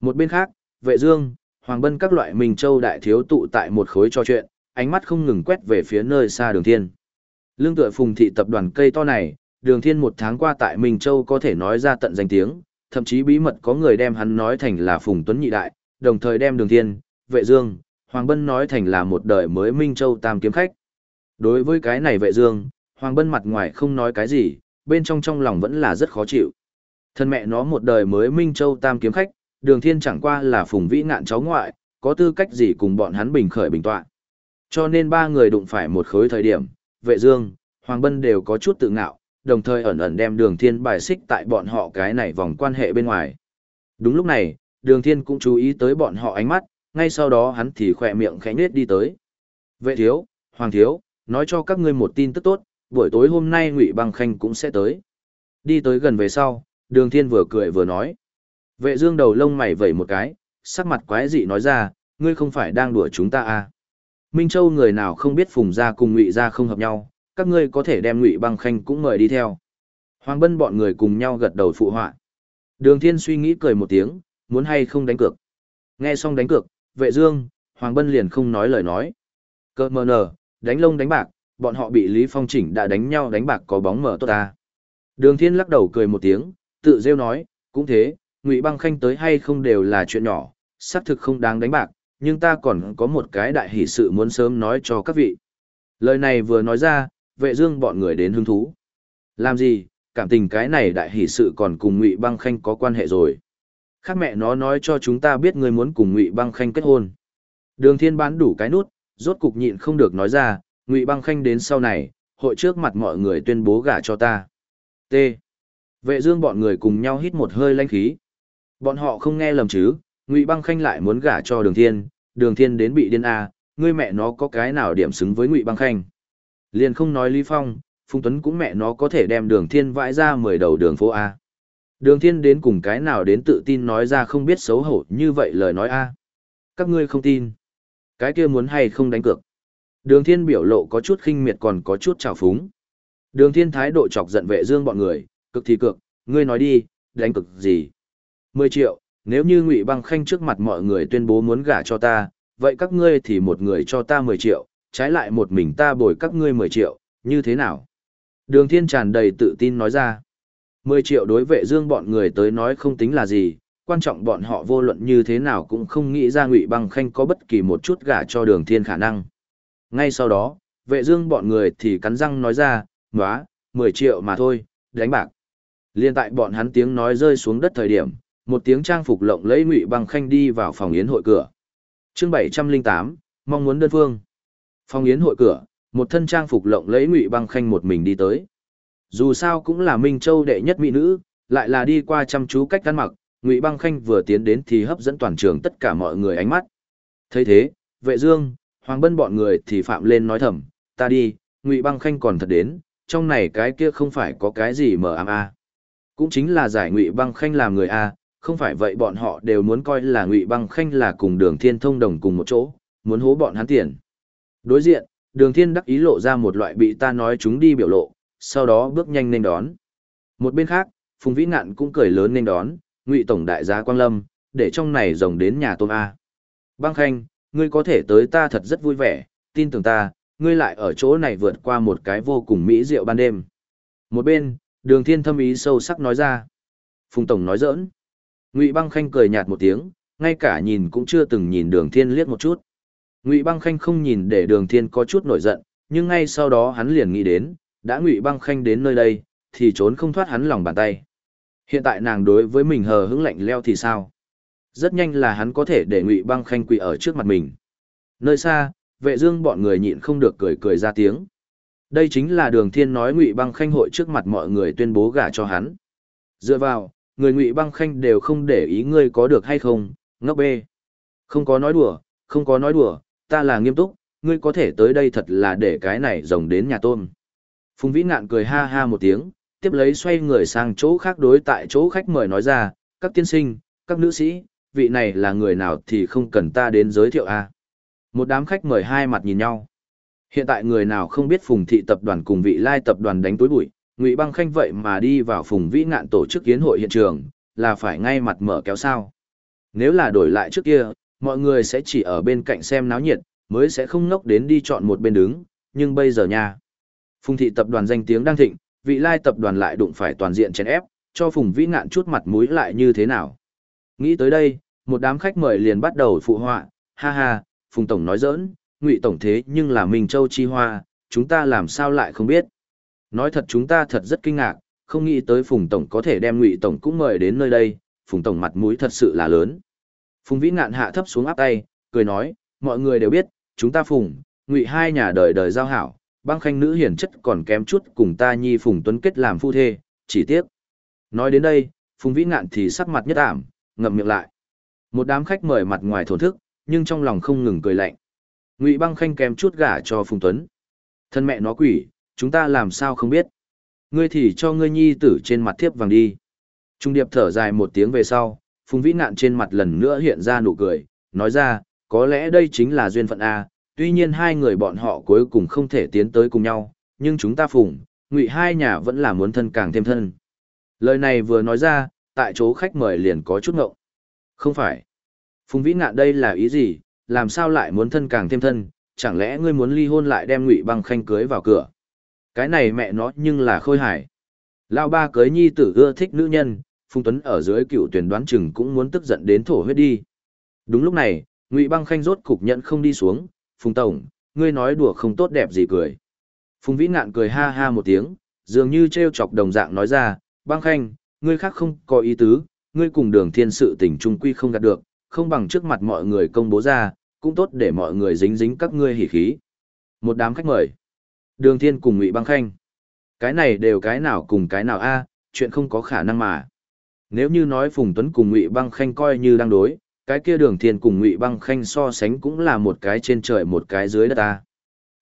Một bên khác, vệ dương, hoàng bân các loại minh châu đại thiếu tụ tại một khối trò chuyện, ánh mắt không ngừng quét về phía nơi xa đường thiên. Lương tựa phùng thị tập đoàn cây to này, đường thiên một tháng qua tại Minh Châu có thể nói ra tận danh tiếng, thậm chí bí mật có người đem hắn nói thành là phùng tuấn nhị đại, đồng thời đem đường thiên, vệ dương, hoàng bân nói thành là một đời mới Minh Châu tam kiếm khách. Đối với cái này vệ dương, hoàng bân mặt ngoài không nói cái gì, bên trong trong lòng vẫn là rất khó chịu. Thân mẹ nó một đời mới Minh Châu tam kiếm khách, đường thiên chẳng qua là phùng vĩ ngạn cháu ngoại, có tư cách gì cùng bọn hắn bình khởi bình tọa. Cho nên ba người đụng phải một khối thời điểm, vệ dương, Hoàng Bân đều có chút tự ngạo, đồng thời ẩn ẩn đem đường thiên bài xích tại bọn họ cái này vòng quan hệ bên ngoài. Đúng lúc này, đường thiên cũng chú ý tới bọn họ ánh mắt, ngay sau đó hắn thì khỏe miệng khẽ nết đi tới. Vệ thiếu, Hoàng thiếu, nói cho các ngươi một tin tức tốt, buổi tối hôm nay Ngụy Băng Khanh cũng sẽ tới. Đi tới gần về sau, đường thiên vừa cười vừa nói. Vệ dương đầu lông mày vẩy một cái, sắc mặt quái dị nói ra, ngươi không phải đang đùa chúng ta à. Minh Châu người nào không biết Phùng gia cùng Ngụy gia không hợp nhau, các ngươi có thể đem Ngụy Băng Khanh cũng mời đi theo. Hoàng Bân bọn người cùng nhau gật đầu phụ họa. Đường Thiên suy nghĩ cười một tiếng, muốn hay không đánh cược. Nghe xong đánh cược, Vệ Dương, Hoàng Bân liền không nói lời nói. Cơ mờ nở, đánh lông đánh bạc, bọn họ bị Lý Phong chỉnh đã đánh nhau đánh bạc có bóng mở tốt ta. Đường Thiên lắc đầu cười một tiếng, tự rêu nói, cũng thế, Ngụy Băng Khanh tới hay không đều là chuyện nhỏ, xác thực không đáng đánh bạc, nhưng ta còn có một cái đại hỷ sự muốn sớm nói cho các vị. Lời này vừa nói ra, vệ dương bọn người đến hứng thú. Làm gì, cảm tình cái này đại hỷ sự còn cùng Ngụy Băng Khanh có quan hệ rồi. Khác mẹ nó nói cho chúng ta biết ngươi muốn cùng Ngụy Băng Khanh kết hôn. Đường Thiên bán đủ cái nút, rốt cục nhịn không được nói ra, Ngụy Băng Khanh đến sau này, hội trước mặt mọi người tuyên bố gả cho ta. T. Vệ dương bọn người cùng nhau hít một hơi lanh khí. Bọn họ không nghe lầm chứ, Ngụy Băng Khanh lại muốn gả cho Đường Thiên, Đường Thiên đến bị điên a, ngươi mẹ nó có cái nào điểm xứng với Ngụy Băng Khanh. Liền không nói Lý Phong, Phùng Tuấn cũng mẹ nó có thể đem Đường Thiên vãi ra 10 đầu đường phố a. Đường Thiên đến cùng cái nào đến tự tin nói ra không biết xấu hổ như vậy lời nói a. Các ngươi không tin. Cái kia muốn hay không đánh cược. Đường Thiên biểu lộ có chút khinh miệt còn có chút trào phúng. Đường Thiên thái độ chọc giận vệ dương bọn người, cực thì cực, ngươi nói đi, đánh cực gì? 10 triệu, nếu như Ngụy Băng Khanh trước mặt mọi người tuyên bố muốn gả cho ta, vậy các ngươi thì một người cho ta 10 triệu, trái lại một mình ta bồi các ngươi 10 triệu, như thế nào? Đường Thiên tràn đầy tự tin nói ra. 10 triệu đối vệ dương bọn người tới nói không tính là gì, quan trọng bọn họ vô luận như thế nào cũng không nghĩ ra Ngụy Băng Khanh có bất kỳ một chút gả cho Đường Thiên khả năng. Ngay sau đó, vệ dương bọn người thì cắn răng nói ra, ngóa, 10 triệu mà thôi, đánh bạc. Liên tại bọn hắn tiếng nói rơi xuống đất thời điểm, một tiếng trang phục lộng lẫy ngụy băng khanh đi vào phòng yến hội cửa. Chương bảy trăm linh tám, mong muốn đơn phương. Phòng yến hội cửa, một thân trang phục lộng lẫy ngụy băng khanh một mình đi tới. Dù sao cũng là minh châu đệ nhất mỹ nữ, lại là đi qua chăm chú cách ăn mặc, ngụy băng khanh vừa tiến đến thì hấp dẫn toàn trường tất cả mọi người ánh mắt. Thấy thế, vệ dương, hoàng bân bọn người thì phạm lên nói thầm, ta đi, ngụy băng khanh còn thật đến, trong này cái kia không phải có cái gì mờ ám a. Cũng chính là giải ngụy băng khanh làm người a không phải vậy bọn họ đều muốn coi là ngụy băng khanh là cùng đường thiên thông đồng cùng một chỗ, muốn hố bọn hắn tiền. Đối diện, đường thiên đắc ý lộ ra một loại bị ta nói chúng đi biểu lộ, sau đó bước nhanh nên đón. Một bên khác, phùng vĩ ngạn cũng cười lớn nên đón, ngụy tổng đại gia quang lâm, để trong này rồng đến nhà tôm a. Băng khanh, ngươi có thể tới ta thật rất vui vẻ, tin tưởng ta, ngươi lại ở chỗ này vượt qua một cái vô cùng mỹ diệu ban đêm. Một bên, đường thiên thâm ý sâu sắc nói ra. Phùng tổng nói dỡn Ngụy Băng Khanh cười nhạt một tiếng, ngay cả nhìn cũng chưa từng nhìn Đường Thiên liếc một chút. Ngụy Băng Khanh không nhìn để Đường Thiên có chút nổi giận, nhưng ngay sau đó hắn liền nghĩ đến, đã Ngụy Băng Khanh đến nơi đây, thì trốn không thoát hắn lòng bàn tay. Hiện tại nàng đối với mình hờ hững lạnh leo thì sao? Rất nhanh là hắn có thể để Ngụy Băng Khanh quỳ ở trước mặt mình. Nơi xa, Vệ Dương bọn người nhịn không được cười cười ra tiếng. Đây chính là Đường Thiên nói Ngụy Băng Khanh hội trước mặt mọi người tuyên bố gả cho hắn. Dựa vào, người ngụy băng khanh đều không để ý ngươi có được hay không, ngốc bê. Không có nói đùa, không có nói đùa, ta là nghiêm túc, ngươi có thể tới đây thật là để cái này rồng đến nhà tôm. Phùng Vĩ Ngạn cười ha ha một tiếng, tiếp lấy xoay người sang chỗ khác đối tại chỗ khách mời nói ra, các tiên sinh, các nữ sĩ, vị này là người nào thì không cần ta đến giới thiệu a. À. Một đám khách mời hai mặt nhìn nhau. Hiện tại người nào không biết Phùng Thị tập đoàn cùng vị Lai tập đoàn đánh túi bụi, ngụy băng khanh vậy mà đi vào phùng vĩ ngạn tổ chức kiến hội hiện trường là phải ngay mặt mở kéo sao Nếu là đổi lại trước kia, mọi người sẽ chỉ ở bên cạnh xem náo nhiệt, mới sẽ không ngốc đến đi chọn một bên đứng, nhưng bây giờ nha. Phùng thị tập đoàn danh tiếng đang thịnh, vị lai tập đoàn lại đụng phải toàn diện chèn ép, cho Phùng Vĩ Ngạn chút mặt mũi lại như thế nào. Nghĩ tới đây, một đám khách mời liền bắt đầu phụ họa, ha ha, Phùng Tổng nói dỡn ngụy Tổng thế nhưng là Minh Châu Chi Hoa, chúng ta làm sao lại không biết. Nói thật chúng ta thật rất kinh ngạc, không nghĩ tới Phùng Tổng có thể đem ngụy Tổng cũng mời đến nơi đây, Phùng Tổng mặt mũi thật sự là lớn. Phùng Vĩ Ngạn hạ thấp xuống áp tay, cười nói, mọi người đều biết, chúng ta Phùng, ngụy hai nhà đời đời giao hảo, băng khanh nữ hiển chất còn kém chút cùng ta nhi Phùng Tuấn kết làm phu thê, chỉ tiếc. Nói đến đây, Phùng Vĩ Ngạn thì sắc mặt nhất ảm, ngậm miệng lại. Một đám khách mời mặt ngoài thổn thức, nhưng trong lòng không ngừng cười lạnh. Ngụy Băng Khanh kém chút gả cho Phùng Tuấn. Thân mẹ nó quỷ, chúng ta làm sao không biết. Ngươi thì cho ngươi nhi tử trên mặt thiếp vàng đi. Trung điệp thở dài một tiếng về sau, Phùng Vĩ Nạn trên mặt lần nữa hiện ra nụ cười, nói ra, có lẽ đây chính là duyên phận A, tuy nhiên hai người bọn họ cuối cùng không thể tiến tới cùng nhau, nhưng chúng ta Phùng, ngụy hai nhà vẫn là muốn thân càng thêm thân. Lời này vừa nói ra, tại chỗ khách mời liền có chút ngộng. Không phải. Phùng Vĩ Ngạn đây là ý gì, làm sao lại muốn thân càng thêm thân, chẳng lẽ ngươi muốn ly hôn lại đem Ngụy Băng Khanh cưới vào cửa? Cái này mẹ nó nhưng là khôi hài. Lao ba cưới nhi tử ưa thích nữ nhân, Phùng Tuấn ở dưới cựu tuyển đoán chừng cũng muốn tức giận đến thổ huyết đi. Đúng lúc này, Ngụy Băng Khanh rốt cục nhận không đi xuống, "Phùng tổng, ngươi nói đùa không tốt đẹp gì cười." Phùng Vĩ Ngạn cười ha ha một tiếng, dường như trêu chọc đồng dạng nói ra, "Băng Khanh, ngươi khác không có ý tứ, ngươi cùng đường thiên sự tình trung quy không gạt được, không bằng trước mặt mọi người công bố ra, cũng tốt để mọi người dính dính các ngươi hỉ khí. Một đám khách mời. Đường thiên cùng ngụy băng khanh. Cái này đều cái nào cùng cái nào a chuyện không có khả năng mà. Nếu như nói Phùng Tuấn cùng ngụy băng khanh coi như đang đối, cái kia đường thiên cùng ngụy băng khanh so sánh cũng là một cái trên trời một cái dưới đất ta.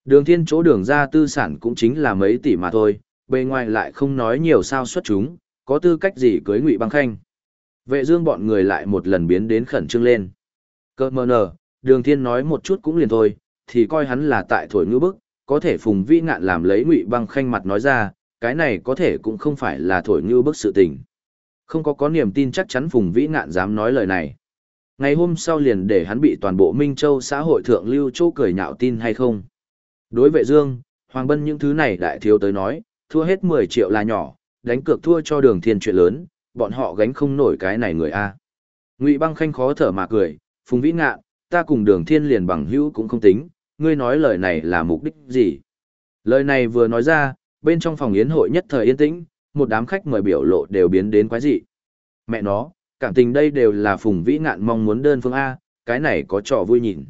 Đường thiên chỗ đường ra tư sản cũng chính là mấy tỷ mà thôi, bề ngoài lại không nói nhiều sao xuất chúng, có tư cách gì cưới ngụy băng khanh vệ dương bọn người lại một lần biến đến khẩn trương lên cơ mờ nở, đường thiên nói một chút cũng liền thôi thì coi hắn là tại thổi ngữ bức có thể phùng vĩ ngạn làm lấy ngụy băng khanh mặt nói ra cái này có thể cũng không phải là thổi ngữ bức sự tình. Không có có niềm tin chắc chắn phùng vĩ ngạn dám nói lời này. Ngày hôm sau liền để hắn bị toàn bộ minh châu xã hội thượng lưu chỗ cười nhạo tin hay không? Đối vệ dương hoàng bân những thứ này đại thiếu tới nói thua hết 10 triệu là nhỏ đánh cược thua cho đường thiên chuyện lớn, bọn họ gánh không nổi cái này người a. Ngụy Băng Khanh khó thở mà cười, Phùng Vĩ Ngạn, ta cùng đường thiên liền bằng hữu cũng không tính, ngươi nói lời này là mục đích gì? Lời này vừa nói ra, bên trong phòng yến hội nhất thời yên tĩnh, một đám khách mời biểu lộ đều biến đến quái dị. Mẹ nó, cảm tình đây đều là Phùng Vĩ Ngạn mong muốn đơn phương A, cái này có trò vui nhìn.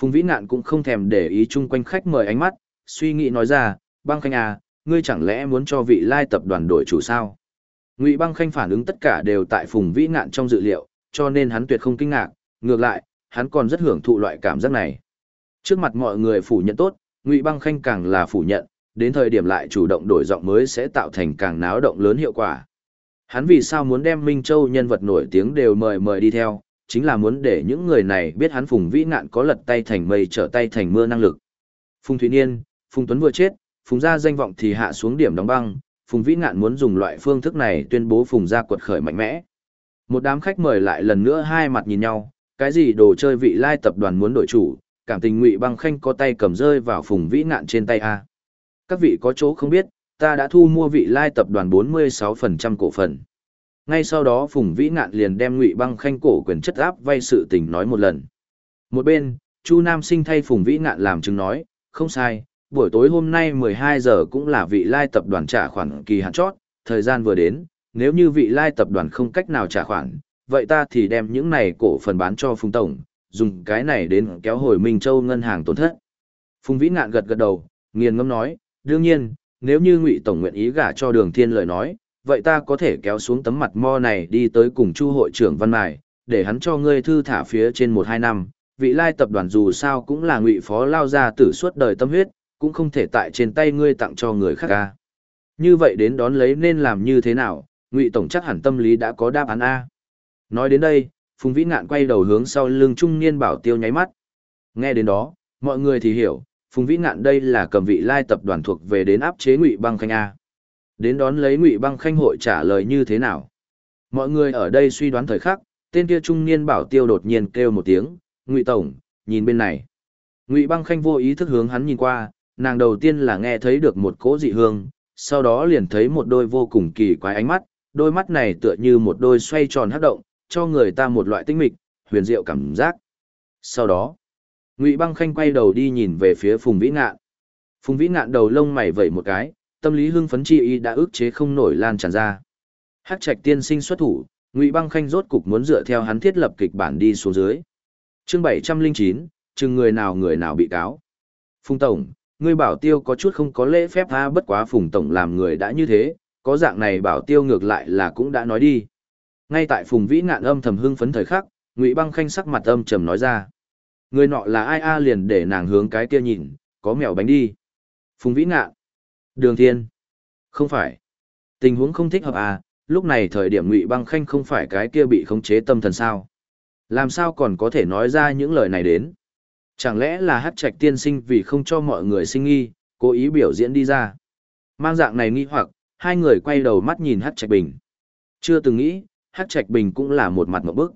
Phùng Vĩ Ngạn cũng không thèm để ý chung quanh khách mời ánh mắt, suy nghĩ nói ra, băng khanh à, ngươi chẳng lẽ muốn cho vị lai tập đoàn đổi chủ sao? Ngụy Băng Khanh phản ứng tất cả đều tại Phùng Vĩ Ngạn trong dự liệu, cho nên hắn tuyệt không kinh ngạc, ngược lại, hắn còn rất hưởng thụ loại cảm giác này. Trước mặt mọi người phủ nhận tốt, Ngụy Băng Khanh càng là phủ nhận, đến thời điểm lại chủ động đổi giọng mới sẽ tạo thành càng náo động lớn hiệu quả. Hắn vì sao muốn đem Minh Châu nhân vật nổi tiếng đều mời mời đi theo, chính là muốn để những người này biết hắn Phùng Vĩ Ngạn có lật tay thành mây trở tay thành mưa năng lực. Phùng Thụy Niên, Phùng Tuấn vừa chết, Phùng gia danh vọng thì hạ xuống điểm đóng băng, Phùng Vĩ Ngạn muốn dùng loại phương thức này tuyên bố Phùng gia quật khởi mạnh mẽ. Một đám khách mời lại lần nữa hai mặt nhìn nhau, cái gì đồ chơi vị lai tập đoàn muốn đổi chủ, cảm tình Ngụy Băng Khanh có tay cầm rơi vào Phùng Vĩ Ngạn trên tay a. Các vị có chỗ không biết, ta đã thu mua vị lai tập đoàn 46% cổ phần. Ngay sau đó Phùng Vĩ Ngạn liền đem Ngụy Băng Khanh cổ quyền chất áp vay sự tình nói một lần. Một bên, Chu Nam Sinh thay Phùng Vĩ Ngạn làm chứng nói, không sai, buổi tối hôm nay 12 giờ cũng là vị lai tập đoàn trả khoản kỳ hạn chót, thời gian vừa đến, nếu như vị lai tập đoàn không cách nào trả khoản, vậy ta thì đem những này cổ phần bán cho Phùng Tổng, dùng cái này đến kéo hồi Minh Châu ngân hàng tổn thất. Phùng Vĩ Ngạn gật gật đầu, nghiền ngâm nói, đương nhiên, nếu như Ngụy Tổng nguyện ý gả cho đường thiên lời nói, vậy ta có thể kéo xuống tấm mặt mo này đi tới cùng Chu hội trưởng Văn Mài, để hắn cho ngươi thư thả phía trên 1-2 năm. Vị lai tập đoàn dù sao cũng là ngụy phó lao ra tử suốt đời tâm huyết, cũng không thể tại trên tay ngươi tặng cho người khác a. Như vậy đến đón lấy nên làm như thế nào, Ngụy Tổng chắc hẳn tâm lý đã có đáp án A. Nói đến đây, Phùng Vĩ Ngạn quay đầu hướng sau lưng trung niên bảo tiêu nháy mắt. Nghe đến đó, mọi người thì hiểu, Phùng Vĩ Ngạn đây là cầm vị lai tập đoàn thuộc về đến áp chế Ngụy Băng Khanh A. Đến đón lấy Ngụy Băng Khanh hội trả lời như thế nào. Mọi người ở đây suy đoán thời khắc, Tên kia trung niên bảo tiêu đột nhiên kêu một tiếng, "Ngụy tổng, nhìn bên này." Ngụy Băng Khanh vô ý thức hướng hắn nhìn qua, nàng đầu tiên là nghe thấy được một cỗ dị hương, sau đó liền thấy một đôi vô cùng kỳ quái ánh mắt, đôi mắt này tựa như một đôi xoay tròn hấp động, cho người ta một loại tinh mịch, huyền diệu cảm giác. Sau đó, Ngụy Băng Khanh quay đầu đi nhìn về phía Phùng Vĩ Ngạn. Phùng Vĩ Ngạn đầu lông mày vẩy một cái, tâm lý hưng phấn chi y đã ức chế không nổi lan tràn ra. Hắc Trạch tiên sinh xuất thủ, Ngụy Băng Khanh rốt cục muốn dựa theo hắn thiết lập kịch bản đi xuống dưới. Chương 709, chừng người nào người nào bị cáo. Phùng tổng, ngươi bảo tiêu có chút không có lễ phép a bất quá Phùng tổng làm người đã như thế, có dạng này bảo tiêu ngược lại là cũng đã nói đi. Ngay tại Phùng Vĩ Ngạn âm thầm hưng phấn thời khắc, Ngụy Băng Khanh sắc mặt âm trầm nói ra. Người nọ là ai a liền để nàng hướng cái kia nhìn, có mèo bánh đi. Phùng Vĩ Ngạn. Đường Thiên. Không phải. Tình huống không thích hợp à, lúc này thời điểm Ngụy Băng Khanh không phải cái kia bị khống chế tâm thần sao. Làm sao còn có thể nói ra những lời này đến? Chẳng lẽ là hát trạch tiên sinh vì không cho mọi người sinh nghi, cố ý biểu diễn đi ra. Mang dạng này nghi hoặc, hai người quay đầu mắt nhìn hát trạch bình. Chưa từng nghĩ, hát trạch bình cũng là một mặt một bức.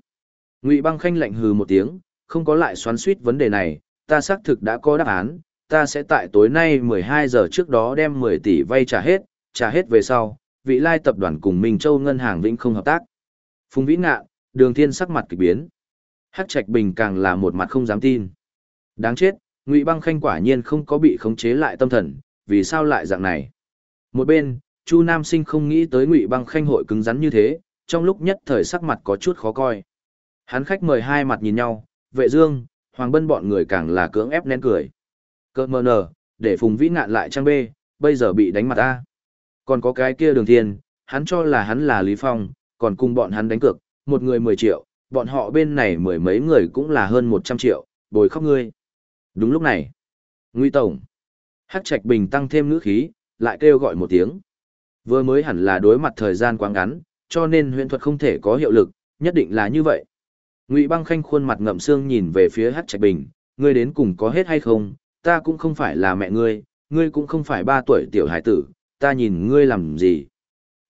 Ngụy băng khanh lạnh hừ một tiếng, không có lại xoắn suýt vấn đề này, ta xác thực đã có đáp án, ta sẽ tại tối nay 12 giờ trước đó đem 10 tỷ vay trả hết, trả hết về sau, vị lai tập đoàn cùng Minh Châu Ngân hàng Vĩnh không hợp tác. Phùng Vĩ Ngạn, Đường Thiên sắc mặt kỳ biến. Hắc Trạch Bình càng là một mặt không dám tin. Đáng chết, Ngụy Băng Khanh quả nhiên không có bị khống chế lại tâm thần, vì sao lại dạng này? Một bên, Chu Nam Sinh không nghĩ tới Ngụy Băng Khanh hội cứng rắn như thế, trong lúc nhất thời sắc mặt có chút khó coi. Hắn khách mời hai mặt nhìn nhau, Vệ Dương, Hoàng Bân bọn người càng là cưỡng ép nén cười. Cơ mờ nở, để Phùng Vĩ ngạn lại trang bê, bây giờ bị đánh mặt ta. Còn có cái kia đường thiên, hắn cho là hắn là Lý Phong, còn cùng bọn hắn đánh cược, một người 10 triệu, bọn họ bên này mười mấy người cũng là hơn 100 triệu, bồi khóc ngươi. Đúng lúc này, Nguy Tổng, Hắc Trạch Bình tăng thêm ngữ khí, lại kêu gọi một tiếng. Vừa mới hẳn là đối mặt thời gian quá ngắn, cho nên huyền thuật không thể có hiệu lực, nhất định là như vậy. Ngụy Băng Khanh khuôn mặt ngậm xương nhìn về phía Hắc Trạch Bình, ngươi đến cùng có hết hay không, ta cũng không phải là mẹ ngươi, ngươi cũng không phải ba tuổi tiểu hải tử, ta nhìn ngươi làm gì.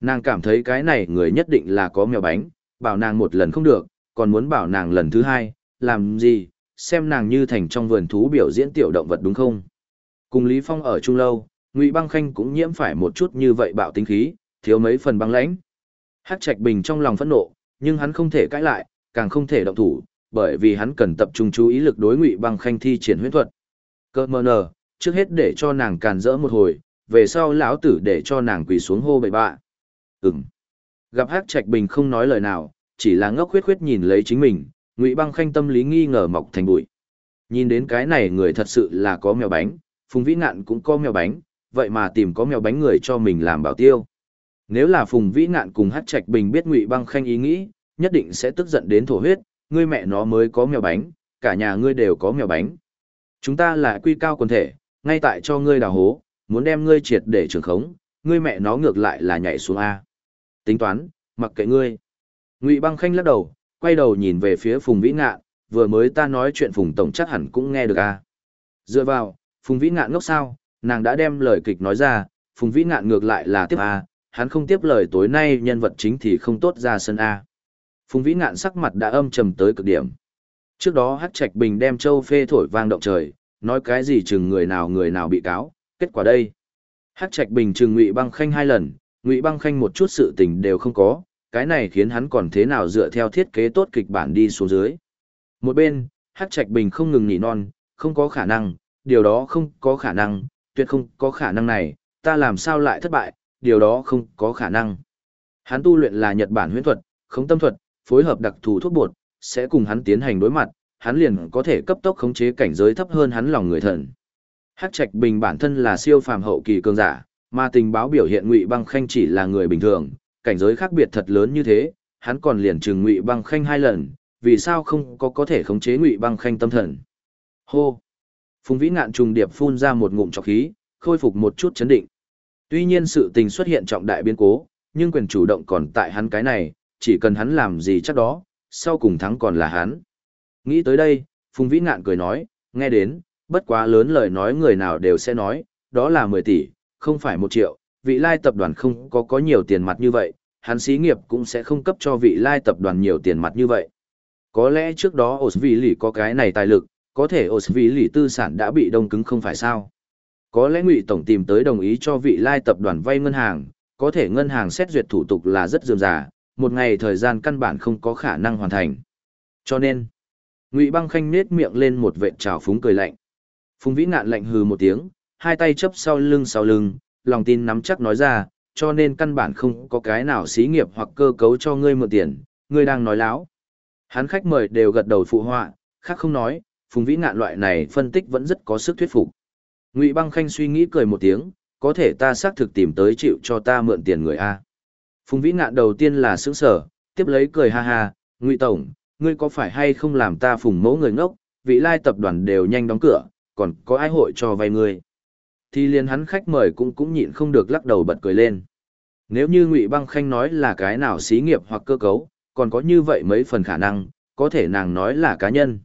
Nàng cảm thấy cái này người nhất định là có mèo bánh, bảo nàng một lần không được, còn muốn bảo nàng lần thứ hai, làm gì, xem nàng như thành trong vườn thú biểu diễn tiểu động vật đúng không? Cùng Lý Phong ở chung lâu, Ngụy Băng Khanh cũng nhiễm phải một chút như vậy bạo tính khí, thiếu mấy phần băng lãnh. Hắc Trạch Bình trong lòng phẫn nộ, nhưng hắn không thể cãi lại, càng không thể động thủ, bởi vì hắn cần tập trung chú ý lực đối Ngụy Băng Khanh thi triển huyễn thuật. Cơ mờ nờ, trước hết để cho nàng càn rỡ một hồi, về sau lão tử để cho nàng quỳ xuống hô bậy bạ. Ừm. Gặp Hắc Trạch Bình không nói lời nào, chỉ là ngốc khuyết khuyết nhìn lấy chính mình, ngụy băng khanh tâm lý nghi ngờ mọc thành bụi nhìn đến cái này người thật sự là có mèo bánh phùng vĩ ngạn cũng có mèo bánh vậy mà tìm có mèo bánh người cho mình làm bảo tiêu nếu là phùng vĩ ngạn cùng hát trạch bình biết ngụy băng khanh ý nghĩ nhất định sẽ tức giận đến thổ huyết ngươi mẹ nó mới có mèo bánh cả nhà ngươi đều có mèo bánh chúng ta là quy cao quần thể ngay tại cho ngươi đào hố muốn đem ngươi triệt để trường khống ngươi mẹ nó ngược lại là nhảy xuống a tính toán mặc kệ ngươi ngụy băng khanh lắc đầu quay đầu nhìn về phía Phùng Vĩ Ngạn, vừa mới ta nói chuyện Phùng Tổng chắc hẳn cũng nghe được a. Dựa vào, Phùng Vĩ Ngạn ngốc sao, nàng đã đem lời kịch nói ra, Phùng Vĩ Ngạn ngược lại là tiếp a hắn không tiếp lời tối nay nhân vật chính thì không tốt ra sân A. Phùng Vĩ Ngạn sắc mặt đã âm trầm tới cực điểm. Trước đó Hắc Trạch Bình đem châu phê thổi vang động trời, nói cái gì chừng người nào người nào bị cáo, kết quả đây. Hắc Trạch Bình chừng Ngụy Băng Khanh hai lần, Ngụy Băng Khanh một chút sự tình đều không có, cái này khiến hắn còn thế nào dựa theo thiết kế tốt kịch bản đi xuống dưới. Một bên, Hắc Trạch Bình không ngừng nhỉ non, không có khả năng, điều đó không có khả năng, tuyệt không có khả năng này, ta làm sao lại thất bại, điều đó không có khả năng. Hắn tu luyện là Nhật Bản huyễn thuật, không tâm thuật, phối hợp đặc thù thuốc bột, sẽ cùng hắn tiến hành đối mặt, hắn liền có thể cấp tốc khống chế cảnh giới thấp hơn hắn lòng người thần. Hắc Trạch Bình bản thân là siêu phàm hậu kỳ cường giả, mà tình báo biểu hiện Ngụy Băng Khanh chỉ là người bình thường, cảnh giới khác biệt thật lớn như thế, hắn còn liền trừng Ngụy Băng Khanh hai lần, vì sao không có có thể khống chế Ngụy Băng Khanh tâm thần. Hô. Phùng Vĩ Ngạn trùng điệp phun ra một ngụm trọc khí, khôi phục một chút chấn định. Tuy nhiên sự tình xuất hiện trọng đại biến cố, nhưng quyền chủ động còn tại hắn cái này, chỉ cần hắn làm gì chắc đó, sau cùng thắng còn là hắn. Nghĩ tới đây, Phùng Vĩ Ngạn cười nói, nghe đến, bất quá lớn lời nói người nào đều sẽ nói, đó là 10 tỷ, không phải 1 triệu, vị lai tập đoàn không có có nhiều tiền mặt như vậy, hắn xí nghiệp cũng sẽ không cấp cho vị lai tập đoàn nhiều tiền mặt như vậy. Có lẽ trước đó Osvili có cái này tài lực, có thể Osvili tư sản đã bị đông cứng không phải sao. Có lẽ Ngụy Tổng tìm tới đồng ý cho vị lai tập đoàn vay ngân hàng, có thể ngân hàng xét duyệt thủ tục là rất dườm già, một ngày thời gian căn bản không có khả năng hoàn thành. Cho nên, Ngụy Băng Khanh nết miệng lên một vệt trào phúng cười lạnh. Phùng Vĩ ngạn lạnh hừ một tiếng, hai tay chấp sau lưng sau lưng, lòng tin nắm chắc nói ra, cho nên căn bản không có cái nào xí nghiệp hoặc cơ cấu cho ngươi mượn tiền, ngươi đang nói láo. Hắn khách mời đều gật đầu phụ họa, khác không nói, Phùng Vĩ ngạn loại này phân tích vẫn rất có sức thuyết phục. Ngụy Băng Khanh suy nghĩ cười một tiếng, có thể ta xác thực tìm tới chịu cho ta mượn tiền người a. Phùng Vĩ ngạn đầu tiên là sững sở, tiếp lấy cười ha ha, Ngụy tổng, ngươi có phải hay không làm ta phùng mẫu người ngốc, vị lai tập đoàn đều nhanh đóng cửa, còn có ai hội cho vay ngươi. Thì liền hắn khách mời cũng cũng nhịn không được lắc đầu bật cười lên. Nếu như Ngụy Băng Khanh nói là cái nào xí nghiệp hoặc cơ cấu, còn có như vậy mấy phần khả năng, có thể nàng nói là cá nhân.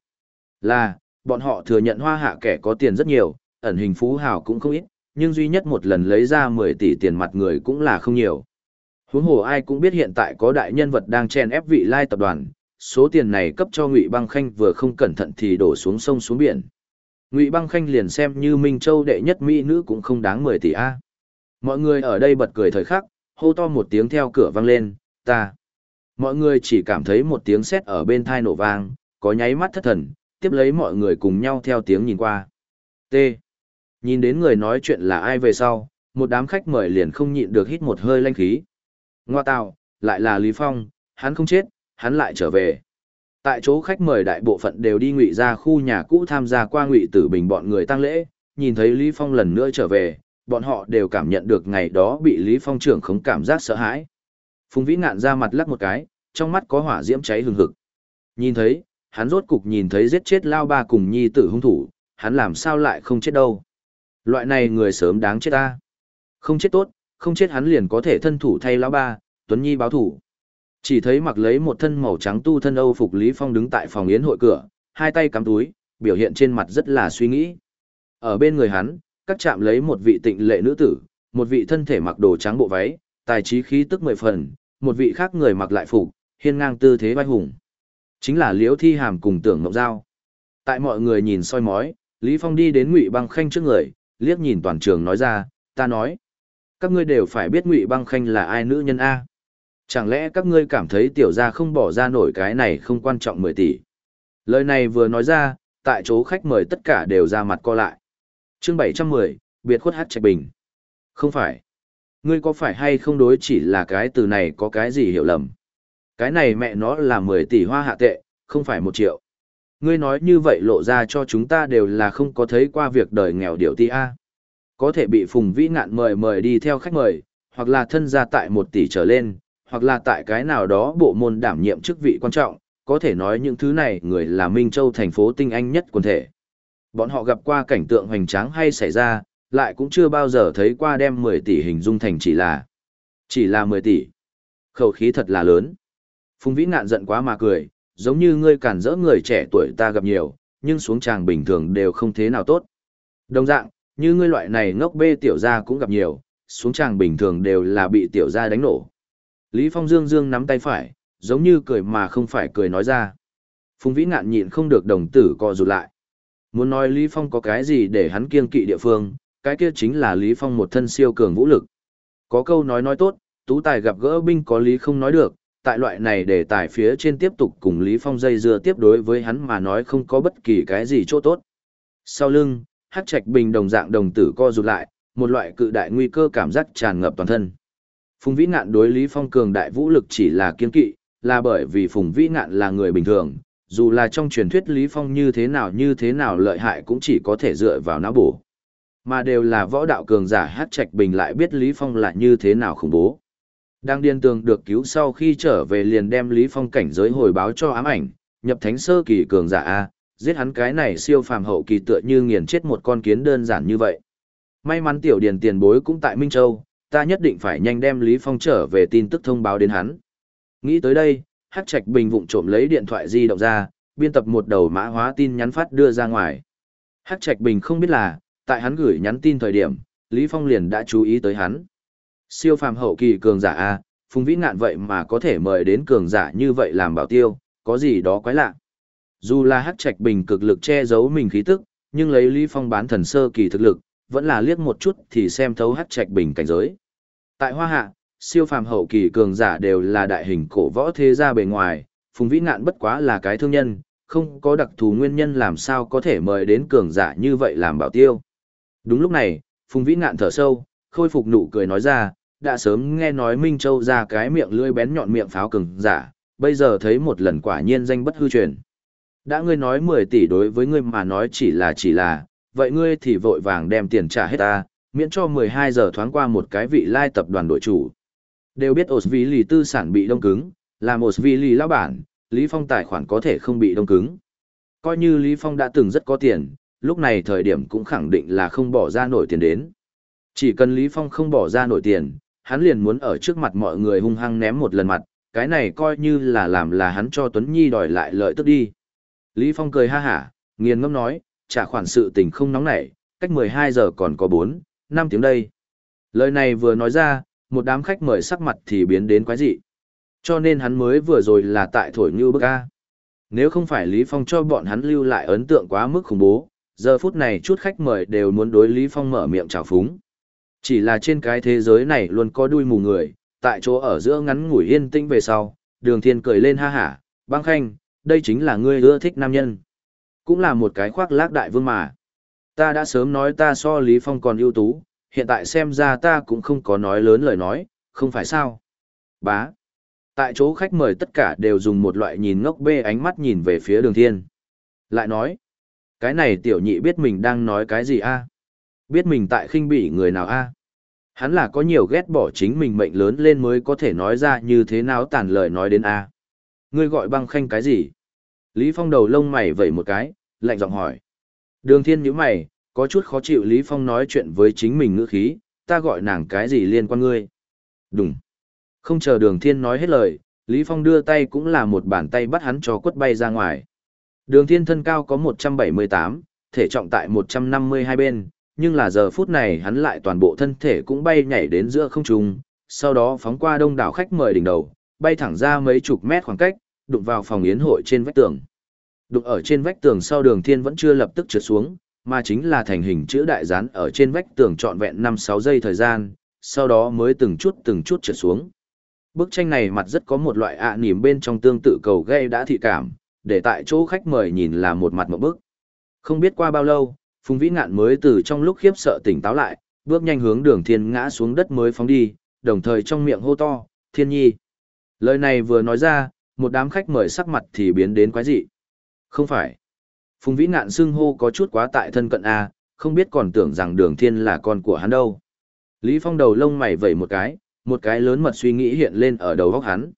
Là, bọn họ thừa nhận hoa hạ kẻ có tiền rất nhiều, ẩn hình phú hào cũng không ít, nhưng duy nhất một lần lấy ra 10 tỷ tiền mặt người cũng là không nhiều. Huống hồ ai cũng biết hiện tại có đại nhân vật đang chen ép vị lai tập đoàn, số tiền này cấp cho Ngụy Băng Khanh vừa không cẩn thận thì đổ xuống sông xuống biển. Ngụy Băng Khanh liền xem như Minh Châu đệ nhất mỹ nữ cũng không đáng 10 tỷ a. Mọi người ở đây bật cười thời khắc, hô to một tiếng theo cửa vang lên, ta. Mọi người chỉ cảm thấy một tiếng sét ở bên tai nổ vang, có nháy mắt thất thần, tiếp lấy mọi người cùng nhau theo tiếng nhìn qua. T. Nhìn đến người nói chuyện là ai về sau, một đám khách mời liền không nhịn được hít một hơi lanh khí. Ngoa tạo, lại là Lý Phong, hắn không chết, hắn lại trở về. Tại chỗ khách mời đại bộ phận đều đi ngụy ra khu nhà cũ tham gia qua ngụy tử bình bọn người tăng lễ, nhìn thấy Lý Phong lần nữa trở về, bọn họ đều cảm nhận được ngày đó bị Lý Phong trưởng không cảm giác sợ hãi. Phùng Vĩ ngạn ra mặt lắc một cái, trong mắt có hỏa diễm cháy hừng hực. Nhìn thấy, hắn rốt cục nhìn thấy giết chết lao ba cùng nhi tử hung thủ, hắn làm sao lại không chết đâu. Loại này người sớm đáng chết ta. Không chết tốt, không chết hắn liền có thể thân thủ thay lão ba, Tuấn Nhi báo thủ. Chỉ thấy mặc lấy một thân màu trắng tu thân Âu phục Lý Phong đứng tại phòng yến hội cửa, hai tay cắm túi, biểu hiện trên mặt rất là suy nghĩ. Ở bên người hắn, các chạm lấy một vị tịnh lệ nữ tử, một vị thân thể mặc đồ trắng bộ váy, tài trí khí tức mười phần, một vị khác người mặc lại phục, hiên ngang tư thế vai hùng. Chính là Liễu Thi Hàm cùng Tưởng Ngọc Giao. Tại mọi người nhìn soi mói, Lý Phong đi đến Ngụy Băng Khanh trước người, liếc nhìn toàn trường nói ra, ta nói. Các ngươi đều phải biết Ngụy Băng Khanh là ai nữ nhân A. Chẳng lẽ các ngươi cảm thấy tiểu gia không bỏ ra nổi cái này không quan trọng 10 tỷ. Lời này vừa nói ra, tại chỗ khách mời tất cả đều ra mặt co lại. chương 710, biệt khuất hát trạch bình. Không phải. Ngươi có phải hay không đối chỉ là cái từ này có cái gì hiểu lầm. Cái này mẹ nó là 10 tỷ hoa hạ tệ, không phải một triệu. Ngươi nói như vậy lộ ra cho chúng ta đều là không có thấy qua việc đời nghèo điệu ti A. Có thể bị Phùng Vĩ Ngạn mời mời đi theo khách mời, hoặc là thân gia tại một tỷ trở lên, hoặc là tại cái nào đó bộ môn đảm nhiệm chức vị quan trọng, có thể nói những thứ này người là Minh Châu thành phố tinh anh nhất quần thể. Bọn họ gặp qua cảnh tượng hoành tráng hay xảy ra, lại cũng chưa bao giờ thấy qua đem 10 tỷ hình dung thành chỉ là chỉ là 10 tỷ. Khẩu khí thật là lớn. Phùng Vĩ ngạn giận quá mà cười, giống như ngươi cản rỡ người trẻ tuổi ta gặp nhiều, nhưng xuống tràng bình thường đều không thế nào tốt. Đồng dạng, như ngươi loại này ngốc bê tiểu gia cũng gặp nhiều, xuống tràng bình thường đều là bị tiểu gia đánh nổ. Lý Phong dương dương nắm tay phải, giống như cười mà không phải cười nói ra. Phùng Vĩ ngạn nhịn không được đồng tử co rụt lại. Muốn nói Lý Phong có cái gì để hắn kiêng kỵ địa phương, cái kia chính là Lý Phong một thân siêu cường vũ lực. Có câu nói nói tốt, tú tài gặp gỡ binh có lý không nói được, tại loại này để tài phía trên tiếp tục cùng Lý Phong dây dưa tiếp đối với hắn mà nói không có bất kỳ cái gì chỗ tốt. Sau lưng, Hắc Trạch Bình đồng dạng đồng tử co rụt lại, một loại cự đại nguy cơ cảm giác tràn ngập toàn thân. Phùng Vĩ Ngạn đối Lý Phong cường đại vũ lực chỉ là kiên kỵ, là bởi vì Phùng Vĩ Ngạn là người bình thường, dù là trong truyền thuyết Lý Phong như thế nào như thế nào lợi hại cũng chỉ có thể dựa vào não bổ. Mà đều là võ đạo cường giả hát trạch bình lại biết Lý Phong là như thế nào khủng bố. Đang điên tường được cứu sau khi trở về liền đem Lý Phong cảnh giới hồi báo cho ám ảnh, nhập thánh sơ kỳ cường giả A, giết hắn cái này siêu phàm hậu kỳ tựa như nghiền chết một con kiến đơn giản như vậy. May mắn tiểu điền tiền bối cũng tại Minh Châu, ta nhất định phải nhanh đem Lý Phong trở về tin tức thông báo đến hắn. Nghĩ tới đây, Hắc Trạch Bình vụng trộm lấy điện thoại di động ra, biên tập một đầu mã hóa tin nhắn phát đưa ra ngoài. Hắc Trạch Bình không biết là, tại hắn gửi nhắn tin thời điểm, Lý Phong liền đã chú ý tới hắn. Siêu phàm hậu kỳ cường giả A, Phùng Vĩ Ngạn vậy mà có thể mời đến cường giả như vậy làm bảo tiêu, có gì đó quái lạ. Dù là Hắc Trạch Bình cực lực che giấu mình khí tức, nhưng lấy Lý Phong bán thần sơ kỳ thực lực, vẫn là liếc một chút thì xem thấu Hắc Trạch Bình cảnh giới. Tại Hoa Hạ, siêu phàm hậu kỳ cường giả đều là đại hình cổ võ thế gia bề ngoài, Phùng Vĩ Ngạn bất quá là cái thương nhân, không có đặc thù nguyên nhân làm sao có thể mời đến cường giả như vậy làm bảo tiêu. Đúng lúc này, Phùng Vĩ Ngạn thở sâu, khôi phục nụ cười nói ra, đã sớm nghe nói Minh Châu ra cái miệng lưỡi bén nhọn miệng pháo cường giả, bây giờ thấy một lần quả nhiên danh bất hư truyền. Đã ngươi nói 10 tỷ đối với ngươi mà nói chỉ là chỉ là, vậy ngươi thì vội vàng đem tiền trả hết ta, miễn cho 12 giờ thoáng qua một cái vị lai tập đoàn đội chủ. Đều biết Osvili tư sản bị đông cứng, làm Osvili lão bản, Lý Phong tài khoản có thể không bị đông cứng. Coi như Lý Phong đã từng rất có tiền, lúc này thời điểm cũng khẳng định là không bỏ ra nổi tiền đến. Chỉ cần Lý Phong không bỏ ra nổi tiền, hắn liền muốn ở trước mặt mọi người hung hăng ném một lần mặt, cái này coi như là làm là hắn cho Tuấn Nhi đòi lại lợi tức đi. Lý Phong cười ha hả, nghiền ngâm nói, trả khoản sự tình không nóng nảy, cách 12 giờ còn có 4, 5 tiếng đây. Lời này vừa nói ra, một đám khách mời sắc mặt thì biến đến quái dị. Cho nên hắn mới vừa rồi là tại thổi như bức A. Nếu không phải Lý Phong cho bọn hắn lưu lại ấn tượng quá mức khủng bố, giờ phút này chút khách mời đều muốn đối Lý Phong mở miệng chào phúng. Chỉ là trên cái thế giới này luôn có đuôi mù người, tại chỗ ở giữa ngắn ngủi yên tĩnh về sau, đường thiên cười lên ha hả, băng khanh, đây chính là ngươi ưa thích nam nhân. Cũng là một cái khoác lác đại vương mà. Ta đã sớm nói ta so Lý Phong còn ưu tú, hiện tại xem ra ta cũng không có nói lớn lời nói, không phải sao. Bá. Tại chỗ khách mời tất cả đều dùng một loại nhìn ngốc bê ánh mắt nhìn về phía đường thiên. Lại nói, cái này tiểu nhị biết mình đang nói cái gì a? Biết mình tại khinh bỉ người nào a? Hắn là có nhiều ghét bỏ chính mình mệnh lớn lên mới có thể nói ra như thế nào tàn lời nói đến a. Ngươi gọi băng khanh cái gì? Lý Phong đầu lông mày vẩy một cái, lạnh giọng hỏi. Đường thiên nhíu mày, có chút khó chịu Lý Phong nói chuyện với chính mình ngữ khí, ta gọi nàng cái gì liên quan ngươi? Đúng. Không chờ đường thiên nói hết lời, Lý Phong đưa tay cũng là một bàn tay bắt hắn cho quất bay ra ngoài. Đường thiên thân cao có 178, thể trọng tại 152 bên, nhưng là giờ phút này hắn lại toàn bộ thân thể cũng bay nhảy đến giữa không trung, sau đó phóng qua đông đảo khách mời đỉnh đầu, bay thẳng ra mấy chục mét khoảng cách, đụng vào phòng yến hội trên vách tường. Đụng ở trên vách tường sau đường thiên vẫn chưa lập tức trượt xuống, mà chính là thành hình chữ đại gián ở trên vách tường trọn vẹn 5-6 giây thời gian, sau đó mới từng chút từng chút trượt xuống. Bức tranh này mặt rất có một loại ạ à bên trong tương tự cầu gây đã thị cảm, để tại chỗ khách mời nhìn là một mặt một bức. Không biết qua bao lâu, Phùng Vĩ Ngạn mới từ trong lúc khiếp sợ tỉnh táo lại, bước nhanh hướng đường thiên ngã xuống đất mới phóng đi, đồng thời trong miệng hô to, thiên nhi. Lời này vừa nói ra, một đám khách mời sắc mặt thì biến đến quái dị. Không phải. Phùng Vĩ Ngạn xưng hô có chút quá tại thân cận A, không biết còn tưởng rằng đường thiên là con của hắn đâu. Lý Phong đầu lông mày vẩy một cái, một cái lớn mật suy nghĩ hiện lên ở đầu óc hắn.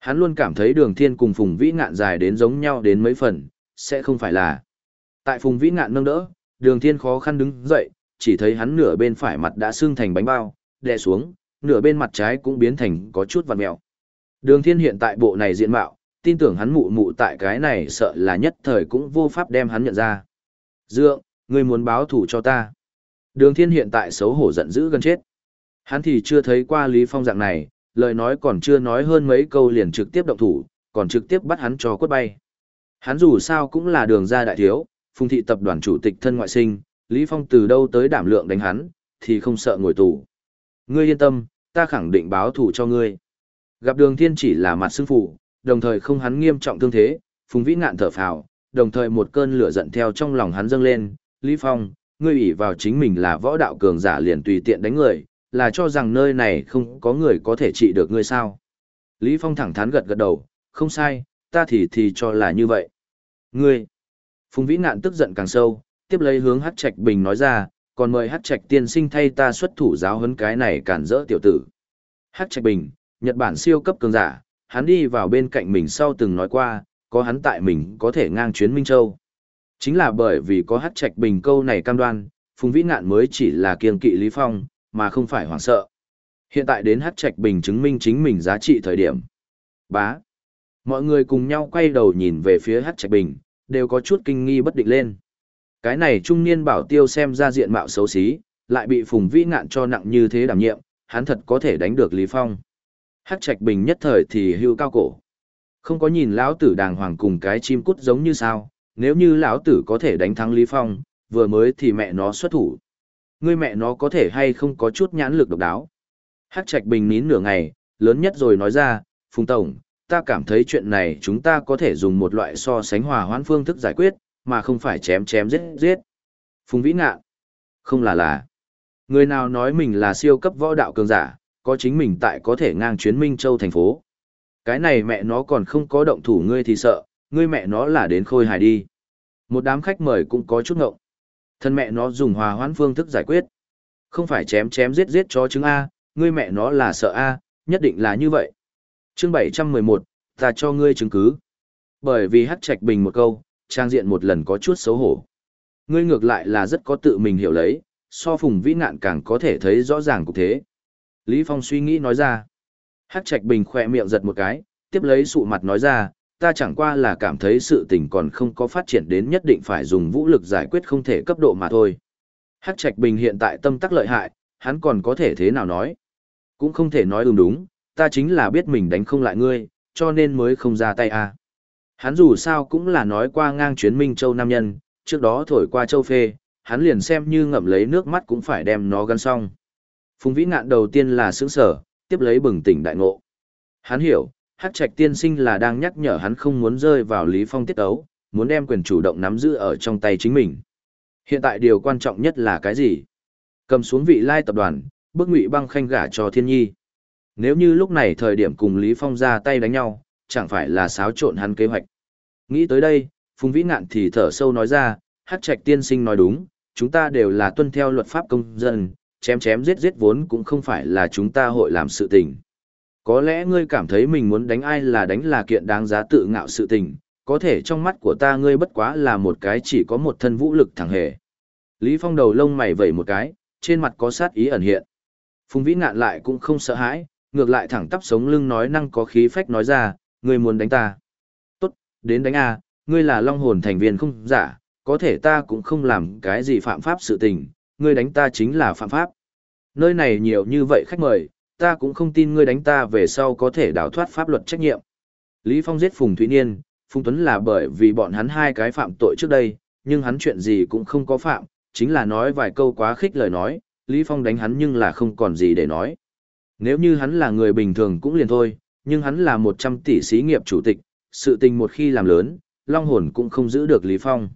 Hắn luôn cảm thấy đường thiên cùng Phùng Vĩ Ngạn dài đến giống nhau đến mấy phần, sẽ không phải là. Tại Phùng Vĩ Ngạn nâng đỡ, đường thiên khó khăn đứng dậy, chỉ thấy hắn nửa bên phải mặt đã sưng thành bánh bao, đè xuống, nửa bên mặt trái cũng biến thành có chút vặn mèo. Đường thiên hiện tại bộ này diện mạo, tin tưởng hắn mụ mụ tại cái này sợ là nhất thời cũng vô pháp đem hắn nhận ra. Dượng, ngươi muốn báo thù cho ta. Đường thiên hiện tại xấu hổ giận dữ gần chết. Hắn thì chưa thấy qua Lý Phong dạng này, lời nói còn chưa nói hơn mấy câu liền trực tiếp động thủ, còn trực tiếp bắt hắn cho quất bay. Hắn dù sao cũng là đường gia đại thiếu, phùng thị tập đoàn chủ tịch thân ngoại sinh, Lý Phong từ đâu tới đảm lượng đánh hắn, thì không sợ ngồi tù. Ngươi yên tâm, ta khẳng định báo thù cho ngươi. Gặp đường thiên chỉ là mặt xương phủ, đồng thời không hắn nghiêm trọng thương thế, phùng vĩ ngạn thở phào, đồng thời một cơn lửa giận theo trong lòng hắn dâng lên. Lý Phong, ngươi ủy vào chính mình là võ đạo cường giả liền tùy tiện đánh người, là cho rằng nơi này không có người có thể trị được ngươi sao. Lý Phong thẳng thắn gật gật đầu, không sai, ta thì thì cho là như vậy. Ngươi, Phùng Vĩ Ngạn tức giận càng sâu, tiếp lấy hướng Hắc Trạch Bình nói ra, còn mời Hắc Trạch tiên sinh thay ta xuất thủ giáo huấn cái này cản rỡ tiểu tử. Hắc Trạch Bình, Nhật Bản siêu cấp cường giả, hắn đi vào bên cạnh mình sau từng nói qua, có hắn tại mình có thể ngang chuyến Minh Châu. Chính là bởi vì có Hắc Trạch Bình câu này cam đoan, Phùng Vĩ Ngạn mới chỉ là kiêng kỵ Lý Phong, mà không phải hoảng sợ. Hiện tại đến Hắc Trạch Bình chứng minh chính mình giá trị thời điểm. Bá. Mọi người cùng nhau quay đầu nhìn về phía Hắc Trạch Bình, đều có chút kinh nghi bất định lên. Cái này trung niên bảo tiêu xem ra diện mạo xấu xí, lại bị Phùng Vĩ Ngạn cho nặng như thế đảm nhiệm, hắn thật có thể đánh được Lý Phong. Hắc Trạch Bình nhất thời thì hưu cao cổ. Không có nhìn lão tử đàng hoàng cùng cái chim cút giống như sao, nếu như lão tử có thể đánh thắng Lý Phong, vừa mới thì mẹ nó xuất thủ. Ngươi mẹ nó có thể hay không có chút nhãn lực độc đáo. Hắc Trạch Bình nín nửa ngày, lớn nhất rồi nói ra, Phùng Tổng, ta cảm thấy chuyện này chúng ta có thể dùng một loại so sánh hòa hoãn phương thức giải quyết, mà không phải chém chém giết giết. Phùng Vĩ Ngạn, không là là. Người nào nói mình là siêu cấp võ đạo cường giả, có chính mình tại có thể ngang chuyến Minh Châu thành phố. Cái này mẹ nó còn không có động thủ ngươi thì sợ, ngươi mẹ nó là đến khôi hài đi. Một đám khách mời cũng có chút ngộng. Thân mẹ nó dùng hòa hoãn phương thức giải quyết. Không phải chém chém giết giết cho chứng A, ngươi mẹ nó là sợ A, nhất định là như vậy chương 711, ta cho ngươi chứng cứ. Bởi vì hắc trạch bình một câu, trang diện một lần có chút xấu hổ. Ngươi ngược lại là rất có tự mình hiểu lấy, so phùng vĩ ngạn càng có thể thấy rõ ràng cục thế. Lý Phong suy nghĩ nói ra. Hắc Trạch Bình khỏe miệng giật một cái, tiếp lấy sụ mặt nói ra, ta chẳng qua là cảm thấy sự tình còn không có phát triển đến nhất định phải dùng vũ lực giải quyết không thể cấp độ mà thôi. Hắc Trạch Bình hiện tại tâm tắc lợi hại, hắn còn có thể thế nào nói? Cũng không thể nói đúng đúng, ta chính là biết mình đánh không lại ngươi, cho nên mới không ra tay à. Hắn dù sao cũng là nói qua ngang chuyến Minh Châu Nam Nhân, trước đó thổi qua Châu Phê, hắn liền xem như ngậm lấy nước mắt cũng phải đem nó gắn xong. Phùng Vĩ Ngạn đầu tiên là sướng sở, tiếp lấy bừng tỉnh đại ngộ. Hắn hiểu, Hắc Trạch tiên sinh là đang nhắc nhở hắn không muốn rơi vào Lý Phong tiết ấu, muốn đem quyền chủ động nắm giữ ở trong tay chính mình. Hiện tại điều quan trọng nhất là cái gì? Cầm xuống vị lai tập đoàn, bước ngụy băng khanh gả cho thiên nhi. Nếu như lúc này thời điểm cùng Lý Phong ra tay đánh nhau, chẳng phải là xáo trộn hắn kế hoạch. Nghĩ tới đây, Phùng Vĩ Ngạn thì thở sâu nói ra, Hắc Trạch tiên sinh nói đúng, chúng ta đều là tuân theo luật pháp công dân, chém chém giết giết vốn cũng không phải là chúng ta hội làm sự tình. Có lẽ ngươi cảm thấy mình muốn đánh ai là đánh là kiện đáng giá tự ngạo sự tình, có thể trong mắt của ta ngươi bất quá là một cái chỉ có một thân vũ lực thẳng hề. Lý Phong đầu lông mày vẩy một cái, trên mặt có sát ý ẩn hiện. Phùng Vĩ ngạn lại cũng không sợ hãi, ngược lại thẳng tắp sống lưng nói năng có khí phách nói ra, ngươi muốn đánh ta. Tốt, đến đánh a, ngươi là long hồn thành viên không giả, có thể ta cũng không làm cái gì phạm pháp sự tình, ngươi đánh ta chính là phạm pháp. Nơi này nhiều như vậy khách mời, ta cũng không tin ngươi đánh ta về sau có thể đào thoát pháp luật trách nhiệm. Lý Phong giết Phùng Thúy Niên, Phùng Tuấn là bởi vì bọn hắn hai cái phạm tội trước đây, nhưng hắn chuyện gì cũng không có phạm, chính là nói vài câu quá khích lời nói, Lý Phong đánh hắn nhưng là không còn gì để nói. Nếu như hắn là người bình thường cũng liền thôi, nhưng hắn là 100 tỷ xí nghiệp chủ tịch, sự tình một khi làm lớn, long hồn cũng không giữ được Lý Phong.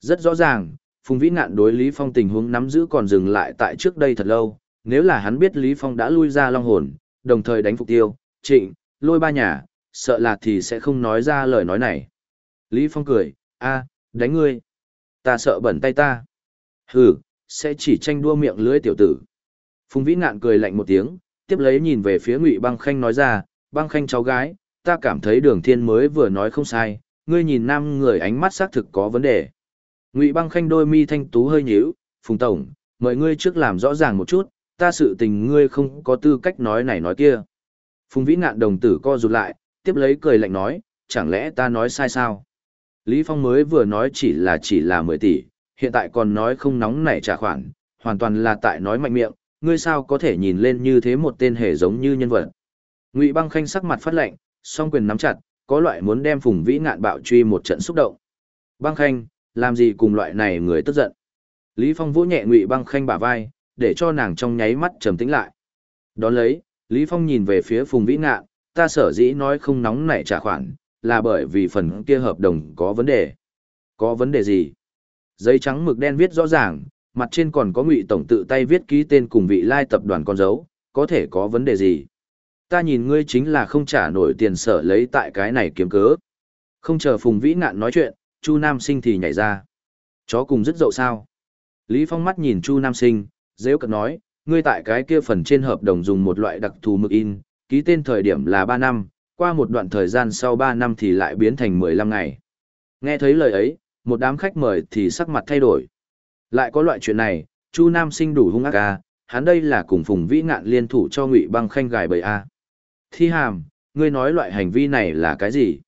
Rất rõ ràng, Phùng Vĩ Ngạn đối Lý Phong tình huống nắm giữ còn dừng lại tại trước đây thật lâu, nếu là hắn biết Lý Phong đã lui ra long hồn, đồng thời đánh phục tiêu, trịnh, lôi ba nhà, sợ là thì sẽ không nói ra lời nói này. Lý Phong cười, a, đánh ngươi. Ta sợ bẩn tay ta. Hừ, sẽ chỉ tranh đua miệng lưỡi tiểu tử. Phùng Vĩ Ngạn cười lạnh một tiếng, tiếp lấy nhìn về phía Ngụy Băng Khanh nói ra, Băng Khanh cháu gái, ta cảm thấy Đường Thiên mới vừa nói không sai, ngươi nhìn nam người ánh mắt xác thực có vấn đề. Ngụy Băng Khanh đôi mi thanh tú hơi nhíu, "Phùng tổng, mời ngươi trước làm rõ ràng một chút, ta sự tình ngươi không có tư cách nói này nói kia." Phùng Vĩ Ngạn đồng tử co rụt lại, tiếp lấy cười lạnh nói, "Chẳng lẽ ta nói sai sao?" Lý Phong mới vừa nói chỉ là chỉ là 10 tỷ, hiện tại còn nói không nóng nảy trả khoản, hoàn toàn là tại nói mạnh miệng, ngươi sao có thể nhìn lên như thế một tên hề giống như nhân vật. Ngụy Băng Khanh sắc mặt phát lệnh, song quyền nắm chặt, có loại muốn đem Phùng Vĩ Ngạn bạo truy một trận xúc động. Băng Khanh, làm gì cùng loại này người tức giận. Lý Phong vỗ nhẹ Ngụy Băng Khanh bả vai, để cho nàng trong nháy mắt trầm tĩnh lại. Đón lấy, Lý Phong nhìn về phía Phùng Vĩ Ngạn, ta sở dĩ nói không nóng nảy trả khoản, là bởi vì phần kia hợp đồng có vấn đề. Có vấn đề gì? Giấy trắng mực đen viết rõ ràng, mặt trên còn có Ngụy tổng tự tay viết ký tên cùng vị lai tập đoàn con dấu, có thể có vấn đề gì? Ta nhìn ngươi chính là không trả nổi tiền sở lấy tại cái này kiếm cớ. Không chờ Phùng Vĩ Nạn nói chuyện, Chu Nam Sinh thì nhảy ra. Chó cùng rất dậu sao. Lý Phong mắt nhìn Chu Nam Sinh, dễ cận nói, ngươi tại cái kia phần trên hợp đồng dùng một loại đặc thù mực in, ký tên thời điểm là 3 năm, qua một đoạn thời gian sau 3 năm thì lại biến thành 15 ngày. Nghe thấy lời ấy, một đám khách mời thì sắc mặt thay đổi. Lại có loại chuyện này, Chu Nam Sinh đủ hung ác a, hắn đây là cùng Phùng Vĩ Ngạn liên thủ cho Ngụy Băng Khanh gài bầy a. À. Thi Hàm, ngươi nói loại hành vi này là cái gì?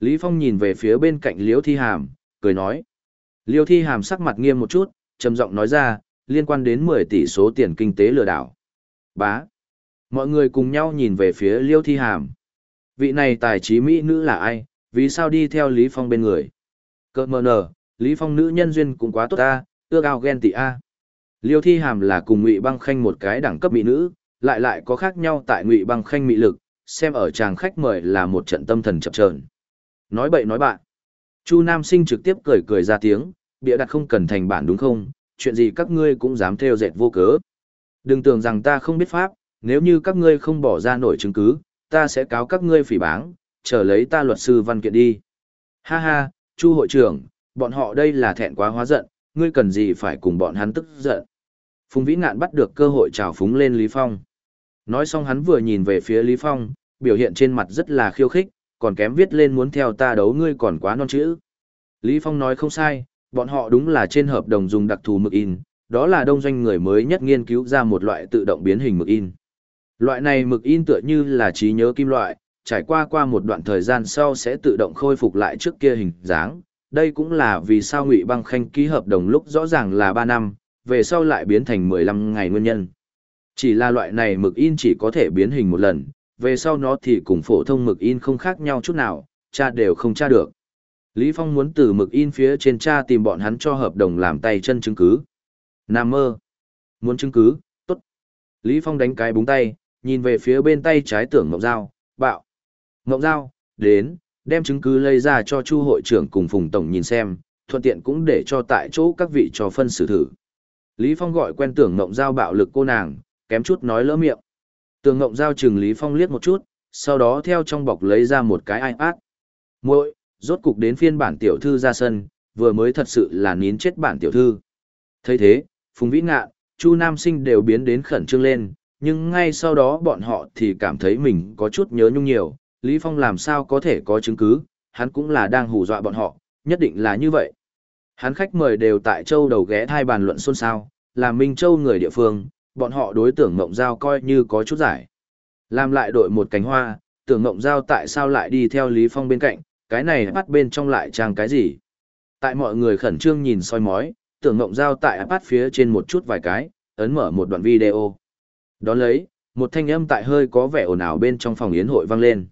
Lý Phong nhìn về phía bên cạnh Liễu Thi Hàm, cười nói. Liêu Thi Hàm sắc mặt nghiêm một chút, trầm giọng nói ra, liên quan đến 10 tỷ số tiền kinh tế lừa đảo. Bá. Mọi người cùng nhau nhìn về phía Liêu Thi Hàm. Vị này tài trí mỹ nữ là ai, vì sao đi theo Lý Phong bên người? Cơ mờ nở, Lý Phong nữ nhân duyên cũng quá tốt ta, ưa ao ghen tị a. Liêu Thi Hàm là cùng Ngụy Băng Khanh một cái đẳng cấp mỹ nữ, lại lại có khác nhau tại Ngụy Băng Khanh mỹ lực, xem ở chàng khách mời là một trận tâm thần chập trờn Nói bậy nói bạn. Chu Nam Sinh trực tiếp cười cười ra tiếng, bịa đặt không cần thành bản đúng không, chuyện gì các ngươi cũng dám theo dệt vô cớ. Đừng tưởng rằng ta không biết pháp, nếu như các ngươi không bỏ ra nổi chứng cứ, ta sẽ cáo các ngươi phỉ báng, chờ lấy ta luật sư văn kiện đi. Ha ha, Chu hội trưởng, bọn họ đây là thẹn quá hóa giận, ngươi cần gì phải cùng bọn hắn tức giận. Phùng Vĩ Ngạn bắt được cơ hội trào phúng lên Lý Phong. Nói xong hắn vừa nhìn về phía Lý Phong, biểu hiện trên mặt rất là khiêu khích, còn kém viết lên muốn theo ta đấu ngươi còn quá non chữ. Lý Phong nói không sai, bọn họ đúng là trên hợp đồng dùng đặc thù mực in, đó là đông doanh người mới nhất nghiên cứu ra một loại tự động biến hình mực in. Loại này mực in tựa như là trí nhớ kim loại, trải qua qua một đoạn thời gian sau sẽ tự động khôi phục lại trước kia hình dáng. Đây cũng là vì sao Ngụy Băng Khanh ký hợp đồng lúc rõ ràng là ba năm, về sau lại biến thành 15 ngày nguyên nhân. Chỉ là loại này mực in chỉ có thể biến hình một lần, về sau nó thì cùng phổ thông mực in không khác nhau chút nào, cha đều không tra được. Lý Phong muốn từ mực in phía trên cha tìm bọn hắn cho hợp đồng làm tay chân chứng cứ. Nam mơ. Muốn chứng cứ, tốt. Lý Phong đánh cái búng tay, nhìn về phía bên tay trái tưởng Ngọc dao bạo. Ngọc dao đến, đem chứng cứ lấy ra cho Chu hội trưởng cùng Phùng Tổng nhìn xem, thuận tiện cũng để cho tại chỗ các vị cho phân xử thử. Lý Phong gọi quen tưởng ngộng Giao bạo lực cô nàng, kém chút nói lỡ miệng. Tưởng ngộng Giao chừng Lý Phong liếc một chút, sau đó theo trong bọc lấy ra một cái iPad. Muội, rốt cục đến phiên bản tiểu thư ra sân, vừa mới thật sự là nín chết bản tiểu thư. thấy thế, Phùng Vĩ Ngạ, Chu Nam Sinh đều biến đến khẩn trương lên, nhưng ngay sau đó bọn họ thì cảm thấy mình có chút nhớ nhung nhiều, Lý Phong làm sao có thể có chứng cứ, hắn cũng là đang hù dọa bọn họ, nhất định là như vậy. Hắn khách mời đều tại châu đầu ghé thai bàn luận xôn xao, là Minh Châu người địa phương, bọn họ đối tưởng Ngộng Giao coi như có chút giải. Làm lại đội một cánh hoa, tưởng Ngộng Giao tại sao lại đi theo Lý Phong bên cạnh, cái này bắt bên trong lại trang cái gì. Tại mọi người khẩn trương nhìn soi mói, tưởng Ngộng Giao tại bắt phía trên một chút vài cái, ấn mở một đoạn video. Đón lấy, một thanh âm tại hơi có vẻ ồn ào bên trong phòng yến hội vang lên.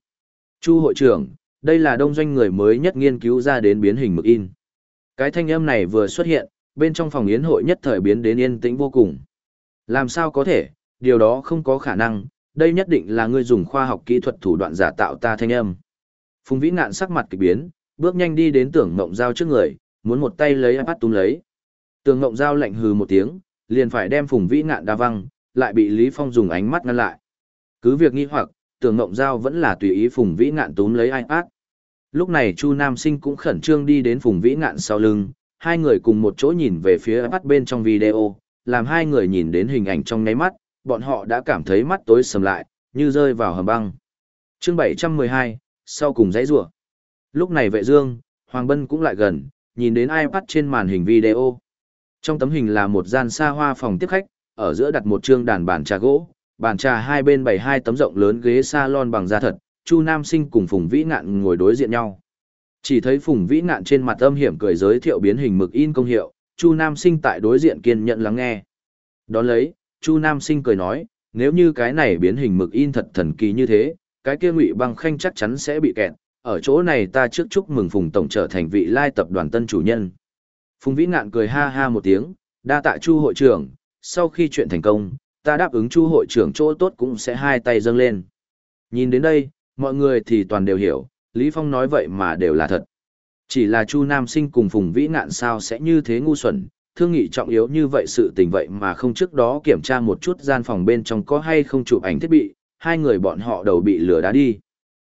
Chu hội trưởng, đây là đông doanh người mới nhất nghiên cứu ra đến biến hình mực in. Cái thanh âm này vừa xuất hiện, bên trong phòng yến hội nhất thời biến đến yên tĩnh vô cùng. Làm sao có thể, điều đó không có khả năng, đây nhất định là ngươi dùng khoa học kỹ thuật thủ đoạn giả tạo ta thanh âm. Phùng Vĩ Ngạn sắc mặt kỳ biến, bước nhanh đi đến tưởng ngộng giao trước người, muốn một tay lấy iPad túm lấy. Tưởng ngộng giao lạnh hừ một tiếng, liền phải đem Phùng Vĩ Ngạn đa văng, lại bị Lý Phong dùng ánh mắt ngăn lại. Cứ việc nghi hoặc, tưởng ngộng giao vẫn là tùy ý Phùng Vĩ Ngạn túm lấy ác. Lúc này Chu Nam Sinh cũng khẩn trương đi đến Phùng Vĩ Ngạn sau lưng, hai người cùng một chỗ nhìn về phía bắt bên trong video, làm hai người nhìn đến hình ảnh trong nháy mắt, bọn họ đã cảm thấy mắt tối sầm lại, như rơi vào hầm băng. Chương 712, sau cùng dãy rủa. Lúc này Vệ Dương, Hoàng Bân cũng lại gần, nhìn đến iPad trên màn hình video. Trong tấm hình là một gian xa hoa phòng tiếp khách, ở giữa đặt một trương đàn bàn trà gỗ, bàn trà hai bên bày hai tấm rộng lớn ghế salon bằng da thật, Chu Nam Sinh cùng Phùng Vĩ Ngạn ngồi đối diện nhau. Chỉ thấy Phùng Vĩ Ngạn trên mặt âm hiểm cười giới thiệu biến hình mực in công hiệu, Chu Nam Sinh tại đối diện kiên nhận lắng nghe. Đón lấy, Chu Nam Sinh cười nói, nếu như cái này biến hình mực in thật thần kỳ như thế, cái kia Ngụy Băng Khanh chắc chắn sẽ bị kẹt. Ở chỗ này ta trước chúc mừng Phùng tổng trở thành vị lai tập đoàn tân chủ nhân. Phùng Vĩ Ngạn cười ha ha một tiếng, đa tạ Chu hội trưởng, sau khi chuyện thành công, ta đáp ứng Chu hội trưởng chỗ tốt cũng sẽ hai tay dâng lên. Nhìn đến đây, mọi người thì toàn đều hiểu, Lý Phong nói vậy mà đều là thật. Chỉ là Chu Nam Sinh cùng Phùng Vĩ Ngạn sao sẽ như thế ngu xuẩn, thương nghị trọng yếu như vậy sự tình vậy mà không trước đó kiểm tra một chút gian phòng bên trong có hay không chụp ảnh thiết bị, hai người bọn họ đầu bị lửa đá đi.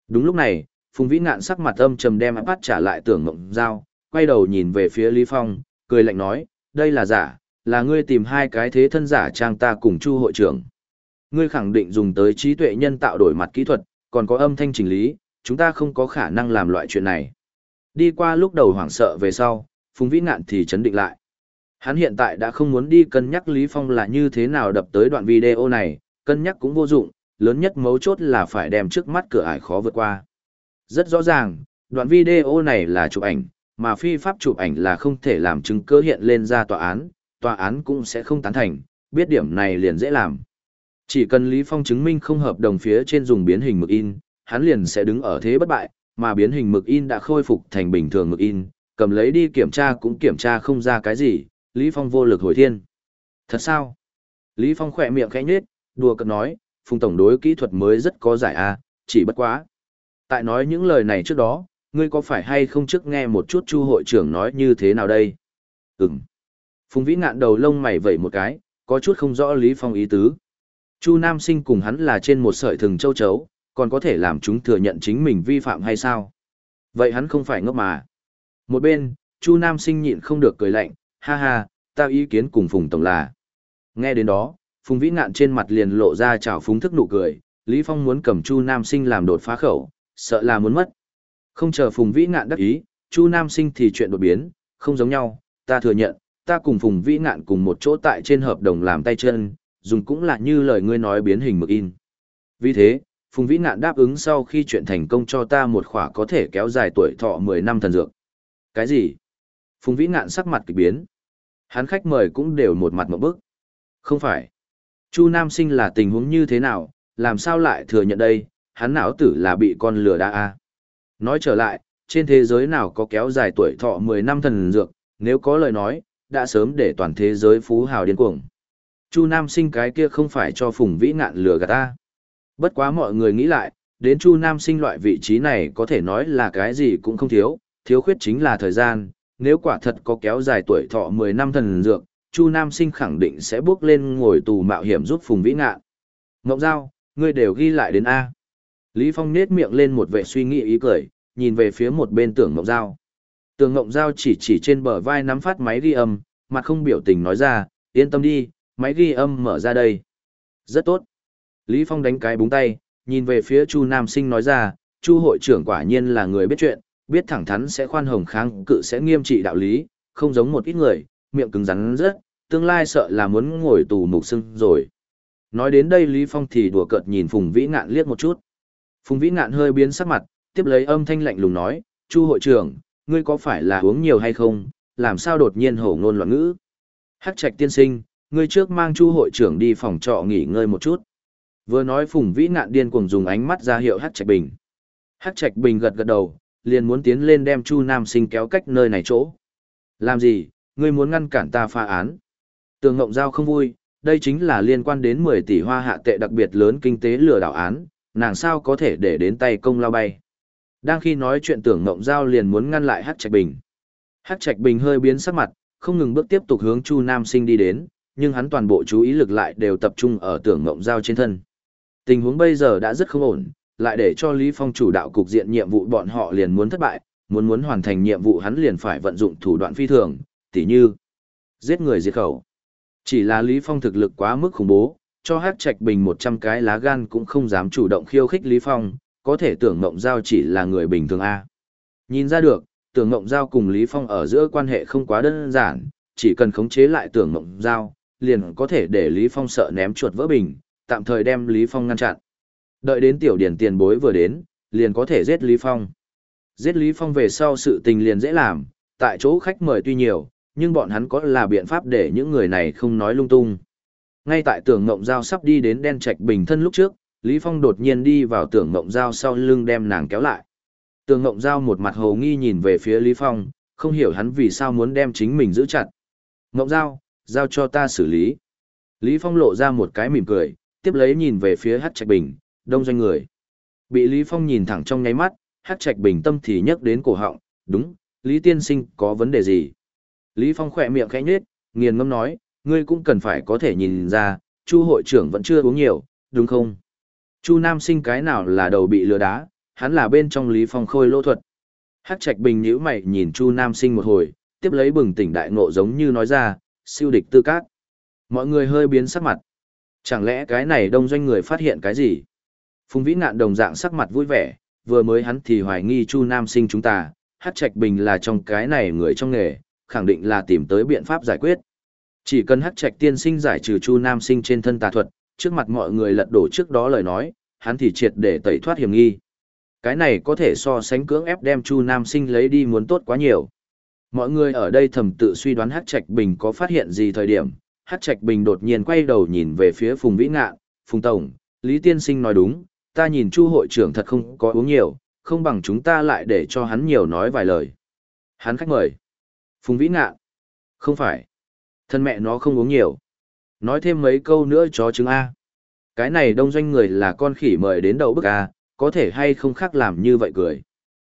Đúng lúc này, Phùng Vĩ Ngạn sắc mặt âm trầm đem bắt trả lại tưởng mộng dao, quay đầu nhìn về phía Lý Phong, cười lạnh nói, đây là giả, là ngươi tìm hai cái thế thân giả trang ta cùng Chu hội trưởng. Ngươi khẳng định dùng tới trí tuệ nhân tạo đổi mặt kỹ thuật, còn có âm thanh chỉnh lý, chúng ta không có khả năng làm loại chuyện này. Đi qua lúc đầu hoảng sợ về sau, Phùng Vĩ Ngạn thì chấn định lại. Hắn hiện tại đã không muốn đi cân nhắc Lý Phong là như thế nào đập tới đoạn video này, cân nhắc cũng vô dụng, lớn nhất mấu chốt là phải đem trước mắt cửa ải khó vượt qua. Rất rõ ràng, đoạn video này là chụp ảnh, mà phi pháp chụp ảnh là không thể làm chứng cứ hiện lên ra tòa án, tòa án cũng sẽ không tán thành, biết điểm này liền dễ làm. Chỉ cần Lý Phong chứng minh không hợp đồng phía trên dùng biến hình mực in, hắn liền sẽ đứng ở thế bất bại, mà biến hình mực in đã khôi phục thành bình thường mực in, cầm lấy đi kiểm tra cũng kiểm tra không ra cái gì, Lý Phong vô lực hồi thiên. Thật sao? Lý Phong khỏe miệng khẽ nhếch, đùa cợt nói, Phùng tổng đối kỹ thuật mới rất có giải a, chỉ bất quá. Tại nói những lời này trước đó, ngươi có phải hay không trước nghe một chút Chu hội trưởng nói như thế nào đây? Ừm. Phùng Vĩ ngạn đầu lông mày vẩy một cái, có chút không rõ Lý Phong ý tứ. Chu Nam Sinh cùng hắn là trên một sợi thừng châu chấu, còn có thể làm chúng thừa nhận chính mình vi phạm hay sao? Vậy hắn không phải ngốc mà. Một bên, Chu Nam Sinh nhịn không được cười lạnh, ha ha, ta ý kiến cùng Phùng Tổng là. Nghe đến đó, Phùng Vĩ Ngạn trên mặt liền lộ ra trào phúng thức nụ cười, Lý Phong muốn cầm Chu Nam Sinh làm đột phá khẩu, sợ là muốn mất. Không chờ Phùng Vĩ Ngạn đắc ý, Chu Nam Sinh thì chuyện đột biến, không giống nhau, ta thừa nhận, ta cùng Phùng Vĩ Ngạn cùng một chỗ tại trên hợp đồng làm tay chân, dùng cũng là như lời ngươi nói biến hình mực in. Vì thế, Phùng Vĩ Ngạn đáp ứng sau khi chuyện thành công cho ta một khỏa có thể kéo dài tuổi thọ 10 năm thần dược. Cái gì? Phùng Vĩ Ngạn sắc mặt kỳ biến. Hắn khách mời cũng đều một mặt một bức. Không phải. Chu Nam Sinh là tình huống như thế nào, làm sao lại thừa nhận đây, hắn não tử là bị con lừa đa a. À? Nói trở lại, trên thế giới nào có kéo dài tuổi thọ 10 năm thần dược, nếu có lời nói, đã sớm để toàn thế giới phú hào điên cuồng. Chu Nam Sinh cái kia không phải cho Phùng Vĩ Ngạn lừa gạt ta. Bất quá mọi người nghĩ lại, đến Chu Nam Sinh loại vị trí này có thể nói là cái gì cũng không thiếu, thiếu khuyết chính là thời gian, nếu quả thật có kéo dài tuổi thọ 10 năm thần dược, Chu Nam Sinh khẳng định sẽ bước lên ngồi tù mạo hiểm giúp Phùng Vĩ Ngạn. Ngọc Giao, ngươi đều ghi lại đến A. Lý Phong nết miệng lên một vẻ suy nghĩ ý cười, nhìn về phía một bên tưởng Ngọc Giao. Tường Ngộng Giao chỉ chỉ trên bờ vai nắm phát máy ghi âm, mặt không biểu tình nói ra, yên tâm đi, máy ghi âm mở ra đây. Rất tốt. Lý Phong đánh cái búng tay, nhìn về phía Chu Nam Sinh nói ra, Chu hội trưởng quả nhiên là người biết chuyện, biết thẳng thắn sẽ khoan hồng kháng cự sẽ nghiêm trị đạo lý, không giống một ít người, miệng cứng rắn rất, tương lai sợ là muốn ngồi tù mục sưng rồi. Nói đến đây Lý Phong thì đùa cợt nhìn Phùng Vĩ Ngạn liếc một chút. Phùng Vĩ Ngạn hơi biến sắc mặt, tiếp lấy âm thanh lạnh lùng nói, Chu hội trưởng, ngươi có phải là uống nhiều hay không, làm sao đột nhiên hổ ngôn loạn ngữ. Hắc trạch tiên sinh, ngươi trước mang Chu hội trưởng đi phòng trọ nghỉ ngơi một chút. Vừa nói Phùng Vĩ Ngạn điên cuồng dùng ánh mắt ra hiệu Hắc trạch bình. Hắc trạch bình gật gật đầu, liền muốn tiến lên đem Chu Nam Sinh kéo cách nơi này chỗ. Làm gì, ngươi muốn ngăn cản ta pha án? Tường Ngộng Giao không vui, đây chính là liên quan đến 10 tỷ hoa hạ tệ đặc biệt lớn kinh tế lừa đảo án, nàng sao có thể để đến tay công lao bay. Đang khi nói chuyện tưởng Ngộng Giao liền muốn ngăn lại Hắc Trạch Bình. Hắc Trạch Bình hơi biến sắc mặt, không ngừng bước tiếp tục hướng Chu Nam Sinh đi đến, nhưng hắn toàn bộ chú ý lực lại đều tập trung ở tưởng Ngộng Giao trên thân. Tình huống bây giờ đã rất không ổn, lại để cho Lý Phong chủ đạo cục diện nhiệm vụ bọn họ liền muốn thất bại, muốn muốn hoàn thành nhiệm vụ hắn liền phải vận dụng thủ đoạn phi thường, tỉ như giết người diệt khẩu. Chỉ là Lý Phong thực lực quá mức khủng bố, cho hát trạch bình 100 cái lá gan cũng không dám chủ động khiêu khích Lý Phong, có thể tưởng Ngộng Giao chỉ là người bình thường A. Nhìn ra được, tưởng Ngộng Giao cùng Lý Phong ở giữa quan hệ không quá đơn giản, chỉ cần khống chế lại tưởng Ngộng Giao, liền có thể để Lý Phong sợ ném chuột vỡ bình, tạm thời đem Lý Phong ngăn chặn. Đợi đến tiểu điển tiền bối vừa đến, liền có thể giết Lý Phong. Giết Lý Phong về sau sự tình liền dễ làm, tại chỗ khách mời tuy nhiều, nhưng bọn hắn có là biện pháp để những người này không nói lung tung. Ngay tại tưởng ngộng giao sắp đi đến đen trạch bình thân lúc trước, Lý Phong đột nhiên đi vào tưởng ngộng giao sau lưng đem nàng kéo lại. Tưởng ngộng giao một mặt hồ nghi nhìn về phía Lý Phong, không hiểu hắn vì sao muốn đem chính mình giữ chặt. Ngộng giao, giao cho ta xử lý. Lý Phong lộ ra một cái mỉm cười, tiếp lấy nhìn về phía hát trạch bình, đông doanh người. Bị Lý Phong nhìn thẳng trong nháy mắt, hát trạch bình tâm thì nhấc đến cổ họng, đúng, Lý tiên sinh có vấn đề gì? Lý Phong khỏe miệng khẽ nhếch, nghiền ngâm nói, ngươi cũng cần phải có thể nhìn ra, Chu hội trưởng vẫn chưa uống nhiều, đúng không? Chu Nam sinh cái nào là đầu bị lừa đá, hắn là bên trong Lý Phong khôi lỗ thuật. Hắc Trạch Bình nhíu mày nhìn Chu Nam sinh một hồi, tiếp lấy bừng tỉnh đại ngộ giống như nói ra, siêu địch tư cát. Mọi người hơi biến sắc mặt. Chẳng lẽ cái này đông doanh người phát hiện cái gì? Phùng Vĩ Ngạn đồng dạng sắc mặt vui vẻ, vừa mới hắn thì hoài nghi Chu Nam sinh chúng ta, Hắc Trạch Bình là trong cái này người trong nghề, khẳng định là tìm tới biện pháp giải quyết. Chỉ cần hắc trạch tiên sinh giải trừ Chu Nam sinh trên thân tà thuật, trước mặt mọi người lật đổ trước đó lời nói, hắn thì triệt để tẩy thoát hiểm nghi. Cái này có thể so sánh cưỡng ép đem Chu Nam sinh lấy đi muốn tốt quá nhiều. Mọi người ở đây thầm tự suy đoán Hắc Trạch Bình có phát hiện gì thời điểm, Hắc Trạch Bình đột nhiên quay đầu nhìn về phía Phùng Vĩ Ngạn, Phùng Tổng, Lý Tiên Sinh nói đúng, ta nhìn Chu hội trưởng thật không có uống nhiều, không bằng chúng ta lại để cho hắn nhiều nói vài lời. Hắn khách mời. Phùng Vĩ Ngạn. Không phải. Thân mẹ nó không uống nhiều. Nói thêm mấy câu nữa cho chứng A. Cái này đông doanh người là con khỉ mời đến đầu bức A, có thể hay không khác làm như vậy cười.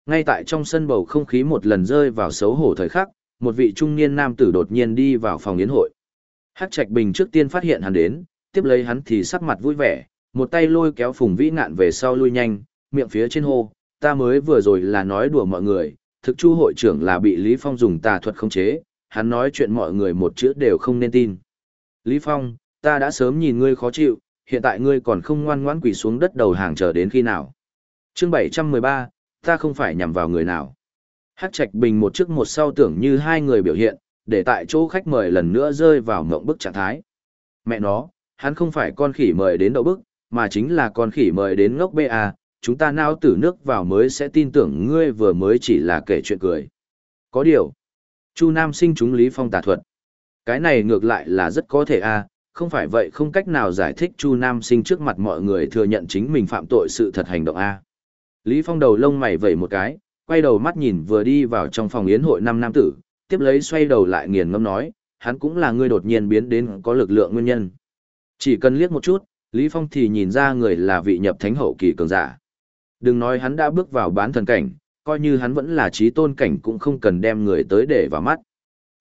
Ngay tại trong sân bầu không khí một lần rơi vào xấu hổ thời khắc, một vị trung niên nam tử đột nhiên đi vào phòng yến hội. Hắc Trạch Bình trước tiên phát hiện hắn đến, tiếp lấy hắn thì sắc mặt vui vẻ, một tay lôi kéo Phùng Vĩ Ngạn về sau lui nhanh, miệng phía trên hô, ta mới vừa rồi là nói đùa mọi người, thực chu hội trưởng là bị Lý Phong dùng tà thuật khống chế, hắn nói chuyện mọi người một chữ đều không nên tin. Lý Phong, ta đã sớm nhìn ngươi khó chịu, hiện tại ngươi còn không ngoan ngoãn quỳ xuống đất đầu hàng chờ đến khi nào. Chương 713, ta không phải nhằm vào người nào. Hắc Trạch Bình một trước một sau tưởng như hai người biểu hiện, để tại chỗ khách mời lần nữa rơi vào mộng bức trạng thái. Mẹ nó, hắn không phải con khỉ mời đến đậu bức, mà chính là con khỉ mời đến ngốc bê à, chúng ta nao tử nước vào mới sẽ tin tưởng ngươi vừa mới chỉ là kể chuyện cười. Có điều, Chu Nam sinh chúng Lý Phong tà thuật. Cái này ngược lại là rất có thể à, không phải vậy không cách nào giải thích Chu Nam sinh trước mặt mọi người thừa nhận chính mình phạm tội sự thật hành động a. À. Lý Phong đầu lông mày vẩy một cái, quay đầu mắt nhìn vừa đi vào trong phòng yến hội năm nam tử, tiếp lấy xoay đầu lại nghiền ngâm nói, hắn cũng là người đột nhiên biến đến có lực lượng nguyên nhân. Chỉ cần liếc một chút, Lý Phong thì nhìn ra người là vị nhập thánh hậu kỳ cường giả. Đừng nói hắn đã bước vào bán thần cảnh, coi như hắn vẫn là trí tôn cảnh cũng không cần đem người tới để vào mắt.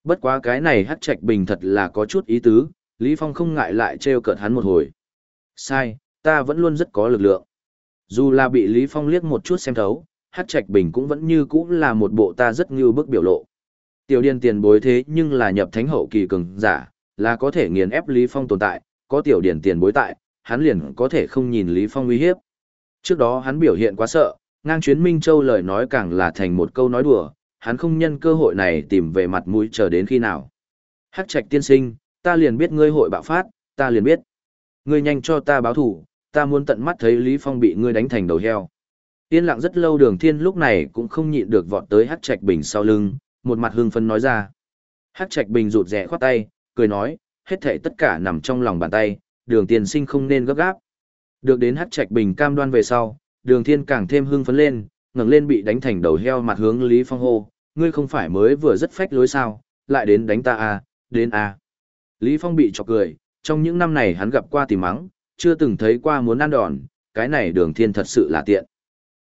Bất quá cái này hắc trạch bình thật là có chút ý tứ, Lý Phong không ngại lại trêu cợt hắn một hồi. Sai, ta vẫn luôn rất có lực lượng. Dù là bị Lý Phong liếc một chút xem thấu, hắc trạch bình cũng vẫn như cũ là một bộ ta rất như bức biểu lộ. Tiểu điên tiền bối thế nhưng là nhập thánh hậu kỳ cường giả, là có thể nghiền ép Lý Phong tồn tại, có tiểu điển tiền bối tại, hắn liền có thể không nhìn Lý Phong uy hiếp. Trước đó hắn biểu hiện quá sợ, ngang chuyến Minh Châu lời nói càng là thành một câu nói đùa, hắn không nhân cơ hội này tìm về mặt mũi chờ đến khi nào. Hắc trạch tiên sinh, ta liền biết ngươi hội bạo phát, ta liền biết. Ngươi nhanh cho ta báo thủ, ta muốn tận mắt thấy Lý Phong bị ngươi đánh thành đầu heo. Yên lặng rất lâu đường thiên lúc này cũng không nhịn được vọt tới Hắc trạch bình sau lưng, một mặt hưng phấn nói ra. Hắc trạch bình rụt rẻ khoát tay, cười nói, hết thảy tất cả nằm trong lòng bàn tay, đường tiên sinh không nên gấp gáp. Được đến Hắc trạch bình cam đoan về sau, đường thiên càng thêm hưng phấn lên, ngẩng lên bị đánh thành đầu heo mặt hướng Lý Phong hô, ngươi không phải mới vừa rất phách lối sao, lại đến đánh ta à, đến à. Lý Phong bị chọc cười, trong những năm này hắn gặp qua tìm mắng, chưa từng thấy qua muốn ăn đòn, cái này đường thiên thật sự là tiện.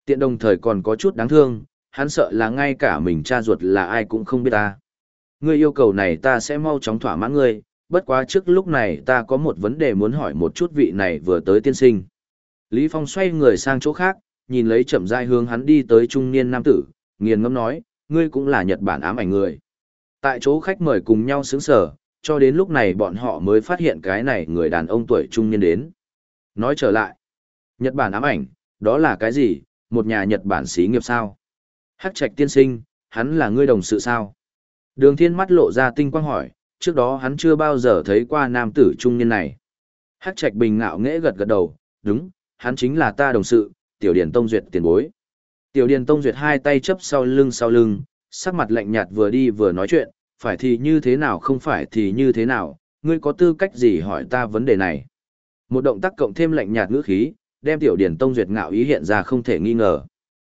Tiện đồng thời còn có chút đáng thương, hắn sợ là ngay cả mình cha ruột là ai cũng không biết ta. Ngươi yêu cầu này ta sẽ mau chóng thỏa mãn ngươi, bất quá trước lúc này ta có một vấn đề muốn hỏi một chút vị này vừa tới tiên sinh. Lý Phong xoay người sang chỗ khác, nhìn lấy chậm rãi hướng hắn đi tới trung niên nam tử, nghiền ngẫm nói, ngươi cũng là Nhật Bản ám ảnh người. Tại chỗ khách mời cùng nhau sướng sở, cho đến lúc này bọn họ mới phát hiện cái này người đàn ông tuổi trung niên đến. Nói trở lại, Nhật Bản ám ảnh, đó là cái gì, một nhà Nhật Bản xí nghiệp sao? Hắc trạch tiên sinh, hắn là ngươi đồng sự sao? Đường thiên mắt lộ ra tinh quang hỏi, trước đó hắn chưa bao giờ thấy qua nam tử trung niên này. Hắc trạch bình ngạo nghễ gật gật đầu, đúng, hắn chính là ta đồng sự, tiểu điển tông duyệt tiền bối. Tiểu Điền tông duyệt hai tay chấp sau lưng sau lưng, sắc mặt lạnh nhạt vừa đi vừa nói chuyện, phải thì như thế nào không phải thì như thế nào, ngươi có tư cách gì hỏi ta vấn đề này. Một động tác cộng thêm lạnh nhạt ngữ khí, đem tiểu Điền tông duyệt ngạo ý hiện ra không thể nghi ngờ.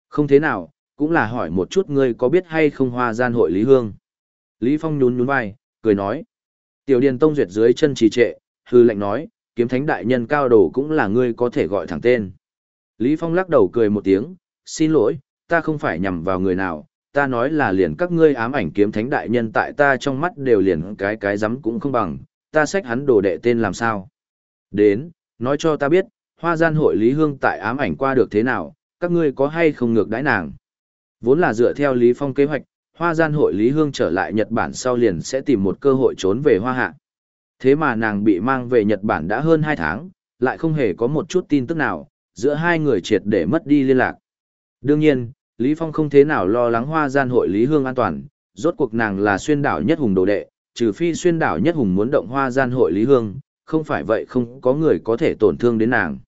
Không thế nào, cũng là hỏi một chút ngươi có biết hay không hoa gian hội Lý Hương. Lý Phong nhún nhún vai, cười nói. Tiểu Điền tông duyệt dưới chân trì trệ, hư lạnh nói, kiếm thánh đại nhân cao đồ cũng là ngươi có thể gọi thẳng tên. Lý Phong lắc đầu cười một tiếng, xin lỗi, ta không phải nhằm vào người nào, ta nói là liền các ngươi ám ảnh kiếm thánh đại nhân tại ta trong mắt đều liền cái cái rắm cũng không bằng, ta xách hắn đồ đệ tên làm sao. Đến, nói cho ta biết, hoa gian hội Lý Hương tại ám ảnh qua được thế nào, các ngươi có hay không ngược đãi nàng. Vốn là dựa theo Lý Phong kế hoạch, hoa gian hội Lý Hương trở lại Nhật Bản sau liền sẽ tìm một cơ hội trốn về hoa hạ. Thế mà nàng bị mang về Nhật Bản đã hơn 2 tháng, lại không hề có một chút tin tức nào, giữa hai người triệt để mất đi liên lạc. Đương nhiên, Lý Phong không thế nào lo lắng hoa gian hội Lý Hương an toàn, rốt cuộc nàng là xuyên đảo nhất hùng đồ đệ, trừ phi xuyên đảo nhất hùng muốn động hoa gian hội Lý Hương, không phải vậy không có người có thể tổn thương đến nàng.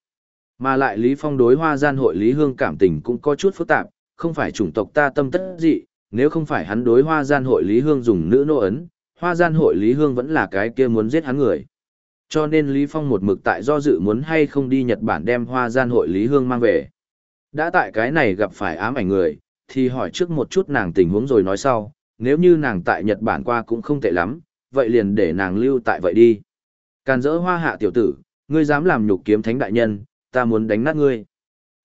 Mà lại Lý Phong đối hoa gian hội Lý Hương cảm tình cũng có chút phức tạp, không phải chủng tộc ta tâm tất dị, nếu không phải hắn đối hoa gian hội Lý Hương dùng nữ nô ấn, hoa gian hội Lý Hương vẫn là cái kia muốn giết hắn người. Cho nên Lý Phong một mực tại do dự muốn hay không đi Nhật Bản đem hoa gian hội Lý Hương mang về. Đã tại cái này gặp phải ám ảnh người, thì hỏi trước một chút nàng tình huống rồi nói sau, nếu như nàng tại Nhật Bản qua cũng không tệ lắm, vậy liền để nàng lưu tại vậy đi. Càn dỡ hoa hạ tiểu tử, ngươi dám làm nhục kiếm thánh đại nhân, ta muốn đánh nát ngươi.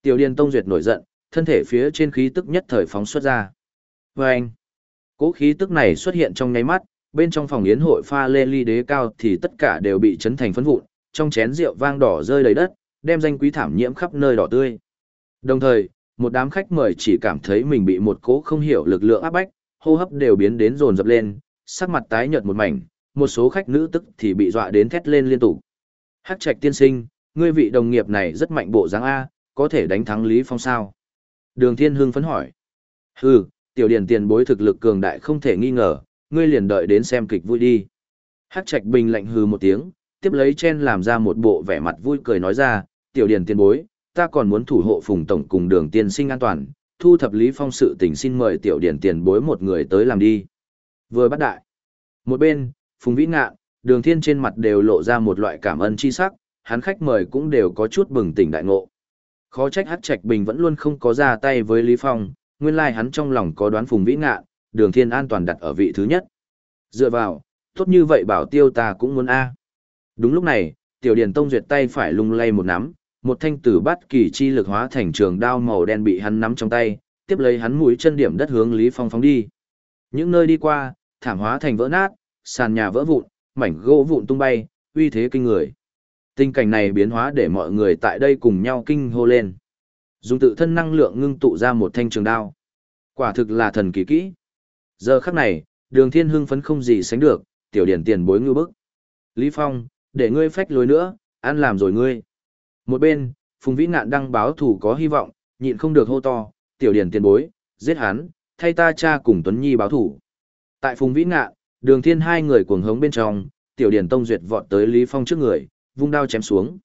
Tiểu điên Tông Duyệt nổi giận, thân thể phía trên khí tức nhất thời phóng xuất ra. Và anh, cố khí tức này xuất hiện trong nháy mắt, bên trong phòng yến hội pha lê ly đế cao thì tất cả đều bị chấn thành phấn vụn, trong chén rượu vang đỏ rơi đầy đất, đem danh quý thảm nhiễm khắp nơi đỏ tươi. Đồng thời, một đám khách mời chỉ cảm thấy mình bị một cỗ không hiểu lực lượng áp bách, hô hấp đều biến đến rồn dập lên, sắc mặt tái nhợt một mảnh, một số khách nữ tức thì bị dọa đến thét lên liên tục. Hắc Trạch tiên sinh, ngươi vị đồng nghiệp này rất mạnh bộ dáng a, có thể đánh thắng Lý Phong sao? Đường Thiên Hưng phấn hỏi. Hừ, tiểu điển tiền bối thực lực cường đại không thể nghi ngờ, ngươi liền đợi đến xem kịch vui đi. Hắc Trạch bình lạnh hừ một tiếng, tiếp lấy chen làm ra một bộ vẻ mặt vui cười nói ra, tiểu điển tiền bối, ta còn muốn thủ hộ phùng tổng cùng đường tiên sinh an toàn, thu thập Lý Phong sự tình xin mời tiểu điển tiền bối một người tới làm đi. Vừa bắt đại. Một bên, Phùng Vĩ Ngạn, Đường Thiên trên mặt đều lộ ra một loại cảm ơn chi sắc, hắn khách mời cũng đều có chút bừng tỉnh đại ngộ. Khó trách hát Trạch Bình vẫn luôn không có ra tay với Lý Phong, nguyên lai hắn trong lòng có đoán Phùng Vĩ Ngạn, Đường Thiên an toàn đặt ở vị thứ nhất. Dựa vào, tốt như vậy bảo tiêu ta cũng muốn a. Đúng lúc này, Tiểu Điền Tông duyệt tay phải lung lay một nắm, một thanh tử bát kỳ chi lực hóa thành trường đao màu đen bị hắn nắm trong tay, tiếp lấy hắn mũi chân điểm đất hướng Lý Phong phóng đi. Những nơi đi qua, thảm hóa thành vỡ nát, sàn nhà vỡ vụn, mảnh gỗ vụn tung bay, uy thế kinh người. Tình cảnh này biến hóa để mọi người tại đây cùng nhau kinh hô lên. Dùng tự thân năng lượng ngưng tụ ra một thanh trường đao. Quả thực là thần kỳ kỹ. Giờ khắc này, đường thiên hưng phấn không gì sánh được, tiểu điển tiền bối ngư bức. Lý Phong, để ngươi phách lối nữa, ăn làm rồi ngươi. Một bên, Phùng Vĩ Ngạn đăng báo thủ có hy vọng, nhịn không được hô to, tiểu điển tiền bối, giết hắn, thay ta cha cùng Tuấn Nhi báo thủ. Tại Phùng Vĩ Ngạn, đường thiên hai người cuồng hống bên trong, tiểu điển tông duyệt vọt tới Lý Phong trước người, vung đao chém xuống.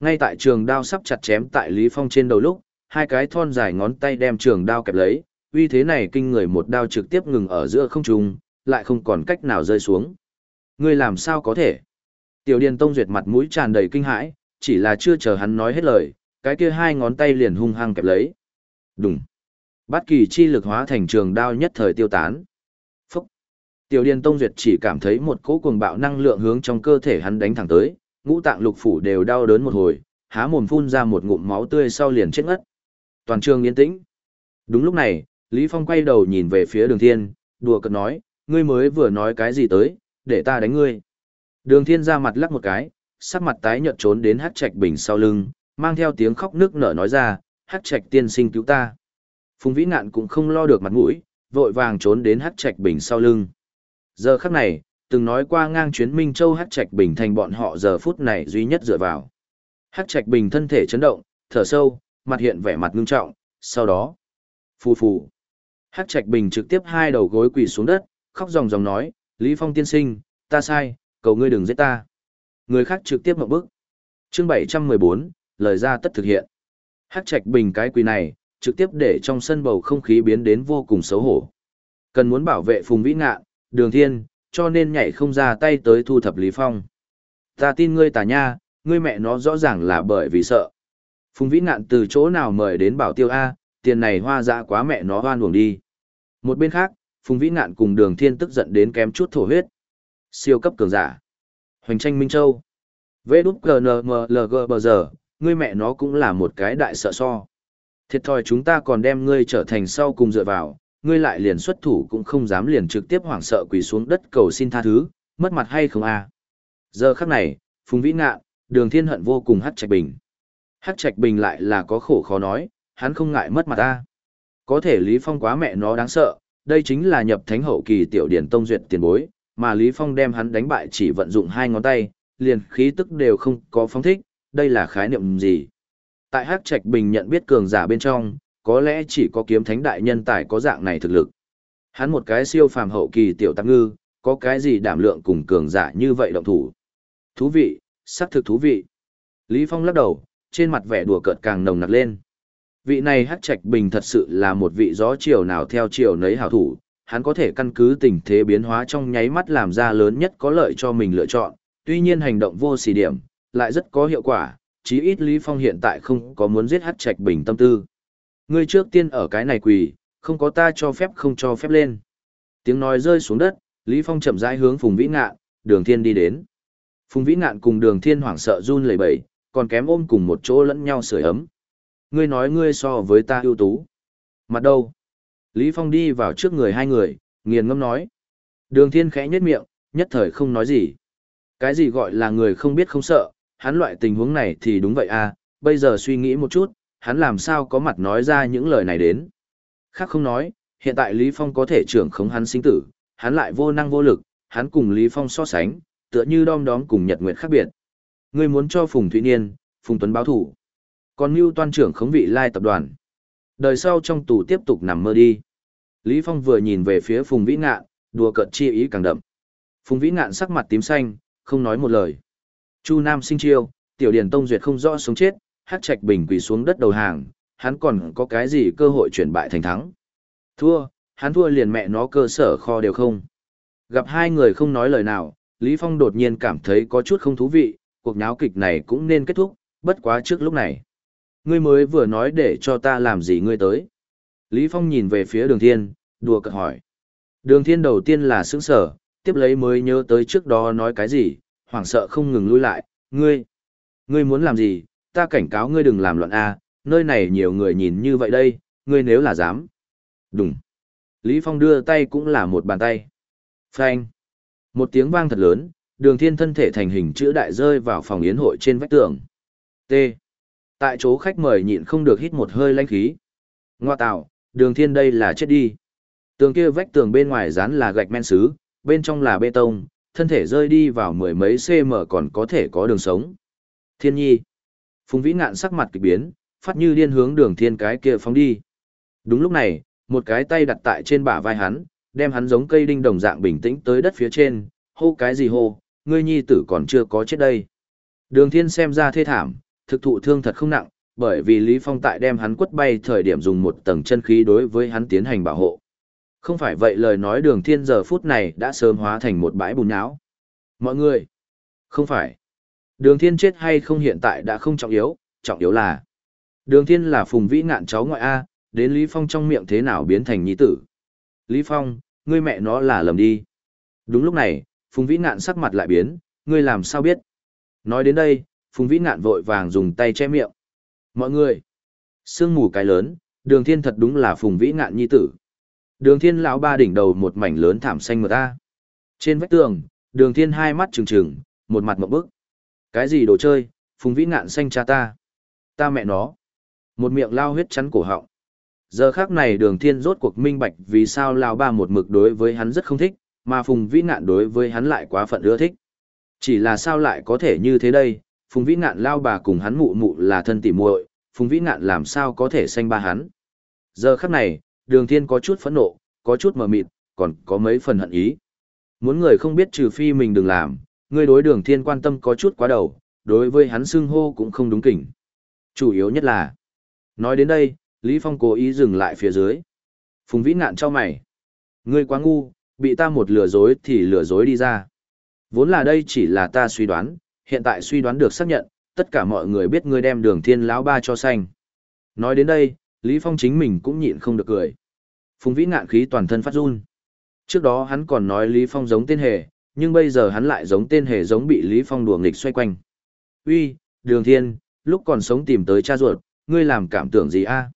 Ngay tại trường đao sắp chặt chém tại Lý Phong trên đầu lúc, hai cái thon dài ngón tay đem trường đao kẹp lấy, uy thế này kinh người một đao trực tiếp ngừng ở giữa không trung, lại không còn cách nào rơi xuống. Ngươi làm sao có thể? Tiểu Điền Tông duyệt mặt mũi tràn đầy kinh hãi, chỉ là chưa chờ hắn nói hết lời, cái kia hai ngón tay liền hung hăng kẹp lấy. Đùng. Bát kỳ chi lực hóa thành trường đao nhất thời tiêu tán. Phúc. Tiểu Điền Tông duyệt chỉ cảm thấy một cỗ cuồng bạo năng lượng hướng trong cơ thể hắn đánh thẳng tới, ngũ tạng lục phủ đều đau đớn một hồi, há mồm phun ra một ngụm máu tươi sau liền chết ngất. Toàn trường yên tĩnh. Đúng lúc này, Lý Phong quay đầu nhìn về phía Đường Thiên, đùa cợt nói, ngươi mới vừa nói cái gì tới, để ta đánh ngươi. Đường Thiên ra mặt lắc một cái, sắc mặt tái nhợt trốn đến Hắc Trạch Bình sau lưng, mang theo tiếng khóc nức nở nói ra, Hắc Trạch tiên sinh cứu ta. Phùng Vĩ Ngạn cũng không lo được mặt mũi, vội vàng trốn đến Hắc Trạch Bình sau lưng. Giờ khắc này, từng nói qua ngang chuyến Minh Châu Hắc Trạch Bình thành bọn họ giờ phút này duy nhất dựa vào. Hắc Trạch Bình thân thể chấn động, thở sâu, mặt hiện vẻ mặt ngưng trọng, sau đó, phù phù. Hắc Trạch Bình trực tiếp hai đầu gối quỳ xuống đất, khóc ròng ròng nói, Lý Phong tiên sinh, ta sai, cầu ngươi đừng giết ta. Người khác trực tiếp một bước. Chương 714, lời ra tất thực hiện. Hắc Trạch Bình cái quỳ này, trực tiếp để trong sân bầu không khí biến đến vô cùng xấu hổ. Cần muốn bảo vệ Phùng Vĩ Ngạn, Đường Thiên, cho nên nhảy không ra tay tới thu thập Lý Phong. Ta tin ngươi tà nha, ngươi mẹ nó rõ ràng là bởi vì sợ. Phùng Vĩ Ngạn từ chỗ nào mời đến bảo tiêu A, tiền này hoa dạ quá mẹ nó hoan uổng đi. Một bên khác, Phùng Vĩ Ngạn cùng Đường Thiên tức giận đến kém chút thổ huyết. Siêu cấp cường giả. Hoành tranh Minh Châu. Vê đút GNMLG bờ giờ, ngươi mẹ nó cũng là một cái đại sợ so. Thiệt thòi chúng ta còn đem ngươi trở thành sau cùng dựa vào, ngươi lại liền xuất thủ cũng không dám liền trực tiếp hoảng sợ quỳ xuống đất cầu xin tha thứ, mất mặt hay không à. Giờ khắc này, Phùng Vĩ Ngạn, Đường Thiên hận vô cùng hát Trạch Bình. Hát Trạch Bình lại là có khổ khó nói, hắn không ngại mất mặt ta. Có thể Lý Phong quá mẹ nó đáng sợ, đây chính là nhập thánh hậu kỳ tiểu điển tông duyệt tiền bối, mà Lý Phong đem hắn đánh bại chỉ vận dụng hai ngón tay, liền khí tức đều không có phong thích, đây là khái niệm gì? Tại Hắc Trạch Bình nhận biết cường giả bên trong, có lẽ chỉ có kiếm thánh đại nhân tài có dạng này thực lực. Hắn một cái siêu phàm hậu kỳ tiểu tạp ngư, có cái gì đảm lượng cùng cường giả như vậy động thủ. Thú vị, sắc thực thú vị. Lý Phong lắc đầu, trên mặt vẻ đùa cợt càng nồng nặc lên. Vị này Hắc Trạch Bình thật sự là một vị gió chiều nào theo chiều nấy hảo thủ, hắn có thể căn cứ tình thế biến hóa trong nháy mắt làm ra lớn nhất có lợi cho mình lựa chọn, Tuy nhiên hành động vô xỉ điểm, lại rất có hiệu quả, chí ít Lý Phong hiện tại không có muốn giết hát trạch bình tâm tư. Ngươi trước tiên ở cái này quỳ, không có ta cho phép không cho phép lên. Tiếng nói rơi xuống đất, Lý Phong chậm rãi hướng Phùng Vĩ Ngạn, Đường Thiên đi đến. Phùng Vĩ Ngạn cùng Đường Thiên hoảng sợ run lẩy bẩy, còn kém ôm cùng một chỗ lẫn nhau sưởi ấm. Ngươi nói ngươi so với ta ưu tú. Mặt đâu? Lý Phong đi vào trước người hai người, nghiền ngâm nói. Đường Thiên khẽ nhếch miệng, nhất thời không nói gì. Cái gì gọi là người không biết không sợ, hắn loại tình huống này thì đúng vậy à, bây giờ suy nghĩ một chút, hắn làm sao có mặt nói ra những lời này đến. Khác không nói, hiện tại Lý Phong có thể trưởng khống hắn sinh tử, hắn lại vô năng vô lực, hắn cùng Lý Phong so sánh, tựa như đom đóm cùng Nhật Nguyệt khác biệt. Ngươi muốn cho Phùng Thụy Niên, Phùng Tuấn báo thủ. Còn Mưu toan trưởng khống vị lai tập đoàn. Đời sau trong tù tiếp tục nằm mơ đi. Lý Phong vừa nhìn về phía Phùng Vĩ Ngạn, đùa cợt chi ý càng đậm. Phùng Vĩ Ngạn sắc mặt tím xanh, không nói một lời. Chu Nam sinh chiêu, Tiểu Điền Tông duyệt không rõ sống chết, hát Trạch Bình quỳ xuống đất đầu hàng, hắn còn có cái gì cơ hội chuyển bại thành thắng. Thua, hắn thua liền mẹ nó cơ sở kho đều không. Gặp hai người không nói lời nào, Lý Phong đột nhiên cảm thấy có chút không thú vị, cuộc nháo kịch này cũng nên kết thúc, bất quá trước lúc này. Ngươi mới vừa nói để cho ta làm gì ngươi tới. Lý Phong nhìn về phía đường thiên, đùa cợt hỏi. Đường thiên đầu tiên là sững sờ, tiếp lấy mới nhớ tới trước đó nói cái gì, hoảng sợ không ngừng lui lại, ngươi, ngươi muốn làm gì, ta cảnh cáo ngươi đừng làm loạn A, nơi này nhiều người nhìn như vậy đây, ngươi nếu là dám. Đúng. Lý Phong đưa tay cũng là một bàn tay. Phanh. Một tiếng vang thật lớn, đường thiên thân thể thành hình chữ đại rơi vào phòng yến hội trên vách tường. T. Tại chỗ khách mời nhịn không được hít một hơi lanh khí. Ngoa tạo, đường thiên đây là chết đi. Tường kia vách tường bên ngoài dán là gạch men sứ, bên trong là bê tông, thân thể rơi đi vào mười mấy cm còn có thể có đường sống. Thiên nhi. Phùng vĩ ngạn sắc mặt kịch biến, phát như điên hướng đường thiên cái kia phóng đi. Đúng lúc này, một cái tay đặt tại trên bả vai hắn, đem hắn giống cây đinh đồng dạng bình tĩnh tới đất phía trên, hô cái gì hô, ngươi nhi tử còn chưa có chết đây. Đường thiên xem ra thê thảm, thực thụ thương thật không nặng, bởi vì Lý Phong tại đem hắn quất bay thời điểm dùng một tầng chân khí đối với hắn tiến hành bảo hộ. Không phải vậy lời nói đường thiên giờ phút này đã sớm hóa thành một bãi bùn nháo. Mọi người, không phải. Đường thiên chết hay không hiện tại đã không trọng yếu, trọng yếu là. Đường thiên là phùng vĩ ngạn cháu ngoại A, đến Lý Phong trong miệng thế nào biến thành nhi tử. Lý Phong, ngươi mẹ nó là lầm đi. Đúng lúc này, phùng vĩ ngạn sắc mặt lại biến, ngươi làm sao biết. Nói đến đây, phùng vĩ ngạn vội vàng dùng tay che miệng. Mọi người, sương mù cái lớn, đường thiên thật đúng là phùng vĩ ngạn nhi tử. Đường thiên lão ba đỉnh đầu một mảnh lớn thảm xanh mượt ta. Trên vách tường, đường thiên hai mắt trừng trừng, một mặt một bức. Cái gì đồ chơi, phùng vĩ ngạn xanh cha ta. Ta mẹ nó. Một miệng lao huyết chắn cổ họng. Giờ khác này đường thiên rốt cuộc minh bạch vì sao lão ba một mực đối với hắn rất không thích, mà phùng vĩ ngạn đối với hắn lại quá phận ưa thích. Chỉ là sao lại có thể như thế đây, phùng vĩ ngạn lao bà cùng hắn mụ mụ là thân tỉ muội, phùng vĩ ngạn làm sao có thể sanh ba hắn. Giờ khắc này, đường thiên có chút phẫn nộ, có chút mờ mịt, còn có mấy phần hận ý. Muốn người không biết trừ phi mình đừng làm, người đối đường thiên quan tâm có chút quá đầu, đối với hắn xưng hô cũng không đúng kỉnh. Chủ yếu nhất là, nói đến đây, Lý Phong cố ý dừng lại phía dưới. Phùng Vĩ ngạn cho mày. Ngươi quá ngu, bị ta một lừa dối thì lừa dối đi ra. Vốn là đây chỉ là ta suy đoán, hiện tại suy đoán được xác nhận, tất cả mọi người biết ngươi đem đường thiên lão ba cho xanh. Nói đến đây, Lý Phong chính mình cũng nhịn không được cười. Phùng Vĩ ngạn khí toàn thân phát run. Trước đó hắn còn nói Lý Phong giống tên hề, nhưng bây giờ hắn lại giống tên hề giống bị Lý Phong đùa nghịch xoay quanh. Uy, Đường Thiên, lúc còn sống tìm tới cha ruột, ngươi làm cảm tưởng gì a?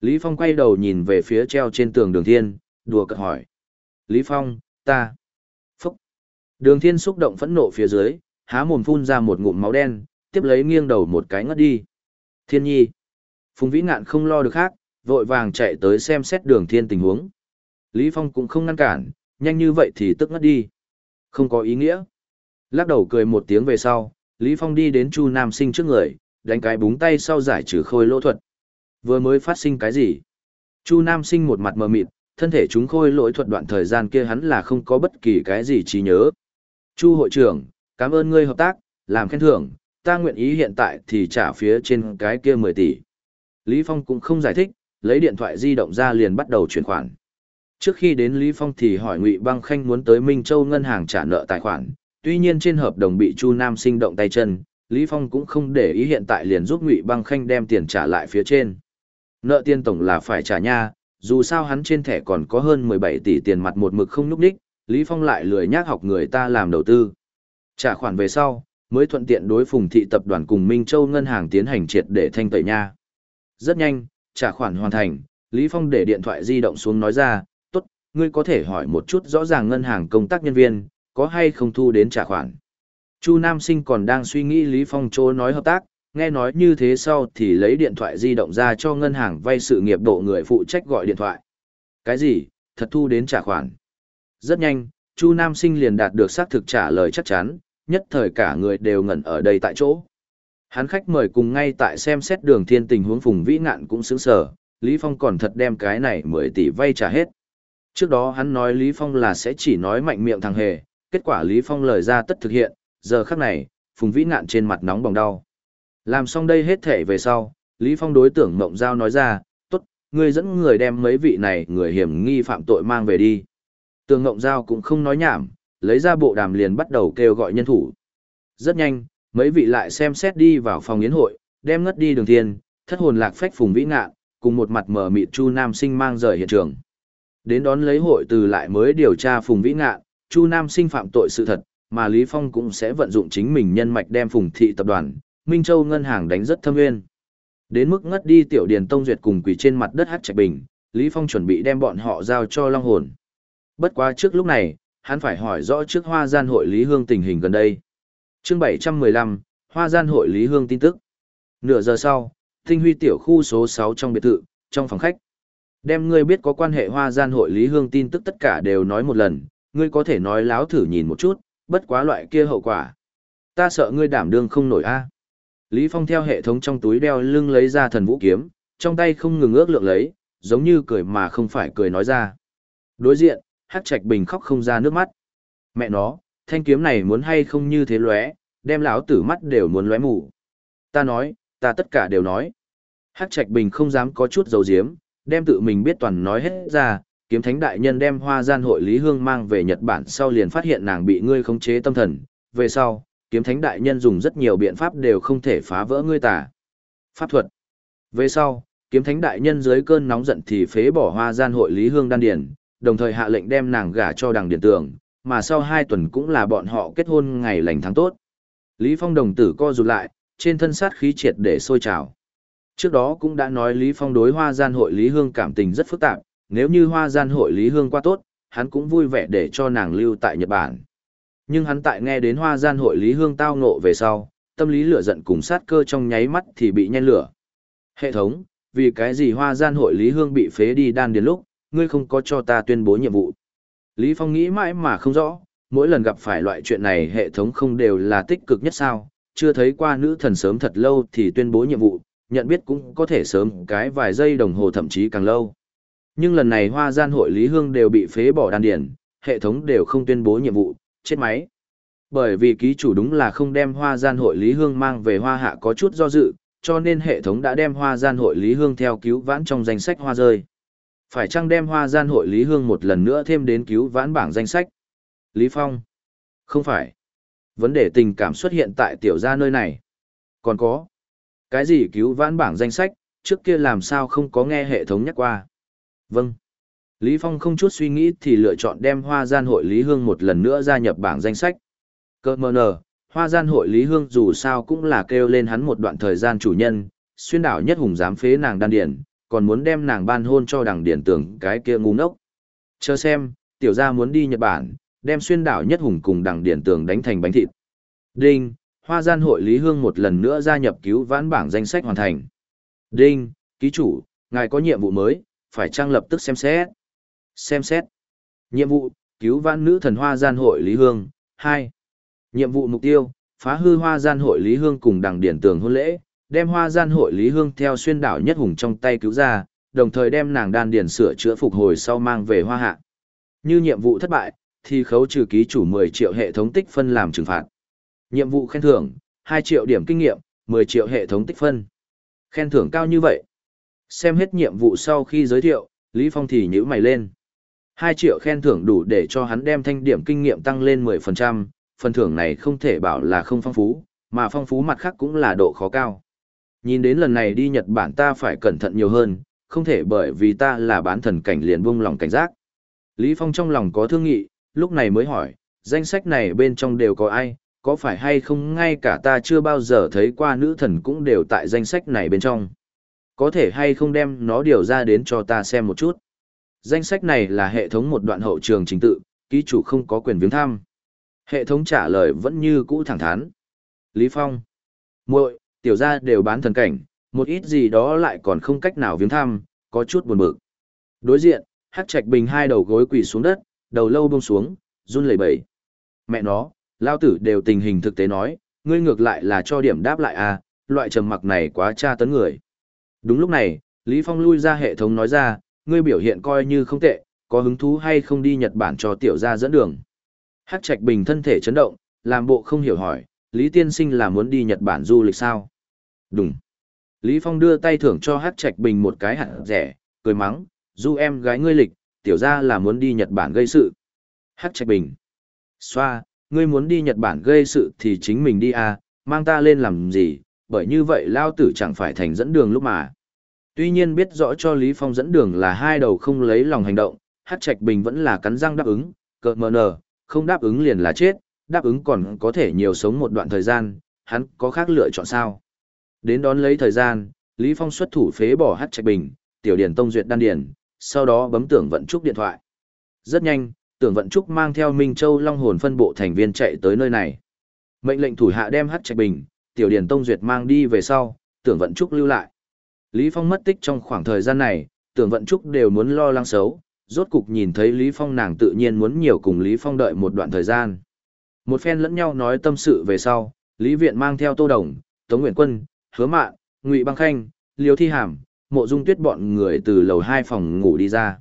Lý Phong quay đầu nhìn về phía treo trên tường Đường Thiên, đùa cợt hỏi. Lý Phong, ta. Phúc. Đường Thiên xúc động phẫn nộ phía dưới, há mồm phun ra một ngụm máu đen, tiếp lấy nghiêng đầu một cái ngất đi. Thiên nhi. Phùng Vĩ Ngạn không lo được khác, vội vàng chạy tới xem xét đường thiên tình huống. Lý Phong cũng không ngăn cản, nhanh như vậy thì tức ngất đi. Không có ý nghĩa. Lắc đầu cười một tiếng về sau, Lý Phong đi đến Chu Nam Sinh trước người, đánh cái búng tay sau giải trừ khôi lỗ thuật. Vừa mới phát sinh cái gì? Chu Nam Sinh một mặt mờ mịt, thân thể chúng khôi lỗi thuật đoạn thời gian kia hắn là không có bất kỳ cái gì trí nhớ. Chu hội trưởng, cảm ơn ngươi hợp tác, làm khen thưởng, ta nguyện ý hiện tại thì trả phía trên cái kia 10 tỷ. Lý Phong cũng không giải thích, lấy điện thoại di động ra liền bắt đầu chuyển khoản. Trước khi đến Lý Phong thì hỏi Ngụy Băng Khanh muốn tới Minh Châu ngân hàng trả nợ tài khoản, Tuy nhiên trên hợp đồng bị Chu Nam sinh động tay chân, Lý Phong cũng không để ý hiện tại liền giúp Ngụy Băng Khanh đem tiền trả lại phía trên. Nợ tiền tổng là phải trả nha, dù sao hắn trên thẻ còn có hơn 17 tỷ tiền mặt một mực không núp đích, Lý Phong lại lười nhác học người ta làm đầu tư. Trả khoản về sau, mới thuận tiện đối phùng thị tập đoàn cùng Minh Châu ngân hàng tiến hành triệt để thanh tẩy nha. Rất nhanh, trả khoản hoàn thành, Lý Phong để điện thoại di động xuống nói ra, tốt, ngươi có thể hỏi một chút rõ ràng ngân hàng công tác nhân viên, có hay không thu đến trả khoản. Chu Nam Sinh còn đang suy nghĩ Lý Phong chỗ nói hợp tác, nghe nói như thế sau thì lấy điện thoại di động ra cho ngân hàng vay sự nghiệp độ người phụ trách gọi điện thoại. Cái gì, thật thu đến trả khoản. Rất nhanh, Chu Nam Sinh liền đạt được xác thực trả lời chắc chắn, nhất thời cả người đều ngẩn ở đây tại chỗ. Hắn khách mời cùng ngay tại xem xét đường thiên tình huống phùng vĩ ngạn cũng sướng sở, Lý Phong còn thật đem cái này 10 tỷ vay trả hết. Trước đó hắn nói Lý Phong là sẽ chỉ nói mạnh miệng thằng hề, kết quả Lý Phong lời ra tất thực hiện, giờ khắc này, phùng vĩ ngạn trên mặt nóng bỏng đau. Làm xong đây hết thể về sau, Lý Phong đối tưởng Mộng Giao nói ra, tốt, ngươi dẫn người đem mấy vị này người hiểm nghi phạm tội mang về đi. Tưởng Mộng Giao cũng không nói nhảm, lấy ra bộ đàm liền bắt đầu kêu gọi nhân thủ. Rất nhanh, mấy vị lại xem xét đi vào phòng yến hội, đem ngất đi đường thiên, thất hồn lạc phách phùng vĩ ngạn, cùng một mặt mở mịt Chu Nam Sinh mang rời hiện trường. Đến đón lấy hội từ lại mới điều tra phùng vĩ ngạn, Chu Nam Sinh phạm tội sự thật, mà Lý Phong cũng sẽ vận dụng chính mình nhân mạch đem phùng thị tập đoàn, Minh Châu ngân hàng đánh rất thâm nguyên. Đến mức ngất đi tiểu điền tông duyệt cùng quỷ trên mặt đất hát trạch bình, Lý Phong chuẩn bị đem bọn họ giao cho Long Hồn. Bất quá trước lúc này, hắn phải hỏi rõ trước hoa gian hội Lý Hương tình hình gần đây. Chương 715, hoa gian hội Lý Hương tin tức. Nửa giờ sau, tinh huy tiểu khu số 6 trong biệt thự, trong phòng khách. Đem ngươi biết có quan hệ hoa gian hội Lý Hương tin tức tất cả đều nói một lần, ngươi có thể nói láo thử nhìn một chút, bất quá loại kia hậu quả. Ta sợ ngươi đảm đương không nổi a. Lý Phong theo hệ thống trong túi đeo lưng lấy ra thần vũ kiếm, trong tay không ngừng ước lượng lấy, giống như cười mà không phải cười nói ra. Đối diện, Hắc Trạch Bình khóc không ra nước mắt. Mẹ nó, thanh kiếm này muốn hay không như thế lóe, đem lão tử mắt đều muốn lóe mù. Ta nói, ta tất cả đều nói. Hắc Trạch Bình không dám có chút dầu diếm, đem tự mình biết toàn nói hết ra, kiếm thánh đại nhân đem hoa gian hội Lý Hương mang về Nhật Bản sau liền phát hiện nàng bị ngươi khống chế tâm thần, về sau, kiếm thánh đại nhân dùng rất nhiều biện pháp đều không thể phá vỡ ngươi tả Pháp thuật. Về sau, kiếm thánh đại nhân dưới cơn nóng giận thì phế bỏ hoa gian hội Lý Hương đan điển, đồng thời hạ lệnh đem nàng gả cho đằng điện tường, mà sau hai tuần cũng là bọn họ kết hôn ngày lành tháng tốt. Lý Phong đồng tử co rụt lại, trên thân sát khí triệt để sôi trào. Trước đó cũng đã nói Lý Phong đối hoa gian hội Lý Hương cảm tình rất phức tạp, nếu như hoa gian hội Lý Hương qua tốt, hắn cũng vui vẻ để cho nàng lưu tại Nhật Bản. Nhưng hắn tại nghe đến hoa gian hội Lý Hương tao ngộ về sau, tâm lý lửa giận cùng sát cơ trong nháy mắt thì bị nhen lửa. Hệ thống, vì cái gì hoa gian hội Lý Hương bị phế đi đan điền lúc, ngươi không có cho ta tuyên bố nhiệm vụ. Lý Phong nghĩ mãi mà không rõ, mỗi lần gặp phải loại chuyện này hệ thống không đều là tích cực nhất sao, chưa thấy qua nữ thần sớm thật lâu thì tuyên bố nhiệm vụ, nhận biết cũng có thể sớm cái vài giây đồng hồ thậm chí càng lâu. Nhưng lần này hoa gian hội Lý Hương đều bị phế bỏ đan điền, hệ thống đều không tuyên bố nhiệm vụ, chết máy. Bởi vì ký chủ đúng là không đem hoa gian hội Lý Hương mang về hoa hạ có chút do dự, cho nên hệ thống đã đem hoa gian hội Lý Hương theo cứu vãn trong danh sách hoa rơi. Phải chăng đem hoa gian hội Lý Hương một lần nữa thêm đến cứu vãn bảng danh sách? Lý Phong. Không phải. Vấn đề tình cảm xuất hiện tại tiểu gia nơi này. Còn có. Cái gì cứu vãn bảng danh sách, trước kia làm sao không có nghe hệ thống nhắc qua. Vâng. Lý Phong không chút suy nghĩ thì lựa chọn đem hoa gian hội Lý Hương một lần nữa gia nhập bảng danh sách. Cơ mờ nờ, hoa gian hội Lý Hương dù sao cũng là kêu lên hắn một đoạn thời gian chủ nhân, xuyên đảo nhất hùng dám phế nàng đan điển, còn muốn đem nàng ban hôn cho đằng điển tưởng cái kia ngu ngốc. Chờ xem, tiểu gia muốn đi Nhật Bản, đem xuyên đảo nhất hùng cùng đằng điển tường đánh thành bánh thịt. Đinh, hoa gian hội Lý Hương một lần nữa gia nhập cứu vãn bảng danh sách hoàn thành. Đinh, ký chủ, ngài có nhiệm vụ mới, phải trang lập tức xem xét. Xem xét. Nhiệm vụ, cứu vãn nữ thần hoa gian hội Lý Hương, 2. Nhiệm vụ mục tiêu, phá hư hoa gian hội Lý Hương cùng đằng điển tường hôn lễ, đem hoa gian hội Lý Hương theo xuyên đảo nhất hùng trong tay cứu ra, đồng thời đem nàng đan điền sửa chữa phục hồi sau mang về hoa hạ. Như nhiệm vụ thất bại, thì khấu trừ ký chủ 10 triệu hệ thống tích phân làm trừng phạt. Nhiệm vụ khen thưởng, 2 triệu điểm kinh nghiệm, 10 triệu hệ thống tích phân. Khen thưởng cao như vậy. Xem hết nhiệm vụ sau khi giới thiệu, Lý Phong thì nhíu mày lên. 2 triệu khen thưởng đủ để cho hắn đem thanh điểm kinh nghiệm tăng lên 10%, phần thưởng này không thể bảo là không phong phú, mà phong phú mặt khác cũng là độ khó cao. Nhìn đến lần này đi Nhật Bản ta phải cẩn thận nhiều hơn, không thể bởi vì ta là bán thần cảnh liền buông lòng cảnh giác. Lý Phong trong lòng có thương nghị, lúc này mới hỏi, danh sách này bên trong đều có ai, có phải hay không ngay cả ta chưa bao giờ thấy qua nữ thần cũng đều tại danh sách này bên trong. Có thể hay không đem nó điều ra đến cho ta xem một chút. Danh sách này là hệ thống một đoạn hậu trường chính tự, ký chủ không có quyền viếng thăm. Hệ thống trả lời vẫn như cũ thẳng thắn. Lý Phong. muội tiểu gia đều bán thần cảnh, một ít gì đó lại còn không cách nào viếng thăm, có chút buồn bực. Đối diện, Hắc Trạch Bình hai đầu gối quỳ xuống đất, đầu lâu buông xuống, run lẩy bẩy. Mẹ nó, lao tử đều tình hình thực tế nói, ngươi ngược lại là cho điểm đáp lại à, loại trầm mặc này quá tra tấn người. Đúng lúc này, Lý Phong lui ra hệ thống nói ra, ngươi biểu hiện coi như không tệ, có hứng thú hay không đi Nhật Bản cho tiểu gia dẫn đường. Hắc Trạch Bình thân thể chấn động, làm bộ không hiểu hỏi, Lý Tiên Sinh là muốn đi Nhật Bản du lịch sao? Đúng. Lý Phong đưa tay thưởng cho Hắc Trạch Bình một cái hạt rẻ, cười mắng, du em gái ngươi lịch, tiểu gia là muốn đi Nhật Bản gây sự. Hắc Trạch Bình. Xoa, ngươi muốn đi Nhật Bản gây sự thì chính mình đi à, mang ta lên làm gì, bởi như vậy lao tử chẳng phải thành dẫn đường lúc mà. Tuy nhiên biết rõ cho Lý Phong dẫn đường là hai đầu không lấy lòng hành động, Hắc Trạch Bình vẫn là cắn răng đáp ứng, cợt mờ nờ, không đáp ứng liền là chết, đáp ứng còn có thể nhiều sống một đoạn thời gian, hắn có khác lựa chọn sao. Đến đón lấy thời gian, Lý Phong xuất thủ phế bỏ Hắc Trạch Bình, tiểu điển tông duyệt đan điển, sau đó bấm tưởng vận trúc điện thoại. Rất nhanh, tưởng vận trúc mang theo Minh Châu Long hồn phân bộ thành viên chạy tới nơi này. Mệnh lệnh thủ hạ đem Hắc Trạch Bình, tiểu điển tông duyệt mang đi về sau, tưởng vận trúc lưu lại. Lý Phong mất tích trong khoảng thời gian này, tưởng vận trúc đều muốn lo lắng xấu, rốt cục nhìn thấy Lý Phong nàng tự nhiên muốn nhiều cùng Lý Phong đợi một đoạn thời gian. Một phen lẫn nhau nói tâm sự về sau, Lý Viện mang theo Tô Đồng, Tống Nguyễn Quân, Hứa Mạn, Ngụy Băng Khanh, Liêu Thi Hàm, Mộ Dung Tuyết bọn người từ lầu hai phòng ngủ đi ra.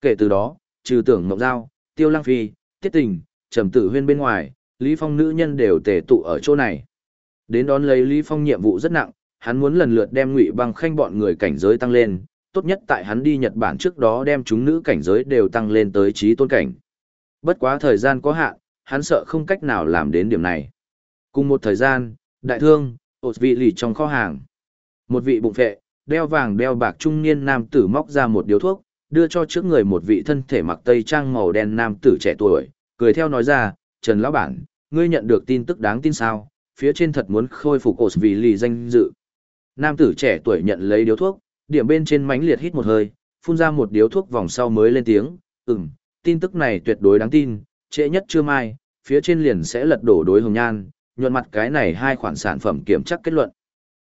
Kể từ đó, trừ tưởng Ngọc Giao, Tiêu Lang Phi, Tiết Tình, Trầm Tử Huyên bên ngoài, Lý Phong nữ nhân đều tề tụ ở chỗ này. Đến đón lấy Lý Phong nhiệm vụ rất nặng, hắn muốn lần lượt đem Ngụy Băng Khanh bọn người cảnh giới tăng lên, tốt nhất tại hắn đi Nhật Bản trước đó đem chúng nữ cảnh giới đều tăng lên tới trí tôn cảnh. Bất quá thời gian có hạn, hắn sợ không cách nào làm đến điểm này. Cùng một thời gian, đại thương, ột vị lì trong kho hàng. Một vị bụng phệ, đeo vàng đeo bạc trung niên nam tử móc ra một điếu thuốc, đưa cho trước người một vị thân thể mặc tây trang màu đen nam tử trẻ tuổi, cười theo nói ra, Trần Lão Bản, ngươi nhận được tin tức đáng tin sao, phía trên thật muốn khôi phục ột vị lì danh dự. Nam tử trẻ tuổi nhận lấy điếu thuốc, điểm bên trên mánh liệt hít một hơi, phun ra một điếu thuốc vòng sau mới lên tiếng, ừm, tin tức này tuyệt đối đáng tin, trễ nhất chưa mai, phía trên liền sẽ lật đổ đối hồng nhan, nhuận mặt cái này hai khoản sản phẩm kiểm chắc kết luận.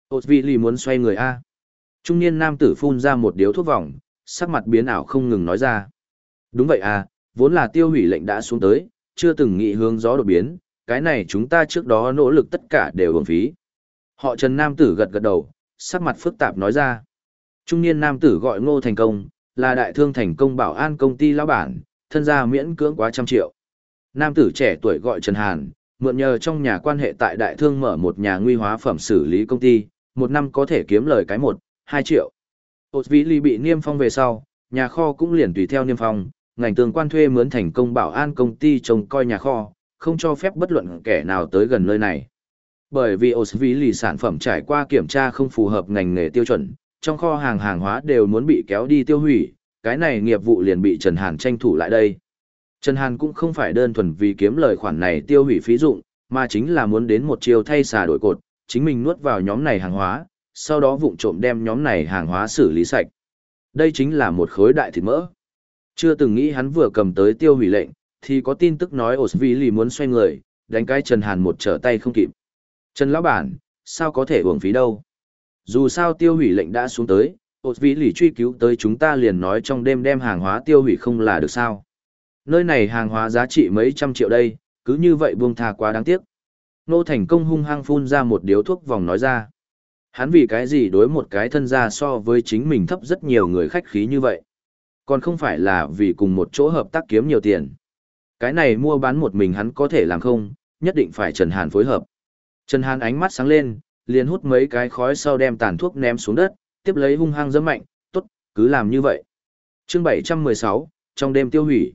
Ôt vị lì muốn xoay người A. Trung niên nam tử phun ra một điếu thuốc vòng, sắc mặt biến ảo không ngừng nói ra. Đúng vậy à, vốn là tiêu hủy lệnh đã xuống tới, chưa từng nghĩ hướng gió đột biến, cái này chúng ta trước đó nỗ lực tất cả đều hưởng phí. Họ Trần Nam tử gật gật đầu, sắc mặt phức tạp nói ra. Trung niên nam tử gọi Ngô Thành Công, là đại thương thành công bảo an công ty lão bản, thân gia miễn cưỡng quá trăm triệu. Nam tử trẻ tuổi gọi Trần Hàn, mượn nhờ trong nhà quan hệ tại đại thương mở một nhà nguy hóa phẩm xử lý công ty, một năm có thể kiếm lời cái một, hai triệu. Hột vĩ ly bị niêm phong về sau, nhà kho cũng liền tùy theo niêm phong, ngành tương quan thuê mướn thành công bảo an công ty trông coi nhà kho, không cho phép bất luận kẻ nào tới gần nơi này. Bởi vì Osvili sản phẩm trải qua kiểm tra không phù hợp ngành nghề tiêu chuẩn, trong kho hàng hàng hóa đều muốn bị kéo đi tiêu hủy, cái này nghiệp vụ liền bị Trần Hàn tranh thủ lại đây. Trần Hàn cũng không phải đơn thuần vì kiếm lời khoản này tiêu hủy phí dụng, mà chính là muốn đến một chiều thay xà đổi cột, chính mình nuốt vào nhóm này hàng hóa, sau đó vụng trộm đem nhóm này hàng hóa xử lý sạch. Đây chính là một khối đại thịt mỡ. Chưa từng nghĩ hắn vừa cầm tới tiêu hủy lệnh, thì có tin tức nói Osvili muốn xoay người, đánh cái Trần Hàn một trở tay không kịp. Trần Lão Bản, sao có thể uổng phí đâu? Dù sao tiêu hủy lệnh đã xuống tới, Osvili vĩ lì truy cứu tới chúng ta liền nói trong đêm đem hàng hóa tiêu hủy không là được sao. Nơi này hàng hóa giá trị mấy trăm triệu đây, cứ như vậy buông thà quá đáng tiếc. Nô thành công hung hăng phun ra một điếu thuốc vòng nói ra. Hắn vì cái gì đối một cái thân gia so với chính mình thấp rất nhiều người khách khí như vậy. Còn không phải là vì cùng một chỗ hợp tác kiếm nhiều tiền. Cái này mua bán một mình hắn có thể làm không, nhất định phải Trần Hàn phối hợp. Trần Hàn ánh mắt sáng lên, liền hút mấy cái khói sau đem tàn thuốc ném xuống đất, tiếp lấy hung hăng dẫm mạnh, tốt, cứ làm như vậy. Chương 716, trong đêm tiêu hủy.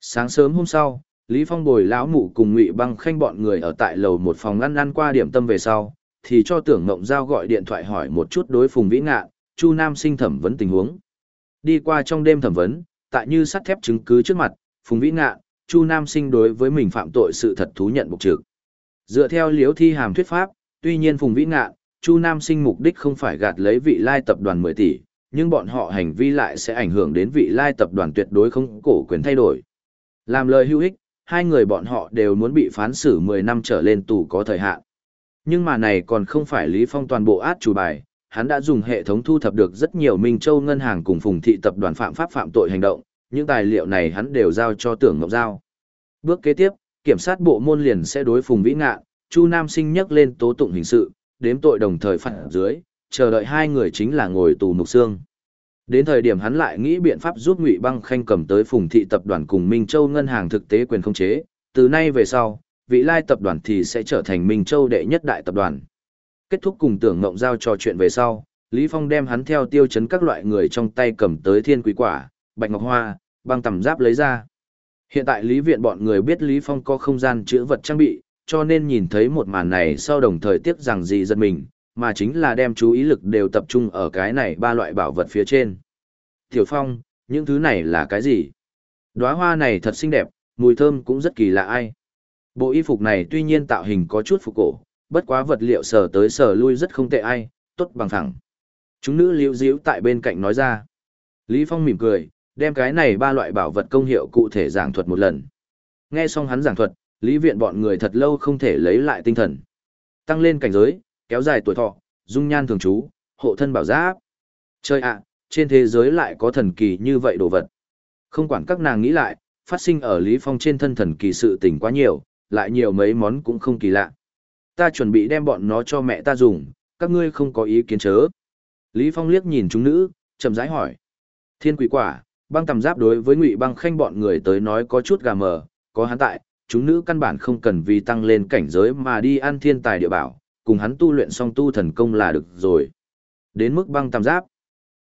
Sáng sớm hôm sau, Lý Phong bồi lão mụ cùng Ngụy Băng Khanh bọn người ở tại lầu một phòng ăn ăn qua điểm tâm về sau, thì cho Tưởng Ngộng Giao gọi điện thoại hỏi một chút đối Phùng Vĩ Ngạn, Chu Nam Sinh thẩm vấn tình huống. Đi qua trong đêm thẩm vấn, tại như sắt thép chứng cứ trước mặt, Phùng Vĩ Ngạn, Chu Nam Sinh đối với mình phạm tội sự thật thú nhận mục trực. Dựa theo liếu thi hàm thuyết pháp, tuy nhiên Phùng Vĩ Ngạn, Chu Nam Sinh mục đích không phải gạt lấy vị lai tập đoàn 10 tỷ, nhưng bọn họ hành vi lại sẽ ảnh hưởng đến vị lai tập đoàn tuyệt đối không cổ quyền thay đổi. Làm lời hữu ích, hai người bọn họ đều muốn bị phán xử 10 năm trở lên tù có thời hạn. Nhưng mà này còn không phải Lý Phong toàn bộ át chủ bài, hắn đã dùng hệ thống thu thập được rất nhiều Minh Châu ngân hàng cùng Phùng thị tập đoàn phạm pháp phạm tội hành động, những tài liệu này hắn đều giao cho Tưởng Ngọc Giao. Bước kế tiếp, kiểm sát bộ môn liền sẽ đối Phùng Vĩ Ngạn, Chu Nam Sinh nhắc lên tố tụng hình sự, đếm tội đồng thời phạt dưới, chờ đợi hai người chính là ngồi tù mục xương. Đến thời điểm hắn lại nghĩ biện pháp giúp Ngụy Băng Khanh cầm tới Phùng thị tập đoàn cùng Minh Châu ngân hàng thực tế quyền không chế, từ nay về sau, vị lai tập đoàn thì sẽ trở thành Minh Châu đệ nhất đại tập đoàn. Kết thúc cùng tưởng ngộng giao trò chuyện về sau, Lý Phong đem hắn theo tiêu chấn các loại người trong tay cầm tới thiên quý quả, bạch ngọc hoa, băng tầm giáp lấy ra. Hiện tại Lý Viện bọn người biết Lý Phong có không gian chữa vật trang bị, cho nên nhìn thấy một màn này sau đồng thời tiếc rằng gì giật mình, mà chính là đem chú ý lực đều tập trung ở cái này ba loại bảo vật phía trên. Tiểu Phong, những thứ này là cái gì? Đóa hoa này thật xinh đẹp, mùi thơm cũng rất kỳ lạ ai. Bộ y phục này tuy nhiên tạo hình có chút phục cổ, bất quá vật liệu sờ tới sờ lui rất không tệ ai, tốt bằng thẳng. Chúng nữ liễu díu tại bên cạnh nói ra. Lý Phong mỉm cười, đem cái này ba loại bảo vật công hiệu cụ thể giảng thuật một lần. Nghe xong hắn giảng thuật, Lý Viện bọn người thật lâu không thể lấy lại tinh thần. Tăng lên cảnh giới, kéo dài tuổi thọ, dung nhan thường trú, hộ thân bảo giáp. Chơi ạ, trên thế giới lại có thần kỳ như vậy đồ vật. Không quản các nàng nghĩ lại, phát sinh ở Lý Phong trên thân thần kỳ sự tình quá nhiều, lại nhiều mấy món cũng không kỳ lạ. Ta chuẩn bị đem bọn nó cho mẹ ta dùng, các ngươi không có ý kiến chớ. Lý Phong liếc nhìn chúng nữ, chậm rãi hỏi. Thiên quỷ quả, băng tầm giáp đối với ngụy băng khanh bọn người tới nói có chút gà mờ, có hắn tại, chúng nữ căn bản không cần vì tăng lên cảnh giới mà đi ăn thiên tài địa bảo, cùng hắn tu luyện xong tu thần công là được rồi. Đến mức băng tam giáp,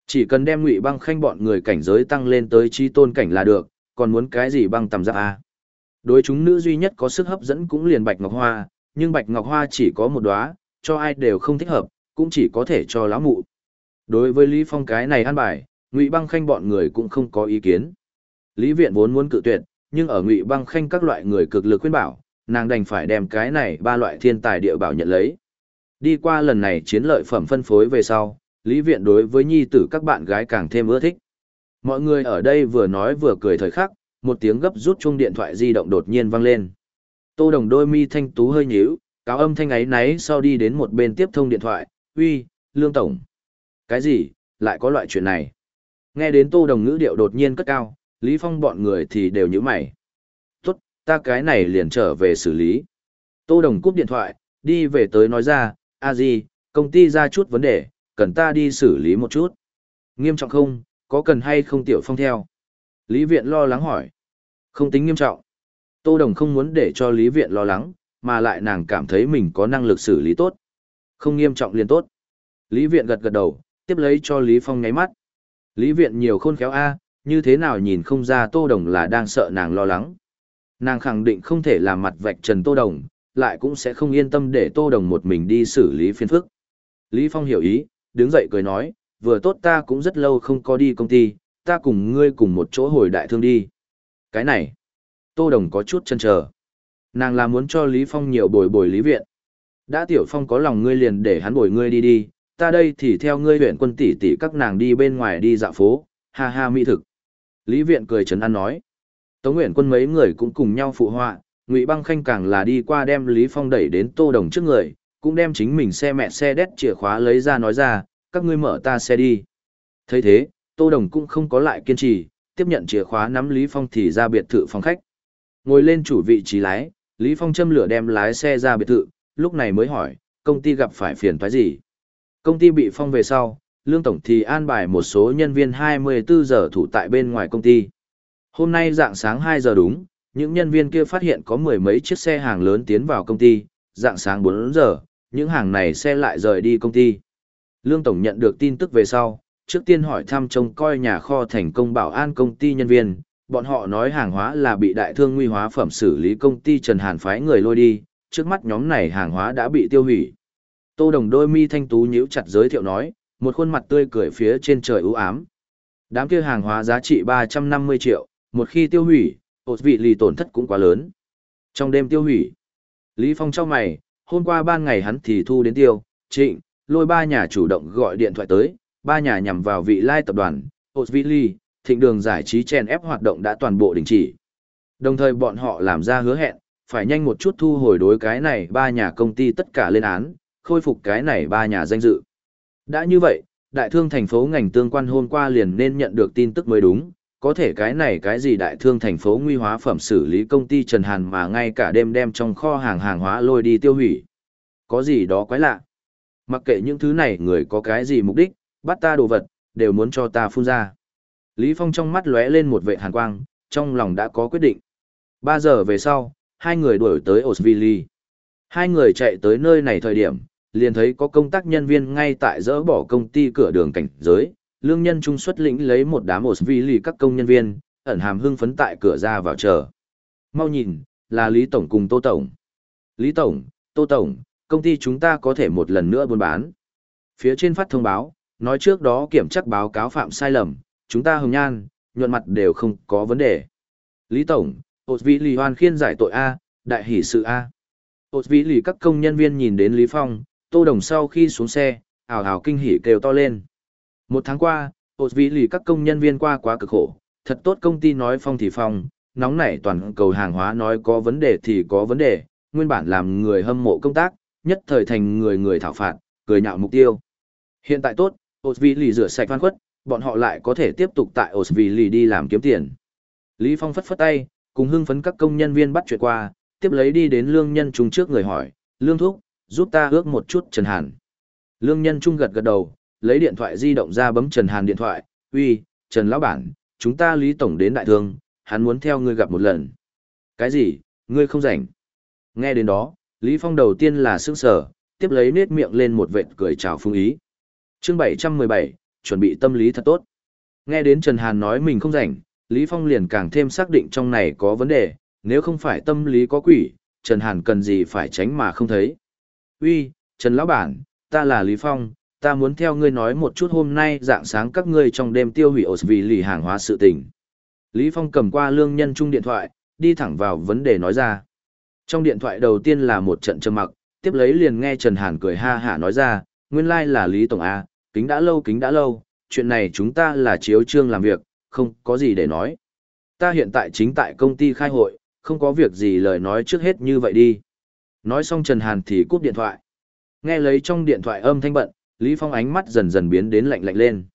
chỉ cần đem ngụy băng khanh bọn người cảnh giới tăng lên tới chi tôn cảnh là được, còn muốn cái gì băng tam giáp à? Đối chúng nữ duy nhất có sức hấp dẫn cũng liền bạch ngọc hoa, nhưng bạch ngọc hoa chỉ có một đóa, cho ai đều không thích hợp, cũng chỉ có thể cho lão mụ. Đối với Lý Phong cái này ăn bài, Ngụy Băng Khanh bọn người cũng không có ý kiến. Lý Viện vốn muốn cự tuyệt, nhưng ở Ngụy Băng Khanh các loại người cực lực khuyên bảo, nàng đành phải đem cái này ba loại thiên tài địa bảo nhận lấy. Đi qua lần này chiến lợi phẩm phân phối về sau, Lý Viện đối với nhi tử các bạn gái càng thêm ưa thích. Mọi người ở đây vừa nói vừa cười thời khắc, một tiếng gấp rút chuông điện thoại di động đột nhiên vang lên. Tô Đồng đôi mi thanh tú hơi nhíu, cáo âm thanh ấy náy sau đi đến một bên tiếp thông điện thoại, "Uy, Lương tổng." "Cái gì? Lại có loại chuyện này?" Nghe đến Tô Đồng ngữ điệu đột nhiên cất cao, Lý Phong bọn người thì đều nhíu mày. "Tốt, ta cái này liền trở về xử lý." Tô Đồng cúp điện thoại, đi về tới nói ra, "A gì, công ty ra chút vấn đề, cần ta đi xử lý một chút." "Nghiêm trọng không? Có cần hay không Tiểu Phong theo?" Lý Viện lo lắng hỏi. Không tính nghiêm trọng. Tô Đồng không muốn để cho Lý Viện lo lắng, mà lại nàng cảm thấy mình có năng lực xử lý tốt. Không nghiêm trọng liền tốt. Lý Viện gật gật đầu, tiếp lấy cho Lý Phong ngáy mắt. Lý Viện nhiều khôn khéo a, như thế nào nhìn không ra Tô Đồng là đang sợ nàng lo lắng. Nàng khẳng định không thể làm mặt vạch trần Tô Đồng, lại cũng sẽ không yên tâm để Tô Đồng một mình đi xử lý phiên phức. Lý Phong hiểu ý, đứng dậy cười nói, vừa tốt ta cũng rất lâu không có đi công ty, ta cùng ngươi cùng một chỗ hồi đại thương đi. Cái này, Tô Đồng có chút chân chờ. Nàng là muốn cho Lý Phong nhiều bồi bồi Lý Viện. Đã Tiểu Phong có lòng ngươi liền để hắn bồi ngươi đi đi, ta đây thì theo ngươi huyện quân tỷ tỷ các nàng đi bên ngoài đi dạo phố, ha ha mỹ thực. Lý Viện cười trấn an nói. Tống Nguyễn quân mấy người cũng cùng nhau phụ họa, Ngụy Băng Khanh càng là đi qua đem Lý Phong đẩy đến Tô Đồng trước người, cũng đem chính mình xe mẹ xe đét chìa khóa lấy ra nói ra, các ngươi mở ta xe đi. thấy thế, Tô Đồng cũng không có lại kiên trì, tiếp nhận chìa khóa nắm Lý Phong thì ra biệt thự phòng khách. Ngồi lên chủ vị trí lái, Lý Phong châm lửa đem lái xe ra biệt thự, lúc này mới hỏi, công ty gặp phải phiền toái gì? Công ty bị phong về sau, Lương Tổng thì an bài một số nhân viên 24 giờ thủ tại bên ngoài công ty. Hôm nay dạng sáng 2 giờ đúng, những nhân viên kia phát hiện có mười mấy chiếc xe hàng lớn tiến vào công ty, dạng sáng 4 giờ, những hàng này xe lại rời đi công ty. Lương Tổng nhận được tin tức về sau, trước tiên hỏi thăm trông coi nhà kho thành công bảo an công ty nhân viên, bọn họ nói hàng hóa là bị đại thương nguy hóa phẩm xử lý công ty Trần Hàn phái người lôi đi, trước mắt nhóm này hàng hóa đã bị tiêu hủy. Tô Đồng đôi mi thanh tú nhíu chặt giới thiệu nói, một khuôn mặt tươi cười phía trên trời u ám. Đám kia hàng hóa giá trị 350 triệu, một khi tiêu hủy, ột vị lì tổn thất cũng quá lớn. Trong đêm tiêu hủy, Lý Phong cho mày, hôm qua ban ngày hắn thì thu đến tiêu, trịnh, lôi ba nhà chủ động gọi điện thoại tới, ba nhà nhằm vào vị lai tập đoàn, ột vị lì, thịnh đường giải trí chèn ép hoạt động đã toàn bộ đình chỉ. Đồng thời bọn họ làm ra hứa hẹn, phải nhanh một chút thu hồi đối cái này ba nhà công ty tất cả lên án, khôi phục cái này ba nhà danh dự. Đã như vậy, đại thương thành phố ngành tương quan hôm qua liền nên nhận được tin tức mới đúng, có thể cái này cái gì đại thương thành phố nguy hóa phẩm xử lý công ty Trần Hàn mà ngay cả đêm đem trong kho hàng hàng hóa lôi đi tiêu hủy. Có gì đó quái lạ. Mặc kệ những thứ này người có cái gì mục đích, bắt ta đồ vật, đều muốn cho ta phun ra. Lý Phong trong mắt lóe lên một vệ hàn quang, trong lòng đã có quyết định. Ba giờ về sau, hai người đuổi tới Osvili. Hai người chạy tới nơi này thời điểm, liền thấy có công tác nhân viên ngay tại dỡ bỏ công ty cửa đường cảnh giới, lương nhân trung xuất lĩnh lấy một đám lì các công nhân viên, ẩn hàm hưng phấn tại cửa ra vào chờ. Mau nhìn, là Lý Tổng cùng Tô Tổng. Lý Tổng, Tô Tổng, công ty chúng ta có thể một lần nữa buôn bán. Phía trên phát thông báo, nói trước đó kiểm tra báo cáo phạm sai lầm, chúng ta hồng nhan, nhuận mặt đều không có vấn đề. Lý Tổng, ột vị lì hoan khiên giải tội A, đại hỷ sự A. ột vị lì các công nhân viên nhìn đến Lý Phong, Tô Đồng sau khi xuống xe, ảo ảo kinh hỉ kêu to lên. Một tháng qua, ột vị lì các công nhân viên qua quá cực khổ, thật tốt công ty nói phong thì phong, nóng nảy toàn cầu hàng hóa nói có vấn đề thì có vấn đề, nguyên bản làm người hâm mộ công tác, nhất thời thành người người thảo phạt, cười nhạo mục tiêu. Hiện tại tốt, ột vị lì rửa sạch văn khuất, bọn họ lại có thể tiếp tục tại Osvili đi làm kiếm tiền. Lý Phong phất phất tay, cùng hưng phấn các công nhân viên bắt chuyện qua, tiếp lấy đi đến lương nhân trung trước người hỏi, lương thúc, giúp ta ước một chút Trần Hàn. Lương nhân trung gật gật đầu, lấy điện thoại di động ra bấm Trần Hàn điện thoại, uy, Trần Lão Bản, chúng ta Lý Tổng đến đại thương, hắn muốn theo ngươi gặp một lần. Cái gì, ngươi không rảnh. Nghe đến đó, Lý Phong đầu tiên là sững sờ, tiếp lấy nết miệng lên một vệt cười chào phương ý. Chương 717, chuẩn bị tâm lý thật tốt. Nghe đến Trần Hàn nói mình không rảnh, Lý Phong liền càng thêm xác định trong này có vấn đề, nếu không phải tâm lý có quỷ, Trần Hàn cần gì phải tránh mà không thấy. Uy, Trần Lão Bản, ta là Lý Phong, ta muốn theo ngươi nói một chút hôm nay dạng sáng các ngươi trong đêm tiêu hủy ổ vì lì hàng hóa sự tình. Lý Phong cầm qua lương nhân trung điện thoại, đi thẳng vào vấn đề nói ra. Trong điện thoại đầu tiên là một trận trầm mặc, tiếp lấy liền nghe Trần Hàn cười ha hả nói ra, nguyên lai like là Lý Tổng A, kính đã lâu kính đã lâu, chuyện này chúng ta là chiếu trương làm việc, không có gì để nói. Ta hiện tại chính tại công ty khai hội, không có việc gì lời nói trước hết như vậy đi. Nói xong Trần Hàn thì cúp điện thoại. Nghe lấy trong điện thoại âm thanh bận, Lý Phong ánh mắt dần dần biến đến lạnh lạnh lên.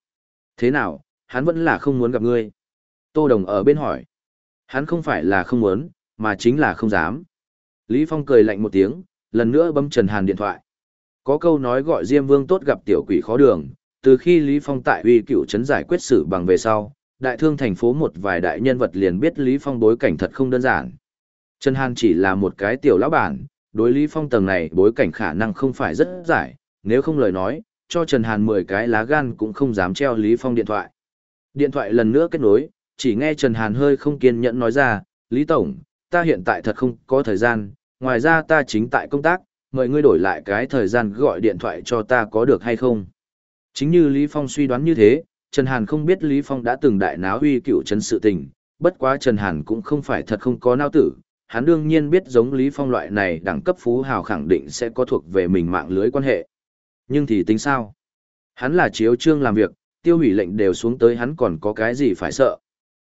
Thế nào, hắn vẫn là không muốn gặp ngươi. Tô Đồng ở bên hỏi. Hắn không phải là không muốn, mà chính là không dám. Lý Phong cười lạnh một tiếng, lần nữa bấm Trần Hàn điện thoại. Có câu nói gọi Diêm Vương tốt gặp tiểu quỷ khó đường, từ khi Lý Phong tại uy cựu trấn giải quyết sự bằng về sau, đại thương thành phố một vài đại nhân vật liền biết Lý Phong bối cảnh thật không đơn giản. Trần Hàn chỉ là một cái tiểu lão bản, đối Lý Phong tầng này bối cảnh khả năng không phải rất giải, nếu không lời nói, cho Trần Hàn 10 cái lá gan cũng không dám treo Lý Phong điện thoại. Điện thoại lần nữa kết nối, chỉ nghe Trần Hàn hơi không kiên nhẫn nói ra, Lý Tổng, ta hiện tại thật không có thời gian, ngoài ra ta chính tại công tác, mời ngươi đổi lại cái thời gian gọi điện thoại cho ta có được hay không. Chính như Lý Phong suy đoán như thế, Trần Hàn không biết Lý Phong đã từng đại náo huy cựu chấn sự tình, bất quá Trần Hàn cũng không phải thật không có nao tử, hắn đương nhiên biết giống Lý Phong loại này đẳng cấp phú hào khẳng định sẽ có thuộc về mình mạng lưới quan hệ. Nhưng thì tính sao? Hắn là chiếu trương làm việc, tiêu hủy lệnh đều xuống tới hắn còn có cái gì phải sợ.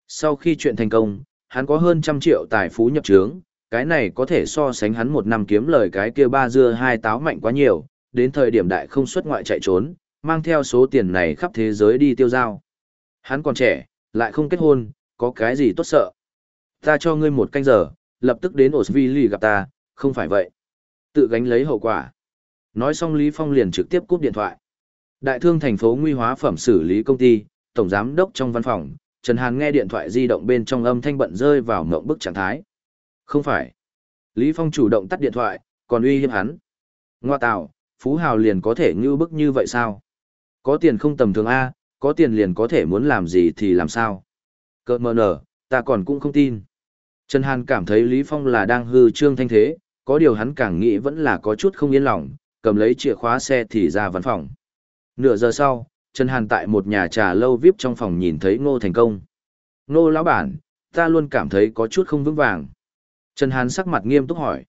Sau khi chuyện thành công, hắn có hơn trăm triệu tài phú nhập trướng, cái này có thể so sánh hắn một năm kiếm lời cái kia ba dưa hai táo mạnh quá nhiều, đến thời điểm đại không xuất ngoại chạy trốn, mang theo số tiền này khắp thế giới đi tiêu giao. Hắn còn trẻ, lại không kết hôn, có cái gì tốt sợ. Ta cho ngươi một canh giờ, lập tức đến Osvili gặp ta, không phải vậy. Tự gánh lấy hậu quả. Nói xong Lý Phong liền trực tiếp cúp điện thoại. Đại thương thành phố nguy hóa phẩm xử lý công ty, tổng giám đốc trong văn phòng, Trần Hàn nghe điện thoại di động bên trong âm thanh bận rơi vào mộng bức trạng thái. Không phải. Lý Phong chủ động tắt điện thoại, còn uy hiếp hắn. Ngoa tạo, Phú Hào liền có thể ngưu bức như vậy sao? Có tiền không tầm thường A, có tiền liền có thể muốn làm gì thì làm sao? Cơ mờ nở, ta còn cũng không tin. Trần Hàn cảm thấy Lý Phong là đang hư trương thanh thế, có điều hắn càng nghĩ vẫn là có chút không yên lòng, cầm lấy chìa khóa xe thì ra văn phòng. Nửa giờ sau, Trần Hàn tại một nhà trà lâu VIP trong phòng nhìn thấy Ngô Thành Công. Ngô lão bản, ta luôn cảm thấy có chút không vững vàng. Trần Hàn sắc mặt nghiêm túc hỏi.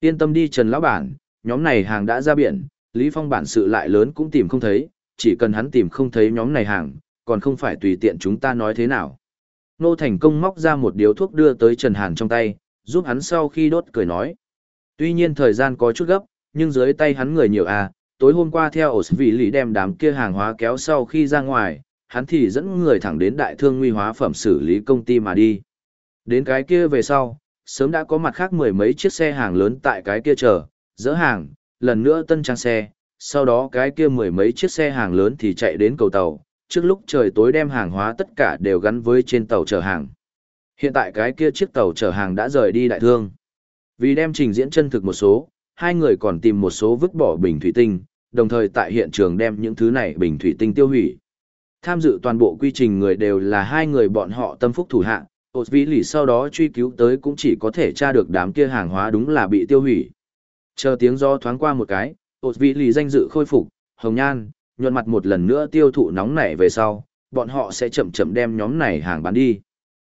Yên tâm đi Trần lão bản, nhóm này hàng đã ra biển, Lý Phong bản sự lại lớn cũng tìm không thấy, chỉ cần hắn tìm không thấy nhóm này hàng, còn không phải tùy tiện chúng ta nói thế nào. ngô Thành Công móc ra một điếu thuốc đưa tới Trần Hàn trong tay, giúp hắn sau khi đốt cười nói. Tuy nhiên thời gian có chút gấp, nhưng dưới tay hắn người nhiều à, tối hôm qua theo ổ vị lý đem đám kia hàng hóa kéo sau khi ra ngoài, hắn thì dẫn người thẳng đến đại thương nguy hóa phẩm xử lý công ty mà đi. Đến cái kia về sau, sớm đã có mặt khác mười mấy chiếc xe hàng lớn tại cái kia chờ, dỡ hàng, lần nữa tân trang xe, sau đó cái kia mười mấy chiếc xe hàng lớn thì chạy đến cầu tàu, trước lúc trời tối đem hàng hóa tất cả đều gắn với trên tàu chở hàng. Hiện tại cái kia chiếc tàu chở hàng đã rời đi đại thương. Vì đem trình diễn chân thực một số, hai người còn tìm một số vứt bỏ bình thủy tinh, đồng thời tại hiện trường đem những thứ này bình thủy tinh tiêu hủy. Tham dự toàn bộ quy trình người đều là hai người bọn họ tâm phúc thủ hạ, ột vĩ lì sau đó truy cứu tới cũng chỉ có thể tra được đám kia hàng hóa đúng là bị tiêu hủy. Chờ tiếng gió thoáng qua một cái, ột vĩ lì danh dự khôi phục, hồng nhan, nhuận mặt một lần nữa tiêu thụ nóng nảy về sau, bọn họ sẽ chậm chậm đem nhóm này hàng bán đi.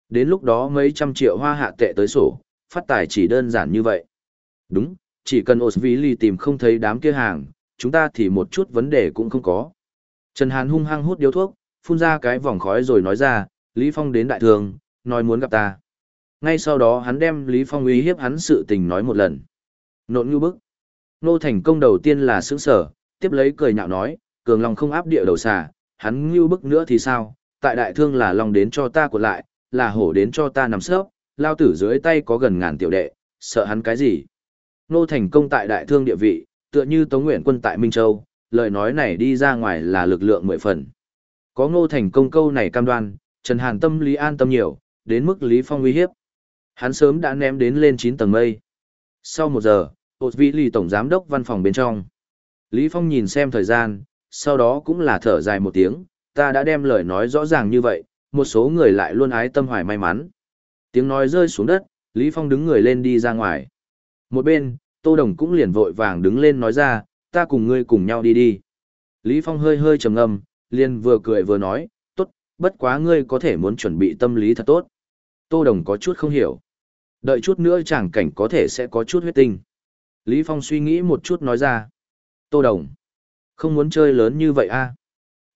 Đến lúc đó mấy trăm triệu hoa hạ tệ tới sổ, phát tài chỉ đơn giản như vậy. Đúng, chỉ cần Osvili tìm không thấy đám kia hàng, chúng ta thì một chút vấn đề cũng không có. Trần Hàn hung hăng hút điếu thuốc, phun ra cái vòng khói rồi nói ra, Lý Phong đến đại thường, nói muốn gặp ta. Ngay sau đó hắn đem Lý Phong uy hiếp hắn sự tình nói một lần. Nộn như bức. Nô thành công đầu tiên là sướng sở, tiếp lấy cười nhạo nói, cường lòng không áp địa đầu xà, hắn như bức nữa thì sao, tại đại thương là lòng đến cho ta của lại, là hổ đến cho ta nằm sớp, lao tử dưới tay có gần ngàn tiểu đệ, sợ hắn cái gì. Nô thành công tại đại thương địa vị, tựa như Tống Nguyện quân tại Minh Châu, lời nói này đi ra ngoài là lực lượng mười phần. Có ngô thành công câu này cam đoan, Trần Hàn tâm lý an tâm nhiều, đến mức Lý Phong uy hiếp. Hắn sớm đã ném đến lên 9 tầng mây. Sau một giờ, Hột Vĩ Lì Tổng Giám đốc văn phòng bên trong. Lý Phong nhìn xem thời gian, sau đó cũng là thở dài một tiếng, ta đã đem lời nói rõ ràng như vậy, một số người lại luôn ái tâm hoài may mắn. Tiếng nói rơi xuống đất, Lý Phong đứng người lên đi ra ngoài. Một bên, Tô Đồng cũng liền vội vàng đứng lên nói ra, ta cùng ngươi cùng nhau đi đi. Lý Phong hơi hơi trầm ngâm, liền vừa cười vừa nói, tốt, bất quá ngươi có thể muốn chuẩn bị tâm lý thật tốt. Tô Đồng có chút không hiểu. Đợi chút nữa chẳng cảnh có thể sẽ có chút huyết tinh. Lý Phong suy nghĩ một chút nói ra. Tô Đồng, không muốn chơi lớn như vậy a. À?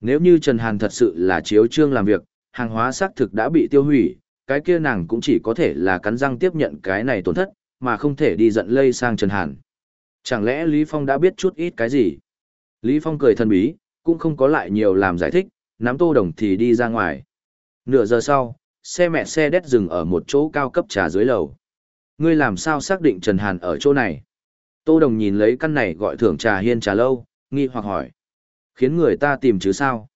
Nếu như Trần Hàn thật sự là chiếu trương làm việc, hàng hóa xác thực đã bị tiêu hủy, cái kia nàng cũng chỉ có thể là cắn răng tiếp nhận cái này tổn thất, mà không thể đi giận lây sang Trần Hàn. Chẳng lẽ Lý Phong đã biết chút ít cái gì? Lý Phong cười thân bí, cũng không có lại nhiều làm giải thích, nắm tô đồng thì đi ra ngoài. Nửa giờ sau, xe mẹ xe đét dừng ở một chỗ cao cấp trà dưới lầu. Ngươi làm sao xác định Trần Hàn ở chỗ này? Tô đồng nhìn lấy căn này gọi thưởng trà hiên trà lâu, nghi hoặc hỏi. Khiến người ta tìm chứ sao?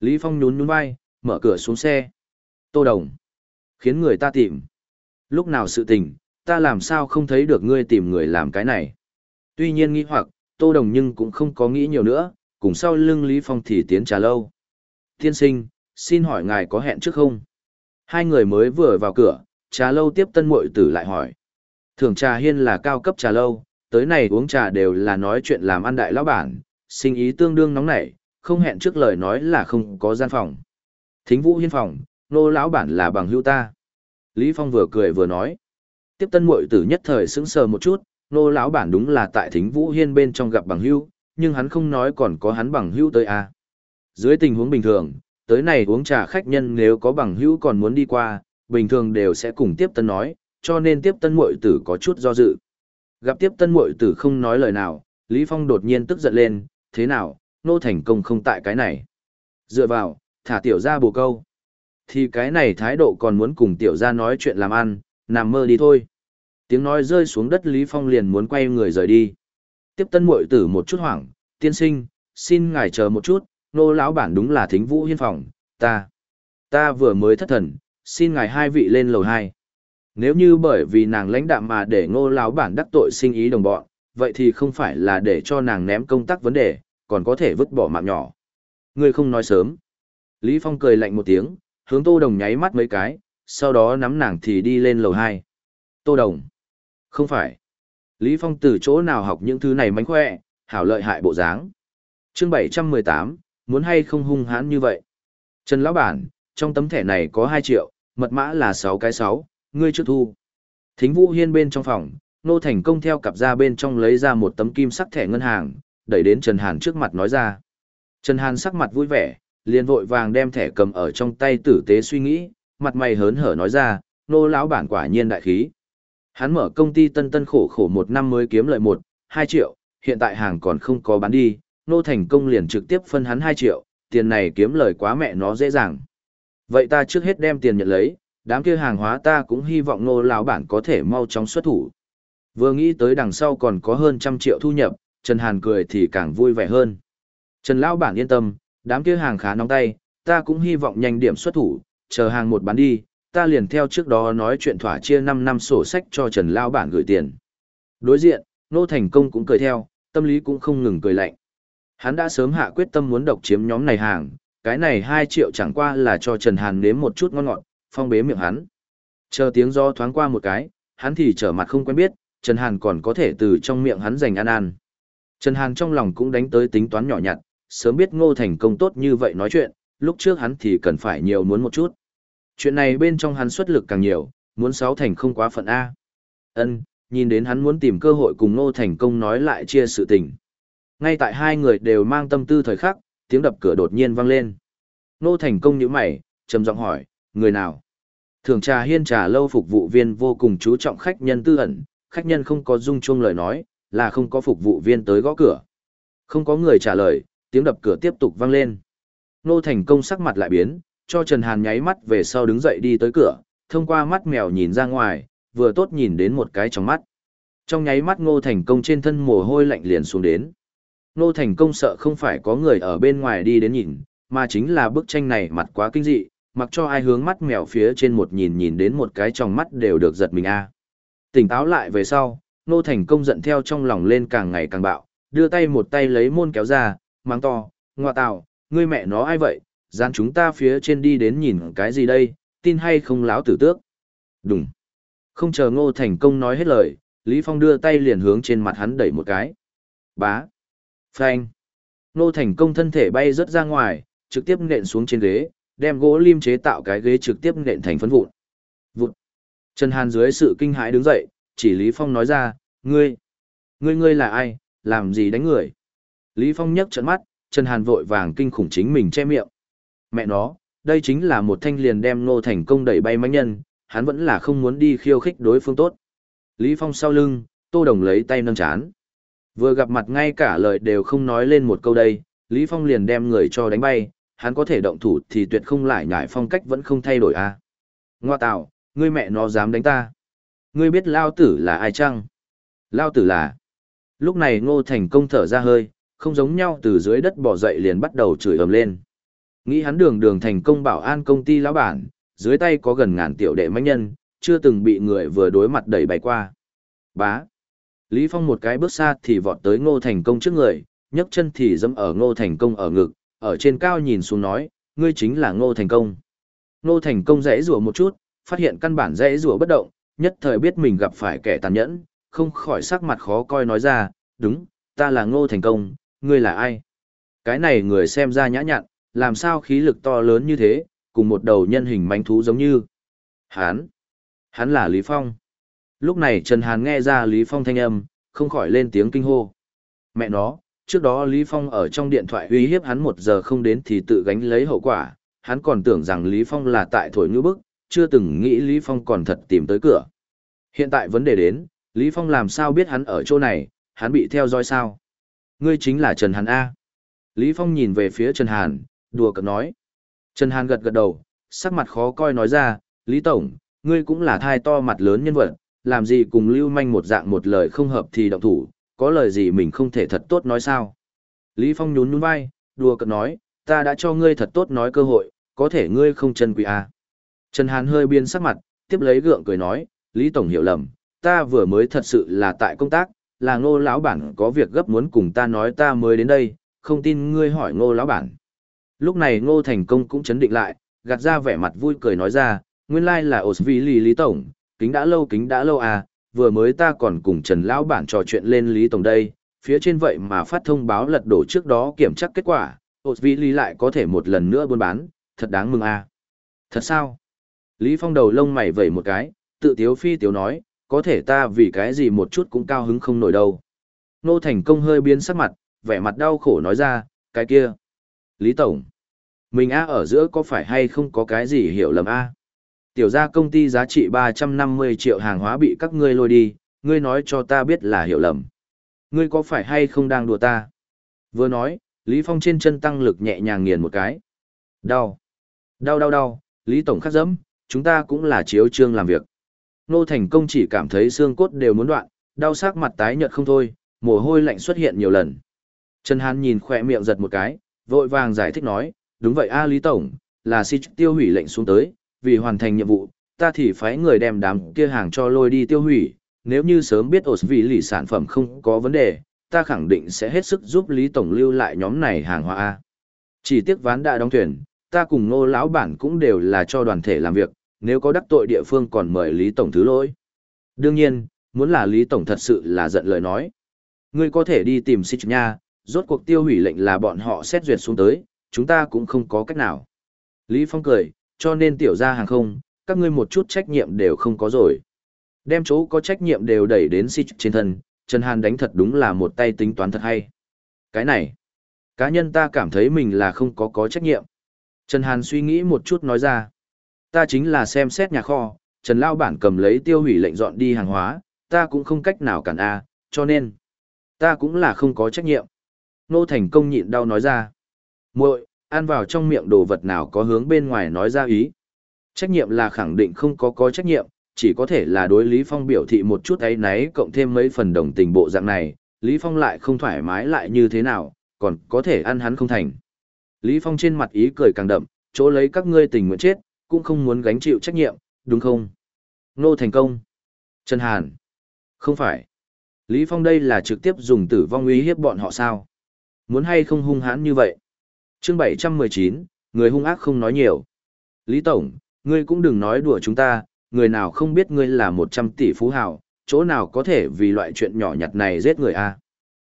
Lý Phong nhún nhún vai, mở cửa xuống xe. Tô đồng. Khiến người ta tìm. Lúc nào sự tình, ta làm sao không thấy được ngươi tìm người làm cái này. Tuy nhiên nghĩ hoặc, Tô Đồng nhưng cũng không có nghĩ nhiều nữa, cùng sau lưng Lý Phong thì tiến trà lâu. Tiên sinh, xin hỏi ngài có hẹn trước không? Hai người mới vừa vào cửa, trà lâu tiếp tân muội tử lại hỏi. Thường trà hiên là cao cấp trà lâu, tới này uống trà đều là nói chuyện làm ăn đại lão bản, sinh ý tương đương nóng nảy, không hẹn trước lời nói là không có gian phòng. Thính vũ hiên phòng, nô lão bản là bằng hữu ta. Lý Phong vừa cười vừa nói. Tiếp tân muội tử nhất thời sững sờ một chút, nô lão bản đúng là tại thính vũ hiên bên trong gặp bằng hữu, nhưng hắn không nói còn có hắn bằng hữu tới à. Dưới tình huống bình thường, tới này uống trà khách nhân nếu có bằng hữu còn muốn đi qua, bình thường đều sẽ cùng tiếp tân nói, cho nên tiếp tân muội tử có chút do dự. Gặp tiếp tân muội tử không nói lời nào, Lý Phong đột nhiên tức giận lên, thế nào, nô thành công không tại cái này. Dựa vào, thả tiểu ra bồ câu. Thì cái này thái độ còn muốn cùng tiểu ra nói chuyện làm ăn, nằm mơ đi thôi. Tiếng nói rơi xuống đất Lý Phong liền muốn quay người rời đi. Tiếp tân muội tử một chút hoảng, tiên sinh, xin ngài chờ một chút, nô lão bản đúng là thính vũ hiên phòng, ta, ta vừa mới thất thần, xin ngài hai vị lên lầu hai. Nếu như bởi vì nàng lãnh đạm mà để ngô lão bản đắc tội sinh ý đồng bọn, vậy thì không phải là để cho nàng ném công tác vấn đề, còn có thể vứt bỏ mạng nhỏ. Ngươi không nói sớm. Lý Phong cười lạnh một tiếng, hướng tô đồng nháy mắt mấy cái, sau đó nắm nàng thì đi lên lầu hai. Tô Đồng. Không phải. Lý Phong từ chỗ nào học những thứ này mánh khỏe, hảo lợi hại bộ dáng. Chương 718, muốn hay không hung hãn như vậy. Trần Lão Bản, trong tấm thẻ này có hai triệu, mật mã là sáu cái sáu. ngươi chưa thu. Thính Vũ Hiên bên trong phòng, Nô Thành Công theo cặp ra bên trong lấy ra một tấm kim sắc thẻ ngân hàng, đẩy đến Trần Hàn trước mặt nói ra. Trần Hàn sắc mặt vui vẻ, liền vội vàng đem thẻ cầm ở trong tay tử tế suy nghĩ, mặt mày hớn hở nói ra, nô lão bản quả nhiên đại khí. Hắn mở công ty tân tân khổ khổ một năm mới kiếm lợi một, hai triệu, hiện tại hàng còn không có bán đi, nô thành công liền trực tiếp phân hắn hai triệu, tiền này kiếm lời quá mẹ nó dễ dàng. Vậy ta trước hết đem tiền nhận lấy, đám kia hàng hóa ta cũng hy vọng nô lão bản có thể mau chóng xuất thủ. Vừa nghĩ tới đằng sau còn có hơn trăm triệu thu nhập, Trần Hàn cười thì càng vui vẻ hơn. Trần lão bản yên tâm, đám kia hàng khá nóng tay, ta cũng hy vọng nhanh điểm xuất thủ, chờ hàng một bán đi, ta liền theo trước đó nói chuyện thỏa chia 5 năm sổ sách cho Trần Lao Bản gửi tiền. Đối diện, Nô Thành Công cũng cười theo, tâm lý cũng không ngừng cười lạnh. Hắn đã sớm hạ quyết tâm muốn độc chiếm nhóm này hàng, cái này 2 triệu chẳng qua là cho Trần Hàn nếm một chút ngon ngọt, phong bế miệng hắn. Chờ tiếng do thoáng qua một cái, hắn thì trở mặt không quen biết, Trần Hàn còn có thể từ trong miệng hắn giành ăn ăn. Trần Hàn trong lòng cũng đánh tới tính toán nhỏ nhặt, sớm biết Ngô Thành Công tốt như vậy nói chuyện, lúc trước hắn thì cần phải nhiều muốn một chút. Chuyện này bên trong hắn xuất lực càng nhiều, muốn sáu thành không quá phận A. Ân, nhìn đến hắn muốn tìm cơ hội cùng Ngô Thành Công nói lại chia sự tình. Ngay tại hai người đều mang tâm tư thời khắc, tiếng đập cửa đột nhiên vang lên. Ngô Thành Công nhíu mày, trầm giọng hỏi, người nào? Thường trà hiên trà lâu phục vụ viên vô cùng chú trọng khách nhân tư ẩn, khách nhân không có dung chuông lời nói, là không có phục vụ viên tới gõ cửa. Không có người trả lời, tiếng đập cửa tiếp tục vang lên. Nô Thành Công sắc mặt lại biến, cho Trần Hàn nháy mắt về sau đứng dậy đi tới cửa, thông qua mắt mèo nhìn ra ngoài, vừa tốt nhìn đến một cái trong mắt. Trong nháy mắt Ngô Thành Công trên thân mồ hôi lạnh liền xuống đến. Ngô Thành Công sợ không phải có người ở bên ngoài đi đến nhìn, mà chính là bức tranh này mặt quá kinh dị, mặc cho ai hướng mắt mèo phía trên một nhìn nhìn đến một cái trong mắt đều được giật mình a. Tỉnh táo lại về sau, Ngô Thành Công giận theo trong lòng lên càng ngày càng bạo, đưa tay một tay lấy môn kéo ra, mang to, ngoa tạo, ngươi mẹ nó ai vậy, dán chúng ta phía trên đi đến nhìn cái gì đây, tin hay không láo tử tước. Đúng. Không chờ ngô thành công nói hết lời, Lý Phong đưa tay liền hướng trên mặt hắn đẩy một cái. Bá. Phanh. Ngô thành công thân thể bay rớt ra ngoài, trực tiếp nện xuống trên ghế, đem gỗ lim chế tạo cái ghế trực tiếp nện thành phấn vụn. vụt Trần Hàn dưới sự kinh hãi đứng dậy, chỉ Lý Phong nói ra, ngươi, ngươi ngươi là ai, làm gì đánh người. Lý Phong nhấc trận mắt, Trần Hàn vội vàng kinh khủng chính mình che miệng. Mẹ nó, đây chính là một thanh liền đem Ngô Thành Công đẩy bay mãnh nhân, hắn vẫn là không muốn đi khiêu khích đối phương tốt. Lý Phong sau lưng, Tô Đồng lấy tay nâng chán. Vừa gặp mặt ngay cả lời đều không nói lên một câu đây, Lý Phong liền đem người cho đánh bay, hắn có thể động thủ thì tuyệt không lại nhải phong cách vẫn không thay đổi à. Ngoa tạo, ngươi mẹ nó dám đánh ta. Ngươi biết Lao Tử là ai chăng? Lao Tử là... Lúc này Ngô Thành Công thở ra hơi, không giống nhau từ dưới đất bỏ dậy liền bắt đầu chửi ầm lên. Nghĩ hắn đường đường thành công bảo an công ty lão bản, dưới tay có gần ngàn tiểu đệ mánh nhân, chưa từng bị người vừa đối mặt đẩy bay qua. Bá. Lý Phong một cái bước xa thì vọt tới ngô thành công trước người, nhấc chân thì dẫm ở ngô thành công ở ngực, ở trên cao nhìn xuống nói, ngươi chính là ngô thành công. Ngô thành công rẽ rùa một chút, phát hiện căn bản rẽ rùa bất động, nhất thời biết mình gặp phải kẻ tàn nhẫn, không khỏi sắc mặt khó coi nói ra, đúng, ta là ngô thành công, ngươi là ai? Cái này người xem ra nhã nhặn, làm sao khí lực to lớn như thế, cùng một đầu nhân hình manh thú giống như. Hán! Hắn là Lý Phong. Lúc này Trần Hàn nghe ra Lý Phong thanh âm, không khỏi lên tiếng kinh hô. Mẹ nó, trước đó Lý Phong ở trong điện thoại uy hiếp hắn một giờ không đến thì tự gánh lấy hậu quả, hắn còn tưởng rằng Lý Phong là tại thổi ngữ bức, chưa từng nghĩ Lý Phong còn thật tìm tới cửa. Hiện tại vấn đề đến, Lý Phong làm sao biết hắn ở chỗ này, hắn bị theo dõi sao? Ngươi chính là Trần Hàn A. Lý Phong nhìn về phía Trần Hàn, đùa cợt nói. Trần Hàn gật gật đầu, sắc mặt khó coi nói ra, Lý Tổng, ngươi cũng là thai to mặt lớn nhân vật, làm gì cùng lưu manh một dạng một lời không hợp thì động thủ, có lời gì mình không thể thật tốt nói sao. Lý Phong nhún nhún vai, đùa cợt nói, ta đã cho ngươi thật tốt nói cơ hội, có thể ngươi không chân quý à. Trần Hàn hơi biên sắc mặt, tiếp lấy gượng cười nói, Lý Tổng hiểu lầm, ta vừa mới thật sự là tại công tác, là ngô lão bản có việc gấp muốn cùng ta nói ta mới đến đây, không tin ngươi hỏi ngô lão bản. Lúc này ngô thành công cũng chấn định lại, gạt ra vẻ mặt vui cười nói ra, nguyên lai là Osvili Lý Tổng, kính đã lâu kính đã lâu à, vừa mới ta còn cùng Trần Lão Bản trò chuyện lên Lý Tổng đây, phía trên vậy mà phát thông báo lật đổ trước đó kiểm tra kết quả, Osvili lại có thể một lần nữa buôn bán, thật đáng mừng à. Thật sao? Lý Phong đầu lông mày vẩy một cái, tự tiếu phi tiếu nói, có thể ta vì cái gì một chút cũng cao hứng không nổi đâu. Nô Thành Công hơi biến sắc mặt, vẻ mặt đau khổ nói ra, cái kia. Lý Tổng, mình A ở giữa có phải hay không có cái gì hiểu lầm A? Tiểu ra công ty giá trị 350 triệu hàng hóa bị các ngươi lôi đi, ngươi nói cho ta biết là hiểu lầm. Ngươi có phải hay không đang đùa ta? Vừa nói, Lý Phong trên chân tăng lực nhẹ nhàng nghiền một cái. Đau. Đau đau đau, Lý Tổng khắc dẫm, chúng ta cũng là chiếu trương làm việc. Nô Thành Công chỉ cảm thấy xương cốt đều muốn đoạn, đau sắc mặt tái nhợt không thôi, mồ hôi lạnh xuất hiện nhiều lần. Trần Hán nhìn khỏe miệng giật một cái, vội vàng giải thích nói, đúng vậy a Lý Tổng, là si tiêu hủy lệnh xuống tới, vì hoàn thành nhiệm vụ, ta thì phái người đem đám kia hàng cho lôi đi tiêu hủy, nếu như sớm biết ổ vì lì sản phẩm không có vấn đề, ta khẳng định sẽ hết sức giúp Lý Tổng lưu lại nhóm này hàng hóa A. Chỉ tiếc ván đã đóng thuyền, ta cùng nô lão bản cũng đều là cho đoàn thể làm việc, nếu có đắc tội địa phương còn mời Lý Tổng thứ lỗi. Đương nhiên, muốn là Lý Tổng thật sự là giận lời nói. Ngươi có thể đi tìm xích nha, rốt cuộc tiêu hủy lệnh là bọn họ xét duyệt xuống tới, chúng ta cũng không có cách nào. Lý Phong cười, cho nên tiểu gia hàng không, các ngươi một chút trách nhiệm đều không có rồi. Đem chỗ có trách nhiệm đều đẩy đến si trên thân, Trần Hàn đánh thật đúng là một tay tính toán thật hay. Cái này, cá nhân ta cảm thấy mình là không có có trách nhiệm. Trần Hàn suy nghĩ một chút nói ra. Ta chính là xem xét nhà kho, Trần Lao Bản cầm lấy tiêu hủy lệnh dọn đi hàng hóa, ta cũng không cách nào cản A, cho nên, ta cũng là không có trách nhiệm. Nô Thành Công nhịn đau nói ra muội ăn vào trong miệng đồ vật nào có hướng bên ngoài nói ra ý. Trách nhiệm là khẳng định không có có trách nhiệm, chỉ có thể là đối Lý Phong biểu thị một chút ấy náy cộng thêm mấy phần đồng tình bộ dạng này, Lý Phong lại không thoải mái lại như thế nào, còn có thể ăn hắn không thành. Lý Phong trên mặt ý cười càng đậm, chỗ lấy các ngươi tình nguyện chết, cũng không muốn gánh chịu trách nhiệm, đúng không? Nô thành công. Trần Hàn. Không phải. Lý Phong đây là trực tiếp dùng tử vong uy hiếp bọn họ sao? Muốn hay không hung hãn như vậy? Chương 719, người hung ác không nói nhiều. Lý Tổng, ngươi cũng đừng nói đùa chúng ta, người nào không biết ngươi là 100 tỷ phú hào, chỗ nào có thể vì loại chuyện nhỏ nhặt này giết người a?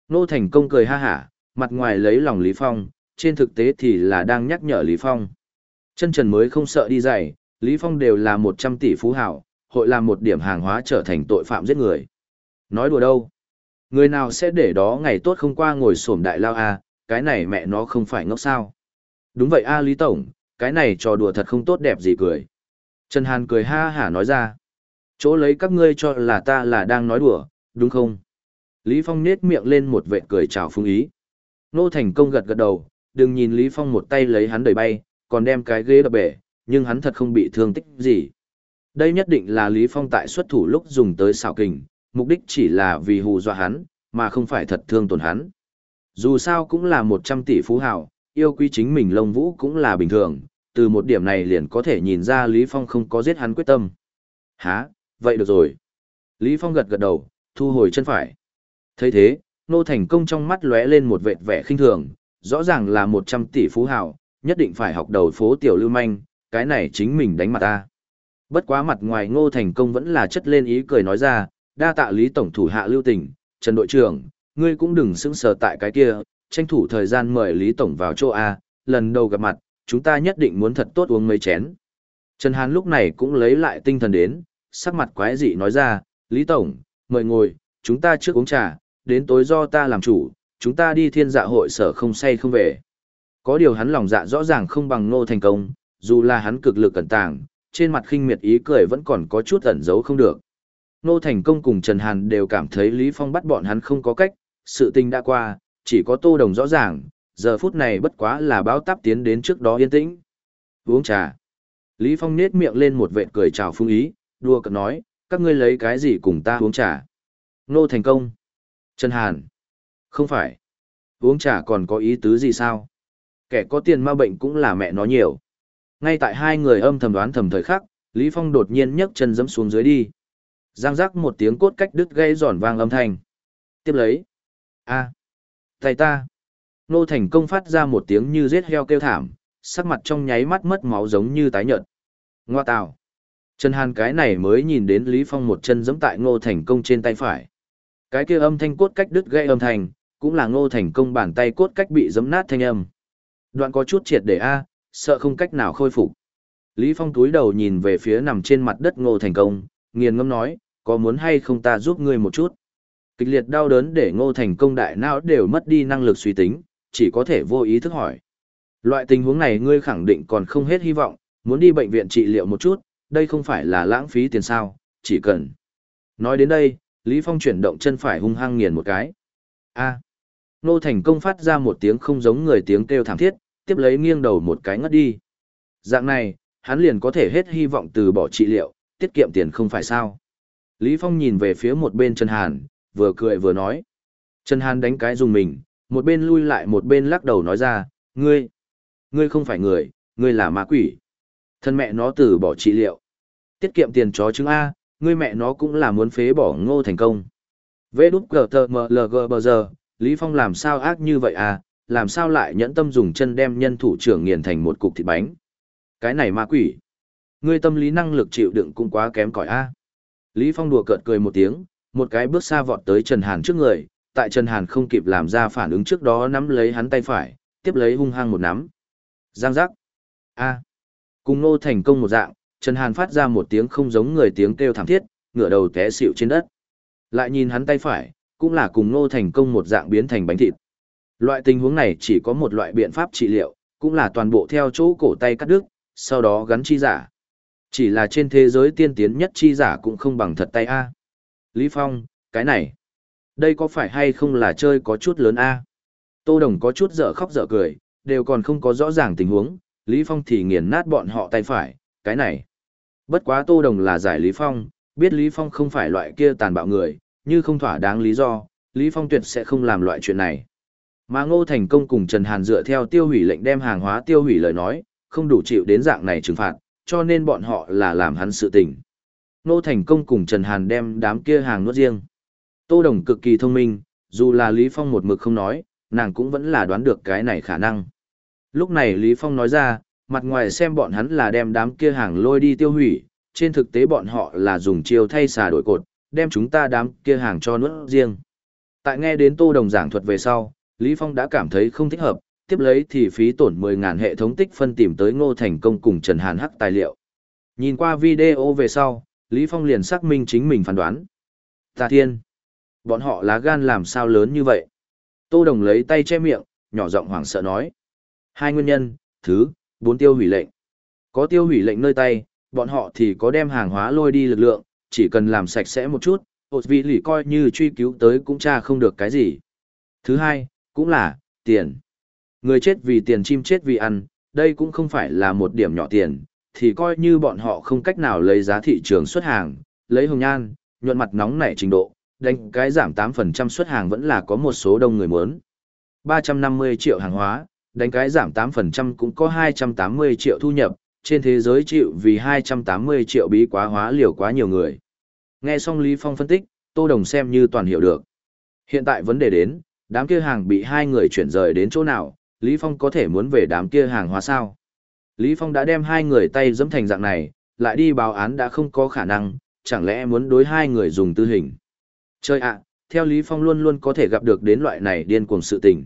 Nô thành công cười ha hả, mặt ngoài lấy lòng Lý Phong, trên thực tế thì là đang nhắc nhở Lý Phong. Chân trần mới không sợ đi dày, Lý Phong đều là 100 tỷ phú hảo, hội làm một điểm hàng hóa trở thành tội phạm giết người. Nói đùa đâu? Người nào sẽ để đó ngày tốt không qua ngồi xổm đại lao a, à, cái này mẹ nó không phải ngốc sao? Đúng vậy a Lý Tổng, cái này trò đùa thật không tốt đẹp gì cười. Trần Hàn cười ha hả nói ra. Chỗ lấy các ngươi cho là ta là đang nói đùa, đúng không? Lý Phong nết miệng lên một vệt cười chào phương ý. Nô Thành Công gật gật đầu, đừng nhìn Lý Phong một tay lấy hắn đẩy bay, còn đem cái ghế đập bể, nhưng hắn thật không bị thương tích gì. Đây nhất định là Lý Phong tại xuất thủ lúc dùng tới xảo kình, mục đích chỉ là vì hù dọa hắn, mà không phải thật thương tổn hắn. Dù sao cũng là 100 tỷ phú hào, yêu quý chính mình lông vũ cũng là bình thường, từ một điểm này liền có thể nhìn ra Lý Phong không có giết hắn quyết tâm. Hả, vậy được rồi. Lý Phong gật gật đầu, thu hồi chân phải. thấy thế, Nô Thành Công trong mắt lóe lên một vệt vẻ khinh thường, rõ ràng là 100 tỷ phú hào, nhất định phải học đầu phố tiểu lưu manh, cái này chính mình đánh mặt ta. Bất quá mặt ngoài ngô thành công vẫn là chất lên ý cười nói ra, đa tạ lý tổng thủ hạ lưu tình, Trần đội trưởng, ngươi cũng đừng sững sờ tại cái kia, tranh thủ thời gian mời lý tổng vào chỗ A, lần đầu gặp mặt, chúng ta nhất định muốn thật tốt uống mấy chén. Trần Hán lúc này cũng lấy lại tinh thần đến, sắc mặt quái dị nói ra, Lý Tổng, mời ngồi, chúng ta trước uống trà, đến tối do ta làm chủ, chúng ta đi thiên dạ hội sở không say không về. Có điều hắn lòng dạ rõ ràng không bằng Ngô Thành Công, dù là hắn cực lực cẩn tàng, trên mặt khinh miệt ý cười vẫn còn có chút ẩn giấu không được. Ngô Thành Công cùng Trần Hàn đều cảm thấy Lý Phong bắt bọn hắn không có cách, sự tình đã qua, chỉ có Tô Đồng rõ ràng, giờ phút này bất quá là báo táp tiến đến trước đó yên tĩnh. Uống trà. Lý Phong nết miệng lên một vệt cười chào phương ý, đua cợt nói, các ngươi lấy cái gì cùng ta uống trà. Nô Thành Công. Trần Hàn. Không phải. Uống trà còn có ý tứ gì sao? kẻ có tiền ma bệnh cũng là mẹ nó nhiều. Ngay tại hai người âm thầm đoán thầm thời khắc, Lý Phong đột nhiên nhấc chân dẫm xuống dưới đi. Giang giác một tiếng cốt cách đứt gây giòn vang âm thanh. Tiếp lấy a à. tay ta. Nô thành công phát ra một tiếng như rết heo kêu thảm, sắc mặt trong nháy mắt mất máu giống như tái nhợt. Ngoa tào. Trần Hàn cái này mới nhìn đến Lý Phong một chân giẫm tại Ngô Thành Công trên tay phải. Cái kia âm thanh cốt cách đứt gây âm thanh, cũng là Ngô Thành Công bàn tay cốt cách bị giẫm nát thanh âm. Đoạn có chút triệt để a, sợ không cách nào khôi phục. Lý Phong túi đầu nhìn về phía nằm trên mặt đất Ngô Thành Công, nghiền ngâm nói, có muốn hay không ta giúp ngươi một chút. Kịch liệt đau đớn để Ngô Thành Công đại não đều mất đi năng lực suy tính, chỉ có thể vô ý thức hỏi. Loại tình huống này ngươi khẳng định còn không hết hy vọng, muốn đi bệnh viện trị liệu một chút, đây không phải là lãng phí tiền sao, chỉ cần. Nói đến đây, Lý Phong chuyển động chân phải hung hăng nghiền một cái. A. Nô Thành Công phát ra một tiếng không giống người tiếng kêu thảm thiết, tiếp lấy nghiêng đầu một cái ngất đi. Dạng này, hắn liền có thể hết hy vọng từ bỏ trị liệu, tiết kiệm tiền không phải sao. Lý Phong nhìn về phía một bên Trần Hàn, vừa cười vừa nói. Trần Hàn đánh cái dùng mình, một bên lui lại một bên lắc đầu nói ra, ngươi, ngươi không phải người, ngươi là ma quỷ. Thân mẹ nó từ bỏ trị liệu. Tiết kiệm tiền chó chứng A, ngươi mẹ nó cũng là muốn phế bỏ ngô thành công. Vê đút cờ tờ mờ lg bờ giờ, Lý Phong làm sao ác như vậy à, làm sao lại nhẫn tâm dùng chân đem nhân thủ trưởng nghiền thành một cục thịt bánh. Cái này ma quỷ. Ngươi tâm lý năng lực chịu đựng cũng quá kém cỏi a. Lý Phong đùa cợt cười một tiếng, một cái bước xa vọt tới Trần Hàn trước người, tại Trần Hàn không kịp làm ra phản ứng trước đó nắm lấy hắn tay phải, tiếp lấy hung hăng một nắm. Giang giác. A. Cùng nô thành công một dạng, Trần Hàn phát ra một tiếng không giống người tiếng kêu thảm thiết, ngửa đầu té xịu trên đất. Lại nhìn hắn tay phải, cũng là cùng nô thành công một dạng biến thành bánh thịt. Loại tình huống này chỉ có một loại biện pháp trị liệu, cũng là toàn bộ theo chỗ cổ tay cắt đứt, sau đó gắn chi giả. Chỉ là trên thế giới tiên tiến nhất chi giả cũng không bằng thật tay A. Lý Phong, cái này, đây có phải hay không là chơi có chút lớn A? Tô Đồng có chút dở khóc dở cười, đều còn không có rõ ràng tình huống, Lý Phong thì nghiền nát bọn họ tay phải, cái này. Bất quá Tô Đồng là giải Lý Phong, biết Lý Phong không phải loại kia tàn bạo người, như không thỏa đáng lý do, Lý Phong tuyệt sẽ không làm loại chuyện này. Mà Ngô Thành Công cùng Trần Hàn dựa theo tiêu hủy lệnh đem hàng hóa tiêu hủy lời nói, không đủ chịu đến dạng này trừng phạt, cho nên bọn họ là làm hắn sự tình. Nô Thành Công cùng Trần Hàn đem đám kia hàng nuốt riêng. Tô Đồng cực kỳ thông minh, dù là Lý Phong một mực không nói, nàng cũng vẫn là đoán được cái này khả năng. Lúc này Lý Phong nói ra, mặt ngoài xem bọn hắn là đem đám kia hàng lôi đi tiêu hủy, trên thực tế bọn họ là dùng chiêu thay xà đổi cột, đem chúng ta đám kia hàng cho nuốt riêng. Tại nghe đến Tô Đồng giảng thuật về sau, Lý Phong đã cảm thấy không thích hợp, tiếp lấy thì phí tổn 10.000 hệ thống tích phân tìm tới Ngô Thành Công cùng Trần Hàn Hắc tài liệu. Nhìn qua video về sau, Lý Phong liền xác minh chính mình phán đoán. Tà thiên, bọn họ lá gan làm sao lớn như vậy? Tô Đồng lấy tay che miệng, nhỏ giọng hoảng sợ nói. Hai nguyên nhân, thứ, bốn tiêu hủy lệnh. Có tiêu hủy lệnh nơi tay, bọn họ thì có đem hàng hóa lôi đi lực lượng, chỉ cần làm sạch sẽ một chút, hột vị lì coi như truy cứu tới cũng tra không được cái gì. Thứ hai, cũng là, tiền. Người chết vì tiền chim chết vì ăn, đây cũng không phải là một điểm nhỏ tiền, thì coi như bọn họ không cách nào lấy giá thị trường xuất hàng, lấy hồng nhan, nhuận mặt nóng nảy trình độ, đánh cái giảm 8% xuất hàng vẫn là có một số đông người muốn. 350 triệu hàng hóa, đánh cái giảm 8% cũng có 280 triệu thu nhập, trên thế giới chịu vì 280 triệu bí quá hóa liều quá nhiều người. Nghe xong Lý Phong phân tích, Tô Đồng xem như toàn hiểu được. Hiện tại vấn đề đến, đám kia hàng bị hai người chuyển rời đến chỗ nào, Lý Phong có thể muốn về đám kia hàng hóa sao? Lý Phong đã đem hai người tay dẫm thành dạng này, lại đi báo án đã không có khả năng, chẳng lẽ muốn đối hai người dùng tư hình. Chơi ạ, theo Lý Phong luôn luôn có thể gặp được đến loại này điên cuồng sự tình.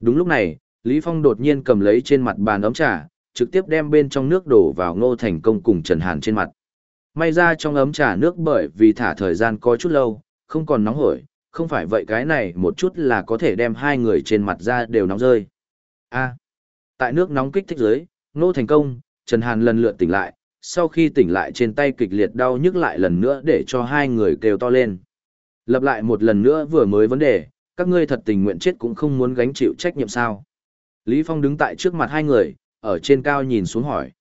Đúng lúc này, Lý Phong đột nhiên cầm lấy trên mặt bàn ấm trà, trực tiếp đem bên trong nước đổ vào ngô thành công cùng Trần Hàn trên mặt. May ra trong ấm trà nước bởi vì thả thời gian có chút lâu, không còn nóng hổi, không phải vậy cái này một chút là có thể đem hai người trên mặt ra đều nóng rơi. A. tại nước nóng kích thích dưới, ngô thành công, Trần Hàn lần lượt tỉnh lại, sau khi tỉnh lại trên tay kịch liệt đau nhức lại lần nữa để cho hai người kêu to lên. Lập lại một lần nữa vừa mới vấn đề, các ngươi thật tình nguyện chết cũng không muốn gánh chịu trách nhiệm sao. Lý Phong đứng tại trước mặt hai người, ở trên cao nhìn xuống hỏi.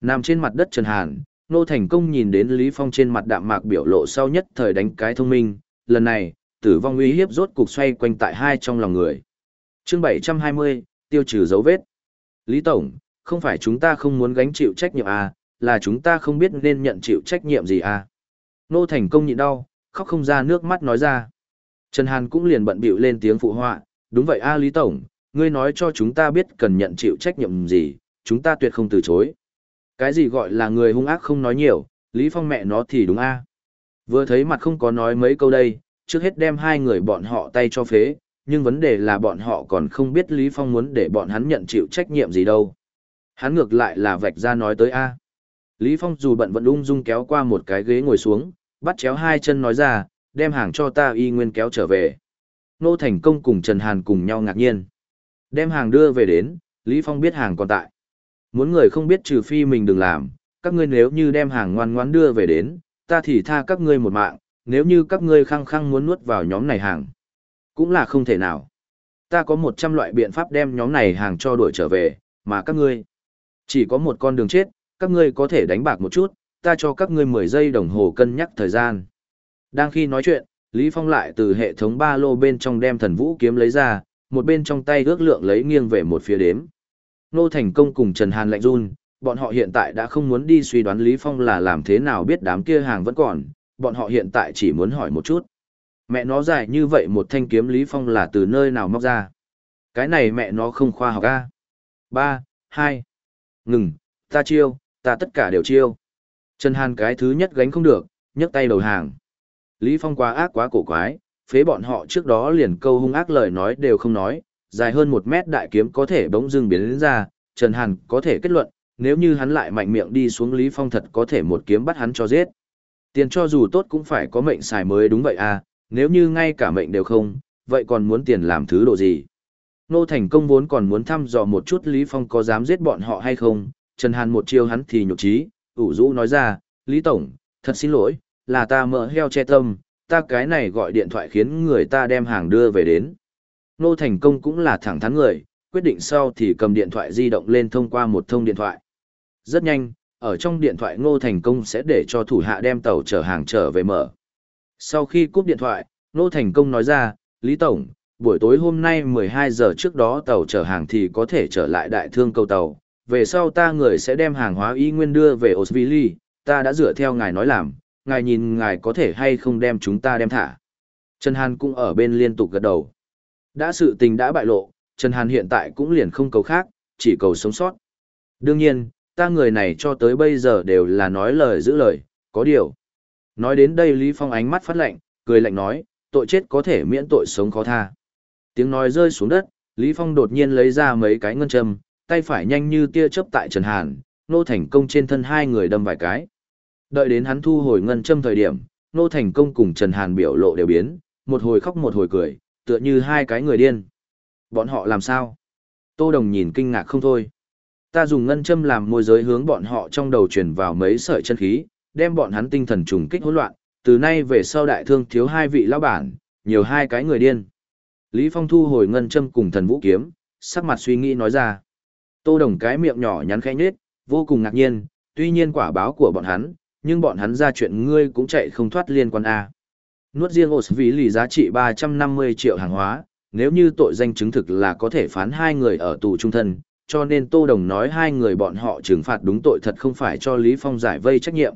Nằm trên mặt đất Trần Hàn, Nô Thành Công nhìn đến Lý Phong trên mặt đạm mạc biểu lộ sau nhất thời đánh cái thông minh, lần này, tử vong uy hiếp rốt cục xoay quanh tại hai trong lòng người. Chương 720, tiêu trừ dấu vết. Lý Tổng, không phải chúng ta không muốn gánh chịu trách nhiệm à, là chúng ta không biết nên nhận chịu trách nhiệm gì à. Nô Thành Công nhịn đau, khóc không ra nước mắt nói ra. Trần Hàn cũng liền bận bịu lên tiếng phụ họa, đúng vậy a Lý Tổng, ngươi nói cho chúng ta biết cần nhận chịu trách nhiệm gì, chúng ta tuyệt không từ chối. Cái gì gọi là người hung ác không nói nhiều, Lý Phong mẹ nó thì đúng a. Vừa thấy mặt không có nói mấy câu đây, trước hết đem hai người bọn họ tay cho phế, nhưng vấn đề là bọn họ còn không biết Lý Phong muốn để bọn hắn nhận chịu trách nhiệm gì đâu. Hắn ngược lại là vạch ra nói tới A. Lý Phong dù bận vẫn ung dung kéo qua một cái ghế ngồi xuống, bắt chéo hai chân nói ra, đem hàng cho ta y nguyên kéo trở về. Nô Thành Công cùng Trần Hàn cùng nhau ngạc nhiên. Đem hàng đưa về đến, Lý Phong biết hàng còn tại. Muốn người không biết trừ phi mình đừng làm, các ngươi nếu như đem hàng ngoan ngoãn đưa về đến, ta thì tha các ngươi một mạng, nếu như các ngươi khăng khăng muốn nuốt vào nhóm này hàng. Cũng là không thể nào. Ta có 100 loại biện pháp đem nhóm này hàng cho đuổi trở về, mà các ngươi chỉ có một con đường chết, các ngươi có thể đánh bạc một chút, ta cho các ngươi 10 giây đồng hồ cân nhắc thời gian. Đang khi nói chuyện, Lý Phong lại từ hệ thống ba lô bên trong đem thần vũ kiếm lấy ra, một bên trong tay ước lượng lấy nghiêng về một phía đếm. Nô Thành Công cùng Trần Hàn lạnh run, bọn họ hiện tại đã không muốn đi suy đoán Lý Phong là làm thế nào biết đám kia hàng vẫn còn, bọn họ hiện tại chỉ muốn hỏi một chút. Mẹ nó dài như vậy một thanh kiếm Lý Phong là từ nơi nào móc ra. Cái này mẹ nó không khoa học a. Ba, hai, ngừng, ta chiêu, ta tất cả đều chiêu. Trần Hàn cái thứ nhất gánh không được, nhấc tay đầu hàng. Lý Phong quá ác quá cổ quái, phế bọn họ trước đó liền câu hung ác lời nói đều không nói, dài hơn một mét đại kiếm có thể bỗng dưng biến đến ra, Trần Hàn có thể kết luận, nếu như hắn lại mạnh miệng đi xuống Lý Phong thật có thể một kiếm bắt hắn cho giết. Tiền cho dù tốt cũng phải có mệnh xài mới đúng vậy à, nếu như ngay cả mệnh đều không, vậy còn muốn tiền làm thứ độ gì? Nô Thành Công vốn còn muốn thăm dò một chút Lý Phong có dám giết bọn họ hay không, Trần Hàn một chiêu hắn thì nhục trí, ủ rũ nói ra, Lý Tổng, thật xin lỗi, là ta mỡ heo che tâm, ta cái này gọi điện thoại khiến người ta đem hàng đưa về đến. Nô Thành Công cũng là thẳng thắn người, quyết định sau thì cầm điện thoại di động lên thông qua một thông điện thoại. Rất nhanh, ở trong điện thoại Ngô Thành Công sẽ để cho thủ hạ đem tàu chở hàng trở về mở. Sau khi cúp điện thoại, Ngô Thành Công nói ra, Lý Tổng, buổi tối hôm nay 12 giờ trước đó tàu chở hàng thì có thể trở lại đại thương cầu tàu. Về sau ta người sẽ đem hàng hóa y nguyên đưa về Osvili, ta đã dựa theo ngài nói làm, ngài nhìn ngài có thể hay không đem chúng ta đem thả. Trần Hàn cũng ở bên liên tục gật đầu. Đã sự tình đã bại lộ, Trần Hàn hiện tại cũng liền không cầu khác, chỉ cầu sống sót. Đương nhiên, ta người này cho tới bây giờ đều là nói lời giữ lời, có điều. Nói đến đây Lý Phong ánh mắt phát lạnh, cười lạnh nói, tội chết có thể miễn tội sống khó tha. Tiếng nói rơi xuống đất, Lý Phong đột nhiên lấy ra mấy cái ngân châm, tay phải nhanh như tia chớp tại Trần Hàn, nô thành công trên thân hai người đâm vài cái. Đợi đến hắn thu hồi ngân châm thời điểm, nô thành công cùng Trần Hàn biểu lộ đều biến, một hồi khóc một hồi cười, tựa như hai cái người điên. Bọn họ làm sao? Tô Đồng nhìn kinh ngạc không thôi. Ta dùng ngân châm làm môi giới hướng bọn họ trong đầu truyền vào mấy sợi chân khí, đem bọn hắn tinh thần trùng kích hỗn loạn, từ nay về sau đại thương thiếu hai vị lão bản, nhiều hai cái người điên. Lý Phong thu hồi ngân châm cùng thần vũ kiếm, sắc mặt suy nghĩ nói ra. Tô Đồng cái miệng nhỏ nhắn khẽ nhếch, vô cùng ngạc nhiên, tuy nhiên quả báo của bọn hắn, nhưng bọn hắn ra chuyện ngươi cũng chạy không thoát liên quan a. Nuốt riêng ổ vì lì giá trị 350 triệu hàng hóa, nếu như tội danh chứng thực là có thể phán hai người ở tù trung thân, cho nên Tô Đồng nói hai người bọn họ trừng phạt đúng tội thật không phải cho Lý Phong giải vây trách nhiệm.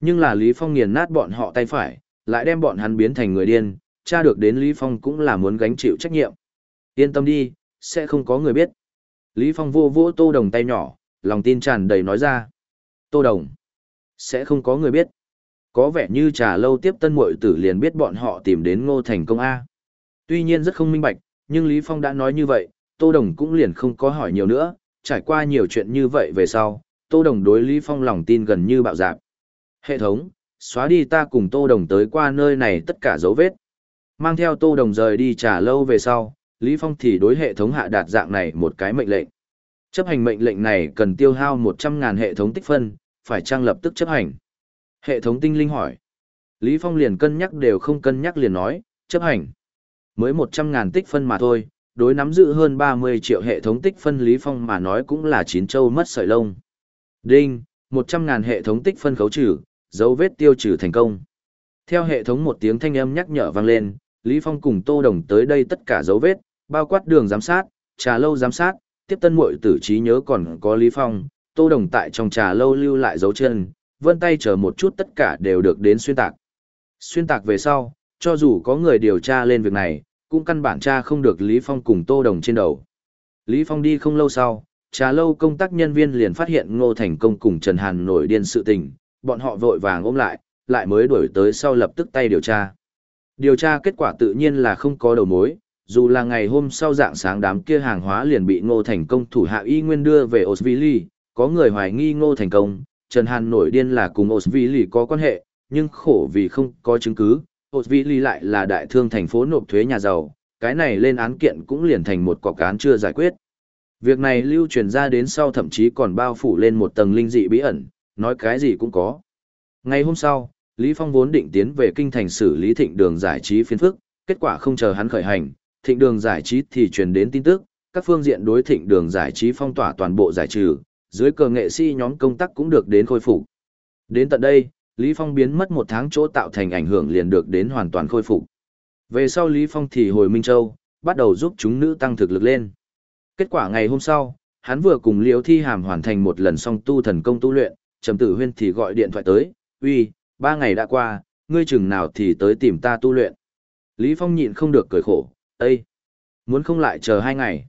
Nhưng là Lý Phong nghiền nát bọn họ tay phải, lại đem bọn hắn biến thành người điên, Cha được đến Lý Phong cũng là muốn gánh chịu trách nhiệm. Yên tâm đi, sẽ không có người biết. Lý Phong vô vỗ Tô Đồng tay nhỏ, lòng tin tràn đầy nói ra. Tô Đồng, sẽ không có người biết. Có vẻ như trà lâu tiếp tân muội tử liền biết bọn họ tìm đến ngô thành công A. Tuy nhiên rất không minh bạch, nhưng Lý Phong đã nói như vậy, Tô Đồng cũng liền không có hỏi nhiều nữa, trải qua nhiều chuyện như vậy về sau, Tô Đồng đối Lý Phong lòng tin gần như bạo dạp. Hệ thống, xóa đi ta cùng Tô Đồng tới qua nơi này tất cả dấu vết. Mang theo Tô Đồng rời đi trả lâu về sau, Lý Phong thì đối hệ thống hạ đạt dạng này một cái mệnh lệnh. Chấp hành mệnh lệnh này cần tiêu hao 100.000 hệ thống tích phân, phải trang lập tức chấp hành. Hệ thống tinh linh hỏi. Lý Phong liền cân nhắc đều không cân nhắc liền nói, chấp hành. Mới 100.000 tích phân mà thôi, đối nắm giữ hơn 30 triệu hệ thống tích phân Lý Phong mà nói cũng là chín châu mất sợi lông. Đinh, 100.000 hệ thống tích phân khấu trừ, dấu vết tiêu trừ thành công. Theo hệ thống một tiếng thanh âm nhắc nhở vang lên, Lý Phong cùng Tô Đồng tới đây tất cả dấu vết, bao quát đường giám sát, trà lâu giám sát, tiếp tân muội tử trí nhớ còn có Lý Phong, Tô Đồng tại trong trà lâu lưu lại dấu chân, vân tay chờ một chút tất cả đều được đến xuyên tạc. Xuyên tạc về sau, cho dù có người điều tra lên việc này, cũng căn bản tra không được Lý Phong cùng Tô Đồng trên đầu. Lý Phong đi không lâu sau, trà lâu công tác nhân viên liền phát hiện Ngô Thành Công cùng Trần Hàn nổi điên sự tình, bọn họ vội vàng ôm lại, lại mới đuổi tới sau lập tức tay điều tra. Điều tra kết quả tự nhiên là không có đầu mối, dù là ngày hôm sau dạng sáng đám kia hàng hóa liền bị Ngô Thành Công thủ hạ y nguyên đưa về Osvili, có người hoài nghi Ngô Thành Công, Trần Hàn nổi điên là cùng Osvili có quan hệ, nhưng khổ vì không có chứng cứ, Osvili lại là đại thương thành phố nộp thuế nhà giàu, cái này lên án kiện cũng liền thành một cọc án chưa giải quyết. Việc này lưu truyền ra đến sau thậm chí còn bao phủ lên một tầng linh dị bí ẩn, nói cái gì cũng có. Ngày hôm sau, Lý Phong vốn định tiến về kinh thành xử lý thịnh đường giải trí phiên phức, kết quả không chờ hắn khởi hành, thịnh đường giải trí thì truyền đến tin tức, các phương diện đối thịnh đường giải trí phong tỏa toàn bộ giải trừ, dưới cờ nghệ sĩ nhóm công tác cũng được đến khôi phục. Đến tận đây, Lý Phong biến mất một tháng chỗ tạo thành ảnh hưởng liền được đến hoàn toàn khôi phục. Về sau Lý Phong thì hồi Minh Châu, bắt đầu giúp chúng nữ tăng thực lực lên. Kết quả ngày hôm sau, hắn vừa cùng Liễu Thi Hàm hoàn thành một lần song tu thần công tu luyện, Trầm Tử Huyên thì gọi điện thoại tới, "Uy, ba ngày đã qua, ngươi chừng nào thì tới tìm ta tu luyện?" Lý Phong nhịn không được cười khổ, Ây! muốn không lại chờ hai ngày?"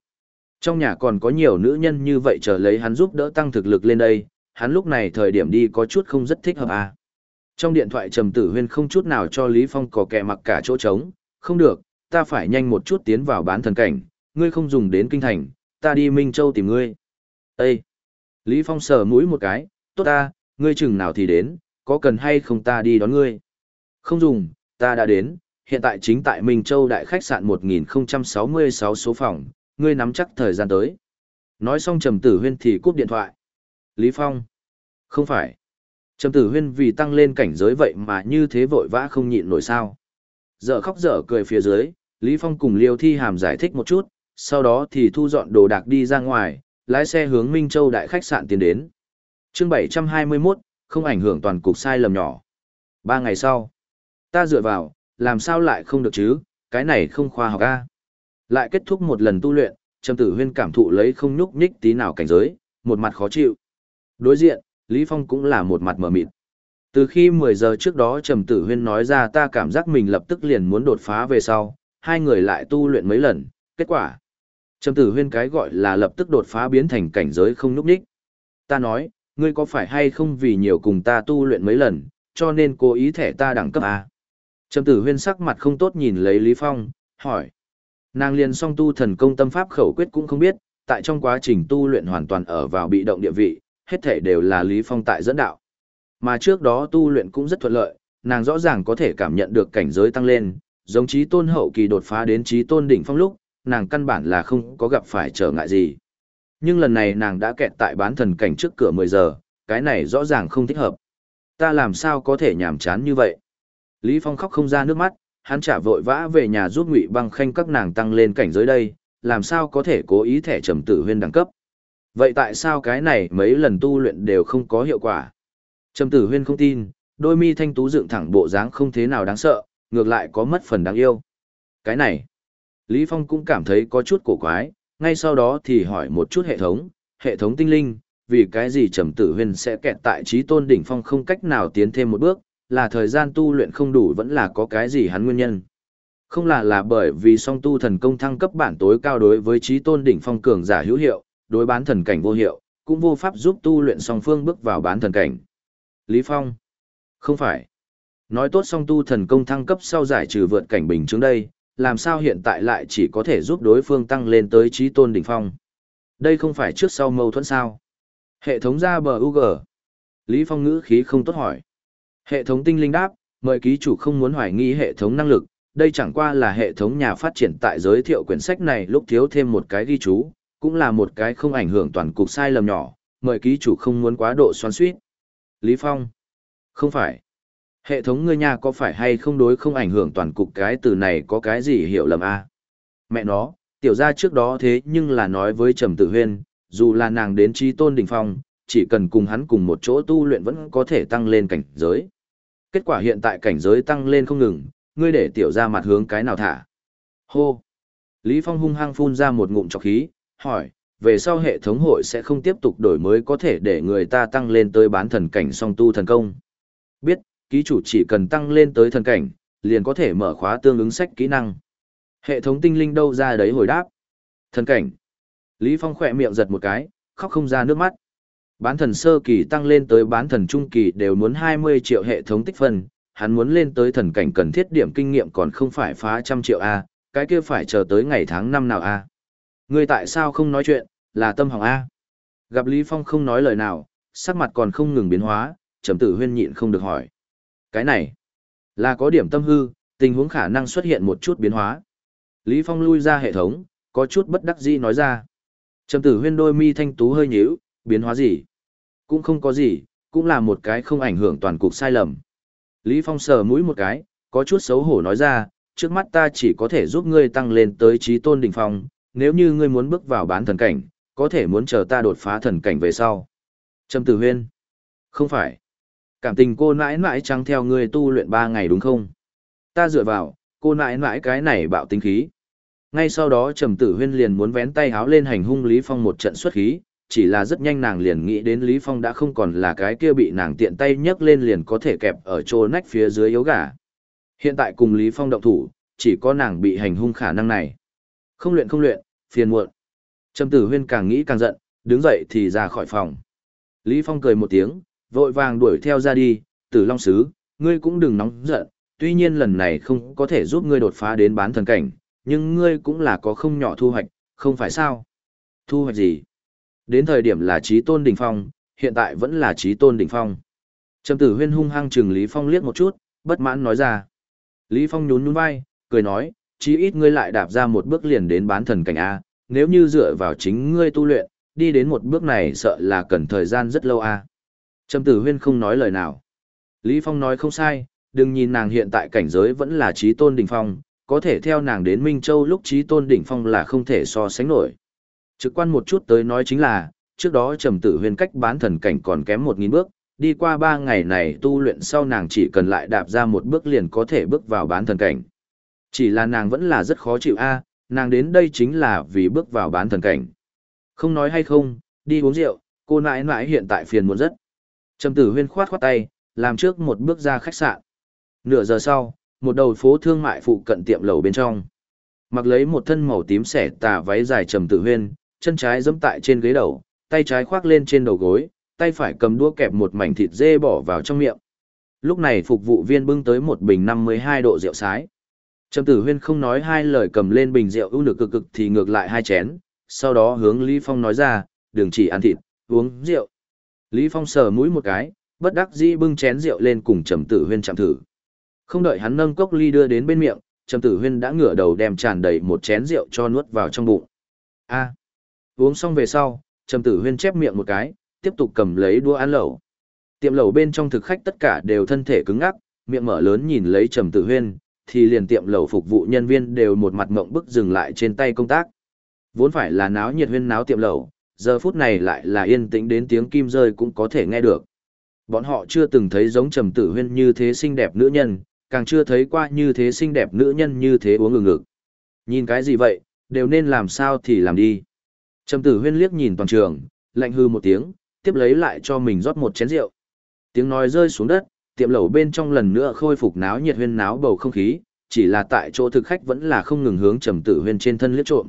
Trong nhà còn có nhiều nữ nhân như vậy chờ lấy hắn giúp đỡ tăng thực lực lên đây, hắn lúc này thời điểm đi có chút không rất thích hợp à. Trong điện thoại Trầm Tử Huyên không chút nào cho Lý Phong có kẻ mặc cả chỗ trống, không được, ta phải nhanh một chút tiến vào bán thần cảnh, ngươi không dùng đến kinh thành, ta đi Minh Châu tìm ngươi. Ê! Lý Phong sờ mũi một cái, tốt ta, ngươi chừng nào thì đến, có cần hay không ta đi đón ngươi? Không dùng, ta đã đến, hiện tại chính tại Minh Châu đại khách sạn 1066 số phòng, ngươi nắm chắc thời gian tới. Nói xong Trầm Tử Huyên thì cúp điện thoại. Lý Phong. Không phải. Trầm Tử Huyên vì tăng lên cảnh giới vậy mà như thế vội vã không nhịn nổi sao. Dở khóc dở cười phía dưới, Lý Phong cùng Liêu Thi Hàm giải thích một chút, sau đó thì thu dọn đồ đạc đi ra ngoài, lái xe hướng Minh Châu đại khách sạn tiến đến. Chương 721, không ảnh hưởng toàn cục sai lầm nhỏ. Ba ngày sau, ta dựa vào, làm sao lại không được chứ, cái này không khoa học a. Lại kết thúc một lần tu luyện, Trầm Tử Huyên cảm thụ lấy không nhúc nhích tí nào cảnh giới, một mặt khó chịu. Đối diện, Lý Phong cũng là một mặt mở mịt. Từ khi 10 giờ trước đó Trầm Tử Huyên nói ra ta cảm giác mình lập tức liền muốn đột phá về sau, hai người lại tu luyện mấy lần, kết quả. Trầm Tử Huyên cái gọi là lập tức đột phá biến thành cảnh giới không nhúc nhích. Ta nói, ngươi có phải hay không vì nhiều cùng ta tu luyện mấy lần, cho nên cố ý thẻ ta đẳng cấp à? Trầm Tử Huyên sắc mặt không tốt nhìn lấy Lý Phong, hỏi. Nàng liền song tu thần công tâm pháp khẩu quyết cũng không biết, tại trong quá trình tu luyện hoàn toàn ở vào bị động địa vị, hết thể đều là Lý Phong tại dẫn đạo. Mà trước đó tu luyện cũng rất thuận lợi, nàng rõ ràng có thể cảm nhận được cảnh giới tăng lên, giống trí tôn hậu kỳ đột phá đến trí tôn đỉnh phong lúc, nàng căn bản là không có gặp phải trở ngại gì. Nhưng lần này nàng đã kẹt tại bán thần cảnh trước cửa 10 giờ, cái này rõ ràng không thích hợp. Ta làm sao có thể nhàm chán như vậy? Lý Phong khóc không ra nước mắt, hắn trả vội vã về nhà giúp Ngụy Băng Khanh các nàng tăng lên cảnh giới đây, làm sao có thể cố ý thẻ trầm tử huyên đẳng cấp. Vậy tại sao cái này mấy lần tu luyện đều không có hiệu quả? Trầm tử huyên không tin, đôi mi thanh tú dựng thẳng bộ dáng không thế nào đáng sợ, ngược lại có mất phần đáng yêu. Cái này, Lý Phong cũng cảm thấy có chút cổ quái, ngay sau đó thì hỏi một chút hệ thống, hệ thống tinh linh, vì cái gì trầm tử huyên sẽ kẹt tại trí tôn đỉnh phong không cách nào tiến thêm một bước, là thời gian tu luyện không đủ vẫn là có cái gì hắn nguyên nhân. Không là là bởi vì song tu thần công thăng cấp bản tối cao đối với trí tôn đỉnh phong cường giả hữu hiệu, đối bán thần cảnh vô hiệu, cũng vô pháp giúp tu luyện song phương bước vào bán thần cảnh. Lý Phong. Không phải. Nói tốt song tu thần công thăng cấp sau giải trừ vượt cảnh bình trước đây, làm sao hiện tại lại chỉ có thể giúp đối phương tăng lên tới trí tôn đỉnh phong. Đây không phải trước sau mâu thuẫn sao. Hệ thống ra bờ UG. Lý Phong ngữ khí không tốt hỏi. Hệ thống tinh linh đáp, mời ký chủ không muốn hoài nghi hệ thống năng lực, đây chẳng qua là hệ thống nhà phát triển tại giới thiệu quyển sách này lúc thiếu thêm một cái ghi chú, cũng là một cái không ảnh hưởng toàn cục sai lầm nhỏ, mời ký chủ không muốn quá độ xoắn suýt. Lý Phong. Không phải. Hệ thống ngươi nhà có phải hay không đối không ảnh hưởng toàn cục cái từ này có cái gì hiểu lầm a? À? Mẹ nó, tiểu gia trước đó thế nhưng là nói với Trầm Tử Huyên, dù là nàng đến chi tôn đỉnh phong, chỉ cần cùng hắn cùng một chỗ tu luyện vẫn có thể tăng lên cảnh giới. Kết quả hiện tại cảnh giới tăng lên không ngừng, ngươi để tiểu gia mặt hướng cái nào thả. Hô! Lý Phong hung hăng phun ra một ngụm trọc khí, hỏi, về sau hệ thống hội sẽ không tiếp tục đổi mới có thể để người ta tăng lên tới bán thần cảnh song tu thần công. Biết, ký chủ chỉ cần tăng lên tới thần cảnh, liền có thể mở khóa tương ứng sách kỹ năng. Hệ thống tinh linh đâu ra đấy hồi đáp. Thần cảnh. Lý Phong khỏe miệng giật một cái, khóc không ra nước mắt. Bán thần sơ kỳ tăng lên tới bán thần trung kỳ đều muốn 20 triệu hệ thống tích phân, hắn muốn lên tới thần cảnh cần thiết điểm kinh nghiệm còn không phải phá trăm triệu A, cái kia phải chờ tới ngày tháng năm nào A. Ngươi tại sao không nói chuyện, là tâm hỏng A. Gặp Lý Phong không nói lời nào, sắc mặt còn không ngừng biến hóa, trầm tử huyên nhịn không được hỏi. Cái này, là có điểm tâm hư, tình huống khả năng xuất hiện một chút biến hóa. Lý Phong lui ra hệ thống, có chút bất đắc dĩ nói ra. Trầm tử huyên đôi mi thanh tú hơi nhíu, biến hóa gì? Cũng không có gì, cũng là một cái không ảnh hưởng toàn cục sai lầm. Lý Phong sờ mũi một cái, có chút xấu hổ nói ra, trước mắt ta chỉ có thể giúp ngươi tăng lên tới trí tôn đỉnh phong, nếu như ngươi muốn bước vào bán thần cảnh, có thể muốn chờ ta đột phá thần cảnh về sau. Trầm tử huyên. Không phải. Cảm tình cô nãi nãi trắng theo ngươi tu luyện ba ngày đúng không? Ta dựa vào, cô nãi nãi cái này bạo tính khí. Ngay sau đó trầm tử huyên liền muốn vén tay háo lên hành hung Lý Phong một trận xuất khí, chỉ là rất nhanh nàng liền nghĩ đến Lý Phong đã không còn là cái kia bị nàng tiện tay nhấc lên liền có thể kẹp ở chỗ nách phía dưới yếu gà. Hiện tại cùng Lý Phong động thủ, chỉ có nàng bị hành hung khả năng này. Không luyện không luyện, phiền muộn. Trầm tử huyên càng nghĩ càng giận, đứng dậy thì ra khỏi phòng. Lý Phong cười một tiếng, vội vàng đuổi theo ra đi, tử long sứ, ngươi cũng đừng nóng giận, tuy nhiên lần này không có thể giúp ngươi đột phá đến bán thần cảnh, nhưng ngươi cũng là có không nhỏ thu hoạch, không phải sao? Thu hoạch gì? Đến thời điểm là trí tôn đỉnh phong, hiện tại vẫn là trí tôn đỉnh phong. Trầm tử huyên hung hăng chừng Lý Phong liếc một chút, bất mãn nói ra. Lý Phong nhún nhún vai, cười nói, chí ít ngươi lại đạp ra một bước liền đến bán thần cảnh A, nếu như dựa vào chính ngươi tu luyện, đi đến một bước này sợ là cần thời gian rất lâu A. Trầm tử huyên không nói lời nào. Lý Phong nói không sai, đừng nhìn nàng hiện tại cảnh giới vẫn là trí tôn đỉnh phong, có thể theo nàng đến Minh Châu lúc trí tôn đỉnh phong là không thể so sánh nổi. Trực quan một chút tới nói chính là, trước đó trầm tử Huyên cách bán thần cảnh còn kém một nghìn bước, đi qua ba ngày này tu luyện sau nàng chỉ cần lại đạp ra một bước liền có thể bước vào bán thần cảnh. Chỉ là nàng vẫn là rất khó chịu a, nàng đến đây chính là vì bước vào bán thần cảnh. Không nói hay không, đi uống rượu, cô nãi nãi hiện tại phiền muốn rất. Trầm tử huyên khoát khoát tay, làm trước một bước ra khách sạn. Nửa giờ sau, một đầu phố thương mại phụ cận tiệm lầu bên trong. Mặc lấy một thân màu tím xẻ tà váy dài trầm tử huyên, chân trái giẫm tại trên ghế đầu, tay trái khoác lên trên đầu gối, tay phải cầm đũa kẹp một mảnh thịt dê bỏ vào trong miệng. Lúc này phục vụ viên bưng tới một bình 52 độ rượu sái. Trầm Tử Huyên không nói hai lời cầm lên bình rượu ưu lực cực cực thì ngược lại hai chén, sau đó hướng Lý Phong nói ra, đừng chỉ ăn thịt, uống rượu. Lý Phong sờ mũi một cái, bất đắc dĩ bưng chén rượu lên cùng Trầm Tử Huyên chạm thử. Không đợi hắn nâng cốc ly đưa đến bên miệng, Trầm Tử Huyên đã ngửa đầu đem tràn đầy một chén rượu cho nuốt vào trong bụng. A. Uống xong về sau, Trầm Tử Huyên chép miệng một cái, tiếp tục cầm lấy đũa ăn lẩu. Tiệm lẩu bên trong thực khách tất cả đều thân thể cứng ngắc, miệng mở lớn nhìn lấy Trầm Tử Huyên, thì liền tiệm lẩu phục vụ nhân viên đều một mặt ngậm bức dừng lại trên tay công tác. Vốn phải là náo nhiệt huyên náo tiệm lẩu, giờ phút này lại là yên tĩnh đến tiếng kim rơi cũng có thể nghe được. Bọn họ chưa từng thấy giống Trầm Tử Huyên như thế xinh đẹp nữ nhân, càng chưa thấy qua như thế xinh đẹp nữ nhân như thế uống ngừng ngực. Nhìn cái gì vậy, đều nên làm sao thì làm đi. Trầm tử huyên liếc nhìn toàn trường, lạnh hư một tiếng, tiếp lấy lại cho mình rót một chén rượu. Tiếng nói rơi xuống đất, tiệm lẩu bên trong lần nữa khôi phục náo nhiệt huyên náo bầu không khí, chỉ là tại chỗ thực khách vẫn là không ngừng hướng trầm tử huyên trên thân liếc trộm.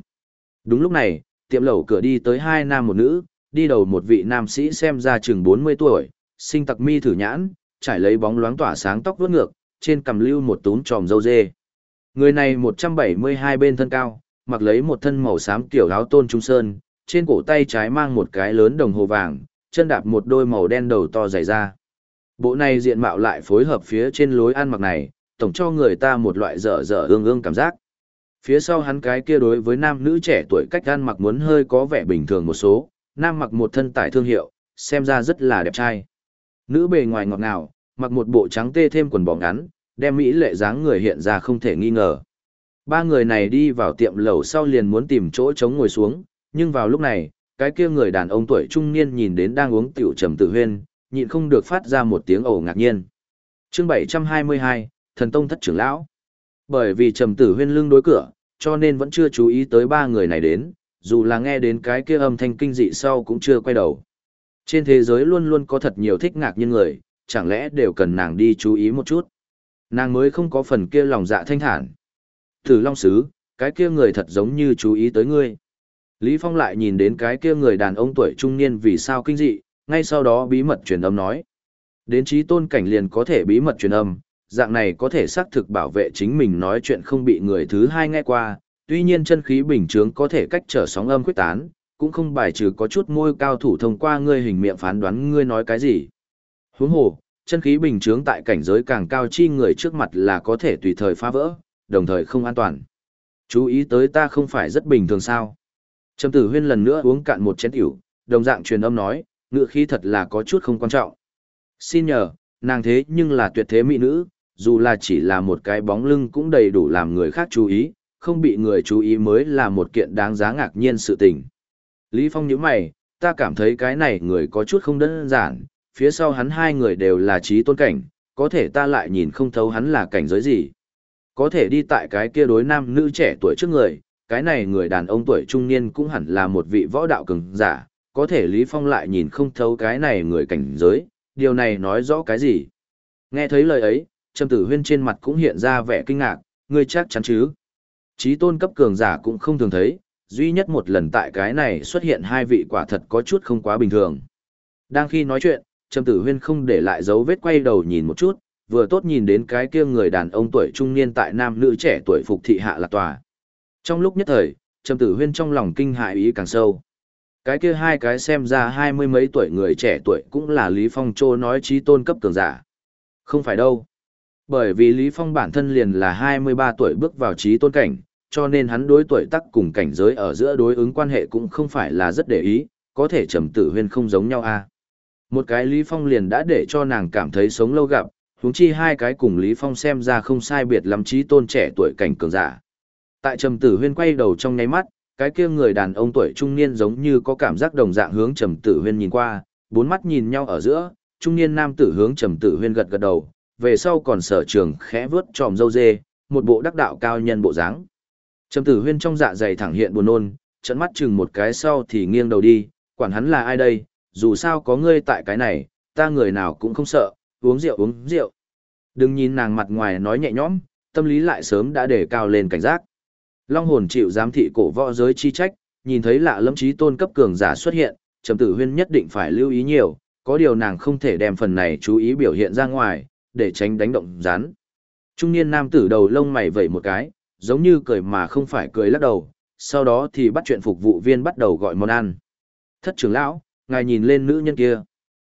Đúng lúc này, tiệm lẩu cửa đi tới hai nam một nữ, đi đầu một vị nam sĩ xem ra chừng 40 tuổi, sinh tặc mi thử nhãn, trải lấy bóng loáng tỏa sáng tóc vuốt ngược, trên cằm lưu một túm tròm dâu dê. Người này 172 bên thân cao, mặc lấy một thân màu xám kiểu áo tôn trung sơn, trên cổ tay trái mang một cái lớn đồng hồ vàng, chân đạp một đôi màu đen đầu to dày ra. Bộ này diện mạo lại phối hợp phía trên lối ăn mặc này, tổng cho người ta một loại dở dở ương ương cảm giác. Phía sau hắn cái kia đối với nam nữ trẻ tuổi cách ăn mặc muốn hơi có vẻ bình thường một số, nam mặc một thân tải thương hiệu, xem ra rất là đẹp trai. Nữ bề ngoài ngọt ngào, mặc một bộ trắng tê thêm quần bò ngắn, đem mỹ lệ dáng người hiện ra không thể nghi ngờ. Ba người này đi vào tiệm lẩu sau liền muốn tìm chỗ trống ngồi xuống, nhưng vào lúc này, cái kia người đàn ông tuổi trung niên nhìn đến đang uống tiểu trầm tử huyên, nhịn không được phát ra một tiếng ồ ngạc nhiên. Chương 722, Thần Tông Thất trưởng lão. Bởi vì trầm tử huyên lưng đối cửa, cho nên vẫn chưa chú ý tới ba người này đến, dù là nghe đến cái kia âm thanh kinh dị sau cũng chưa quay đầu. Trên thế giới luôn luôn có thật nhiều thích ngạc nhiên người, chẳng lẽ đều cần nàng đi chú ý một chút. Nàng mới không có phần kia lòng dạ thanh thản. Tử Long Sứ, cái kia người thật giống như chú ý tới ngươi. Lý Phong lại nhìn đến cái kia người đàn ông tuổi trung niên vì sao kinh dị, ngay sau đó bí mật truyền âm nói. Đến trí tôn cảnh liền có thể bí mật truyền âm, dạng này có thể xác thực bảo vệ chính mình nói chuyện không bị người thứ hai nghe qua, tuy nhiên chân khí bình chướng có thể cách trở sóng âm quyết tán, cũng không bài trừ có chút môi cao thủ thông qua ngươi hình miệng phán đoán ngươi nói cái gì. Huống hồ, chân khí bình chướng tại cảnh giới càng cao chi người trước mặt là có thể tùy thời phá vỡ, đồng thời không an toàn. Chú ý tới ta không phải rất bình thường sao. Trầm tử huyên lần nữa uống cạn một chén tiểu, đồng dạng truyền âm nói, ngựa khí thật là có chút không quan trọng. Xin nhờ, nàng thế nhưng là tuyệt thế mỹ nữ, dù là chỉ là một cái bóng lưng cũng đầy đủ làm người khác chú ý, không bị người chú ý mới là một kiện đáng giá ngạc nhiên sự tình. Lý Phong nhíu mày, ta cảm thấy cái này người có chút không đơn giản, phía sau hắn hai người đều là trí tôn cảnh, có thể ta lại nhìn không thấu hắn là cảnh giới gì. Có thể đi tại cái kia đối nam nữ trẻ tuổi trước người, cái này người đàn ông tuổi trung niên cũng hẳn là một vị võ đạo cường giả, có thể Lý Phong lại nhìn không thấu cái này người cảnh giới, điều này nói rõ cái gì. Nghe thấy lời ấy, Trầm Tử Huyên trên mặt cũng hiện ra vẻ kinh ngạc, ngươi chắc chắn chứ. Chí tôn cấp cường giả cũng không thường thấy, duy nhất một lần tại cái này xuất hiện hai vị quả thật có chút không quá bình thường. Đang khi nói chuyện, Trầm Tử Huyên không để lại dấu vết quay đầu nhìn một chút, vừa tốt nhìn đến cái kia người đàn ông tuổi trung niên tại nam nữ trẻ tuổi phục thị hạ lạc tòa. Trong lúc nhất thời, Trầm Tử Huyên trong lòng kinh hại ý càng sâu. Cái kia hai cái xem ra hai mươi mấy tuổi người trẻ tuổi cũng là Lý Phong Trô nói trí tôn cấp cường giả. Không phải đâu. Bởi vì Lý Phong bản thân liền là 23 tuổi bước vào trí tôn cảnh, cho nên hắn đối tuổi tác cùng cảnh giới ở giữa đối ứng quan hệ cũng không phải là rất để ý, có thể trầm tử huyên không giống nhau a. À. Một cái Lý Phong liền đã để cho nàng cảm thấy sống lâu gặp, huống chi hai cái cùng Lý Phong xem ra không sai biệt lắm trí tôn trẻ tuổi cảnh cường giả. Tại trầm tử huyên quay đầu trong nháy mắt, cái kia người đàn ông tuổi trung niên giống như có cảm giác đồng dạng hướng trầm tử huyên nhìn qua, bốn mắt nhìn nhau ở giữa, trung niên nam tử hướng trầm tử huyên gật gật đầu, về sau còn sở trường khẽ vớt tròm dâu dê, một bộ đắc đạo cao nhân bộ dáng. Trầm tử huyên trong dạ dày thẳng hiện buồn nôn, trận mắt chừng một cái sau thì nghiêng đầu đi, quản hắn là ai đây, dù sao có ngươi tại cái này, ta người nào cũng không sợ, uống rượu uống rượu. Đừng nhìn nàng mặt ngoài nói nhẹ nhõm, tâm lý lại sớm đã để cao lên cảnh giác. Long hồn chịu giám thị cổ võ giới chi trách, nhìn thấy lạ lâm trí tôn cấp cường giả xuất hiện, trầm tử huyên nhất định phải lưu ý nhiều, có điều nàng không thể đem phần này chú ý biểu hiện ra ngoài, để tránh đánh động rán. Trung niên nam tử đầu lông mày vẩy một cái, giống như cười mà không phải cười lắc đầu, sau đó thì bắt chuyện phục vụ viên bắt đầu gọi món ăn. Thất trưởng lão, ngài nhìn lên nữ nhân kia.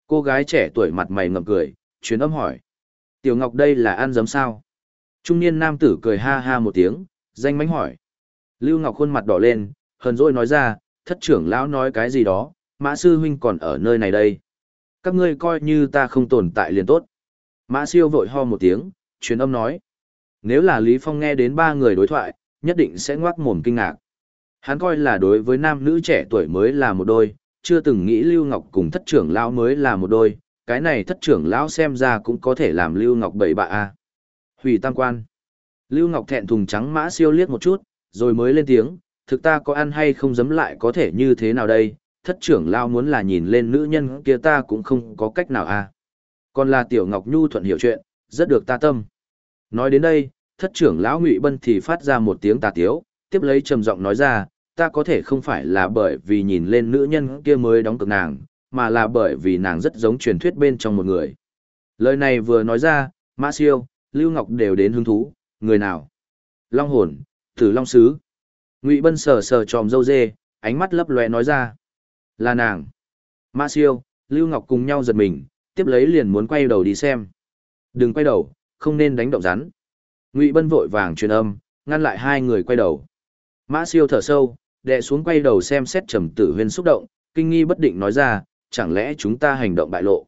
Cô gái trẻ tuổi mặt mày ngậm cười, chuyến âm hỏi. Tiểu Ngọc đây là ăn giấm sao? Trung niên nam tử cười ha ha một tiếng, danh mánh hỏi. Lưu Ngọc khuôn mặt đỏ lên, hờn dỗi nói ra, thất trưởng lão nói cái gì đó, mã sư huynh còn ở nơi này đây. Các ngươi coi như ta không tồn tại liền tốt. Mã siêu vội ho một tiếng, truyền âm nói. Nếu là Lý Phong nghe đến ba người đối thoại, nhất định sẽ ngoác mồm kinh ngạc. Hắn coi là đối với nam nữ trẻ tuổi mới là một đôi, chưa từng nghĩ Lưu Ngọc cùng thất trưởng lão mới là một đôi, cái này thất trưởng lão xem ra cũng có thể làm Lưu Ngọc bảy bạ a. Hủy tam quan. Lưu Ngọc thẹn thùng trắng mã siêu liếc một chút, rồi mới lên tiếng, thực ta có ăn hay không dám lại có thể như thế nào đây, thất trưởng lão muốn là nhìn lên nữ nhân kia ta cũng không có cách nào a. Còn là Tiểu Ngọc Nhu thuận hiểu chuyện, rất được ta tâm. Nói đến đây, thất trưởng lão Ngụy Bân thì phát ra một tiếng tà tiếu, tiếp lấy trầm giọng nói ra, ta có thể không phải là bởi vì nhìn lên nữ nhân kia mới đóng cực nàng, mà là bởi vì nàng rất giống truyền thuyết bên trong một người. Lời này vừa nói ra, Mã Siêu, Lưu Ngọc đều đến hứng thú, người nào? Long hồn, Tử Long Sứ. Ngụy Bân sờ sờ tròm râu dê, ánh mắt lấp lóe nói ra. Là nàng. ma Siêu, Lưu Ngọc cùng nhau giật mình, tiếp lấy liền muốn quay đầu đi xem. Đừng quay đầu, không nên đánh động rắn. Ngụy Bân vội vàng truyền âm, ngăn lại hai người quay đầu. Mã siêu thở sâu, đệ xuống quay đầu xem xét trầm tử huyên xúc động, kinh nghi bất định nói ra, chẳng lẽ chúng ta hành động bại lộ.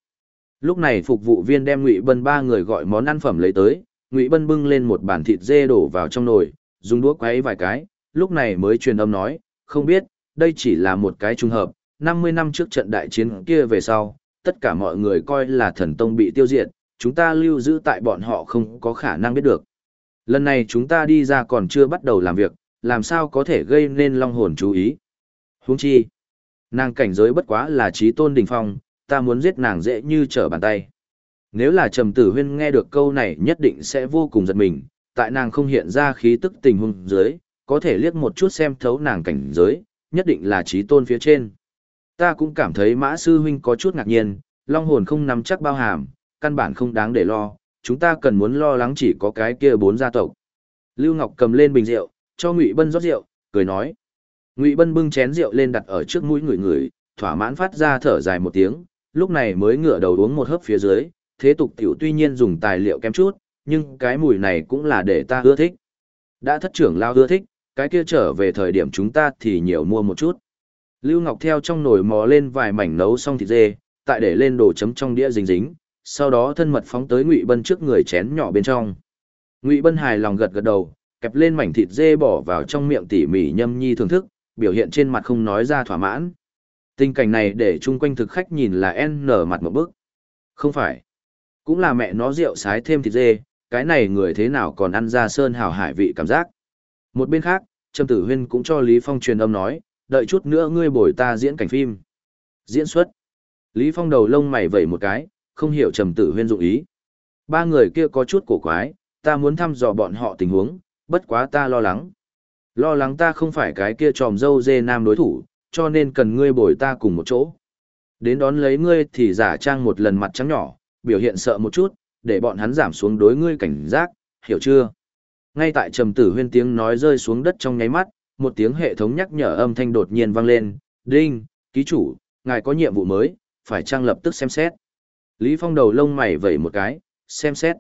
Lúc này phục vụ viên đem Ngụy Bân ba người gọi món ăn phẩm lấy tới, Ngụy Bân bưng lên một bản thịt dê đổ vào trong nồi, dùng đũa quấy vài cái, lúc này mới truyền âm nói, không biết, đây chỉ là một cái trùng hợp, 50 năm trước trận đại chiến kia về sau, tất cả mọi người coi là thần tông bị tiêu diệt, chúng ta lưu giữ tại bọn họ không có khả năng biết được. Lần này chúng ta đi ra còn chưa bắt đầu làm việc, làm sao có thể gây nên long hồn chú ý. Huống chi, nàng cảnh giới bất quá là trí tôn đỉnh phong, ta muốn giết nàng dễ như trở bàn tay. Nếu là trầm tử huyên nghe được câu này nhất định sẽ vô cùng giật mình, tại nàng không hiện ra khí tức tình huống dưới, có thể liếc một chút xem thấu nàng cảnh giới, nhất định là trí tôn phía trên. Ta cũng cảm thấy mã sư huynh có chút ngạc nhiên, long hồn không nắm chắc bao hàm, căn bản không đáng để lo, chúng ta cần muốn lo lắng chỉ có cái kia bốn gia tộc. Lưu Ngọc cầm lên bình rượu, cho Ngụy Bân rót rượu, cười nói. Ngụy Bân bưng chén rượu lên đặt ở trước mũi người người, thỏa mãn phát ra thở dài một tiếng, lúc này mới ngửa đầu uống một hớp phía dưới, thế tục tiểu tuy nhiên dùng tài liệu kém chút, nhưng cái mùi này cũng là để ta ưa thích. Đã thất trưởng lao ưa thích, cái kia trở về thời điểm chúng ta thì nhiều mua một chút. Lưu Ngọc theo trong nồi mò lên vài mảnh nấu xong thịt dê, tại để lên đồ chấm trong đĩa dính dính, sau đó thân mật phóng tới Ngụy Bân trước người chén nhỏ bên trong. Ngụy Bân hài lòng gật gật đầu, kẹp lên mảnh thịt dê bỏ vào trong miệng tỉ mỉ nhâm nhi thưởng thức, biểu hiện trên mặt không nói ra thỏa mãn. Tình cảnh này để chung quanh thực khách nhìn là en nở mặt một bức. Không phải. Cũng là mẹ nó rượu sái thêm thịt dê, cái này người thế nào còn ăn ra sơn hào hải vị cảm giác. Một bên khác, Trầm Tử Huyên cũng cho Lý Phong truyền âm nói, đợi chút nữa ngươi bồi ta diễn cảnh phim. Diễn xuất. Lý Phong đầu lông mày vẩy một cái, không hiểu Trầm Tử Huyên dụng ý. Ba người kia có chút cổ quái, ta muốn thăm dò bọn họ tình huống, bất quá ta lo lắng. Lo lắng ta không phải cái kia tròm dâu dê nam đối thủ, cho nên cần ngươi bồi ta cùng một chỗ. Đến đón lấy ngươi thì giả trang một lần mặt trắng nhỏ, biểu hiện sợ một chút, để bọn hắn giảm xuống đối ngươi cảnh giác, hiểu chưa? Ngay tại trầm tử huyên tiếng nói rơi xuống đất trong nháy mắt, một tiếng hệ thống nhắc nhở âm thanh đột nhiên vang lên, đinh, ký chủ, ngài có nhiệm vụ mới, phải trang lập tức xem xét. Lý Phong đầu lông mày vẩy một cái, xem xét.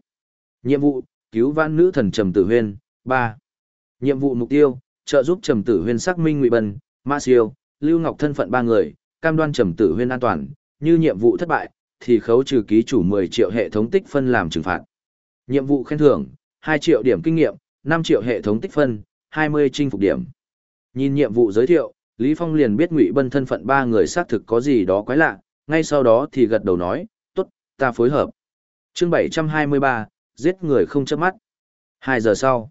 Nhiệm vụ, cứu vãn nữ thần trầm tử huyên, 3. Nhiệm vụ mục tiêu, trợ giúp trầm tử huyên xác minh ngụy bần, ma siêu, lưu ngọc thân phận ba người, cam đoan trầm tử huyên an toàn, như nhiệm vụ thất bại, thì khấu trừ ký chủ 10 triệu hệ thống tích phân làm trừng phạt. Nhiệm vụ khen thưởng, 2 triệu điểm kinh nghiệm, 5 triệu hệ thống tích phân, 20 chinh phục điểm. Nhìn nhiệm vụ giới thiệu, Lý Phong liền biết Ngụy Bân thân phận ba người xác thực có gì đó quái lạ, ngay sau đó thì gật đầu nói, tốt, ta phối hợp. Chương 723, giết người không chớp mắt. hai giờ sau,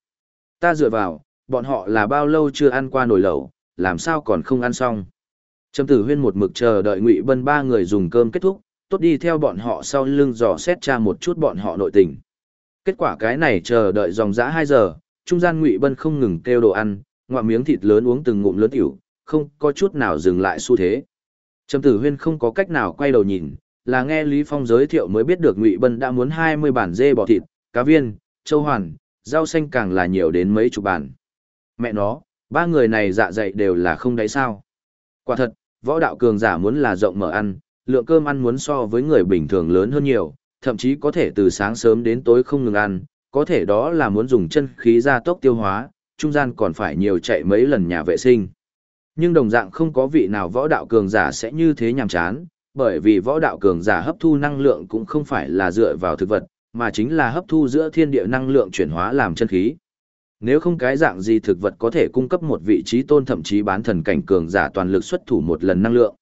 ta dựa vào, bọn họ là bao lâu chưa ăn qua nồi lẩu, làm sao còn không ăn xong. Trầm tử huyên một mực chờ đợi Ngụy Bân ba người dùng cơm kết thúc, tốt đi theo bọn họ sau lưng dò xét tra một chút bọn họ nội tình. Kết quả cái này chờ đợi dòng dã 2 giờ, trung gian Ngụy Bân không ngừng kêu đồ ăn, ngoạm miếng thịt lớn uống từng ngụm lớn tiểu, không có chút nào dừng lại xu thế. Trầm Tử Huyên không có cách nào quay đầu nhìn, là nghe Lý Phong giới thiệu mới biết được Ngụy Bân đã muốn 20 bản dê bò thịt, cá viên, châu hoàn, rau xanh càng là nhiều đến mấy chục bản. Mẹ nó, ba người này dạ dày đều là không đáy sao. Quả thật, võ đạo cường giả muốn là rộng mở ăn, lượng cơm ăn muốn so với người bình thường lớn hơn nhiều, thậm chí có thể từ sáng sớm đến tối không ngừng ăn, có thể đó là muốn dùng chân khí ra tốc tiêu hóa, trung gian còn phải nhiều chạy mấy lần nhà vệ sinh. Nhưng đồng dạng không có vị nào võ đạo cường giả sẽ như thế nhàm chán, bởi vì võ đạo cường giả hấp thu năng lượng cũng không phải là dựa vào thực vật, mà chính là hấp thu giữa thiên địa năng lượng chuyển hóa làm chân khí. Nếu không cái dạng gì thực vật có thể cung cấp một vị trí tôn thậm chí bán thần cảnh cường giả toàn lực xuất thủ một lần năng lượng.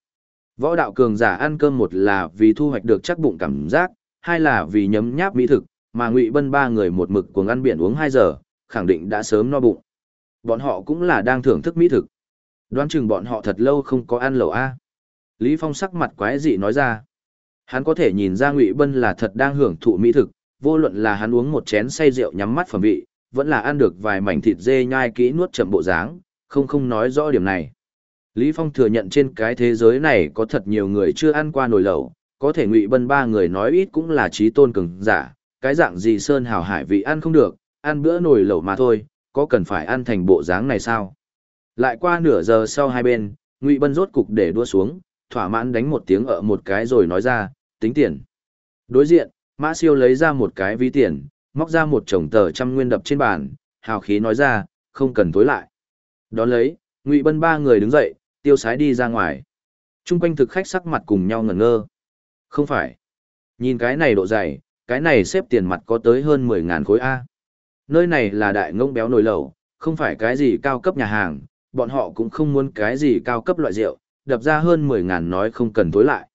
Võ đạo cường giả ăn cơm một là vì thu hoạch được chắc bụng cảm giác, hai là vì nhấm nháp mỹ thực, mà Ngụy Bân ba người một mực cuồng ăn biển uống 2 giờ, khẳng định đã sớm no bụng. Bọn họ cũng là đang thưởng thức mỹ thực. Đoán chừng bọn họ thật lâu không có ăn lẩu a. Lý Phong sắc mặt quái dị nói ra. Hắn có thể nhìn ra Ngụy Bân là thật đang hưởng thụ mỹ thực, vô luận là hắn uống một chén say rượu nhắm mắt phẩm vị, vẫn là ăn được vài mảnh thịt dê nhai kỹ nuốt chậm bộ dáng, không không nói rõ điểm này. Lý Phong thừa nhận trên cái thế giới này có thật nhiều người chưa ăn qua nồi lẩu, có thể ngụy bân ba người nói ít cũng là trí tôn cường giả, cái dạng gì sơn hào hải vị ăn không được, ăn bữa nồi lẩu mà thôi, có cần phải ăn thành bộ dáng này sao? Lại qua nửa giờ sau hai bên, ngụy bân rốt cục để đua xuống, thỏa mãn đánh một tiếng ở một cái rồi nói ra, tính tiền. Đối diện, Mã Siêu lấy ra một cái ví tiền, móc ra một chồng tờ trăm nguyên đập trên bàn, hào khí nói ra, không cần tối lại. Đón lấy, Ngụy Bân ba người đứng dậy, tiêu sái đi ra ngoài. Trung quanh thực khách sắc mặt cùng nhau ngẩn ngơ. Không phải. Nhìn cái này độ dày, cái này xếp tiền mặt có tới hơn 10.000 khối A. Nơi này là đại ngông béo nồi lẩu, không phải cái gì cao cấp nhà hàng, bọn họ cũng không muốn cái gì cao cấp loại rượu, đập ra hơn 10 ngàn nói không cần tối lại.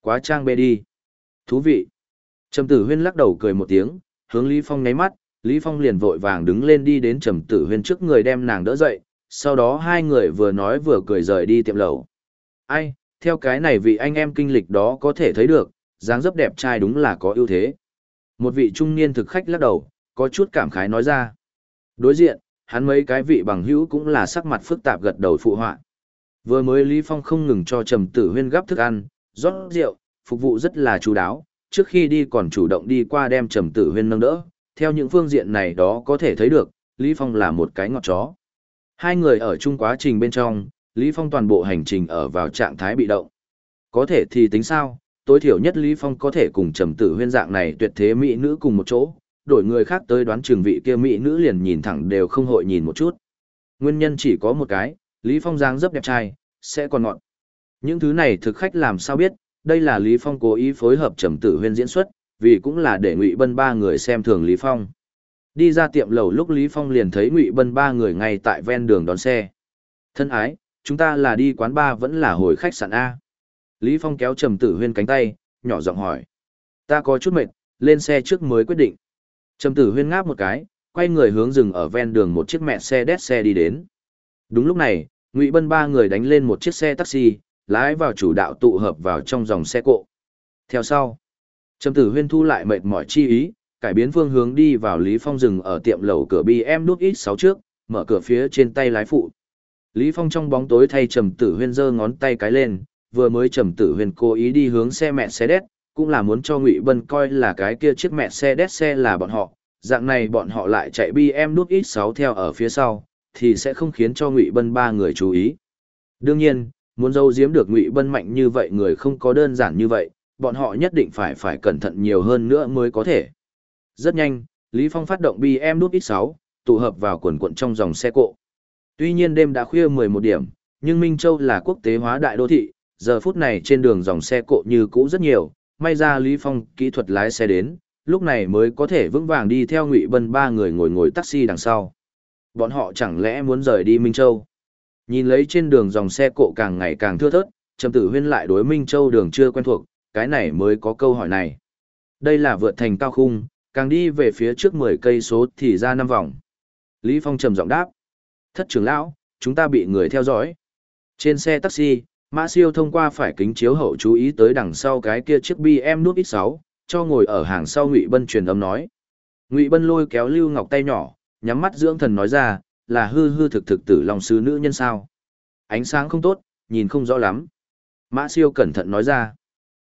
Quá trang bê đi. Thú vị. Trầm tử huyên lắc đầu cười một tiếng, hướng Lý Phong nháy mắt, Lý Phong liền vội vàng đứng lên đi đến trầm tử huyên trước người đem nàng đỡ dậy, sau đó hai người vừa nói vừa cười rời đi tiệm lẩu. Ai, theo cái này vị anh em kinh lịch đó có thể thấy được, dáng dấp đẹp trai đúng là có ưu thế. Một vị trung niên thực khách lắc đầu, có chút cảm khái nói ra. Đối diện, hắn mấy cái vị bằng hữu cũng là sắc mặt phức tạp gật đầu phụ họa. Vừa mới Lý Phong không ngừng cho Trầm Tử Huyên gắp thức ăn, rót rượu, phục vụ rất là chú đáo, trước khi đi còn chủ động đi qua đem Trầm Tử Huyên nâng đỡ, theo những phương diện này đó có thể thấy được, Lý Phong là một cái ngọt chó. Hai người ở chung quá trình bên trong, Lý Phong toàn bộ hành trình ở vào trạng thái bị động. Có thể thì tính sao, tối thiểu nhất Lý Phong có thể cùng trầm tử huyên dạng này tuyệt thế mỹ nữ cùng một chỗ, đổi người khác tới đoán trường vị kia mỹ nữ liền nhìn thẳng đều không hội nhìn một chút. Nguyên nhân chỉ có một cái, Lý Phong dáng dấp đẹp trai, sẽ còn ngọn. Những thứ này thực khách làm sao biết, đây là Lý Phong cố ý phối hợp trầm tử huyên diễn xuất, vì cũng là để Ngụy Bân ba người xem thường Lý Phong. Đi ra tiệm lầu lúc Lý Phong liền thấy Ngụy Bân ba người ngay tại ven đường đón xe. Thân ái, chúng ta là đi quán ba vẫn là hồi khách sạn A. Lý Phong kéo Trầm Tử Huyên cánh tay, nhỏ giọng hỏi. Ta có chút mệt, lên xe trước mới quyết định. Trầm Tử Huyên ngáp một cái, quay người hướng rừng ở ven đường một chiếc mẹ xe đét xe đi đến. Đúng lúc này, Ngụy Bân ba người đánh lên một chiếc xe taxi, lái vào chủ đạo tụ hợp vào trong dòng xe cộ. Theo sau, Trầm Tử Huyên thu lại mệt mỏi chi ý, cải biến phương hướng đi vào Lý Phong rừng ở tiệm lầu cửa BM nút X6 trước, mở cửa phía trên tay lái phụ. Lý Phong trong bóng tối thay Trầm Tử Huyên giơ ngón tay cái lên, vừa mới Trầm Tử Huyên cố ý đi hướng xe mẹ xe đét, cũng là muốn cho Ngụy Bân coi là cái kia chiếc mẹ xe đét xe là bọn họ, dạng này bọn họ lại chạy BM nút X6 theo ở phía sau, thì sẽ không khiến cho Ngụy Bân ba người chú ý. Đương nhiên, muốn dâu giếm được Ngụy Bân mạnh như vậy người không có đơn giản như vậy, bọn họ nhất định phải phải cẩn thận nhiều hơn nữa mới có thể. Rất nhanh, Lý Phong phát động BM nút X6, tụ hợp vào quần quận trong dòng xe cộ. Tuy nhiên đêm đã khuya 11 điểm, nhưng Minh Châu là quốc tế hóa đại đô thị, giờ phút này trên đường dòng xe cộ như cũ rất nhiều, may ra Lý Phong kỹ thuật lái xe đến, lúc này mới có thể vững vàng đi theo Ngụy Bân ba người ngồi ngồi taxi đằng sau. Bọn họ chẳng lẽ muốn rời đi Minh Châu? Nhìn lấy trên đường dòng xe cộ càng ngày càng thưa thớt, Trầm Tử Huyên lại đối Minh Châu đường chưa quen thuộc, cái này mới có câu hỏi này. Đây là vượt thành cao khung, càng đi về phía trước 10 cây số thì ra năm vòng. Lý Phong trầm giọng đáp. Thất trưởng lão, chúng ta bị người theo dõi. Trên xe taxi, Mã Siêu thông qua phải kính chiếu hậu chú ý tới đằng sau cái kia chiếc BM nút X6, cho ngồi ở hàng sau Ngụy Bân truyền âm nói. Ngụy Bân lôi kéo Lưu Ngọc tay nhỏ, nhắm mắt dưỡng thần nói ra, là hư hư thực thực tử lòng sứ nữ nhân sao? Ánh sáng không tốt, nhìn không rõ lắm. Mã Siêu cẩn thận nói ra.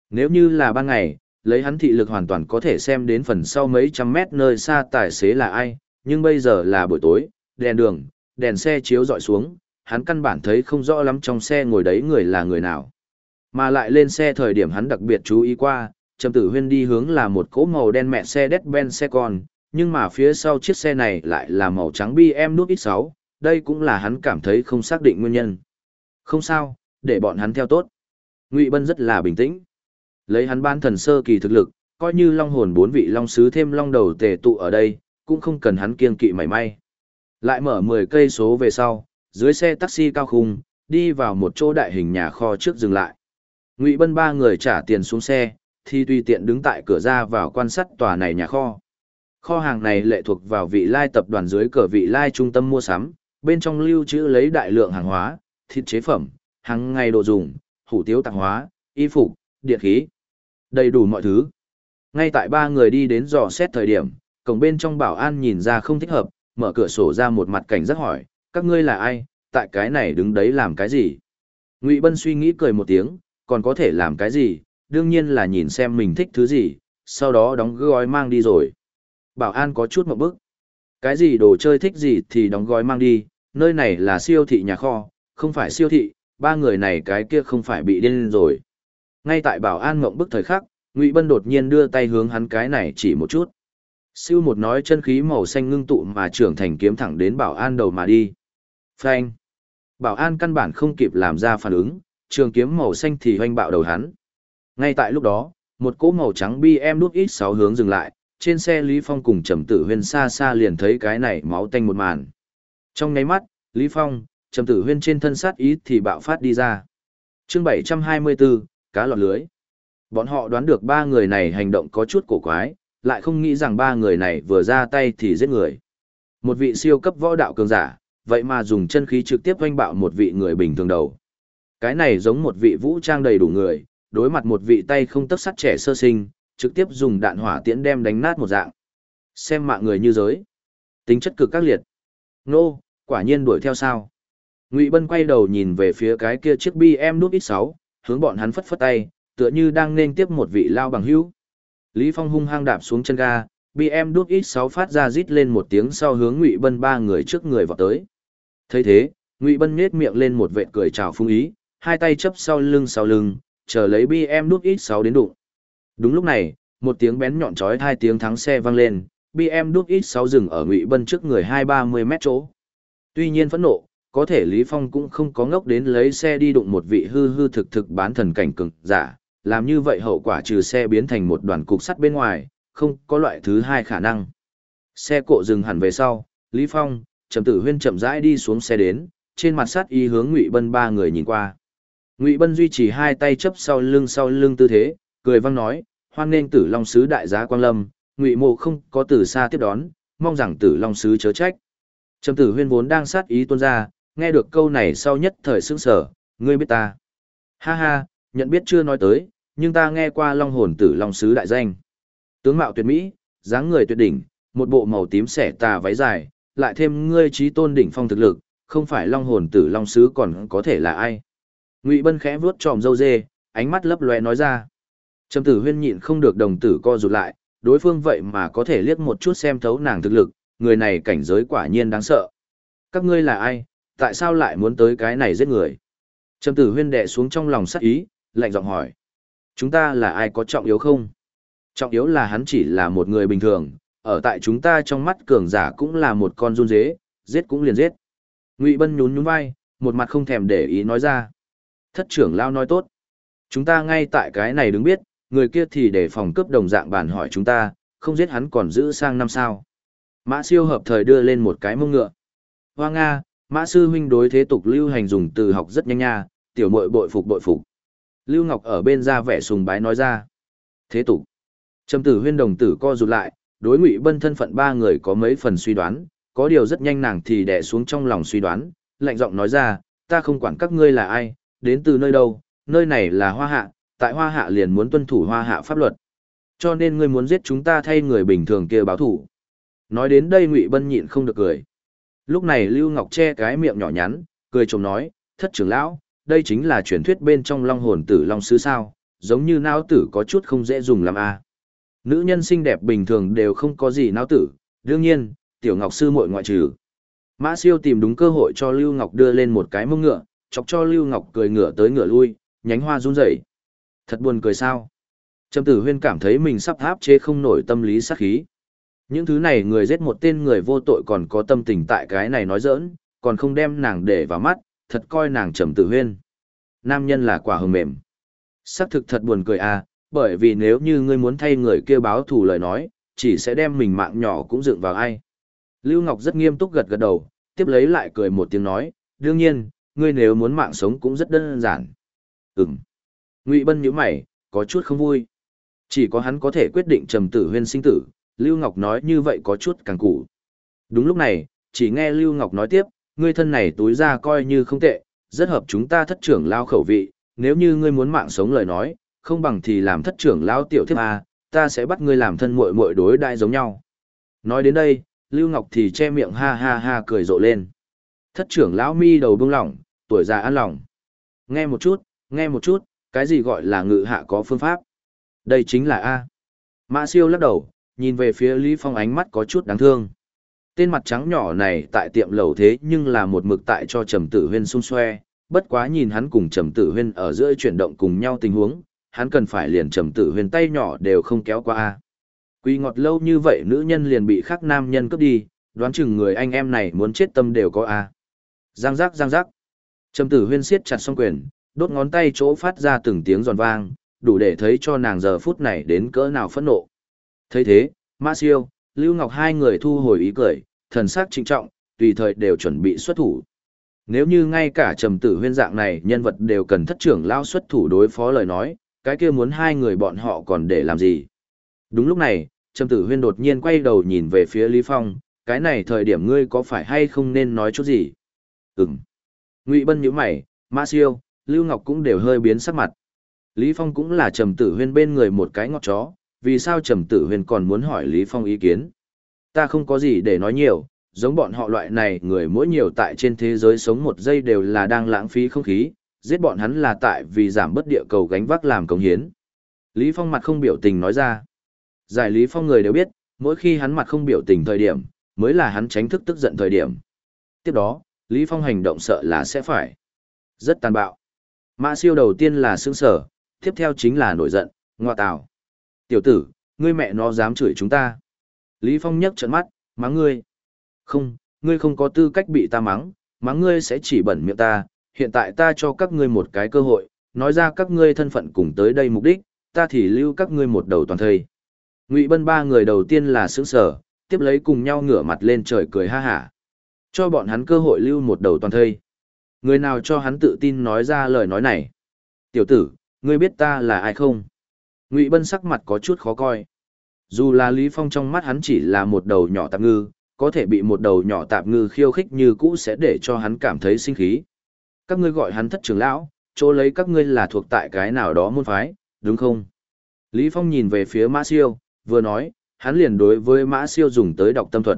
Nếu như là ban ngày, lấy hắn thị lực hoàn toàn có thể xem đến phần sau mấy trăm mét nơi xa tài xế là ai, nhưng bây giờ là buổi tối, đèn đường, đèn xe chiếu dọi xuống, hắn căn bản thấy không rõ lắm trong xe ngồi đấy người là người nào. Mà lại lên xe thời điểm hắn đặc biệt chú ý qua, Trầm Tử Huyên đi hướng là một cỗ màu đen mẹ xe Mercedes-Benz xe con, nhưng mà phía sau chiếc xe này lại là màu trắng BM nút X6, đây cũng là hắn cảm thấy không xác định nguyên nhân. Không sao, để bọn hắn theo tốt. Ngụy Bân rất là bình tĩnh. Lấy hắn ban thần sơ kỳ thực lực, coi như long hồn bốn vị long sứ thêm long đầu tề tụ ở đây, cũng không cần hắn kiên kỵ mảy may. Lại mở 10 cây số về sau, dưới xe taxi cao khung, đi vào một chỗ đại hình nhà kho trước dừng lại. Ngụy Bân ba người trả tiền xuống xe, thì tùy tiện đứng tại cửa ra vào quan sát tòa này nhà kho. Kho hàng này lệ thuộc vào vị lai tập đoàn dưới cửa vị lai trung tâm mua sắm, bên trong lưu trữ lấy đại lượng hàng hóa, thịt chế phẩm, hàng ngày đồ dùng, hủ tiếu tạp hóa, y phục, điện khí. Đầy đủ mọi thứ. Ngay tại ba người đi đến dò xét thời điểm, cổng bên trong bảo an nhìn ra không thích hợp, mở cửa sổ ra một mặt cảnh giác hỏi, các ngươi là ai, tại cái này đứng đấy làm cái gì? Ngụy Bân suy nghĩ cười một tiếng, còn có thể làm cái gì, đương nhiên là nhìn xem mình thích thứ gì, sau đó đóng gói mang đi rồi. Bảo an có chút một bức. Cái gì đồ chơi thích gì thì đóng gói mang đi, nơi này là siêu thị nhà kho, không phải siêu thị, ba người này cái kia không phải bị điên rồi. Ngay tại bảo an ngộng bức thời khắc, Ngụy Bân đột nhiên đưa tay hướng hắn cái này chỉ một chút. Siêu một nói chân khí màu xanh ngưng tụ mà trưởng thành kiếm thẳng đến bảo an đầu mà đi. Phanh. Bảo an căn bản không kịp làm ra phản ứng, trường kiếm màu xanh thì hoanh bạo đầu hắn. Ngay tại lúc đó, một cỗ màu trắng BM đút ít sáu hướng dừng lại, trên xe Lý Phong cùng Trầm Tử Huyên xa xa liền thấy cái này máu tanh một màn. Trong nháy mắt, Lý Phong, Trầm Tử Huyên trên thân sát ý thì bạo phát đi ra. Chương 724, cá lọt lưới. Bọn họ đoán được ba người này hành động có chút cổ quái, lại không nghĩ rằng ba người này vừa ra tay thì giết người. Một vị siêu cấp võ đạo cường giả, vậy mà dùng chân khí trực tiếp oanh bạo một vị người bình thường đầu. Cái này giống một vị vũ trang đầy đủ người, đối mặt một vị tay không tấc sắt trẻ sơ sinh, trực tiếp dùng đạn hỏa tiễn đem đánh nát một dạng. Xem mạng người như giới. Tính chất cực các liệt. Nô, quả nhiên đuổi theo sao. Ngụy Bân quay đầu nhìn về phía cái kia chiếc BM nút X6, hướng bọn hắn phất phất tay, tựa như đang nên tiếp một vị lao bằng hữu. Lý Phong hung hăng đạp xuống chân ga, BM đút X6 phát ra rít lên một tiếng sau hướng Ngụy Bân ba người trước người vào tới. thấy thế, Ngụy Bân nhếch miệng lên một vệt cười chào phung ý, hai tay chấp sau lưng sau lưng, chờ lấy BM đút X6 đến đụng. Đúng lúc này, một tiếng bén nhọn chói hai tiếng thắng xe vang lên, BM đút X6 dừng ở Ngụy Bân trước người hai ba mươi mét chỗ. Tuy nhiên phẫn nộ, có thể Lý Phong cũng không có ngốc đến lấy xe đi đụng một vị hư hư thực thực bán thần cảnh cường giả, làm như vậy hậu quả trừ xe biến thành một đoàn cục sắt bên ngoài, không có loại thứ hai khả năng. Xe cộ dừng hẳn về sau, Lý Phong, Trầm Tử Huyên chậm rãi đi xuống xe đến, trên mặt sắt ý hướng Ngụy Bân ba người nhìn qua. Ngụy Bân duy trì hai tay chấp sau lưng sau lưng tư thế, cười vang nói, hoan nghênh Tử Long sứ đại giá Quang Lâm, Ngụy Mộ không có từ xa tiếp đón, mong rằng Tử Long sứ chớ trách. Trầm Tử Huyên vốn đang sát ý tuôn ra, nghe được câu này sau nhất thời sững sờ, ngươi biết ta. Ha ha, nhận biết chưa nói tới, nhưng ta nghe qua Long hồn Tử Long sứ đại danh. Tướng mạo tuyệt mỹ, dáng người tuyệt đỉnh, một bộ màu tím xẻ tà váy dài, lại thêm ngươi trí tôn đỉnh phong thực lực, không phải long hồn tử long sứ còn có thể là ai. Ngụy Bân khẽ vuốt tròm râu dê, ánh mắt lấp lóe nói ra. Trầm tử huyên nhịn không được đồng tử co rụt lại, đối phương vậy mà có thể liếc một chút xem thấu nàng thực lực, người này cảnh giới quả nhiên đáng sợ. Các ngươi là ai, tại sao lại muốn tới cái này giết người? Trầm tử huyên đệ xuống trong lòng sắc ý, lạnh giọng hỏi. Chúng ta là ai có trọng yếu không? Trọng yếu là hắn chỉ là một người bình thường, ở tại chúng ta trong mắt cường giả cũng là một con run dế, giết cũng liền giết. Ngụy Bân nhún nhún vai, một mặt không thèm để ý nói ra. Thất trưởng lao nói tốt. Chúng ta ngay tại cái này đứng biết, người kia thì để phòng cướp đồng dạng bản hỏi chúng ta, không giết hắn còn giữ sang năm sao. Mã siêu hợp thời đưa lên một cái mông ngựa. Hoa Nga, Mã sư huynh đối thế tục lưu hành dùng từ học rất nhanh nha, tiểu muội bội phục bội phục. Lưu Ngọc ở bên ra vẻ sùng bái nói ra. Thế tục. Trầm tử huyên đồng tử co rụt lại, đối ngụy bân thân phận ba người có mấy phần suy đoán, có điều rất nhanh nàng thì đè xuống trong lòng suy đoán, lạnh giọng nói ra, ta không quản các ngươi là ai, đến từ nơi đâu, nơi này là hoa hạ, tại hoa hạ liền muốn tuân thủ hoa hạ pháp luật. Cho nên ngươi muốn giết chúng ta thay người bình thường kia báo thủ. Nói đến đây ngụy bân nhịn không được cười. Lúc này Lưu Ngọc che cái miệng nhỏ nhắn, cười chồng nói, thất trưởng lão, đây chính là truyền thuyết bên trong long hồn tử long sứ sao, giống như não tử có chút không dễ dùng làm a. À. Nữ nhân xinh đẹp bình thường đều không có gì não tử, đương nhiên, tiểu ngọc sư muội ngoại trừ. Mã siêu tìm đúng cơ hội cho Lưu Ngọc đưa lên một cái mông ngựa, chọc cho Lưu Ngọc cười ngựa tới ngựa lui, nhánh hoa run rẩy. Thật buồn cười sao. Trầm tử huyên cảm thấy mình sắp áp chế không nổi tâm lý sát khí. Những thứ này người giết một tên người vô tội còn có tâm tình tại cái này nói giỡn, còn không đem nàng để vào mắt, thật coi nàng trầm tử huyên. Nam nhân là quả hồng mềm. Sắc thực thật buồn cười à, bởi vì nếu như ngươi muốn thay người kia báo thù lời nói, chỉ sẽ đem mình mạng nhỏ cũng dựng vào ai. Lưu Ngọc rất nghiêm túc gật gật đầu, tiếp lấy lại cười một tiếng nói, đương nhiên, ngươi nếu muốn mạng sống cũng rất đơn giản. Ừm. Ngụy Bân nhíu mày, có chút không vui. Chỉ có hắn có thể quyết định trầm tử huyên sinh tử, Lưu Ngọc nói như vậy có chút càng củ. Đúng lúc này, chỉ nghe Lưu Ngọc nói tiếp, ngươi thân này túi ra coi như không tệ, rất hợp chúng ta thất trưởng lao khẩu vị, nếu như ngươi muốn mạng sống lời nói, không bằng thì làm thất trưởng lão tiểu thiếp a, ta sẽ bắt ngươi làm thân muội muội đối đại giống nhau. Nói đến đây, Lưu Ngọc thì che miệng ha ha ha cười rộ lên. Thất trưởng lão mi đầu bông lỏng, tuổi già an lòng. Nghe một chút, nghe một chút, cái gì gọi là ngự hạ có phương pháp? Đây chính là A. Mã siêu lắc đầu, nhìn về phía Lý Phong ánh mắt có chút đáng thương. Tên mặt trắng nhỏ này tại tiệm lầu thế nhưng là một mực tại cho trầm tử huyên xung xoe, bất quá nhìn hắn cùng trầm tử huyên ở giữa chuyển động cùng nhau tình huống, hắn cần phải liền trầm tử huyền tay nhỏ đều không kéo qua Quỳ quy ngọt lâu như vậy nữ nhân liền bị khắc nam nhân cướp đi, đoán chừng người anh em này muốn chết tâm đều có a. Giang giác giang giác. Trầm tử huyên siết chặt song quyền, đốt ngón tay chỗ phát ra từng tiếng giòn vang, đủ để thấy cho nàng giờ phút này đến cỡ nào phẫn nộ. Thấy thế, ma siêu, lưu ngọc hai người thu hồi ý cười, thần sắc trịnh trọng, tùy thời đều chuẩn bị xuất thủ. Nếu như ngay cả trầm tử huyên dạng này nhân vật đều cần thất trưởng lao xuất thủ đối phó lời nói cái kia muốn hai người bọn họ còn để làm gì. Đúng lúc này, Trầm Tử Huyên đột nhiên quay đầu nhìn về phía Lý Phong, cái này thời điểm ngươi có phải hay không nên nói chút gì? Ừm. Ngụy Bân nhíu mày, Ma Siêu, Lưu Ngọc cũng đều hơi biến sắc mặt. Lý Phong cũng là Trầm Tử Huyên bên người một cái ngọt chó, vì sao Trầm Tử Huyên còn muốn hỏi Lý Phong ý kiến? Ta không có gì để nói nhiều, giống bọn họ loại này người mỗi nhiều tại trên thế giới sống một giây đều là đang lãng phí không khí, giết bọn hắn là tại vì giảm bớt địa cầu gánh vác làm công hiến. Lý Phong mặt không biểu tình nói ra. Giải Lý Phong người đều biết, mỗi khi hắn mặt không biểu tình thời điểm, mới là hắn tránh thức tức giận thời điểm. Tiếp đó, Lý Phong hành động sợ là sẽ phải. Rất tàn bạo. Mã siêu đầu tiên là sương sở, tiếp theo chính là nổi giận, ngoa tào. Tiểu tử, ngươi mẹ nó dám chửi chúng ta. Lý Phong nhấc trận mắt, mắng ngươi. Không, ngươi không có tư cách bị ta mắng, mắng ngươi sẽ chỉ bẩn miệng ta, hiện tại ta cho các ngươi một cái cơ hội, nói ra các ngươi thân phận cùng tới đây mục đích, ta thì lưu các ngươi một đầu toàn thây. Ngụy Bân ba người đầu tiên là sững sở, tiếp lấy cùng nhau ngửa mặt lên trời cười ha hả. Cho bọn hắn cơ hội lưu một đầu toàn thây. Người nào cho hắn tự tin nói ra lời nói này? Tiểu tử, ngươi biết ta là ai không? Ngụy Bân sắc mặt có chút khó coi. Dù là Lý Phong trong mắt hắn chỉ là một đầu nhỏ tạp ngư, có thể bị một đầu nhỏ tạp ngư khiêu khích như cũ sẽ để cho hắn cảm thấy sinh khí. Các ngươi gọi hắn thất trưởng lão, chỗ lấy các ngươi là thuộc tại cái nào đó môn phái, đúng không? Lý Phong nhìn về phía Mã Siêu, vừa nói, hắn liền đối với Mã Siêu dùng tới đọc tâm thuật.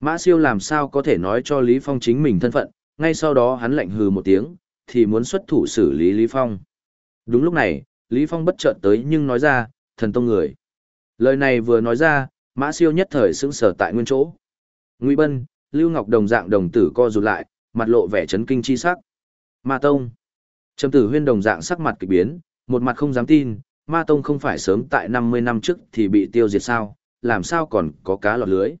Mã Siêu làm sao có thể nói cho Lý Phong chính mình thân phận, ngay sau đó hắn lạnh hừ một tiếng, thì muốn xuất thủ xử lý Lý Phong. Đúng lúc này, Lý Phong bất chợt tới nhưng nói ra, thần tông người. Lời này vừa nói ra, Mã Siêu nhất thời sững sờ tại nguyên chỗ. Ngụy Bân, Lưu Ngọc đồng dạng đồng tử co rụt lại, mặt lộ vẻ chấn kinh chi sắc. Ma Tông. Trầm Tử Huyên đồng dạng sắc mặt kỳ biến, một mặt không dám tin, Ma Tông không phải sớm tại 50 năm trước thì bị tiêu diệt sao, làm sao còn có cá lọt lưới.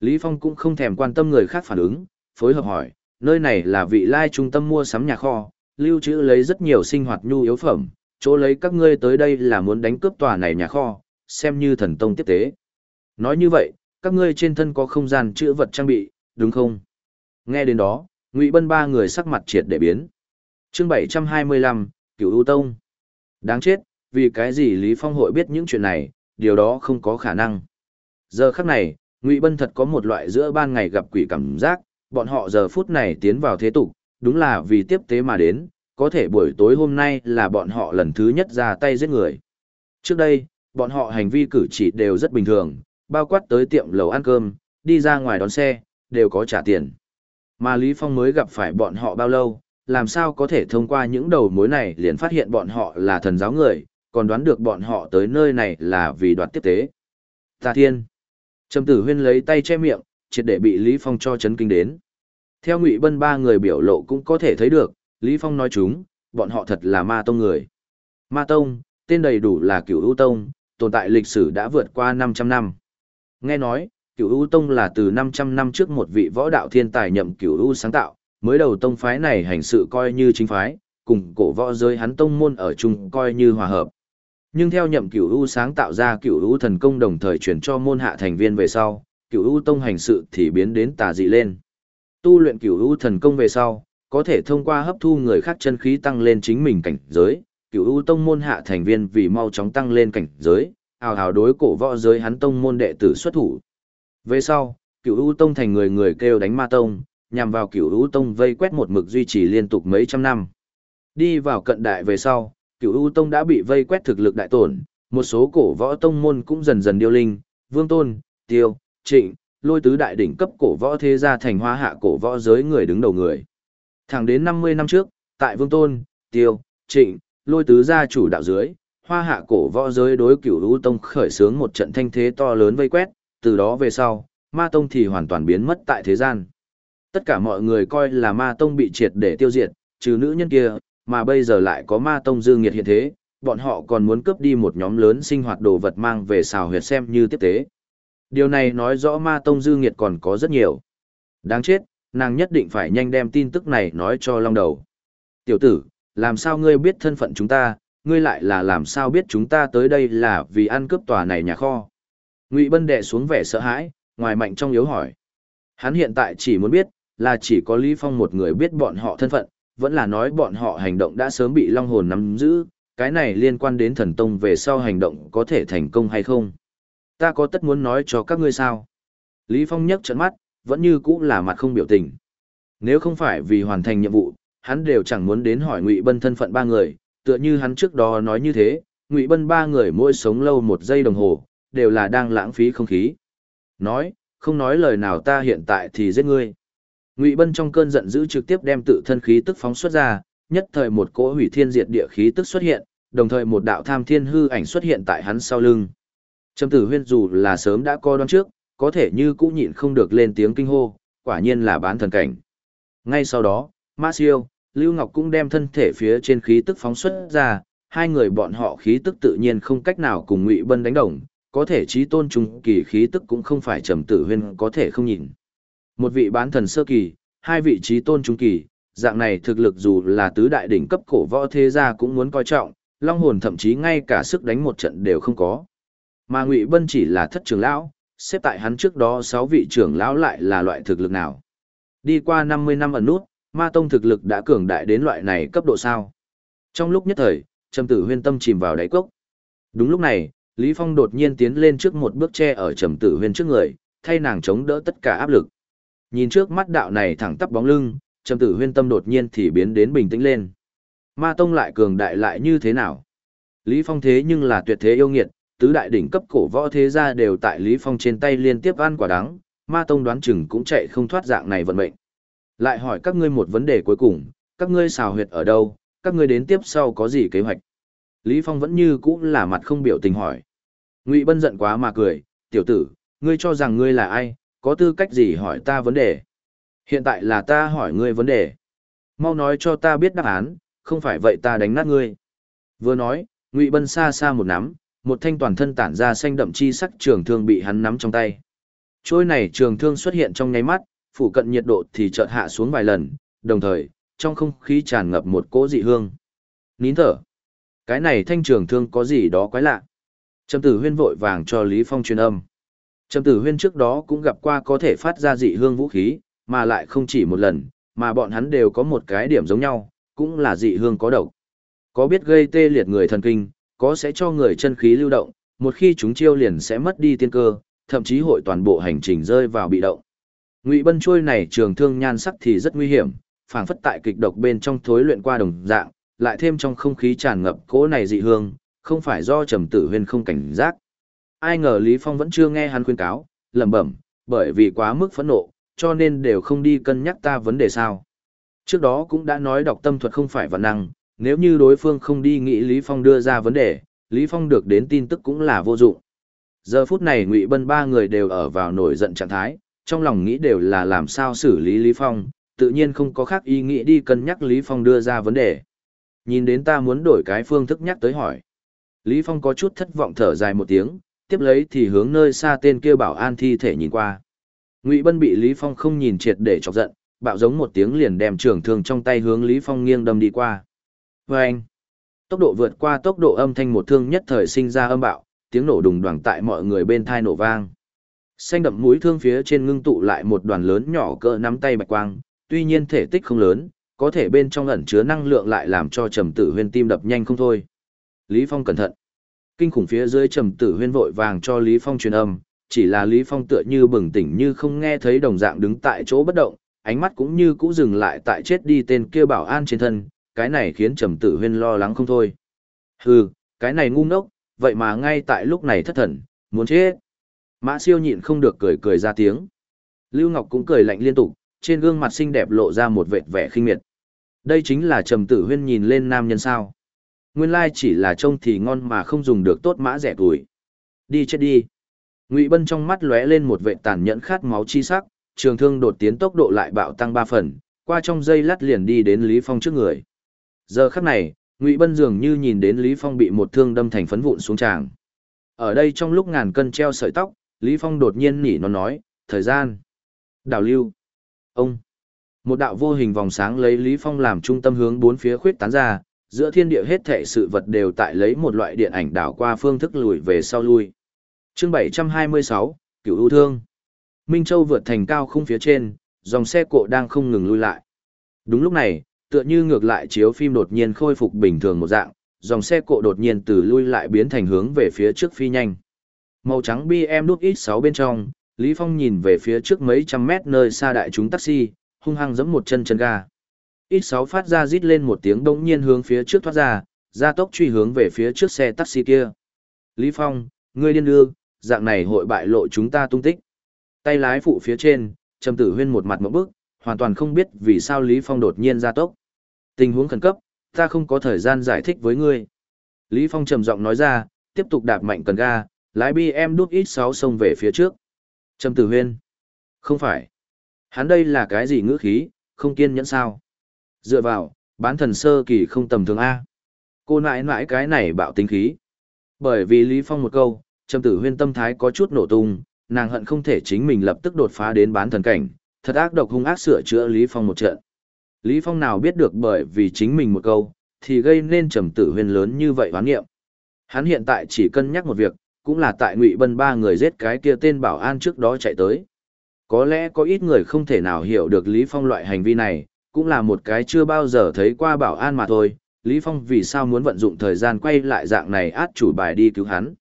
Lý Phong cũng không thèm quan tâm người khác phản ứng, phối hợp hỏi, nơi này là vị lai trung tâm mua sắm nhà kho, lưu trữ lấy rất nhiều sinh hoạt nhu yếu phẩm, chỗ lấy các ngươi tới đây là muốn đánh cướp tòa này nhà kho, xem như thần tông tiếp tế. Nói như vậy, các ngươi trên thân có không gian chữ vật trang bị, đúng không? Nghe đến đó, Ngụy Bân ba người sắc mặt triệt để biến. Chương 725, Cửu U Tông. Đáng chết, vì cái gì Lý Phong hội biết những chuyện này, điều đó không có khả năng. Giờ khắc này, Ngụy Bân thật có một loại giữa ban ngày gặp quỷ cảm giác, bọn họ giờ phút này tiến vào thế tục, đúng là vì tiếp tế mà đến, có thể buổi tối hôm nay là bọn họ lần thứ nhất ra tay giết người. Trước đây, bọn họ hành vi cử chỉ đều rất bình thường, bao quát tới tiệm lầu ăn cơm, đi ra ngoài đón xe, đều có trả tiền. Mà Lý Phong mới gặp phải bọn họ bao lâu, làm sao có thể thông qua những đầu mối này liền phát hiện bọn họ là thần giáo người, còn đoán được bọn họ tới nơi này là vì đoạt tiếp tế. Tà Thiên. Trầm Tử Huyên lấy tay che miệng, triệt để bị Lý Phong cho chấn kinh đến. Theo Ngụy Bân ba người biểu lộ cũng có thể thấy được, Lý Phong nói chúng, bọn họ thật là ma tông người. Ma tông, tên đầy đủ là cửu u tông, tồn tại lịch sử đã vượt qua 500 năm. Nghe nói, cửu u tông là từ 500 năm trước một vị võ đạo thiên tài nhậm cửu u sáng tạo, mới đầu tông phái này hành sự coi như chính phái, cùng cổ võ giới hắn tông môn ở chung coi như hòa hợp. Nhưng theo nhậm cửu ưu sáng tạo ra cửu ưu thần công đồng thời chuyển cho môn hạ thành viên về sau, cửu ưu tông hành sự thì biến đến tà dị lên. Tu luyện cửu ưu thần công về sau, có thể thông qua hấp thu người khác chân khí tăng lên chính mình cảnh giới, cửu ưu tông môn hạ thành viên vì mau chóng tăng lên cảnh giới, ào ào đối cổ võ giới hắn tông môn đệ tử xuất thủ. Về sau, cửu ưu tông thành người người kêu đánh ma tông, nhằm vào cửu ưu tông vây quét một mực duy trì liên tục mấy trăm năm. Đi vào cận đại về sau, cửu ưu tông đã bị vây quét thực lực đại tổn, một số cổ võ tông môn cũng dần dần điêu linh, vương tôn, tiêu, trịnh, lôi tứ đại đỉnh cấp cổ võ thế gia thành hoa hạ cổ võ giới người đứng đầu người. Thẳng đến 50 năm trước, tại vương tôn, tiêu, trịnh, lôi tứ gia chủ đạo dưới, hoa hạ cổ võ giới đối cửu u tông khởi xướng một trận thanh thế to lớn vây quét, từ đó về sau, ma tông thì hoàn toàn biến mất tại thế gian. Tất cả mọi người coi là ma tông bị triệt để tiêu diệt, trừ nữ nhân kia, mà bây giờ lại có ma tông dư nghiệt hiện thế, bọn họ còn muốn cướp đi một nhóm lớn sinh hoạt đồ vật mang về xào huyệt xem như tiếp tế. Điều này nói rõ ma tông dư nghiệt còn có rất nhiều. Đáng chết, nàng nhất định phải nhanh đem tin tức này nói cho long đầu. Tiểu tử, làm sao ngươi biết thân phận chúng ta, ngươi lại là làm sao biết chúng ta tới đây là vì ăn cướp tòa này nhà kho. Ngụy Bân đệ xuống vẻ sợ hãi, ngoài mạnh trong yếu hỏi. Hắn hiện tại chỉ muốn biết, là chỉ có Lý Phong một người biết bọn họ thân phận, vẫn là nói bọn họ hành động đã sớm bị long hồn nắm giữ, cái này liên quan đến thần tông về sau hành động có thể thành công hay không. Ta có tất muốn nói cho các ngươi sao? Lý Phong nhấc trận mắt, vẫn như cũ là mặt không biểu tình. Nếu không phải vì hoàn thành nhiệm vụ, hắn đều chẳng muốn đến hỏi Ngụy Bân thân phận ba người, tựa như hắn trước đó nói như thế, Ngụy Bân ba người mỗi sống lâu một giây đồng hồ, đều là đang lãng phí không khí. Nói, không nói lời nào ta hiện tại thì giết ngươi. Ngụy Bân trong cơn giận dữ trực tiếp đem tự thân khí tức phóng xuất ra, nhất thời một cỗ hủy thiên diệt địa khí tức xuất hiện, đồng thời một đạo tham thiên hư ảnh xuất hiện tại hắn sau lưng. Trầm Tử Huyên dù là sớm đã coi đoán trước, có thể như cũ nhịn không được lên tiếng kinh hô, quả nhiên là bán thần cảnh. Ngay sau đó, Ma Siêu, Lưu Ngọc cũng đem thân thể phía trên khí tức phóng xuất ra, hai người bọn họ khí tức tự nhiên không cách nào cùng Ngụy Bân đánh đồng, có thể trí tôn trung kỳ khí tức cũng không phải Trầm Tử Huyên có thể không nhìn. Một vị bán thần sơ kỳ, hai vị trí tôn trung kỳ, dạng này thực lực dù là tứ đại đỉnh cấp cổ võ thế gia cũng muốn coi trọng, long hồn thậm chí ngay cả sức đánh một trận đều không có. Mà Ngụy Bân chỉ là thất trưởng lão, xếp tại hắn trước đó sáu vị trưởng lão lại là loại thực lực nào. Đi qua 50 năm ẩn nút, ma tông thực lực đã cường đại đến loại này cấp độ sao. Trong lúc nhất thời, Trầm Tử Huyên tâm chìm vào đáy cốc. Đúng lúc này, Lý Phong đột nhiên tiến lên trước một bước che ở Trầm Tử Huyên trước người, thay nàng chống đỡ tất cả áp lực. Nhìn trước mắt đạo này thẳng tắp bóng lưng, Trầm Tử Huyên tâm đột nhiên thì biến đến bình tĩnh lên. Ma tông lại cường đại lại như thế nào? Lý Phong thế nhưng là tuyệt thế yêu nghiệt, tứ đại đỉnh cấp cổ võ thế gia đều tại Lý Phong trên tay liên tiếp ăn quả đắng, ma tông đoán chừng cũng chạy không thoát dạng này vận mệnh. Lại hỏi các ngươi một vấn đề cuối cùng, các ngươi xào huyệt ở đâu, các ngươi đến tiếp sau có gì kế hoạch? Lý Phong vẫn như cũ là mặt không biểu tình hỏi. Ngụy Bân giận quá mà cười, tiểu tử, ngươi cho rằng ngươi là ai, có tư cách gì hỏi ta vấn đề? Hiện tại là ta hỏi ngươi vấn đề. Mau nói cho ta biết đáp án, không phải vậy ta đánh nát ngươi. Vừa nói, Ngụy Bân xa xa một nắm, một thanh toàn thân tản ra xanh đậm chi sắc trường thương bị hắn nắm trong tay. Trôi này trường thương xuất hiện trong nháy mắt, phủ cận nhiệt độ thì chợt hạ xuống vài lần, đồng thời, trong không khí tràn ngập một cỗ dị hương. Nín thở. Cái này thanh trường thương có gì đó quái lạ. Trầm tử huyên vội vàng cho Lý Phong truyền âm. Trầm tử huyên trước đó cũng gặp qua có thể phát ra dị hương vũ khí, mà lại không chỉ một lần, mà bọn hắn đều có một cái điểm giống nhau, cũng là dị hương có độc. Có biết gây tê liệt người thần kinh, có sẽ cho người chân khí lưu động, một khi chúng chiêu liền sẽ mất đi tiên cơ, thậm chí hội toàn bộ hành trình rơi vào bị động. Ngụy Bân chui này trường thương nhan sắc thì rất nguy hiểm, phảng phất tại kịch độc bên trong thối luyện qua đồng dạng, lại thêm trong không khí tràn ngập cỗ này dị hương, không phải do Trầm Tử Huyên không cảnh giác. Ai ngờ Lý Phong vẫn chưa nghe hắn khuyên cáo, lẩm bẩm, bởi vì quá mức phẫn nộ, cho nên đều không đi cân nhắc ta vấn đề sao. Trước đó cũng đã nói đọc tâm thuật không phải vật năng, nếu như đối phương không đi nghĩ Lý Phong đưa ra vấn đề, Lý Phong được đến tin tức cũng là vô dụng. Giờ phút này Ngụy Bân ba người đều ở vào nổi giận trạng thái, trong lòng nghĩ đều là làm sao xử lý Lý Phong, tự nhiên không có khác ý nghĩ đi cân nhắc Lý Phong đưa ra vấn đề. Nhìn đến ta muốn đổi cái phương thức nhắc tới hỏi. Lý Phong có chút thất vọng thở dài một tiếng, tiếp lấy thì hướng nơi xa tên kia bảo an thi thể nhìn qua. Ngụy Bân bị Lý Phong không nhìn triệt để chọc giận, bạo giống một tiếng liền đem trường thương trong tay hướng Lý Phong nghiêng đâm đi qua. Và anh, tốc độ vượt qua tốc độ âm thanh một thương nhất thời sinh ra âm bạo, tiếng nổ đùng đoàng tại mọi người bên thai nổ vang. Xanh đậm mũi thương phía trên ngưng tụ lại một đoàn lớn nhỏ cỡ nắm tay bạch quang, tuy nhiên thể tích không lớn, có thể bên trong ẩn chứa năng lượng lại làm cho trầm tử huyên tim đập nhanh không thôi. Lý Phong cẩn thận. Kinh khủng phía dưới trầm tử huyên vội vàng cho Lý Phong truyền âm, chỉ là Lý Phong tựa như bừng tỉnh như không nghe thấy đồng dạng đứng tại chỗ bất động, ánh mắt cũng như cũ dừng lại tại chết đi tên kia bảo an trên thân, cái này khiến trầm tử huyên lo lắng không thôi. Hừ, cái này ngu ngốc, vậy mà ngay tại lúc này thất thần, muốn chết. Mã siêu nhịn không được cười cười ra tiếng. Lưu Ngọc cũng cười lạnh liên tục, trên gương mặt xinh đẹp lộ ra một vệt vẻ khinh miệt. Đây chính là trầm tử huyên nhìn lên nam nhân sao. Nguyên lai chỉ là trông thì ngon mà không dùng được tốt mã rẻ tuổi. Đi chết đi. Ngụy Bân trong mắt lóe lên một vệ tàn nhẫn khát máu chi sắc, trường thương đột tiến tốc độ lại bạo tăng ba phần, qua trong dây lát liền đi đến Lý Phong trước người. Giờ khắc này, Ngụy Bân dường như nhìn đến Lý Phong bị một thương đâm thành phấn vụn xuống tràng. Ở đây trong lúc ngàn cân treo sợi tóc, Lý Phong đột nhiên nỉ nó nói, thời gian. Đào lưu. Ông. Một đạo vô hình vòng sáng lấy Lý Phong làm trung tâm hướng bốn phía khuyết tán ra, giữa thiên địa hết thể sự vật đều tại lấy một loại điện ảnh đảo qua phương thức lùi về sau lui. Chương 726, Cửu ưu thương. Minh Châu vượt thành cao không phía trên, dòng xe cộ đang không ngừng lui lại. Đúng lúc này, tựa như ngược lại chiếu phim đột nhiên khôi phục bình thường một dạng, dòng xe cộ đột nhiên từ lui lại biến thành hướng về phía trước phi nhanh. Màu trắng bmw X6 bên trong, Lý Phong nhìn về phía trước mấy trăm mét nơi xa đại chúng taxi, hung hăng giẫm một chân chân ga. Ít 6 phát ra rít lên một tiếng đống nhiên hướng phía trước thoát ra, ra tốc truy hướng về phía trước xe taxi kia. Lý Phong, ngươi điên đưa, dạng này hội bại lộ chúng ta tung tích. Tay lái phụ phía trên, Trầm Tử Huyên một mặt ngộp bức, hoàn toàn không biết vì sao Lý Phong đột nhiên ra tốc. Tình huống khẩn cấp, ta không có thời gian giải thích với ngươi. Lý Phong trầm giọng nói ra, tiếp tục đạp mạnh cần ga, lái BM đút ít 6 sông về phía trước. Trầm Tử Huyên. Không phải. Hắn đây là cái gì ngữ khí, không kiên nhẫn sao? Dựa vào, bán thần sơ kỳ không tầm thường A. Cô nãi nãi cái này bạo tính khí. Bởi vì Lý Phong một câu, Trầm Tử Huyên tâm thái có chút nổ tung, nàng hận không thể chính mình lập tức đột phá đến bán thần cảnh, thật ác độc hung ác sửa chữa Lý Phong một trận. Lý Phong nào biết được bởi vì chính mình một câu, thì gây nên trầm tử huyên lớn như vậy hoán nghiệm. Hắn hiện tại chỉ cân nhắc một việc, cũng là tại Ngụy Bân ba người giết cái kia tên bảo an trước đó chạy tới. Có lẽ có ít người không thể nào hiểu được Lý Phong loại hành vi này, cũng là một cái chưa bao giờ thấy qua bảo an mà thôi. Lý Phong vì sao muốn vận dụng thời gian quay lại dạng này át chủ bài đi cứu hắn.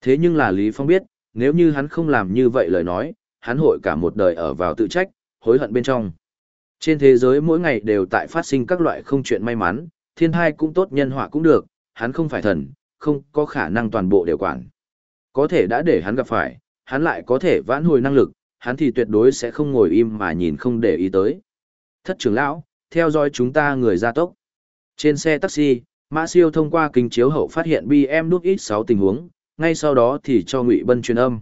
Thế nhưng là Lý Phong biết, nếu như hắn không làm như vậy lời nói, hắn hội cả một đời ở vào tự trách, hối hận bên trong. Trên thế giới mỗi ngày đều tại phát sinh các loại không chuyện may mắn, thiên thai cũng tốt nhân họa cũng được, hắn không phải thần, không có khả năng toàn bộ đều quản. Có thể đã để hắn gặp phải, hắn lại có thể vãn hồi năng lực, hắn thì tuyệt đối sẽ không ngồi im mà nhìn không để ý tới. Thất trưởng lão, theo dõi chúng ta người ra tốc. Trên xe taxi, Mã Siêu thông qua kính chiếu hậu phát hiện BM nút ít 6 tình huống, ngay sau đó thì cho Ngụy Bân truyền âm.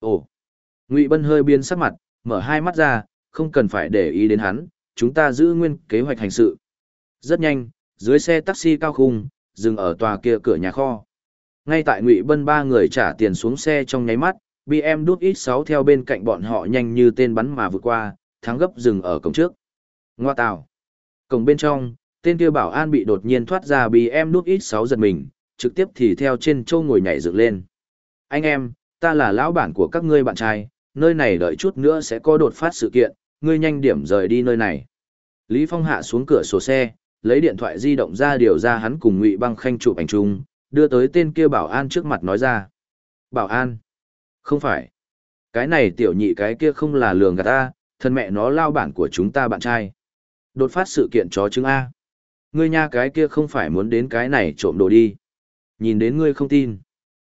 Ồ. Ngụy Bân hơi biến sắc mặt, mở hai mắt ra, không cần phải để ý đến hắn, chúng ta giữ nguyên kế hoạch hành sự. Rất nhanh, dưới xe taxi cao khung, dừng ở tòa kia cửa nhà kho. Ngay tại Ngụy Bân ba người trả tiền xuống xe trong nháy mắt, BM đút X6 theo bên cạnh bọn họ nhanh như tên bắn mà vượt qua, thắng gấp dừng ở cổng trước. Ngoa tào. Cổng bên trong, tên kia bảo an bị đột nhiên thoát ra bị em núp ít sáu giật mình, trực tiếp thì theo trên châu ngồi nhảy dựng lên. Anh em, ta là lão bản của các ngươi bạn trai, nơi này đợi chút nữa sẽ có đột phát sự kiện, ngươi nhanh điểm rời đi nơi này. Lý Phong hạ xuống cửa sổ xe, lấy điện thoại di động ra điều ra hắn cùng Ngụy Băng Khanh chụp ảnh chung, đưa tới tên kia bảo an trước mặt nói ra. Bảo an? Không phải. Cái này tiểu nhị cái kia không là lường gạt ta, thân mẹ nó lao bản của chúng ta bạn trai. Đột phát sự kiện chó chứng A. Ngươi nha cái kia không phải muốn đến cái này trộm đồ đi. Nhìn đến ngươi không tin.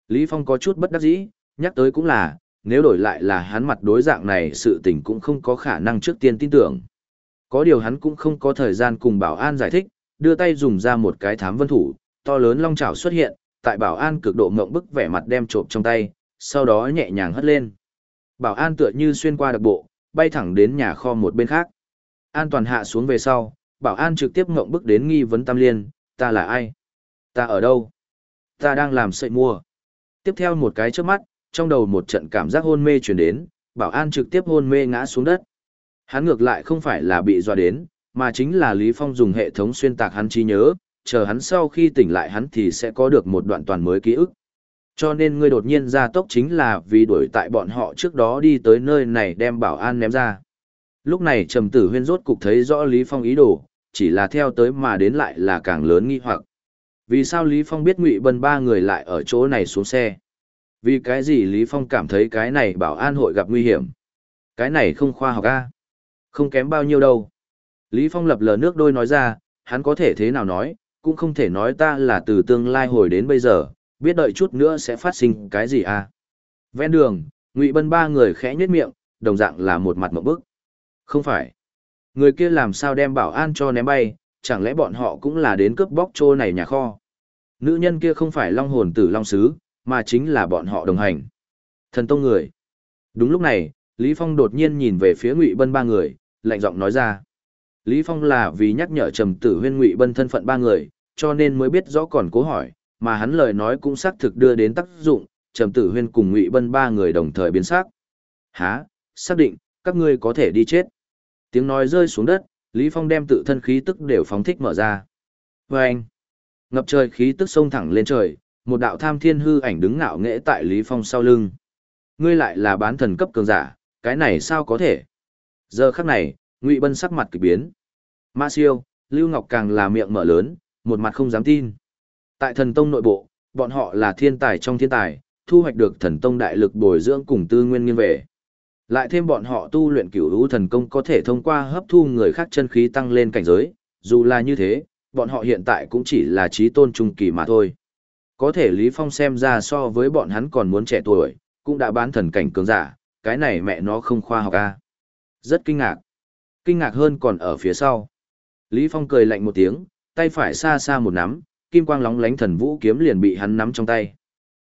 Lý Phong có chút bất đắc dĩ, nhắc tới cũng là, nếu đổi lại là hắn mặt đối dạng này sự tình cũng không có khả năng trước tiên tin tưởng. Có điều hắn cũng không có thời gian cùng bảo an giải thích, đưa tay dùng ra một cái thám vân thủ, to lớn long chảo xuất hiện, tại bảo an cực độ ngộng bức vẻ mặt đem trộm trong tay, sau đó nhẹ nhàng hất lên. Bảo an tựa như xuyên qua đặc bộ, bay thẳng đến nhà kho một bên khác. An toàn hạ xuống về sau, bảo an trực tiếp ngộng bức đến nghi vấn tam liên, ta là ai? Ta ở đâu? Ta đang làm sợi mua. Tiếp theo một cái trước mắt, trong đầu một trận cảm giác hôn mê chuyển đến, bảo an trực tiếp hôn mê ngã xuống đất. Hắn ngược lại không phải là bị dọa đến, mà chính là Lý Phong dùng hệ thống xuyên tạc hắn trí nhớ, chờ hắn sau khi tỉnh lại hắn thì sẽ có được một đoạn toàn mới ký ức. Cho nên ngươi đột nhiên ra tốc chính là vì đuổi tại bọn họ trước đó đi tới nơi này đem bảo an ném ra. Lúc này trầm tử huyên rốt cục thấy rõ Lý Phong ý đồ, chỉ là theo tới mà đến lại là càng lớn nghi hoặc. Vì sao Lý Phong biết Ngụy Bân ba người lại ở chỗ này xuống xe? Vì cái gì Lý Phong cảm thấy cái này bảo an hội gặp nguy hiểm? Cái này không khoa học a Không kém bao nhiêu đâu. Lý Phong lập lờ nước đôi nói ra, hắn có thể thế nào nói, cũng không thể nói ta là từ tương lai hồi đến bây giờ, biết đợi chút nữa sẽ phát sinh cái gì à. Ven đường, Ngụy Bân ba người khẽ nhếch miệng, đồng dạng là một mặt một bức. Không phải. Người kia làm sao đem bảo an cho ném bay, chẳng lẽ bọn họ cũng là đến cướp bóc trô này nhà kho. Nữ nhân kia không phải long hồn tử long sứ, mà chính là bọn họ đồng hành. Thần tông người. Đúng lúc này, Lý Phong đột nhiên nhìn về phía Ngụy Bân ba người, lạnh giọng nói ra. Lý Phong là vì nhắc nhở Trầm Tử Huyên Ngụy Bân thân phận ba người, cho nên mới biết rõ còn cố hỏi, mà hắn lời nói cũng xác thực đưa đến tác dụng, Trầm Tử Huyên cùng Ngụy Bân ba người đồng thời biến sắc. Hả? Xác định, các ngươi có thể đi chết. Tiếng nói rơi xuống đất, Lý Phong đem tự thân khí tức đều phóng thích mở ra. Và anh, ngập trời khí tức xông thẳng lên trời, một đạo tham thiên hư ảnh đứng ngạo nghễ tại Lý Phong sau lưng. Ngươi lại là bán thần cấp cường giả, cái này sao có thể? Giờ khắc này, Ngụy Bân sắc mặt kỳ biến. Ma Siêu, Lưu Ngọc càng là miệng mở lớn, một mặt không dám tin. Tại thần tông nội bộ, bọn họ là thiên tài trong thiên tài, thu hoạch được thần tông đại lực bồi dưỡng cùng tư nguyên nghiêng về. Lại thêm bọn họ tu luyện cửu lũ thần công có thể thông qua hấp thu người khác chân khí tăng lên cảnh giới, dù là như thế, bọn họ hiện tại cũng chỉ là trí tôn trung kỳ mà thôi. Có thể Lý Phong xem ra so với bọn hắn còn muốn trẻ tuổi, cũng đã bán thần cảnh cường giả, cái này mẹ nó không khoa học à. Rất kinh ngạc. Kinh ngạc hơn còn ở phía sau. Lý Phong cười lạnh một tiếng, tay phải xa xa một nắm, kim quang lóng lánh thần vũ kiếm liền bị hắn nắm trong tay.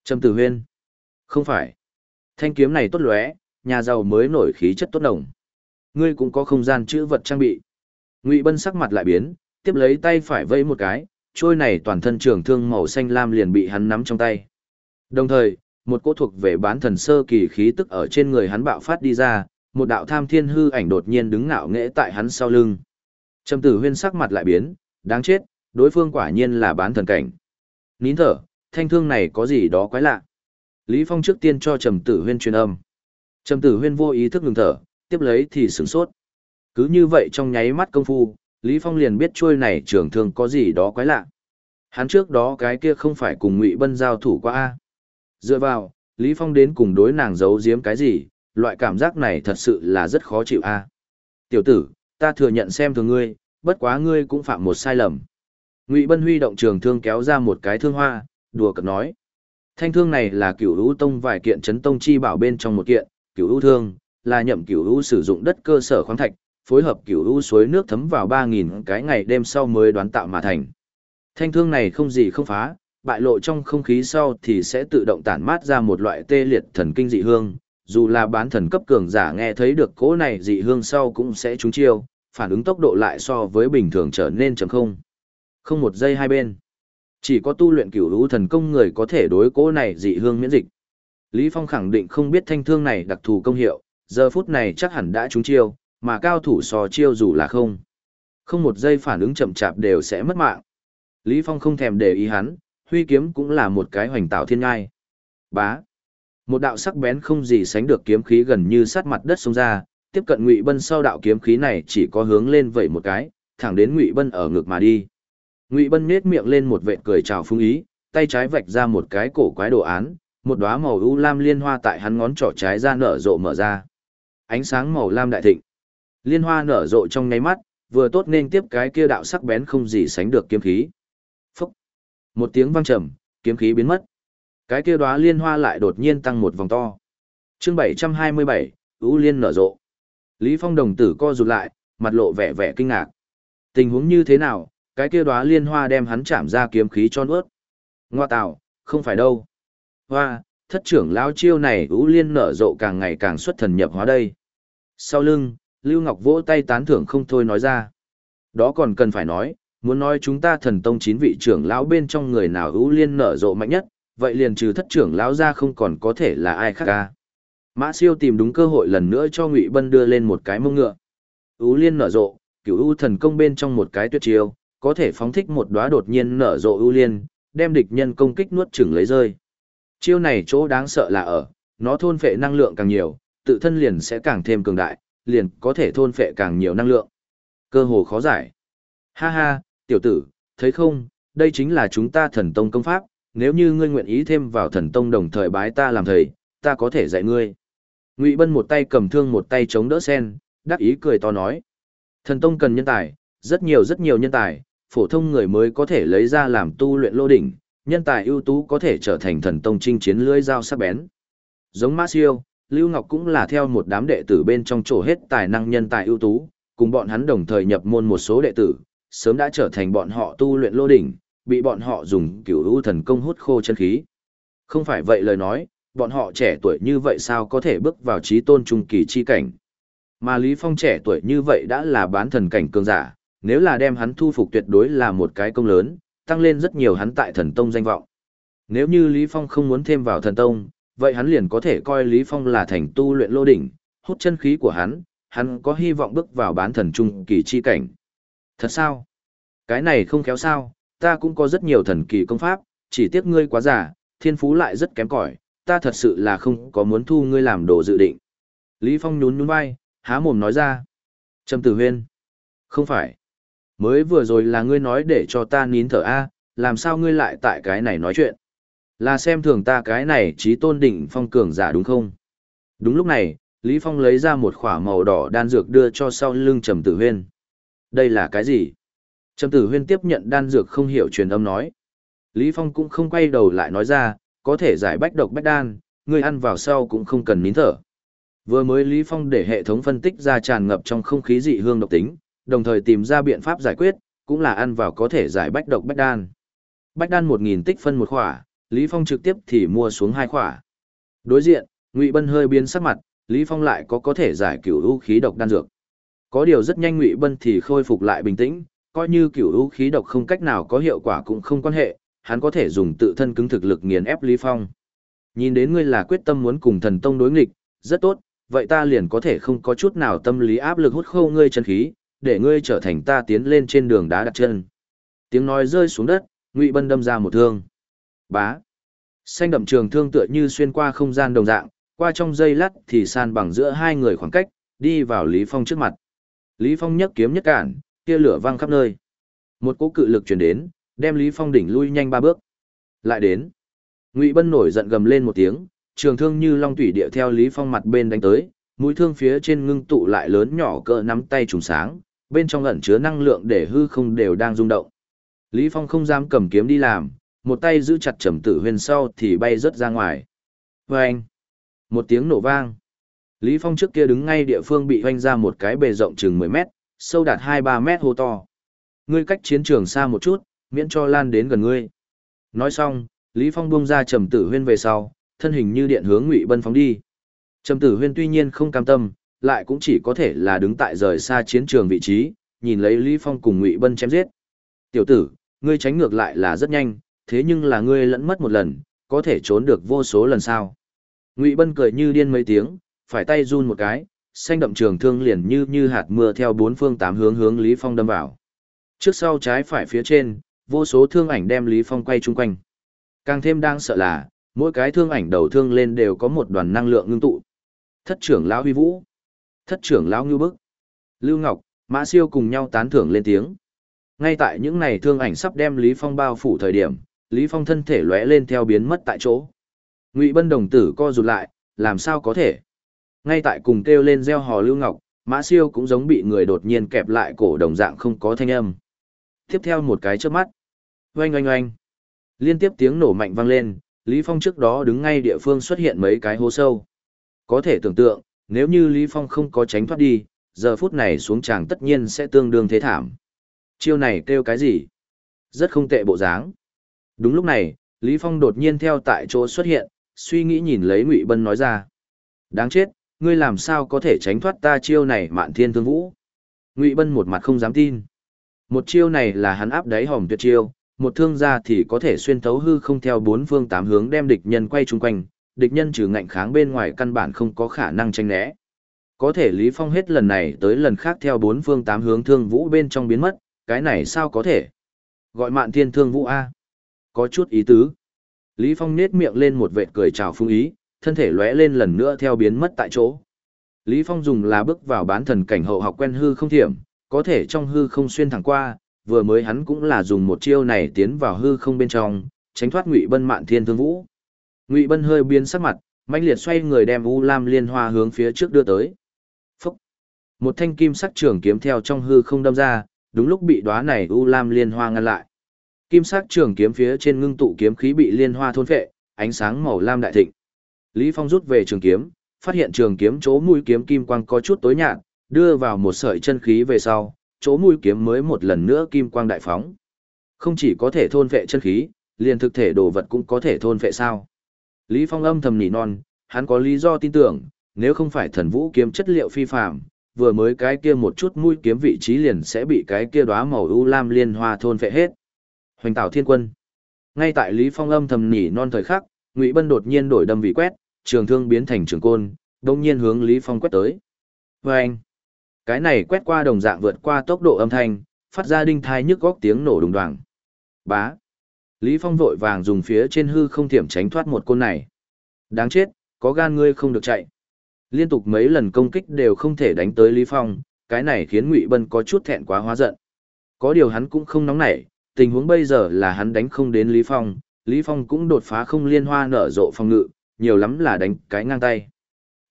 Trầm Tử Huyên. Không phải. Thanh kiếm này tốt lóe, nhà giàu mới nổi khí chất tốt đồng. Ngươi cũng có không gian chữ vật trang bị. Ngụy Bân sắc mặt lại biến, tiếp lấy tay phải vẫy một cái, trôi này toàn thân trường thương màu xanh lam liền bị hắn nắm trong tay. Đồng thời, một cỗ thuộc về bán thần sơ kỳ khí tức ở trên người hắn bạo phát đi ra, một đạo tham thiên hư ảnh đột nhiên đứng ngạo nghễ tại hắn sau lưng. Trầm Tử Huyên sắc mặt lại biến, đáng chết, đối phương quả nhiên là bán thần cảnh. Nín thở, thanh thương này có gì đó quái lạ. Lý Phong trước tiên cho Trầm Tử Huyên truyền âm. Trầm Tử Huyên vô ý thức ngừng thở, tiếp lấy thì sửng sốt. Cứ như vậy trong nháy mắt công phu, Lý Phong liền biết chuôi này trường thương có gì đó quái lạ. Hắn trước đó cái kia không phải cùng Ngụy Bân giao thủ qua a. Dựa vào, Lý Phong đến cùng đối nàng giấu giếm cái gì, loại cảm giác này thật sự là rất khó chịu a. Tiểu tử, ta thừa nhận xem thường ngươi, bất quá ngươi cũng phạm một sai lầm. Ngụy Bân huy động trường thương kéo ra một cái thương hoa, đùa cợt nói. Thanh thương này là cửu lũ tông vài kiện chấn tông chi bảo bên trong một kiện, cửu u thương, là nhậm cửu u sử dụng đất cơ sở khoáng thạch, phối hợp cửu u suối nước thấm vào ba nghìn cái ngày đêm sau mới đoán tạo mà thành. Thanh thương này không gì không phá, bại lộ trong không khí sau thì sẽ tự động tản mát ra một loại tê liệt thần kinh dị hương, dù là bán thần cấp cường giả nghe thấy được cỗ này dị hương sau cũng sẽ trúng chiêu, phản ứng tốc độ lại so với bình thường trở nên chấm không. Không một giây hai bên. Chỉ có tu luyện cửu lũ thần công người có thể đối cỗ này dị hương miễn dịch. Lý Phong khẳng định không biết thanh thương này đặc thù công hiệu, giờ phút này chắc hẳn đã trúng chiêu, mà cao thủ so chiêu dù là không. Không một giây phản ứng chậm chạp đều sẽ mất mạng. Lý Phong không thèm để ý hắn, huy kiếm cũng là một cái hoành tạo thiên ngai. Bá. Một đạo sắc bén không gì sánh được kiếm khí gần như sát mặt đất xông ra, tiếp cận Ngụy Bân sau đạo kiếm khí này chỉ có hướng lên vậy một cái, thẳng đến Ngụy Bân ở ngực mà đi. Ngụy Bân nhếch miệng lên một vệt cười chào phúng ý, tay trái vạch ra một cái cổ quái đồ án, một đóa màu u lam liên hoa tại hắn ngón trỏ trái ra nở rộ mở ra. Ánh sáng màu lam đại thịnh. Liên hoa nở rộ trong nháy mắt, vừa tốt nên tiếp cái kia đạo sắc bén không gì sánh được kiếm khí. Phúc. Một tiếng vang trầm, kiếm khí biến mất. Cái kia đóa liên hoa lại đột nhiên tăng một vòng to. Chương 727, U Liên nở rộ. Lý Phong đồng tử co rụt lại, mặt lộ vẻ vẻ kinh ngạc. Tình huống như thế nào, cái kia đóa liên hoa đem hắn chạm ra kiếm khí cho nuốt. Ngoa tạo, không phải đâu. Hoa, thất trưởng lão chiêu này U Liên nở rộ càng ngày càng xuất thần nhập hóa đây. Sau lưng, Lưu Ngọc vỗ tay tán thưởng không thôi nói ra. Đó còn cần phải nói, muốn nói chúng ta thần tông chín vị trưởng lão bên trong người nào ú liên nở rộ mạnh nhất, vậy liền trừ thất trưởng lão ra không còn có thể là ai khác ca. Mã siêu tìm đúng cơ hội lần nữa cho Ngụy Bân đưa lên một cái mông ngựa. Ú liên nở rộ, cửu ưu thần công bên trong một cái tuyệt chiêu, có thể phóng thích một đóa đột nhiên nở rộ ưu liên, đem địch nhân công kích nuốt chửng lấy rơi. Chiêu này chỗ đáng sợ là ở, nó thôn phệ năng lượng càng nhiều, tự thân liền sẽ càng thêm cường đại, liền có thể thôn phệ càng nhiều năng lượng. Cơ hồ khó giải. Ha ha, tiểu tử, thấy không, đây chính là chúng ta thần tông công pháp, nếu như ngươi nguyện ý thêm vào thần tông đồng thời bái ta làm thầy, ta có thể dạy ngươi. Ngụy Bân một tay cầm thương một tay chống đỡ sen, đắc ý cười to nói. Thần tông cần nhân tài, rất nhiều rất nhiều nhân tài, phổ thông người mới có thể lấy ra làm tu luyện lô đỉnh, nhân tài ưu tú có thể trở thành thần tông chinh chiến lưỡi dao sắc bén. Giống Ma Siêu, Lưu Ngọc cũng là theo một đám đệ tử bên trong chỗ hết tài năng nhân tài ưu tú, cùng bọn hắn đồng thời nhập môn một số đệ tử, sớm đã trở thành bọn họ tu luyện lô đỉnh, bị bọn họ dùng cửu u thần công hút khô chân khí. Không phải vậy lời nói, bọn họ trẻ tuổi như vậy sao có thể bước vào trí tôn trung kỳ chi cảnh. Mà Lý Phong trẻ tuổi như vậy đã là bán thần cảnh cường giả, nếu là đem hắn thu phục tuyệt đối là một cái công lớn, tăng lên rất nhiều hắn tại thần tông danh vọng. Nếu như Lý Phong không muốn thêm vào thần tông, vậy hắn liền có thể coi Lý Phong là thành tu luyện lô đỉnh, hút chân khí của hắn, hắn có hy vọng bước vào bán thần trung kỳ chi cảnh. Thật sao? Cái này không khéo sao, ta cũng có rất nhiều thần kỳ công pháp, chỉ tiếc ngươi quá giả, thiên phú lại rất kém cỏi, ta thật sự là không có muốn thu ngươi làm đồ dự định. Lý Phong nhún nhún vai, há mồm nói ra. Trầm Tử Huyên. Không phải. Mới vừa rồi là ngươi nói để cho ta nín thở a, làm sao ngươi lại tại cái này nói chuyện? Là xem thường ta cái này trí tôn đỉnh phong cường giả đúng không? Đúng lúc này, Lý Phong lấy ra một khỏa màu đỏ đan dược đưa cho sau lưng Trầm Tử Huyên. Đây là cái gì? Trầm Tử Huyên tiếp nhận đan dược không hiểu truyền âm nói. Lý Phong cũng không quay đầu lại nói ra, có thể giải bách độc bách đan, người ăn vào sau cũng không cần nín thở. Vừa mới Lý Phong để hệ thống phân tích ra tràn ngập trong không khí dị hương độc tính, đồng thời tìm ra biện pháp giải quyết, cũng là ăn vào có thể giải bách độc bách đan. Bách đan 1000 tích phân một khỏa, Lý Phong trực tiếp thì mua xuống hai khỏa. Đối diện, Ngụy Bân hơi biến sắc mặt, Lý Phong lại có có thể giải cửu u khí độc đan dược. Có điều rất nhanh Ngụy Bân thì khôi phục lại bình tĩnh, coi như cửu u khí độc không cách nào có hiệu quả cũng không quan hệ, hắn có thể dùng tự thân cứng thực lực nghiền ép Lý Phong. Nhìn đến ngươi là quyết tâm muốn cùng thần tông đối nghịch, rất tốt, vậy ta liền có thể không có chút nào tâm lý áp lực hút khô ngươi chân khí, để ngươi trở thành ta tiến lên trên đường đá đặt chân. Tiếng nói rơi xuống đất, Ngụy Bân đâm ra một thương. Bá. Xanh đậm trường thương tựa như xuyên qua không gian đồng dạng, qua trong dây lắt thì san bằng giữa hai người khoảng cách, đi vào Lý Phong trước mặt. Lý Phong nhấc kiếm nhất cản, kia lửa vang khắp nơi. Một cỗ cự lực truyền đến, đem Lý Phong đỉnh lui nhanh ba bước. Lại đến. Ngụy Bân nổi giận gầm lên một tiếng, trường thương như long thủy địa theo Lý Phong mặt bên đánh tới, mũi thương phía trên ngưng tụ lại lớn nhỏ cỡ nắm tay trùng sáng, bên trong ẩn chứa năng lượng để hư không đều đang rung động. Lý Phong không dám cầm kiếm đi làm, một tay giữ chặt trầm tử huyền sau thì bay rớt ra ngoài. Vâng! Một tiếng nổ vang. Lý Phong trước kia đứng ngay địa phương bị hoanh ra một cái bề rộng chừng 10 mét, sâu đạt 2-3 mét hô to. Ngươi cách chiến trường xa một chút, miễn cho lan đến gần ngươi. Nói xong, Lý Phong buông ra trầm tử huyên về sau, thân hình như điện hướng Ngụy Bân phóng đi. Trầm tử huyên tuy nhiên không cam tâm, lại cũng chỉ có thể là đứng tại rời xa chiến trường vị trí, nhìn lấy Lý Phong cùng Ngụy Bân chém giết. Tiểu tử, ngươi tránh ngược lại là rất nhanh, thế nhưng là ngươi lẫn mất một lần, có thể trốn được vô số lần sao. Ngụy Bân cười như điên mấy tiếng, phải tay run một cái, xanh đậm trường thương liền như như hạt mưa theo bốn phương tám hướng hướng Lý Phong đâm vào. Trước sau trái phải phía trên, vô số thương ảnh đem Lý Phong quay chung quanh. Càng thêm đang sợ là, mỗi cái thương ảnh đầu thương lên đều có một đoàn năng lượng ngưng tụ. Thất trưởng lão Huy Vũ, thất trưởng lão Ngưu Bức, Lưu Ngọc, Mã Siêu cùng nhau tán thưởng lên tiếng. Ngay tại những này thương ảnh sắp đem Lý Phong bao phủ thời điểm, Lý Phong thân thể lóe lên theo biến mất tại chỗ. Ngụy Bân đồng tử co rụt lại, làm sao có thể? Ngay tại cùng kêu lên reo hò Lưu Ngọc, Mã Siêu cũng giống bị người đột nhiên kẹp lại cổ đồng dạng không có thanh âm. Tiếp theo một cái chớp mắt. Oanh oanh oanh. Liên tiếp tiếng nổ mạnh vang lên, Lý Phong trước đó đứng ngay địa phương xuất hiện mấy cái hố sâu. Có thể tưởng tượng, nếu như Lý Phong không có tránh thoát đi, giờ phút này xuống tràng tất nhiên sẽ tương đương thế thảm. Chiêu này kêu cái gì? Rất không tệ bộ dáng. Đúng lúc này, Lý Phong đột nhiên theo tại chỗ xuất hiện, suy nghĩ nhìn lấy Ngụy Bân nói ra. Đáng chết, ngươi làm sao có thể tránh thoát ta chiêu này mạn thiên thương vũ? Ngụy Bân một mặt không dám tin. Một chiêu này là hắn áp đáy hòm tuyệt chiêu, một thương gia thì có thể xuyên thấu hư không theo bốn phương tám hướng đem địch nhân quay chung quanh, địch nhân trừ ngạnh kháng bên ngoài căn bản không có khả năng tranh né. Có thể Lý Phong hết lần này tới lần khác theo bốn phương tám hướng thương vũ bên trong biến mất, cái này sao có thể? Gọi mạn thiên thương vũ A. Có chút ý tứ. Lý Phong nết miệng lên một vệt cười chào phương ý, thân thể lóe lên lần nữa theo biến mất tại chỗ. Lý Phong dùng là bước vào bán thần cảnh hậu học quen hư không thiểm, có thể trong hư không xuyên thẳng qua, vừa mới hắn cũng là dùng một chiêu này tiến vào hư không bên trong, tránh thoát Ngụy Bân Mạn Thiên Thương Vũ. Ngụy Bân hơi biến sắc mặt, mãnh liệt xoay người đem U Lam Liên Hoa hướng phía trước đưa tới. Phúc! Một thanh kim sắc trường kiếm theo trong hư không đâm ra, đúng lúc bị đóa này U Lam Liên Hoa ngăn lại. Kim sắc trường kiếm phía trên ngưng tụ kiếm khí bị liên hoa thôn phệ, ánh sáng màu lam đại thịnh. Lý Phong rút về trường kiếm, phát hiện trường kiếm chỗ mũi kiếm kim quang có chút tối nhạt, đưa vào một sợi chân khí về sau, chỗ mũi kiếm mới một lần nữa kim quang đại phóng. Không chỉ có thể thôn phệ chân khí, liền thực thể đồ vật cũng có thể thôn phệ sao? Lý Phong âm thầm nỉ non, hắn có lý do tin tưởng, nếu không phải thần vũ kiếm chất liệu phi phàm, vừa mới cái kia một chút mũi kiếm vị trí liền sẽ bị cái kia đóa màu u lam liên hoa thôn phệ hết. Hoành tạo thiên quân. Ngay tại Lý Phong âm thầm nỉ non thời khắc, Ngụy Bân đột nhiên đổi đâm vị quét, trường thương biến thành trường côn, đồng nhiên hướng Lý Phong quét tới. Anh, Cái này quét qua đồng dạng vượt qua tốc độ âm thanh, phát ra đinh thai nhức góc tiếng nổ đùng đoàng. Bá! Lý Phong vội vàng dùng phía trên hư không thiểm tránh thoát một côn này. Đáng chết, có gan ngươi không được chạy. Liên tục mấy lần công kích đều không thể đánh tới Lý Phong, cái này khiến Ngụy Bân có chút thẹn quá hóa giận. Có điều hắn cũng không nóng nảy, tình huống bây giờ là hắn đánh không đến Lý Phong, Lý Phong cũng đột phá không liên hoa nở rộ phong ngự, nhiều lắm là đánh cái ngang tay.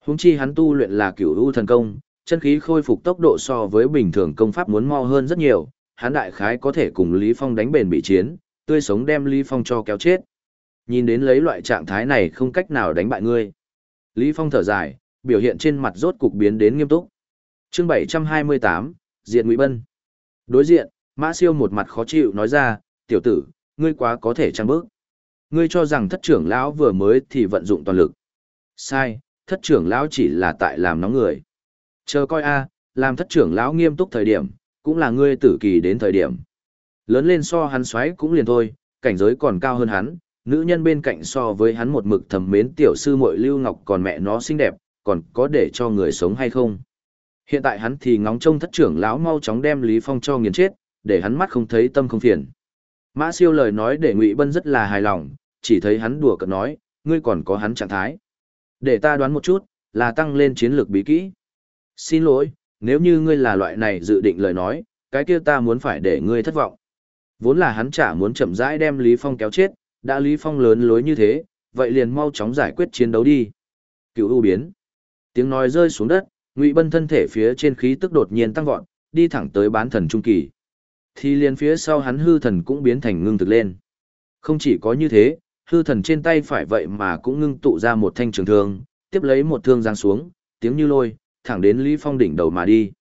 Huống chi hắn tu luyện là cửu u thần công, chân khí khôi phục tốc độ so với bình thường công pháp muốn mau hơn rất nhiều, hắn đại khái có thể cùng Lý Phong đánh bền bị chiến, tươi sống đem Lý Phong cho kéo chết. Nhìn đến lấy loại trạng thái này không cách nào đánh bại ngươi. Lý Phong thở dài, biểu hiện trên mặt rốt cục biến đến nghiêm túc. Chương 728, Diện Ngụy Bân. Đối diện, Mã Siêu một mặt khó chịu nói ra, "Tiểu tử, ngươi quá có thể trăng bước. Ngươi cho rằng thất trưởng lão vừa mới thì vận dụng toàn lực. Sai, thất trưởng lão chỉ là tại làm nóng người. Chờ coi a, làm thất trưởng lão nghiêm túc thời điểm, cũng là ngươi tử kỳ đến thời điểm. Lớn lên so hắn xoáy cũng liền thôi, cảnh giới còn cao hơn hắn, nữ nhân bên cạnh so với hắn một mực thầm mến tiểu sư muội Lưu Ngọc còn mẹ nó xinh đẹp, còn có để cho người sống hay không. Hiện tại hắn thì ngóng trông thất trưởng lão mau chóng đem Lý Phong cho nghiền chết, để hắn mắt không thấy tâm không phiền. Mã siêu lời nói để Ngụy Bân rất là hài lòng, chỉ thấy hắn đùa cợt nói, ngươi còn có hắn trạng thái. Để ta đoán một chút, là tăng lên chiến lược bí kỹ. Xin lỗi, nếu như ngươi là loại này dự định lời nói, cái kia ta muốn phải để ngươi thất vọng. Vốn là hắn chả muốn chậm rãi đem Lý Phong kéo chết, đã Lý Phong lớn lối như thế, vậy liền mau chóng giải quyết chiến đấu đi. Cựu ưu biến. Tiếng nói rơi xuống đất, Ngụy Bân thân thể phía trên khí tức đột nhiên tăng vọt, đi thẳng tới bán thần trung kỳ. Thì liền phía sau hắn hư thần cũng biến thành ngưng thực lên. Không chỉ có như thế, hư thần trên tay phải vậy mà cũng ngưng tụ ra một thanh trường thương, tiếp lấy một thương giáng xuống, tiếng như lôi, thẳng đến Lý Phong đỉnh đầu mà đi.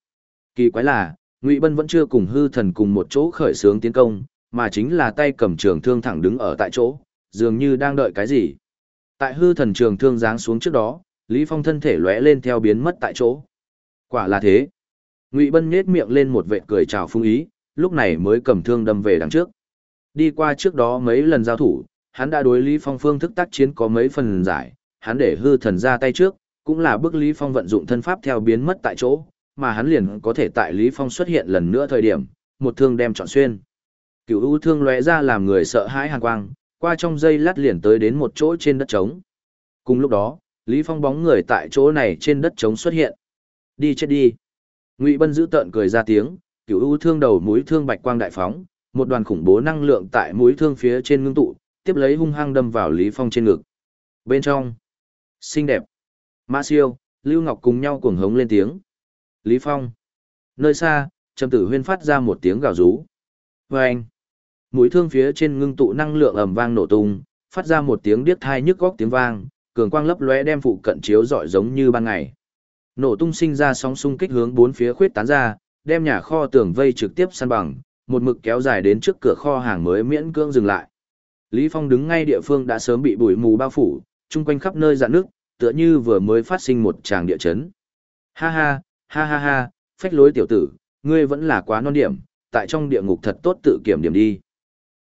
Kỳ quái là, Ngụy Bân vẫn chưa cùng hư thần cùng một chỗ khởi xướng tiến công, mà chính là tay cầm trường thương thẳng đứng ở tại chỗ, dường như đang đợi cái gì. Tại hư thần trường thương giáng xuống trước đó, Lý Phong thân thể lóe lên theo biến mất tại chỗ. Quả là thế. Ngụy Bân nhếch miệng lên một vệt cười chào phung ý, lúc này mới cầm thương đâm về đằng trước. Đi qua trước đó mấy lần giao thủ, hắn đã đối Lý Phong phương thức tác chiến có mấy phần giải, hắn để hư thần ra tay trước, cũng là bước Lý Phong vận dụng thân pháp theo biến mất tại chỗ, mà hắn liền có thể tại Lý Phong xuất hiện lần nữa thời điểm, một thương đem chọn xuyên. Cửu u thương lóe ra làm người sợ hãi hàn quang, qua trong dây lát liền tới đến một chỗ trên đất trống. Cùng lúc đó, Lý Phong bóng người tại chỗ này trên đất trống xuất hiện. Đi chết đi. Ngụy Bân giữ tợn cười ra tiếng, cửu u thương đầu mũi thương bạch quang đại phóng, một đoàn khủng bố năng lượng tại mũi thương phía trên ngưng tụ, tiếp lấy hung hăng đâm vào Lý Phong trên ngực. Bên trong, xinh đẹp. Mã Siêu, Lưu Ngọc cùng nhau cuồng hống lên tiếng. Lý Phong. Nơi xa, Trầm Tử Huyên phát ra một tiếng gào rú. Vâng. Mũi thương phía trên ngưng tụ năng lượng ầm vang nổ tung, phát ra một tiếng điếc thai nhức góc tiếng vang, cường quang lấp lóe đem phụ cận chiếu rọi giống như ban ngày. Nổ tung sinh ra sóng xung kích hướng bốn phía khuyết tán ra, đem nhà kho tường vây trực tiếp săn bằng, một mực kéo dài đến trước cửa kho hàng mới miễn cưỡng dừng lại. Lý Phong đứng ngay địa phương đã sớm bị bụi mù bao phủ, chung quanh khắp nơi dạn nước, tựa như vừa mới phát sinh một tràng địa chấn. Ha ha, ha ha ha, phách lối tiểu tử, ngươi vẫn là quá non điểm, tại trong địa ngục thật tốt tự kiểm điểm đi.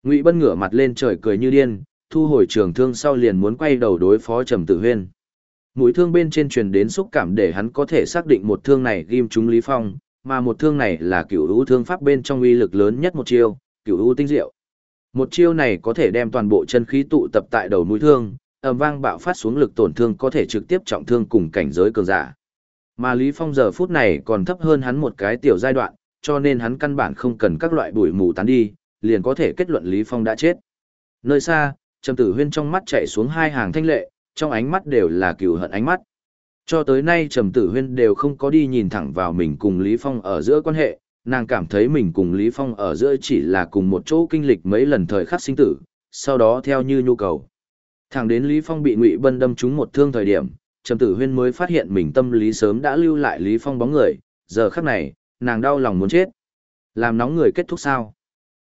Ngụy Bân ngửa mặt lên trời cười như điên, thu hồi trường thương sau liền muốn quay đầu đối phó Trầm Tử Huyên. Mũi thương bên trên truyền đến xúc cảm để hắn có thể xác định một thương này ghim trúng Lý Phong, mà một thương này là cửu u thương pháp bên trong uy lực lớn nhất một chiêu, cửu u tinh diệu. Một chiêu này có thể đem toàn bộ chân khí tụ tập tại đầu mũi thương, ầm vang bạo phát xuống lực tổn thương có thể trực tiếp trọng thương cùng cảnh giới cường giả. Mà Lý Phong giờ phút này còn thấp hơn hắn một cái tiểu giai đoạn, cho nên hắn căn bản không cần các loại bụi mù tán đi, liền có thể kết luận Lý Phong đã chết. Nơi xa, Trầm Tử Huyên trong mắt chạy xuống hai hàng thanh lệ, trong ánh mắt đều là cừu hận ánh mắt. Cho tới nay Trầm Tử Huyên đều không có đi nhìn thẳng vào mình cùng Lý Phong ở giữa quan hệ, nàng cảm thấy mình cùng Lý Phong ở giữa chỉ là cùng một chỗ kinh lịch mấy lần thời khắc sinh tử, sau đó theo như nhu cầu. Thẳng đến Lý Phong bị Ngụy Bân đâm trúng một thương thời điểm, Trầm Tử Huyên mới phát hiện mình tâm lý sớm đã lưu lại Lý Phong bóng người, giờ khắc này, nàng đau lòng muốn chết. Làm nóng người kết thúc sao?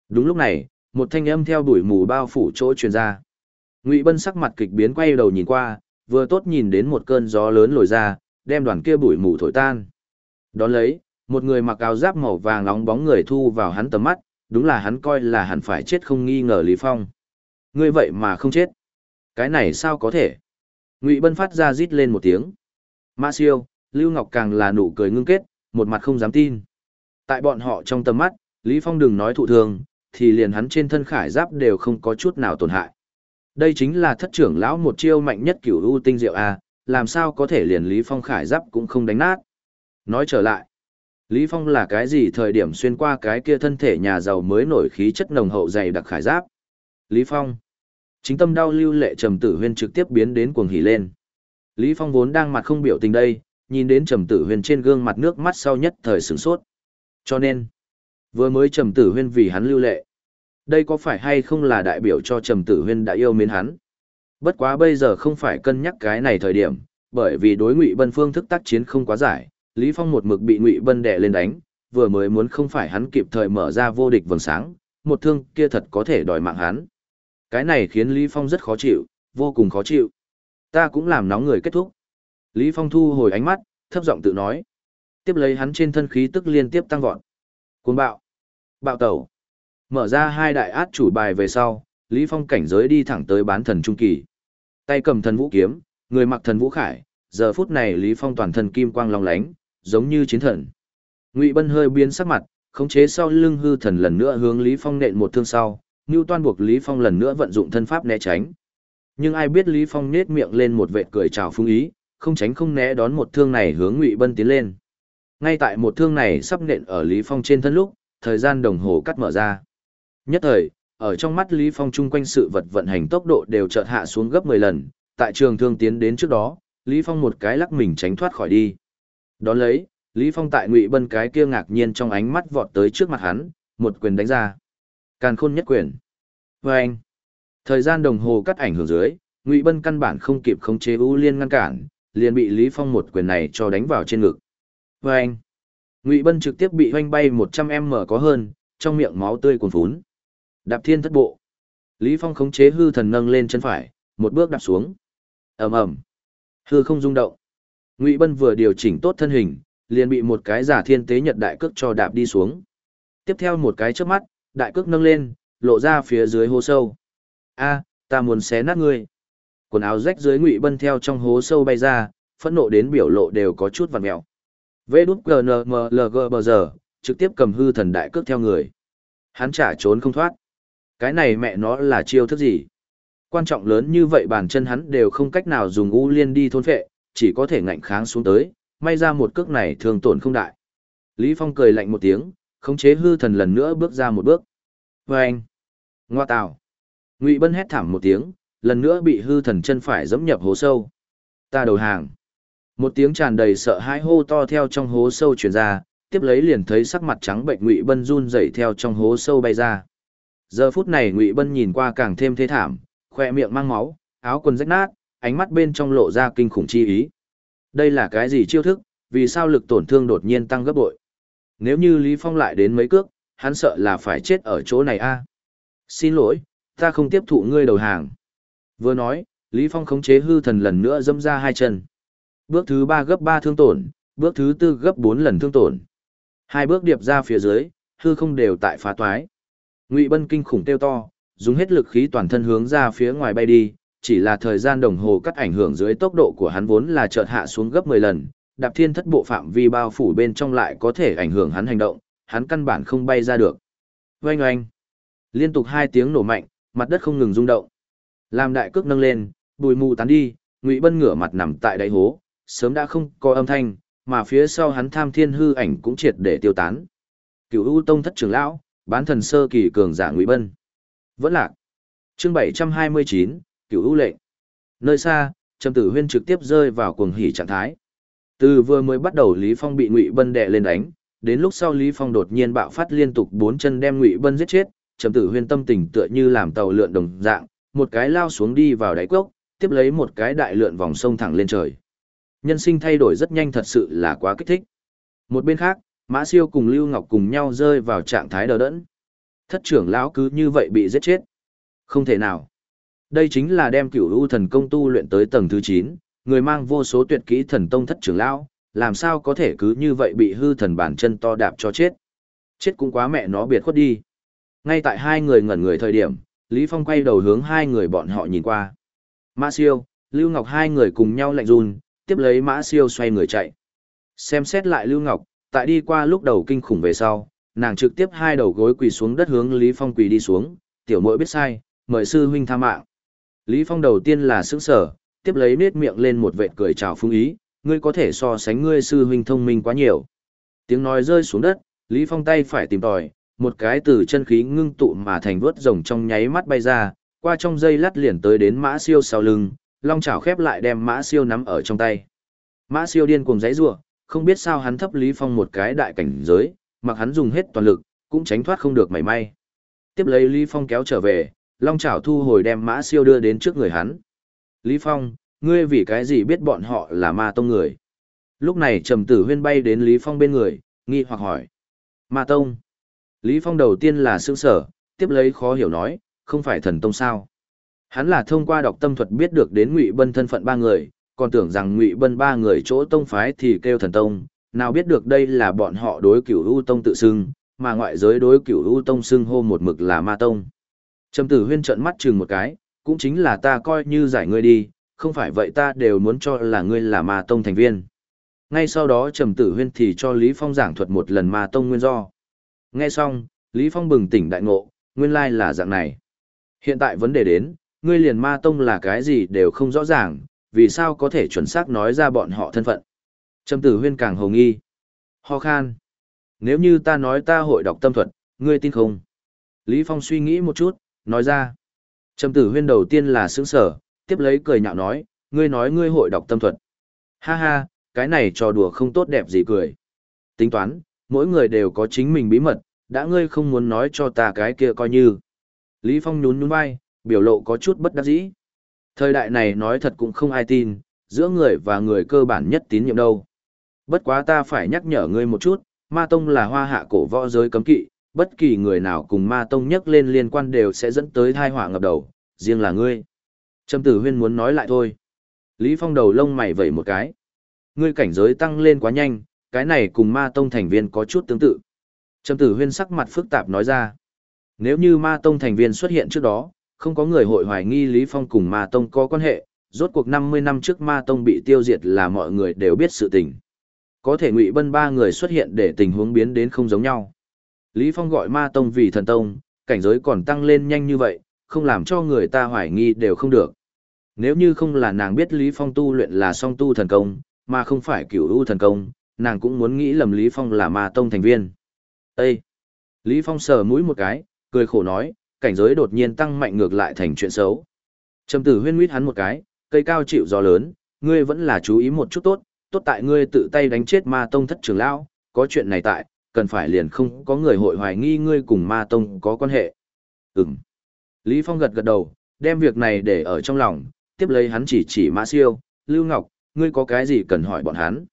Đúng lúc này, một thanh âm theo đuổi mù bao phủ chỗ truyền ra. Ngụy Bân sắc mặt kịch biến quay đầu nhìn qua, vừa tốt nhìn đến một cơn gió lớn lồi ra, đem đoàn kia bụi mù thổi tan. Đón lấy, một người mặc áo giáp màu vàng nóng bóng người thu vào hắn tầm mắt, đúng là hắn coi là hẳn phải chết không nghi ngờ Lý Phong. Ngươi vậy mà không chết. Cái này sao có thể? Ngụy Bân phát ra rít lên một tiếng. Ma siêu, Lưu Ngọc càng là nụ cười ngưng kết, một mặt không dám tin. Tại bọn họ trong tầm mắt, Lý Phong đừng nói thụ thường thì liền hắn trên thân khải giáp đều không có chút nào tổn hại. Đây chính là thất trưởng lão một chiêu mạnh nhất cửu u tinh diệu a, làm sao có thể liền Lý Phong khải giáp cũng không đánh nát. Nói trở lại, Lý Phong là cái gì thời điểm xuyên qua cái kia thân thể nhà giàu mới nổi khí chất nồng hậu dày đặc khải giáp. Lý Phong. Chính tâm đau lưu lệ trầm tử huyên trực tiếp biến đến cuồng hỉ lên. Lý Phong vốn đang mặt không biểu tình đây, nhìn đến trầm tử huyên trên gương mặt nước mắt sau nhất thời sửng sốt. Cho nên, vừa mới trầm tử huyên vì hắn lưu lệ. Đây có phải hay không là đại biểu cho trầm tử huyên đã yêu mến hắn? Bất quá bây giờ không phải cân nhắc cái này thời điểm, bởi vì đối Ngụy Bân phương thức tác chiến không quá giải, Lý Phong một mực bị Ngụy Bân đè lên đánh, vừa mới muốn không phải hắn kịp thời mở ra vô địch vầng sáng, một thương kia thật có thể đòi mạng hắn. Cái này khiến Lý Phong rất khó chịu, vô cùng khó chịu. Ta cũng làm nóng người kết thúc. Lý Phong thu hồi ánh mắt, thấp giọng tự nói. Tiếp lấy hắn trên thân khí tức liên tiếp tăng vọt. Cuồng bạo. Bạo tẩu. Mở ra hai đại át chủ bài về sau, Lý Phong cảnh giới đi thẳng tới bán thần trung kỳ. Tay cầm thần vũ kiếm, người mặc thần vũ khải, giờ phút này Lý Phong toàn thân kim quang long lánh, giống như chiến thần. Ngụy Bân hơi biến sắc mặt, khống chế sau lưng hư thần lần nữa hướng Lý Phong nện một thương sau, Ngưu Toan buộc Lý Phong lần nữa vận dụng thân pháp né tránh. Nhưng ai biết Lý Phong nết miệng lên một vệt cười chào phương ý, không tránh không né đón một thương này hướng Ngụy Bân tiến lên. Ngay tại một thương này sắp nện ở Lý Phong trên thân lúc, thời gian đồng hồ cắt mở ra. Nhất thời, ở trong mắt Lý Phong chung quanh sự vật vận hành tốc độ đều chợt hạ xuống gấp 10 lần, tại trường thương tiến đến trước đó, Lý Phong một cái lắc mình tránh thoát khỏi đi. Đón lấy, Lý Phong tại Ngụy Bân cái kia ngạc nhiên trong ánh mắt vọt tới trước mặt hắn, một quyền đánh ra. Càn khôn nhất quyền. Và anh. Thời gian đồng hồ cắt ảnh hưởng dưới, Ngụy Bân căn bản không kịp khống chế ưu liên ngăn cản, liền bị Lý Phong một quyền này cho đánh vào trên ngực. Và anh. Ngụy Bân trực tiếp bị hoanh bay 100m có hơn, trong miệng máu tươi cuồn phún. Đạp thiên thất bộ. Lý Phong khống chế hư thần nâng lên chân phải, một bước đạp xuống. ầm ầm, hư không rung động. Ngụy Bân vừa điều chỉnh tốt thân hình, liền bị một cái giả thiên tế nhật đại cước cho đạp đi xuống. Tiếp theo một cái chớp mắt, đại cước nâng lên, lộ ra phía dưới hố sâu. A, ta muốn xé nát ngươi. Quần áo rách dưới Ngụy Bân theo trong hố sâu bay ra, phẫn nộ đến biểu lộ đều có chút vặn mèo. Vê đút GNMLG bờ giờ, trực tiếp cầm hư thần đại cước theo người. Hắn trả trốn không thoát. Cái này mẹ nó là chiêu thức gì? Quan trọng lớn như vậy bàn chân hắn đều không cách nào dùng u liên đi thôn phệ, chỉ có thể ngạnh kháng xuống tới, may ra một cước này thường tổn không đại. Lý Phong cười lạnh một tiếng, khống chế hư thần lần nữa bước ra một bước. Vâng! Ngoa tào! Ngụy Bân hét thảm một tiếng, lần nữa bị hư thần chân phải dẫm nhập hố sâu. Ta đầu hàng! Một tiếng tràn đầy sợ hãi hô to theo trong hố sâu truyền ra, tiếp lấy liền thấy sắc mặt trắng bệnh Ngụy Bân run rẩy theo trong hố sâu bay ra. Giờ phút này Ngụy Bân nhìn qua càng thêm thế thảm, khoe miệng mang máu, áo quần rách nát, ánh mắt bên trong lộ ra kinh khủng chi ý. Đây là cái gì chiêu thức, vì sao lực tổn thương đột nhiên tăng gấp bội? Nếu như Lý Phong lại đến mấy cước, hắn sợ là phải chết ở chỗ này a. Xin lỗi, ta không tiếp thụ ngươi đầu hàng. Vừa nói, Lý Phong khống chế hư thần lần nữa dâm ra hai chân. Bước thứ ba gấp ba thương tổn, bước thứ tư gấp bốn lần thương tổn. Hai bước điệp ra phía dưới, hư không đều tại phá toái. Ngụy Bân kinh khủng tiêu to, dùng hết lực khí toàn thân hướng ra phía ngoài bay đi, chỉ là thời gian đồng hồ cắt ảnh hưởng dưới tốc độ của hắn vốn là chợt hạ xuống gấp 10 lần, đạp thiên thất bộ phạm vi bao phủ bên trong lại có thể ảnh hưởng hắn hành động, hắn căn bản không bay ra được. Oanh oanh. Liên tục hai tiếng nổ mạnh, mặt đất không ngừng rung động. Làm đại cước nâng lên, bụi mù tán đi, Ngụy Bân ngửa mặt nằm tại đáy hố, sớm đã không có âm thanh, mà phía sau hắn tham thiên hư ảnh cũng triệt để tiêu tán. Cửu U Tông thất trưởng lão, bán thần sơ kỳ cường giả Ngụy Bân. Vẫn lạc. Chương bảy trăm hai mươi chín cựu ưu lệnh. Nơi xa, Trầm Tử Huyên trực tiếp rơi vào cuồng hỉ trạng thái. Từ vừa mới bắt đầu Lý Phong bị Ngụy Bân đè lên đánh, đến lúc sau Lý Phong đột nhiên bạo phát liên tục bốn chân đem Ngụy Bân giết chết, Trầm Tử Huyên tâm tình tựa như làm tàu lượn đồng dạng, một cái lao xuống đi vào đáy cốc, tiếp lấy một cái đại lượn vòng sông thẳng lên trời. Nhân sinh thay đổi rất nhanh thật sự là quá kích thích. Một bên khác, Mã Siêu cùng Lưu Ngọc cùng nhau rơi vào trạng thái đờ đẫn. Thất trưởng lão cứ như vậy bị giết chết. Không thể nào. Đây chính là đem cửu u thần công tu luyện tới tầng thứ 9, người mang vô số tuyệt kỹ thần tông thất trưởng lão, làm sao có thể cứ như vậy bị hư thần bản chân to đạp cho chết. Chết cũng quá mẹ nó biệt khuất đi. Ngay tại hai người ngẩn người thời điểm, Lý Phong quay đầu hướng hai người bọn họ nhìn qua. Mã siêu, Lưu Ngọc hai người cùng nhau lạnh run, tiếp lấy Mã siêu xoay người chạy. Xem xét lại Lưu Ngọc, tại đi qua lúc đầu kinh khủng về sau, nàng trực tiếp hai đầu gối quỳ xuống đất hướng Lý Phong quỳ đi xuống, tiểu muội biết sai, mời sư huynh tha mạng. Lý Phong đầu tiên là sững sờ, tiếp lấy nết miệng lên một vệt cười chào phương ý, ngươi có thể so sánh ngươi sư huynh thông minh quá nhiều. Tiếng nói rơi xuống đất, Lý Phong tay phải tìm tòi, một cái từ chân khí ngưng tụ mà thành vớt rồng trong nháy mắt bay ra, qua trong dây lắt liền tới đến mã siêu sau lưng, long chảo khép lại đem mã siêu nắm ở trong tay. Mã siêu điên cuồng giãy giụa, không biết sao hắn thấp Lý Phong một cái đại cảnh giới, mặc hắn dùng hết toàn lực, cũng tránh thoát không được mảy may. Tiếp lấy Lý Phong kéo trở về, long chảo thu hồi đem mã siêu đưa đến trước người hắn. Lý Phong, ngươi vì cái gì biết bọn họ là ma tông người? Lúc này Trầm Tử Huyên bay đến Lý Phong bên người, nghi hoặc hỏi. Ma tông. Lý Phong đầu tiên là sững sở, tiếp lấy khó hiểu nói, không phải thần tông sao? Hắn là thông qua đọc tâm thuật biết được đến Ngụy Bân thân phận ba người, còn tưởng rằng Ngụy Bân ba người chỗ tông phái thì kêu thần tông, nào biết được đây là bọn họ đối cửu u tông tự xưng, mà ngoại giới đối cửu u tông xưng hô một mực là ma tông. Trầm Tử Huyên trợn mắt chừng một cái, cũng chính là ta coi như giải ngươi đi, không phải vậy ta đều muốn cho là ngươi là ma tông thành viên. Ngay sau đó Trầm Tử Huyên thì cho Lý Phong giảng thuật một lần ma tông nguyên do. Nghe xong, Lý Phong bừng tỉnh đại ngộ, nguyên lai là dạng này. Hiện tại vấn đề đến, ngươi liền ma tông là cái gì đều không rõ ràng, vì sao có thể chuẩn xác nói ra bọn họ thân phận. Trầm tử huyên càng hồng nghi. Ho khan. Nếu như ta nói ta hội đọc tâm thuật, ngươi tin không? Lý Phong suy nghĩ một chút, nói ra. Trầm tử huyên đầu tiên là sướng sở, tiếp lấy cười nhạo nói, ngươi nói ngươi hội đọc tâm thuật. Ha ha, cái này trò đùa không tốt đẹp gì cười. Tính toán, mỗi người đều có chính mình bí mật, đã ngươi không muốn nói cho ta cái kia coi như. Lý Phong nhún nhún vai, biểu lộ có chút bất đắc dĩ. Thời đại này nói thật cũng không ai tin, giữa người và người cơ bản nhất tín nhiệm đâu. Bất quá ta phải nhắc nhở ngươi một chút, ma tông là hoa hạ cổ võ giới cấm kỵ, bất kỳ người nào cùng ma tông nhắc lên liên quan đều sẽ dẫn tới thai họa ngập đầu, riêng là ngươi. Trầm tử huyên muốn nói lại thôi. Lý Phong đầu lông mày vẩy một cái. Ngươi cảnh giới tăng lên quá nhanh, cái này cùng ma tông thành viên có chút tương tự. Trầm tử huyên sắc mặt phức tạp nói ra. Nếu như ma tông thành viên xuất hiện trước đó, không có người hội hoài nghi Lý Phong cùng ma tông có quan hệ, rốt cuộc 50 năm trước ma tông bị tiêu diệt là mọi người đều biết sự tình. Có thể ngụy bân ba người xuất hiện để tình huống biến đến không giống nhau. Lý Phong gọi ma tông vì thần tông, cảnh giới còn tăng lên nhanh như vậy, không làm cho người ta hoài nghi đều không được. Nếu như không là nàng biết Lý Phong tu luyện là song tu thần công, mà không phải cửu u thần công, nàng cũng muốn nghĩ lầm Lý Phong là ma tông thành viên. Ê! Lý Phong sờ mũi một cái, cười khổ nói, cảnh giới đột nhiên tăng mạnh ngược lại thành chuyện xấu. Trầm tử huyên nguyết hắn một cái, cây cao chịu gió lớn, ngươi vẫn là chú ý một chút tốt, tốt tại ngươi tự tay đánh chết ma tông thất trưởng lão, có chuyện này tại, cần phải liền không có người hội hoài nghi ngươi cùng ma tông có quan hệ. Ừm. Lý Phong gật gật đầu, đem việc này để ở trong lòng, tiếp lấy hắn chỉ chỉ Mã Siêu, Lưu Ngọc, ngươi có cái gì cần hỏi bọn hắn.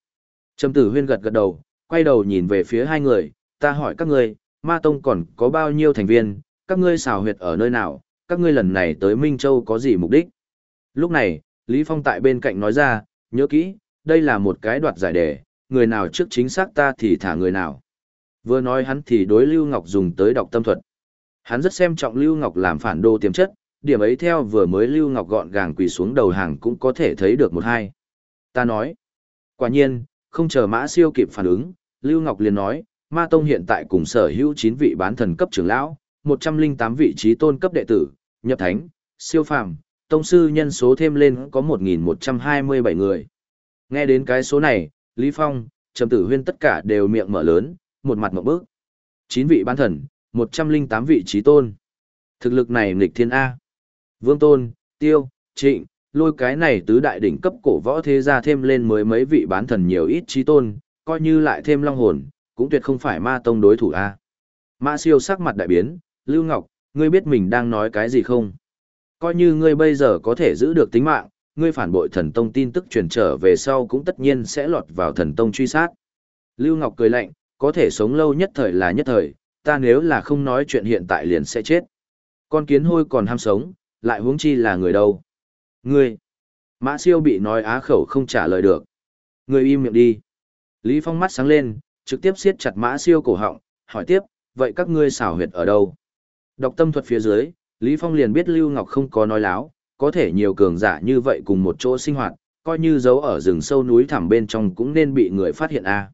Trầm tử huyên gật gật đầu, quay đầu nhìn về phía hai người, ta hỏi các ngươi, ma tông còn có bao nhiêu thành viên, các ngươi xào huyệt ở nơi nào, các ngươi lần này tới Minh Châu có gì mục đích. Lúc này, Lý Phong tại bên cạnh nói ra, nhớ kỹ, đây là một cái đoạt giải đề, người nào trước chính xác ta thì thả người nào. Vừa nói hắn thì đối Lưu Ngọc dùng tới đọc tâm thuật. Hắn rất xem trọng Lưu Ngọc làm phản đồ tiềm chất, điểm ấy theo vừa mới Lưu Ngọc gọn gàng quỳ xuống đầu hàng cũng có thể thấy được một hai. Ta nói, quả nhiên, không chờ mã siêu kịp phản ứng, Lưu Ngọc liền nói, Ma Tông hiện tại cùng sở hữu 9 vị bán thần cấp trưởng lão, 108 vị trí tôn cấp đệ tử, nhập thánh, siêu phàm, tông sư nhân số thêm lên có 1.127 người. Nghe đến cái số này, Lý Phong, Trầm Tử Huyên tất cả đều miệng mở lớn, một mặt một bước. 9 vị bán thần, 108 vị trí tôn. Thực lực này nghịch thiên A. Vương Tôn, Tiêu, Trịnh, lôi cái này tứ đại đỉnh cấp cổ võ thế gia thêm lên mới mấy vị bán thần nhiều ít trí tôn, coi như lại thêm long hồn, cũng tuyệt không phải ma tông đối thủ A. Ma siêu sắc mặt đại biến, Lưu Ngọc, ngươi biết mình đang nói cái gì không? Coi như ngươi bây giờ có thể giữ được tính mạng, ngươi phản bội thần tông tin tức truyền trở về sau cũng tất nhiên sẽ lọt vào thần tông truy sát. Lưu Ngọc cười lạnh, có thể sống lâu nhất thời là nhất thời, ta nếu là không nói chuyện hiện tại liền sẽ chết. Con kiến hôi còn ham sống, lại huống chi là người đâu. Ngươi! Mã siêu bị nói á khẩu không trả lời được. Ngươi im miệng đi. Lý Phong mắt sáng lên, trực tiếp siết chặt mã siêu cổ họng, hỏi tiếp, vậy các ngươi xảo huyệt ở đâu? Đọc tâm thuật phía dưới, Lý Phong liền biết Lưu Ngọc không có nói láo, có thể nhiều cường giả như vậy cùng một chỗ sinh hoạt, coi như giấu ở rừng sâu núi thẳm bên trong cũng nên bị người phát hiện a. À.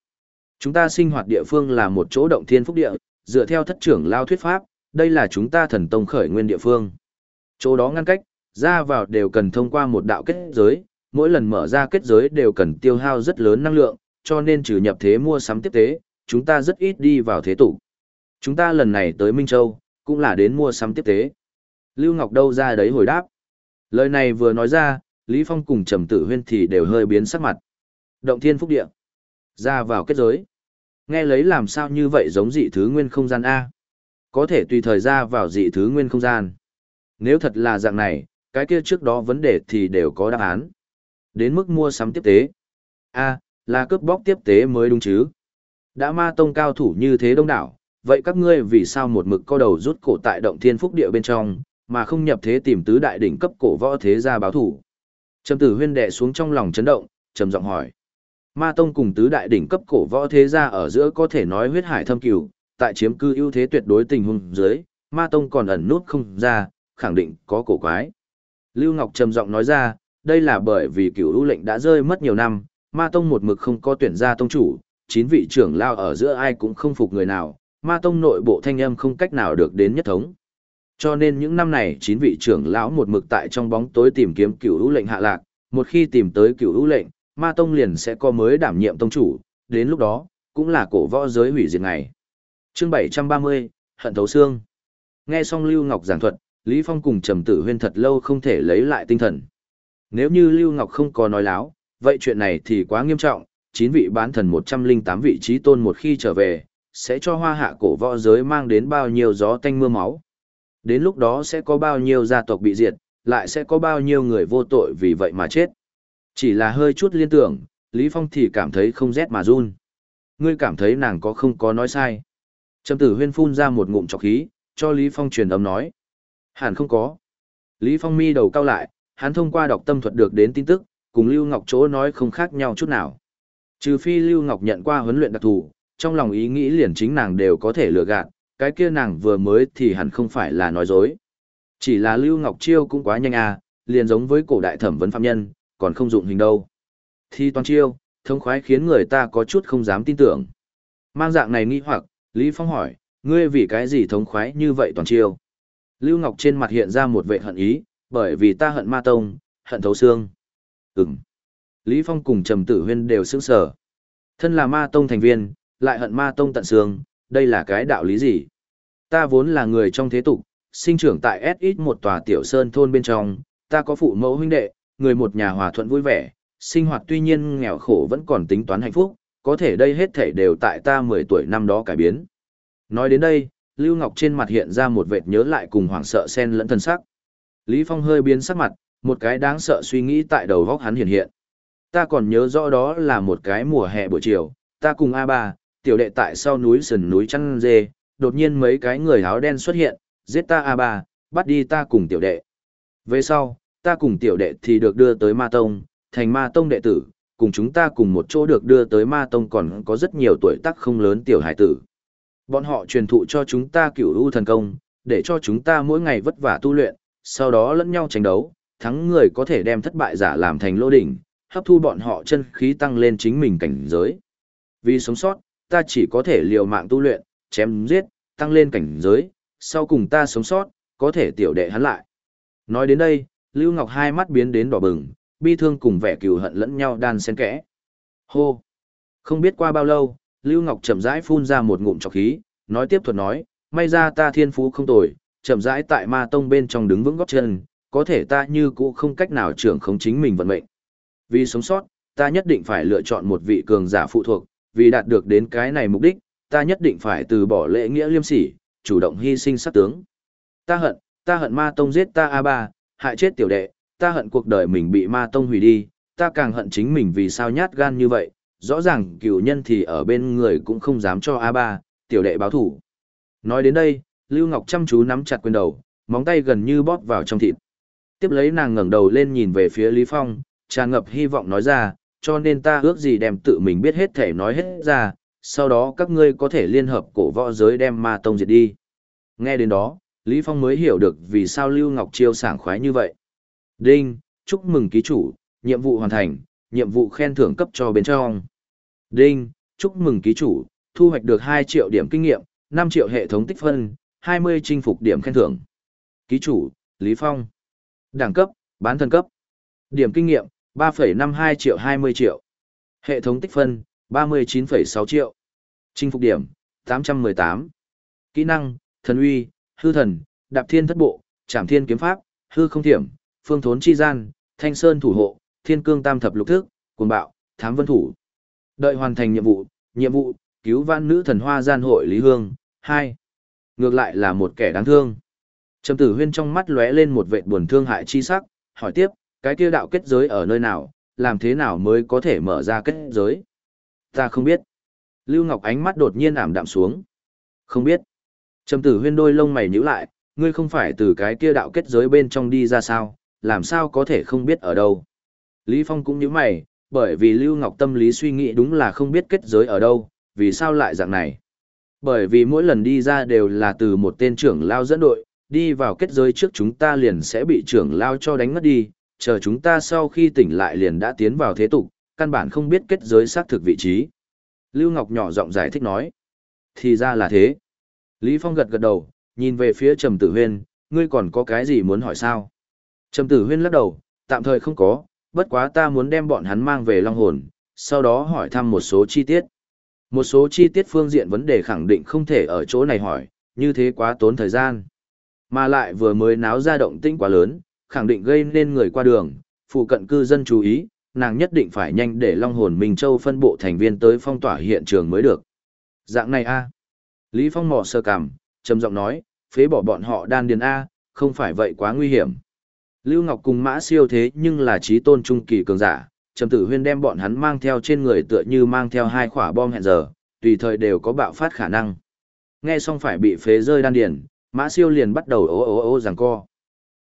Chúng ta sinh hoạt địa phương là một chỗ động thiên phúc địa, dựa theo thất trưởng lao thuyết pháp, đây là chúng ta thần tông khởi nguyên địa phương. Chỗ đó ngăn cách, ra vào đều cần thông qua một đạo kết giới, mỗi lần mở ra kết giới đều cần tiêu hao rất lớn năng lượng, cho nên trừ nhập thế mua sắm tiếp tế, chúng ta rất ít đi vào thế tủ. Chúng ta lần này tới Minh Châu, cũng là đến mua sắm tiếp tế. Lưu Ngọc đâu ra đấy hồi đáp. Lời này vừa nói ra, Lý Phong cùng Trầm Tử Huyên thì đều hơi biến sắc mặt. Động thiên phúc địa. Ra vào kết giới. Nghe lấy làm sao như vậy giống dị thứ nguyên không gian A. Có thể tùy thời ra vào dị thứ nguyên không gian. Nếu thật là dạng này, cái kia trước đó vấn đề thì đều có đáp án. Đến mức mua sắm tiếp tế. a là cướp bóc tiếp tế mới đúng chứ. Đã ma tông cao thủ như thế đông đảo, vậy các ngươi vì sao một mực co đầu rút cổ tại động thiên phúc địa bên trong, mà không nhập thế tìm tứ đại đỉnh cấp cổ võ thế gia báo thủ? Trầm tử huyên đệ xuống trong lòng chấn động, trầm giọng hỏi. Ma tông cùng tứ đại đỉnh cấp cổ võ thế gia ở giữa có thể nói huyết hải thâm cửu, tại chiếm cư ưu thế tuyệt đối tình huống dưới, ma tông còn ẩn nút không ra, khẳng định có cổ quái. Lưu Ngọc trầm giọng nói ra, đây là bởi vì cửu ưu lệnh đã rơi mất nhiều năm, ma tông một mực không có tuyển ra tông chủ, chín vị trưởng lao ở giữa ai cũng không phục người nào, ma tông nội bộ thanh âm không cách nào được đến nhất thống. Cho nên những năm này chín vị trưởng lão một mực tại trong bóng tối tìm kiếm cửu hữu lệnh hạ lạc, một khi tìm tới cửu hữu lệnh, ma tông liền sẽ có mới đảm nhiệm tông chủ, đến lúc đó, cũng là cổ võ giới hủy diệt ngày. Chương 730, Hận Thấu Xương Nghe xong Lưu Ngọc giảng thuật, Lý Phong cùng Trầm Tử Huyên thật lâu không thể lấy lại tinh thần. Nếu như Lưu Ngọc không có nói láo, vậy chuyện này thì quá nghiêm trọng, chín vị bán thần 108 vị trí tôn một khi trở về, sẽ cho hoa hạ cổ võ giới mang đến bao nhiêu gió tanh mưa máu. Đến lúc đó sẽ có bao nhiêu gia tộc bị diệt, lại sẽ có bao nhiêu người vô tội vì vậy mà chết. Chỉ là hơi chút liên tưởng, Lý Phong thì cảm thấy không rét mà run. Ngươi cảm thấy nàng có không có nói sai. Trầm tử huyên phun ra một ngụm trọc khí, cho Lý Phong truyền âm nói. Hẳn không có. Lý Phong mi đầu cao lại, hắn thông qua đọc tâm thuật được đến tin tức, cùng Lưu Ngọc chỗ nói không khác nhau chút nào. Trừ phi Lưu Ngọc nhận qua huấn luyện đặc thù, trong lòng ý nghĩ liền chính nàng đều có thể lừa gạt, cái kia nàng vừa mới thì hẳn không phải là nói dối. Chỉ là Lưu Ngọc chiêu cũng quá nhanh à, liền giống với cổ đại thẩm vấn phạm nhân, còn không dụng hình đâu. Thi toàn chiêu, thông khoái khiến người ta có chút không dám tin tưởng. Mang dạng này nghi hoặc, Lý Phong hỏi, ngươi vì cái gì thống khoái như vậy toàn chiêu? Lưu Ngọc trên mặt hiện ra một vệ hận ý, bởi vì ta hận ma tông, hận thấu xương. Ừm. Lý Phong cùng Trầm Tử Huyên đều sững sờ. Thân là ma tông thành viên, lại hận ma tông tận xương, đây là cái đạo lý gì? Ta vốn là người trong thế tục, sinh trưởng tại SX một tòa tiểu sơn thôn bên trong, ta có phụ mẫu huynh đệ, người một nhà hòa thuận vui vẻ, sinh hoạt tuy nhiên nghèo khổ vẫn còn tính toán hạnh phúc, có thể đây hết thảy đều tại ta 10 tuổi năm đó cải biến. Nói đến đây, Lưu Ngọc trên mặt hiện ra một vệt nhớ lại cùng hoảng sợ xen lẫn thân sắc. Lý Phong hơi biến sắc mặt, một cái đáng sợ suy nghĩ tại đầu góc hắn hiện hiện. Ta còn nhớ rõ đó là một cái mùa hè buổi chiều, ta cùng A3, tiểu đệ tại sau núi sườn núi chăn dê, đột nhiên mấy cái người áo đen xuất hiện, giết ta A3, bắt đi ta cùng tiểu đệ. Về sau, ta cùng tiểu đệ thì được đưa tới Ma Tông, thành Ma Tông đệ tử, cùng chúng ta cùng một chỗ được đưa tới Ma Tông còn có rất nhiều tuổi tác không lớn tiểu hải tử. Bọn họ truyền thụ cho chúng ta cửu u thần công, để cho chúng ta mỗi ngày vất vả tu luyện, sau đó lẫn nhau tranh đấu, thắng người có thể đem thất bại giả làm thành lô đỉnh, hấp thu bọn họ chân khí tăng lên chính mình cảnh giới. Vì sống sót, ta chỉ có thể liều mạng tu luyện, chém giết, tăng lên cảnh giới, sau cùng ta sống sót, có thể tiểu đệ hắn lại. Nói đến đây, Lưu Ngọc hai mắt biến đến đỏ bừng, bi thương cùng vẻ cừu hận lẫn nhau đan xen kẽ. Hô! Không biết qua bao lâu, Lưu Ngọc chậm rãi phun ra một ngụm trọc khí, nói tiếp thuật nói, may ra ta thiên phú không tồi, chậm rãi tại ma tông bên trong đứng vững góc chân, có thể ta như cũ không cách nào trưởng khống chính mình vận mệnh. Vì sống sót, ta nhất định phải lựa chọn một vị cường giả phụ thuộc, vì đạt được đến cái này mục đích, ta nhất định phải từ bỏ lễ nghĩa liêm sỉ, chủ động hy sinh sát tướng. Ta hận, ta hận ma tông giết ta A3, hại chết tiểu đệ, ta hận cuộc đời mình bị ma tông hủy đi, ta càng hận chính mình vì sao nhát gan như vậy, rõ ràng cựu nhân thì ở bên người cũng không dám cho A3, tiểu đệ báo thủ. Nói đến đây, Lưu Ngọc chăm chú nắm chặt quyền đầu, móng tay gần như bóp vào trong thịt. Tiếp lấy nàng ngẩng đầu lên nhìn về phía Lý Phong, tràn ngập hy vọng nói ra, cho nên ta ước gì đem tự mình biết hết thể nói hết ra, sau đó các ngươi có thể liên hợp cổ võ giới đem ma tông diệt đi. Nghe đến đó, Lý Phong mới hiểu được vì sao Lưu Ngọc Chiêu sảng khoái như vậy. Đinh, chúc mừng ký chủ, nhiệm vụ hoàn thành, nhiệm vụ khen thưởng cấp cho bên trong. Đinh, chúc mừng ký chủ, thu hoạch được 2 triệu điểm kinh nghiệm, 5 triệu hệ thống tích phân, 20 chinh phục điểm khen thưởng. Ký chủ, Lý Phong. Đẳng cấp, bán thân cấp. Điểm kinh nghiệm, 3,52 triệu 20 triệu. Hệ thống tích phân, 39,6 triệu. Chinh phục điểm, 818. Kỹ năng, thần uy, hư thần, đạp thiên thất bộ, trảm thiên kiếm pháp, hư không thiểm, phương thốn chi gian, thanh sơn thủ hộ, thiên cương tam thập lục thức, cuồng bạo, thám vân thủ. Đợi hoàn thành nhiệm vụ, nhiệm vụ, cứu vãn nữ thần hoa gian hội Lý Hương, 2. Ngược lại là một kẻ đáng thương. Trầm tử huyên trong mắt lóe lên một vệ buồn thương hại chi sắc, hỏi tiếp, cái kia đạo kết giới ở nơi nào, làm thế nào mới có thể mở ra kết giới? Ta không biết. Lưu Ngọc ánh mắt đột nhiên ảm đạm xuống. Không biết. Trầm tử huyên đôi lông mày nhíu lại, ngươi không phải từ cái kia đạo kết giới bên trong đi ra sao, làm sao có thể không biết ở đâu. Lý Phong cũng nhíu mày, bởi vì Lưu Ngọc tâm lý suy nghĩ đúng là không biết kết giới ở đâu, vì sao lại dạng này. Bởi vì mỗi lần đi ra đều là từ một tên trưởng lao dẫn đội, đi vào kết giới trước chúng ta liền sẽ bị trưởng lao cho đánh mất đi, chờ chúng ta sau khi tỉnh lại liền đã tiến vào thế tục, căn bản không biết kết giới xác thực vị trí. Lưu Ngọc nhỏ giọng giải thích nói. Thì ra là thế. Lý Phong gật gật đầu, nhìn về phía Trầm Tử Huyên, ngươi còn có cái gì muốn hỏi sao? Trầm Tử Huyên lắc đầu, tạm thời không có, bất quá ta muốn đem bọn hắn mang về Long Hồn, sau đó hỏi thăm một số chi tiết. Một số chi tiết phương diện vấn đề khẳng định không thể ở chỗ này hỏi, như thế quá tốn thời gian. Mà lại vừa mới náo ra động tĩnh quá lớn, khẳng định gây nên người qua đường, phụ cận cư dân chú ý, nàng nhất định phải nhanh để Long Hồn Minh Châu phân bộ thành viên tới phong tỏa hiện trường mới được. Dạng này a Lý Phong mò sơ cằm, trầm giọng nói, phế bỏ bọn họ đan điền A, không phải vậy quá nguy hiểm. Lưu Ngọc cùng mã siêu thế nhưng là trí tôn trung kỳ cường giả, trầm tử huyên đem bọn hắn mang theo trên người tựa như mang theo hai quả bom hẹn giờ, tùy thời đều có bạo phát khả năng. Nghe xong phải bị phế rơi đan điền, mã siêu liền bắt đầu ố ố ố giằng co.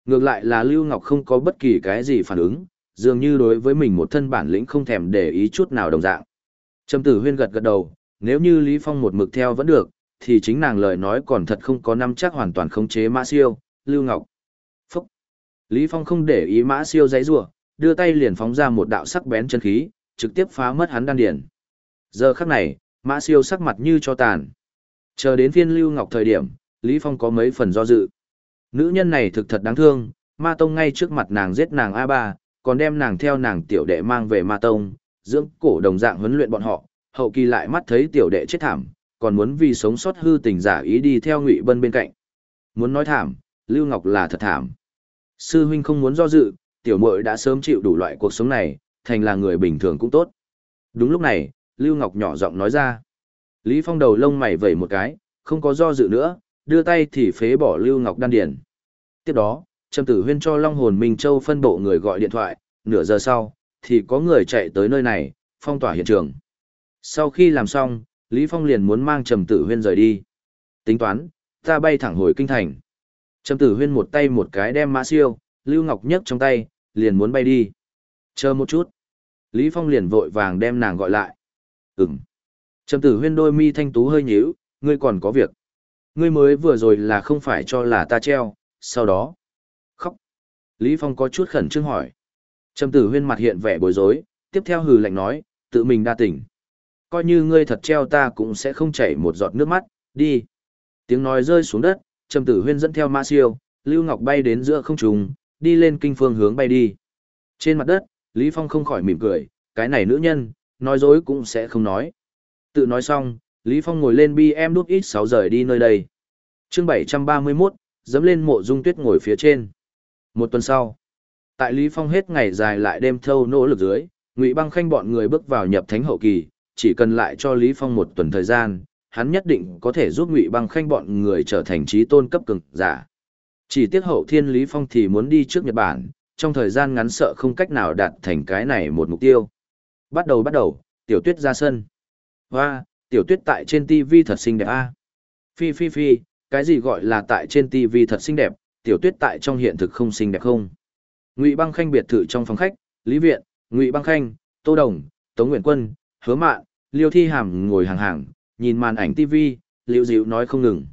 Ngược lại là Lưu Ngọc không có bất kỳ cái gì phản ứng, dường như đối với mình một thân bản lĩnh không thèm để ý chút nào đồng dạng. Trầm tử huyên gật gật đầu, nếu như Lý Phong một mực theo vẫn được, thì chính nàng lời nói còn thật không có năm chắc hoàn toàn khống chế mã siêu, Lưu Ngọc. Phúc! Lý Phong không để ý mã siêu giấy rủa đưa tay liền phóng ra một đạo sắc bén chân khí, trực tiếp phá mất hắn đan điền. Giờ khắc này, mã siêu sắc mặt như cho tàn. Chờ đến phiên Lưu Ngọc thời điểm, Lý Phong có mấy phần do dự. Nữ nhân này thực thật đáng thương, ma tông ngay trước mặt nàng giết nàng A3, còn đem nàng theo nàng tiểu đệ mang về ma tông, dưỡng cổ đồng dạng huấn luyện bọn họ, hậu kỳ lại mắt thấy tiểu đệ chết thảm, còn muốn vì sống sót hư tình giả ý đi theo Ngụy Bân bên cạnh. Muốn nói thảm, Lưu Ngọc là thật thảm. Sư huynh không muốn do dự, tiểu muội đã sớm chịu đủ loại cuộc sống này, thành là người bình thường cũng tốt. Đúng lúc này, Lưu Ngọc nhỏ giọng nói ra. Lý Phong đầu lông mày vẩy một cái, không có do dự nữa, đưa tay thì phế bỏ Lưu Ngọc đan điền. Tiếp đó, Trầm Tử Huyên cho Long Hồn Minh Châu phân bộ người gọi điện thoại, nửa giờ sau, thì có người chạy tới nơi này, phong tỏa hiện trường. Sau khi làm xong, Lý Phong liền muốn mang Trầm Tử Huyên rời đi. Tính toán, ta bay thẳng hồi kinh thành. Trầm Tử Huyên một tay một cái đem mã siêu, Lưu Ngọc nhấc trong tay, liền muốn bay đi. Chờ một chút. Lý Phong liền vội vàng đem nàng gọi lại. Ừm. Trầm Tử Huyên đôi mi thanh tú hơi nhíu, ngươi còn có việc. Ngươi mới vừa rồi là không phải cho là ta treo, sau đó. Khóc. Lý Phong có chút khẩn trương hỏi. Trầm Tử Huyên mặt hiện vẻ bối rối, tiếp theo hừ lạnh nói, tự mình đa tỉnh coi như ngươi thật treo ta cũng sẽ không chảy một giọt nước mắt, đi. Tiếng nói rơi xuống đất, Trầm Tử Huyên dẫn theo Ma Siêu, Lưu Ngọc bay đến giữa không trung, đi lên kinh phương hướng bay đi. Trên mặt đất, Lý Phong không khỏi mỉm cười, cái này nữ nhân, nói dối cũng sẽ không nói. Tự nói xong, Lý Phong ngồi lên BM đút ít 6 giờ đi nơi đây. Chương 731, dẫm lên mộ dung tuyết ngồi phía trên. Một tuần sau, tại Lý Phong hết ngày dài lại đêm thâu nỗ lực dưới, Ngụy Băng Khanh bọn người bước vào nhập thánh hậu kỳ, chỉ cần lại cho Lý Phong một tuần thời gian, hắn nhất định có thể giúp Ngụy Băng Khanh bọn người trở thành trí tôn cấp cường giả. Chỉ tiếc hậu thiên Lý Phong thì muốn đi trước Nhật Bản, trong thời gian ngắn sợ không cách nào đạt thành cái này một mục tiêu. Bắt đầu bắt đầu, tiểu tuyết ra sân. Hoa, tiểu tuyết tại trên TV thật xinh đẹp a. Phi phi phi, cái gì gọi là tại trên TV thật xinh đẹp, tiểu tuyết tại trong hiện thực không xinh đẹp không? Ngụy Băng Khanh biệt thự trong phòng khách, Lý Viện, Ngụy Băng Khanh, Tô Đồng, Tống Nguyện Quân, Hứa Mạn, liêu thi hàm ngồi hàng hàng, nhìn màn ảnh TV, liễu dịu nói không ngừng.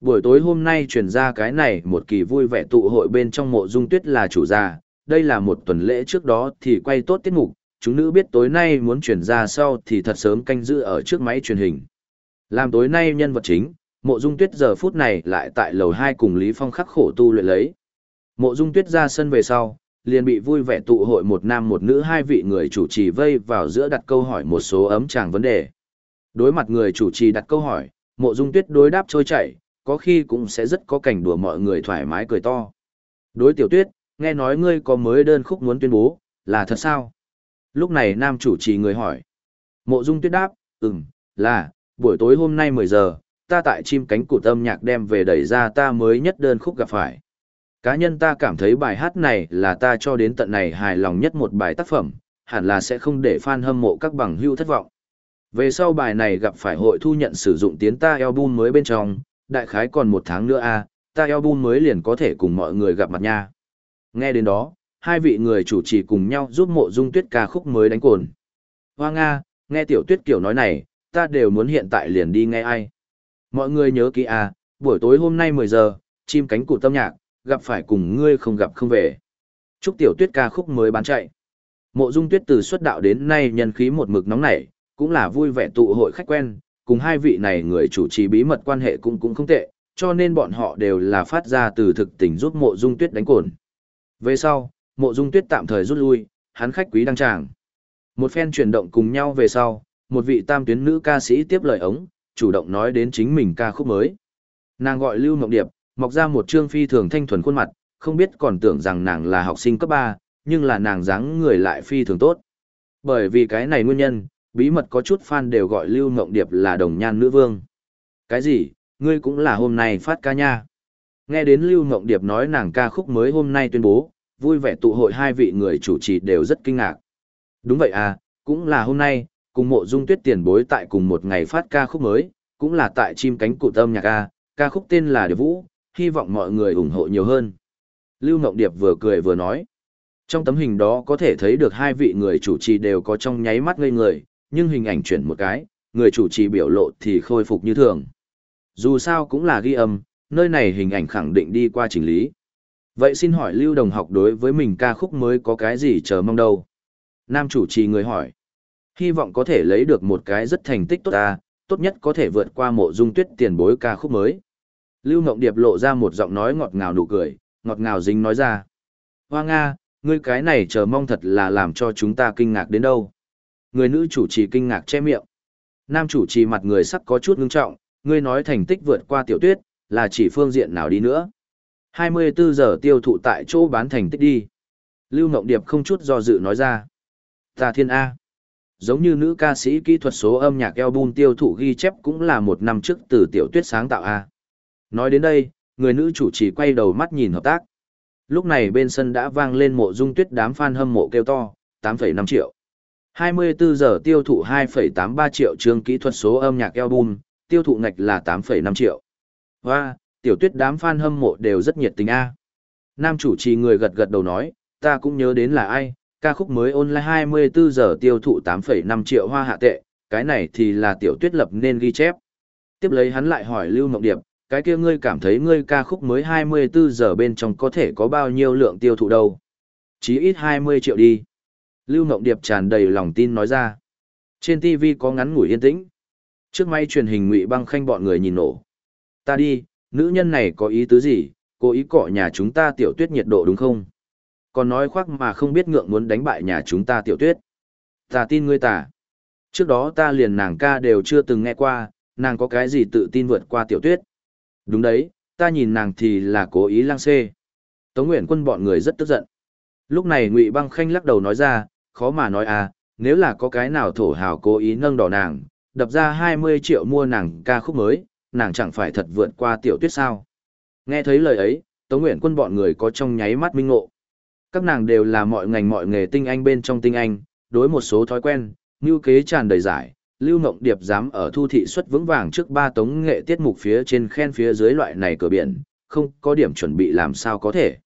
Buổi tối hôm nay truyền ra cái này một kỳ vui vẻ tụ hội bên trong mộ dung tuyết là chủ gia, đây là một tuần lễ trước đó thì quay tốt tiết mục, chúng nữ biết tối nay muốn chuyển ra sau thì thật sớm canh giữ ở trước máy truyền hình. Làm tối nay nhân vật chính, mộ dung tuyết giờ phút này lại tại lầu 2 cùng Lý Phong khắc khổ tu luyện lấy. Mộ dung tuyết ra sân về sau, liền bị vui vẻ tụ hội một nam một nữ hai vị người chủ trì vây vào giữa đặt câu hỏi một số ấm tràng vấn đề. Đối mặt người chủ trì đặt câu hỏi, mộ dung tuyết đối đáp trôi chảy, có khi cũng sẽ rất có cảnh đùa mọi người thoải mái cười to. Đối tiểu tuyết, nghe nói ngươi có mới đơn khúc muốn tuyên bố, là thật sao? Lúc này nam chủ trì người hỏi. Mộ dung tuyết đáp, ừm, là, buổi tối hôm nay 10 giờ, ta tại chim cánh cụt âm nhạc đem về đẩy ra ta mới nhất đơn khúc gặp phải. Cá nhân ta cảm thấy bài hát này là ta cho đến tận này hài lòng nhất một bài tác phẩm, hẳn là sẽ không để fan hâm mộ các bằng hưu thất vọng. Về sau bài này gặp phải hội thu nhận sử dụng tiến ta album mới bên trong, đại khái còn một tháng nữa a, ta album mới liền có thể cùng mọi người gặp mặt nha. Nghe đến đó, hai vị người chủ trì cùng nhau giúp mộ dung tuyết ca khúc mới đánh cồn. Hoa Nga, nghe tiểu tuyết kiểu nói này, ta đều muốn hiện tại liền đi nghe ai. Mọi người nhớ kỹ à, buổi tối hôm nay 10 giờ, chim cánh cụt tâm nhạc, gặp phải cùng ngươi không gặp không về. Chúc tiểu tuyết ca khúc mới bán chạy. Mộ dung tuyết từ xuất đạo đến nay nhân khí một mực nóng nảy, cũng là vui vẻ tụ hội khách quen, cùng hai vị này người chủ trì bí mật quan hệ cũng cũng không tệ, cho nên bọn họ đều là phát ra từ thực tình giúp mộ dung tuyết đánh cồn. Về sau, mộ dung tuyết tạm thời rút lui, hắn khách quý đăng tràng. Một phen chuyển động cùng nhau về sau, một vị tam tuyến nữ ca sĩ tiếp lời ống, chủ động nói đến chính mình ca khúc mới. Nàng gọi Lưu Mộng Điệp, mọc ra một trương phi thường thanh thuần khuôn mặt, không biết còn tưởng rằng nàng là học sinh cấp 3, nhưng là nàng dáng người lại phi thường tốt. Bởi vì cái này nguyên nhân, bí mật có chút fan đều gọi Lưu Mộng Điệp là đồng nhan nữ vương. Cái gì, ngươi cũng là hôm nay phát ca nha. Nghe đến Lưu Mộng Điệp nói nàng ca khúc mới hôm nay tuyên bố, vui vẻ tụ hội hai vị người chủ trì đều rất kinh ngạc. Đúng vậy à, cũng là hôm nay, cùng mộ dung tuyết tiền bối tại cùng một ngày phát ca khúc mới, cũng là tại chim cánh cụt âm nhạc A, ca khúc tên là Điệp Vũ, hy vọng mọi người ủng hộ nhiều hơn. Lưu Ngọc Điệp vừa cười vừa nói. Trong tấm hình đó có thể thấy được hai vị người chủ trì đều có trong nháy mắt ngây người, nhưng hình ảnh chuyển một cái, người chủ trì biểu lộ thì khôi phục như thường. Dù sao cũng là ghi âm, nơi này hình ảnh khẳng định đi qua chỉnh lý. Vậy xin hỏi Lưu Đồng học đối với mình ca khúc mới có cái gì chờ mong đâu? Nam chủ trì người hỏi. Hy vọng có thể lấy được một cái rất thành tích tốt ta, tốt nhất có thể vượt qua mộ dung tuyết tiền bối ca khúc mới. Lưu Ngộng Điệp lộ ra một giọng nói ngọt ngào nụ cười, ngọt ngào dính nói ra. Hoa Nga, ngươi cái này chờ mong thật là làm cho chúng ta kinh ngạc đến đâu. Người nữ chủ trì kinh ngạc che miệng. Nam chủ trì mặt người sắc có chút ngưng trọng, ngươi nói thành tích vượt qua tiểu tuyết, là chỉ phương diện nào đi nữa. 24 giờ tiêu thụ tại chỗ bán thành tích đi. Lưu Ngọc Điệp không chút do dự nói ra. Ta thiên A. Giống như nữ ca sĩ kỹ thuật số âm nhạc album tiêu thụ ghi chép cũng là một năm trước từ tiểu tuyết sáng tạo A. Nói đến đây, người nữ chủ chỉ quay đầu mắt nhìn hợp tác. Lúc này bên sân đã vang lên mộ dung tuyết đám fan hâm mộ kêu to, 8,5 triệu. 24 giờ tiêu thụ 2,83 triệu chương kỹ thuật số âm nhạc album, tiêu thụ ngạch là 8,5 triệu. Và, tiểu tuyết đám fan hâm mộ đều rất nhiệt tình A. Nam chủ trì người gật gật đầu nói, ta cũng nhớ đến là ai, ca khúc mới online 24 giờ tiêu thụ 8,5 triệu hoa hạ tệ, cái này thì là tiểu tuyết lập nên ghi chép. Tiếp lấy hắn lại hỏi Lưu Mộng Điệp, cái kia ngươi cảm thấy ngươi ca khúc mới 24 giờ bên trong có thể có bao nhiêu lượng tiêu thụ đâu? Chí ít 20 triệu đi. Lưu Mộng Điệp tràn đầy lòng tin nói ra. Trên TV có ngắn ngủi yên tĩnh. Trước máy truyền hình ngụy băng khanh bọn người nhìn nổ. Ta đi, nữ nhân này có ý tứ gì, cố ý cọ nhà chúng ta tiểu tuyết nhiệt độ đúng không? còn nói khoác mà không biết ngượng muốn đánh bại nhà chúng ta tiểu tuyết. Ta tin ngươi ta. Trước đó ta liền nàng ca đều chưa từng nghe qua, nàng có cái gì tự tin vượt qua tiểu tuyết. Đúng đấy, ta nhìn nàng thì là cố ý lang xê. Tống Nguyễn quân bọn người rất tức giận. Lúc này Ngụy Băng Khanh lắc đầu nói ra, khó mà nói à, nếu là có cái nào thổ hào cố ý nâng đỏ nàng, đập ra 20 triệu mua nàng ca khúc mới, nàng chẳng phải thật vượt qua tiểu tuyết sao. Nghe thấy lời ấy, Tống Nguyễn quân bọn người có trong nháy mắt minh ngộ. Các nàng đều là mọi ngành mọi nghề tinh anh bên trong tinh anh, đối một số thói quen, như kế tràn đầy giải. Lưu Ngộng Điệp dám ở thu thị xuất vững vàng trước ba tống nghệ tiết mục phía trên khen phía dưới loại này cửa biển, không có điểm chuẩn bị làm sao có thể.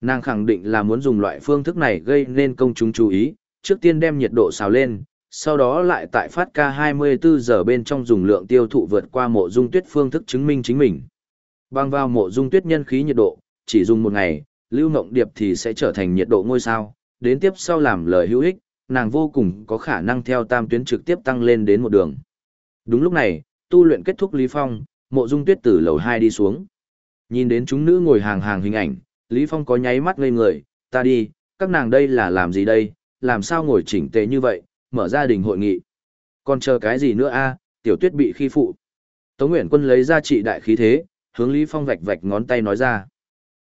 Nàng khẳng định là muốn dùng loại phương thức này gây nên công chúng chú ý, trước tiên đem nhiệt độ xào lên, sau đó lại tại phát ca 24 giờ bên trong dùng lượng tiêu thụ vượt qua mộ dung tuyết phương thức chứng minh chính mình. Bang vào mộ dung tuyết nhân khí nhiệt độ, chỉ dùng một ngày, Lưu Ngộng Điệp thì sẽ trở thành nhiệt độ ngôi sao, đến tiếp sau làm lời hữu ích, nàng vô cùng có khả năng theo tam tuyến trực tiếp tăng lên đến một đường. Đúng lúc này, tu luyện kết thúc Lý Phong, mộ dung tuyết từ lầu 2 đi xuống. Nhìn đến chúng nữ ngồi hàng hàng hình ảnh, Lý Phong có nháy mắt ngây người, ta đi, các nàng đây là làm gì đây, làm sao ngồi chỉnh tề như vậy, mở gia đình hội nghị. Còn chờ cái gì nữa a? À, tiểu tuyết bị khi phụ. Tống Nguyễn Quân lấy ra trị đại khí thế, hướng Lý Phong vạch vạch ngón tay nói ra.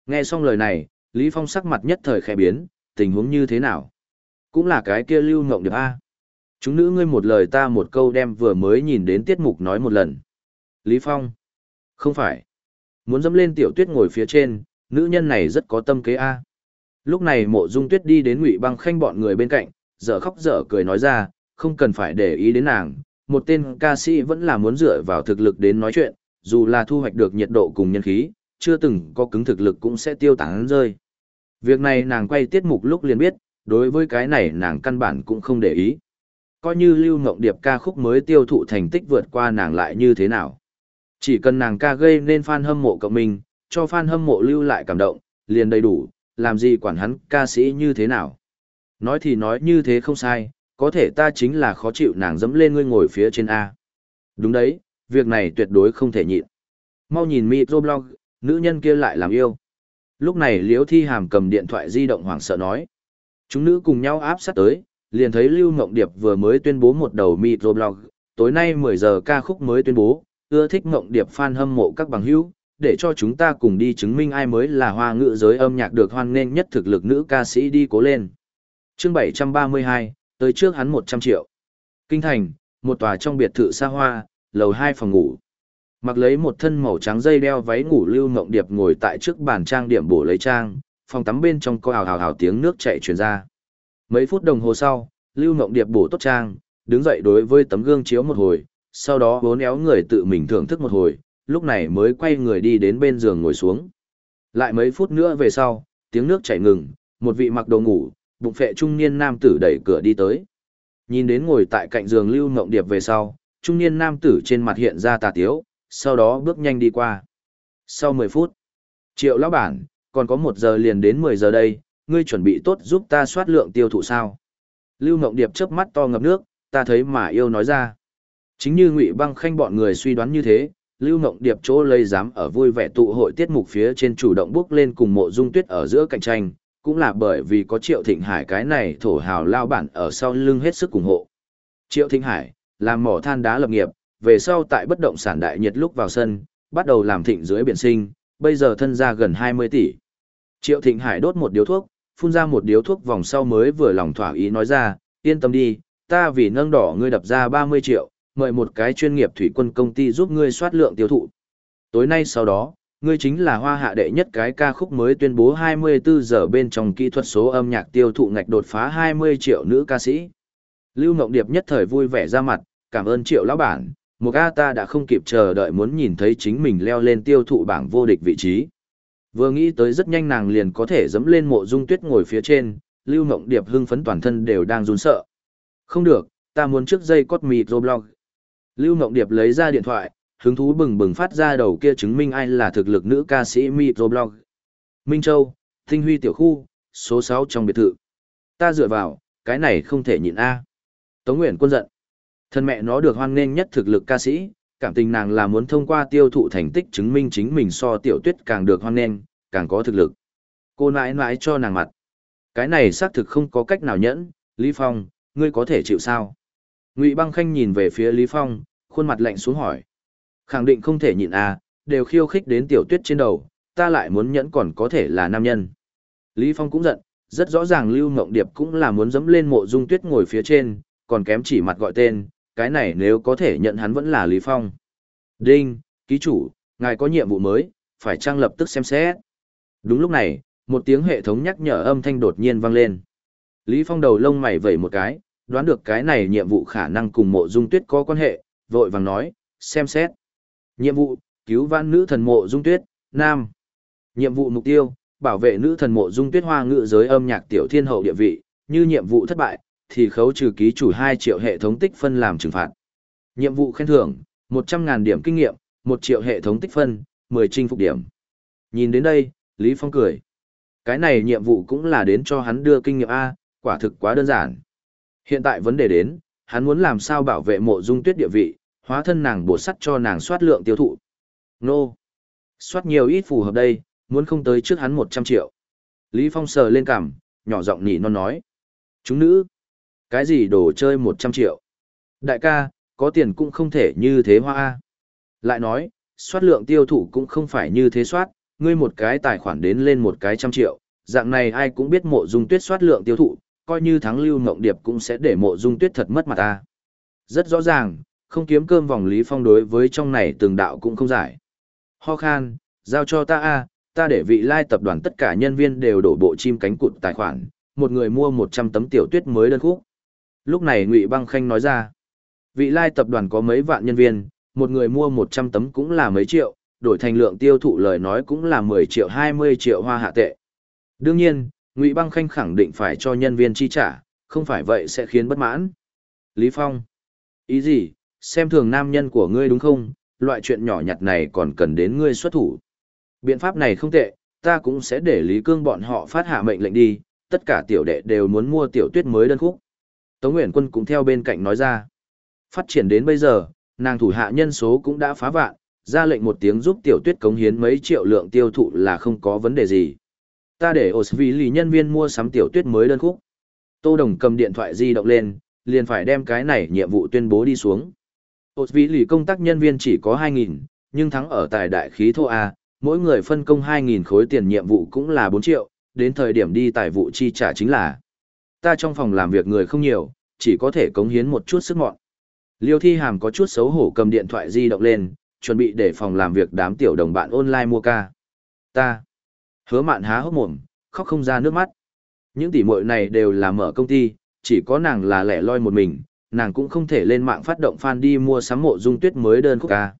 Nghe xong lời này, Lý Phong sắc mặt nhất thời khẽ biến, tình huống như thế nào? Cũng là cái kia lưu ngộng điệp a. Chúng nữ ngươi một lời ta một câu đem vừa mới nhìn đến tiết mục nói một lần. Lý Phong. Không phải. Muốn dẫm lên tiểu tuyết ngồi phía trên, nữ nhân này rất có tâm kế a. Lúc này mộ dung tuyết đi đến ngụy băng khanh bọn người bên cạnh, dở khóc dở cười nói ra, không cần phải để ý đến nàng, một tên ca sĩ vẫn là muốn dựa vào thực lực đến nói chuyện, dù là thu hoạch được nhiệt độ cùng nhân khí, chưa từng có cứng thực lực cũng sẽ tiêu tán rơi. Việc này nàng quay tiết mục lúc liền biết, đối với cái này nàng căn bản cũng không để ý. Coi như Lưu Ngộng Điệp ca khúc mới tiêu thụ thành tích vượt qua nàng lại như thế nào. Chỉ cần nàng ca gây nên fan hâm mộ cộng mình, cho fan hâm mộ lưu lại cảm động, liền đầy đủ, làm gì quản hắn ca sĩ như thế nào. Nói thì nói như thế không sai, có thể ta chính là khó chịu nàng dẫm lên ngươi ngồi phía trên A. Đúng đấy, việc này tuyệt đối không thể nhịn. Mau nhìn microblog, nữ nhân kia lại làm yêu. Lúc này Liễu Thi Hàm cầm điện thoại di động hoảng sợ nói. Chúng nữ cùng nhau áp sát tới, liền thấy Lưu Ngộng Điệp vừa mới tuyên bố một đầu microblog, tối nay 10 giờ ca khúc mới tuyên bố, ưa thích Ngộng Điệp fan hâm mộ các bằng hữu, để cho chúng ta cùng đi chứng minh ai mới là hoa ngữ giới âm nhạc được hoan nghênh nhất thực lực nữ ca sĩ đi cố lên. Chương 732, tới trước hắn 100 triệu. Kinh thành, một tòa trong biệt thự xa hoa, lầu 2 phòng ngủ. Mặc lấy một thân màu trắng dây đeo váy ngủ Lưu Ngộng Điệp ngồi tại trước bàn trang điểm bổ lấy trang, phòng tắm bên trong có hào hào hào tiếng nước chảy truyền ra. Mấy phút đồng hồ sau, Lưu Ngộng Điệp bổ tốt trang, đứng dậy đối với tấm gương chiếu một hồi, sau đó bốn éo người tự mình thưởng thức một hồi, lúc này mới quay người đi đến bên giường ngồi xuống. Lại mấy phút nữa về sau, tiếng nước chảy ngừng, một vị mặc đồ ngủ, bụng phệ trung niên nam tử đẩy cửa đi tới. Nhìn đến ngồi tại cạnh giường Lưu Ngộng Điệp về sau, trung niên nam tử trên mặt hiện ra tà tiếu, sau đó bước nhanh đi qua. Sau 10 phút, triệu lão bản, còn có một giờ liền đến 10 giờ đây, ngươi chuẩn bị tốt giúp ta soát lượng tiêu thụ sao? Lưu Ngộng Điệp chớp mắt to ngập nước, ta thấy mà yêu nói ra. Chính như Ngụy Băng Khanh bọn người suy đoán như thế, Lưu Ngộng Điệp chỗ lây dám ở vui vẻ tụ hội tiết mục phía trên chủ động bước lên cùng mộ dung tuyết ở giữa cạnh tranh, cũng là bởi vì có Triệu Thịnh Hải cái này thổ hào lao bản ở sau lưng hết sức ủng hộ. Triệu Thịnh Hải, làm mỏ than đá lập nghiệp, về sau tại bất động sản đại nhiệt lúc vào sân, bắt đầu làm thịnh dưới biển sinh, bây giờ thân ra gần 20 tỷ. Triệu Thịnh Hải đốt một điếu thuốc, phun ra một điếu thuốc vòng sau mới vừa lòng thỏa ý nói ra, yên tâm đi, ta vì nâng đỏ ngươi đập ra 30 triệu, mời một cái chuyên nghiệp thủy quân công ty giúp ngươi soát lượng tiêu thụ. Tối nay sau đó, ngươi chính là hoa hạ đệ nhất cái ca khúc mới tuyên bố 24 giờ bên trong kỹ thuật số âm nhạc tiêu thụ ngạch đột phá 20 triệu nữ ca sĩ. Lưu Ngộng Điệp nhất thời vui vẻ ra mặt, cảm ơn triệu lão bản, một A ta đã không kịp chờ đợi muốn nhìn thấy chính mình leo lên tiêu thụ bảng vô địch vị trí. Vừa nghĩ tới rất nhanh nàng liền có thể dẫm lên mộ dung tuyết ngồi phía trên, Lưu Ngộng Điệp hưng phấn toàn thân đều đang run sợ. Không được, ta muốn trước dây cốt mịt Roblox. Lưu Ngộng Điệp lấy ra điện thoại, hứng thú bừng bừng phát ra đầu kia chứng minh ai là thực lực nữ ca sĩ microblog. Minh Châu, Tinh Huy tiểu khu, số 6 trong biệt thự. Ta dựa vào, cái này không thể nhịn a. Tống Nguyễn quân giận. Thân mẹ nó được hoan nghênh nhất thực lực ca sĩ, cảm tình nàng là muốn thông qua tiêu thụ thành tích chứng minh chính mình so tiểu tuyết càng được hoan nghênh, càng có thực lực. Cô nãi nãi cho nàng mặt. Cái này xác thực không có cách nào nhẫn, Lý Phong, ngươi có thể chịu sao? Ngụy Băng Khanh nhìn về phía Lý Phong, khuôn mặt lạnh xuống hỏi. Khẳng định không thể nhịn à, đều khiêu khích đến tiểu tuyết trên đầu, ta lại muốn nhẫn còn có thể là nam nhân. Lý Phong cũng giận, rất rõ ràng Lưu Ngộng Điệp cũng là muốn dẫm lên mộ dung tuyết ngồi phía trên, còn kém chỉ mặt gọi tên, cái này nếu có thể nhận hắn vẫn là Lý Phong. Đinh, ký chủ, ngài có nhiệm vụ mới, phải trang lập tức xem xét. Đúng lúc này, một tiếng hệ thống nhắc nhở âm thanh đột nhiên vang lên. Lý Phong đầu lông mày vẩy một cái, đoán được cái này nhiệm vụ khả năng cùng mộ dung tuyết có quan hệ, vội vàng nói, xem xét. Nhiệm vụ, cứu vãn nữ thần mộ dung tuyết, nam. Nhiệm vụ mục tiêu, bảo vệ nữ thần mộ dung tuyết hoa ngữ giới âm nhạc tiểu thiên hậu địa vị, như nhiệm vụ thất bại, thì khấu trừ ký chủ 2 triệu hệ thống tích phân làm trừng phạt. Nhiệm vụ khen thưởng, 100.000 điểm kinh nghiệm, 1 triệu hệ thống tích phân, 10 chinh phục điểm. Nhìn đến đây, Lý Phong cười. Cái này nhiệm vụ cũng là đến cho hắn đưa kinh nghiệm A, quả thực quá đơn giản. Hiện tại vấn đề đến, hắn muốn làm sao bảo vệ mộ dung tuyết địa vị, hóa thân nàng bổ sắt cho nàng soát lượng tiêu thụ. Nô! Soát nhiều ít phù hợp đây, muốn không tới trước hắn 100 triệu. Lý Phong sờ lên cằm, nhỏ giọng nhỉ non nói. Chúng nữ! Cái gì đồ chơi 100 triệu? Đại ca, có tiền cũng không thể như thế hoa A. Lại nói, soát lượng tiêu thụ cũng không phải như thế soát, ngươi một cái tài khoản đến lên một cái trăm triệu, dạng này ai cũng biết mộ dung tuyết soát lượng tiêu thụ, coi như thắng lưu mộng điệp cũng sẽ để mộ dung tuyết thật mất mặt ta. Rất rõ ràng, không kiếm cơm vòng Lý Phong đối với trong này từng đạo cũng không giải. Ho khan, giao cho ta a, ta để vị lai tập đoàn tất cả nhân viên đều đổ bộ chim cánh cụt tài khoản, một người mua 100 tấm tiểu tuyết mới đơn khúc, Lúc này Ngụy Băng Khanh nói ra, vị lai tập đoàn có mấy vạn nhân viên, một người mua 100 tấm cũng là mấy triệu, đổi thành lượng tiêu thụ lời nói cũng là 10 triệu 20 triệu hoa hạ tệ. Đương nhiên, Ngụy Băng Khanh khẳng định phải cho nhân viên chi trả, không phải vậy sẽ khiến bất mãn. Lý Phong, ý gì, xem thường nam nhân của ngươi đúng không, loại chuyện nhỏ nhặt này còn cần đến ngươi xuất thủ. Biện pháp này không tệ, ta cũng sẽ để Lý Cương bọn họ phát hạ mệnh lệnh đi, tất cả tiểu đệ đều muốn mua tiểu tuyết mới đơn khúc. Tống Nguyễn Quân cũng theo bên cạnh nói ra. Phát triển đến bây giờ, nàng thủ hạ nhân số cũng đã phá vạn, ra lệnh một tiếng giúp tiểu tuyết cống hiến mấy triệu lượng tiêu thụ là không có vấn đề gì. Ta để Osvili nhân viên mua sắm tiểu tuyết mới đơn khúc. Tô Đồng cầm điện thoại di động lên, liền phải đem cái này nhiệm vụ tuyên bố đi xuống. Osvili công tác nhân viên chỉ có 2.000, nhưng thắng ở tài đại khí thô A, mỗi người phân công 2.000 khối tiền nhiệm vụ cũng là 4 triệu, đến thời điểm đi tài vụ chi trả chính là. Ta trong phòng làm việc người không nhiều, chỉ có thể cống hiến một chút sức mọn. Liêu Thi Hàm có chút xấu hổ cầm điện thoại di động lên, chuẩn bị để phòng làm việc đám tiểu đồng bạn online mua ca. Ta. Hứa mạn há hốc mồm, khóc không ra nước mắt. Những tỷ muội này đều là mở công ty, chỉ có nàng là lẻ loi một mình, nàng cũng không thể lên mạng phát động fan đi mua sắm mộ dung tuyết mới đơn khúc ca.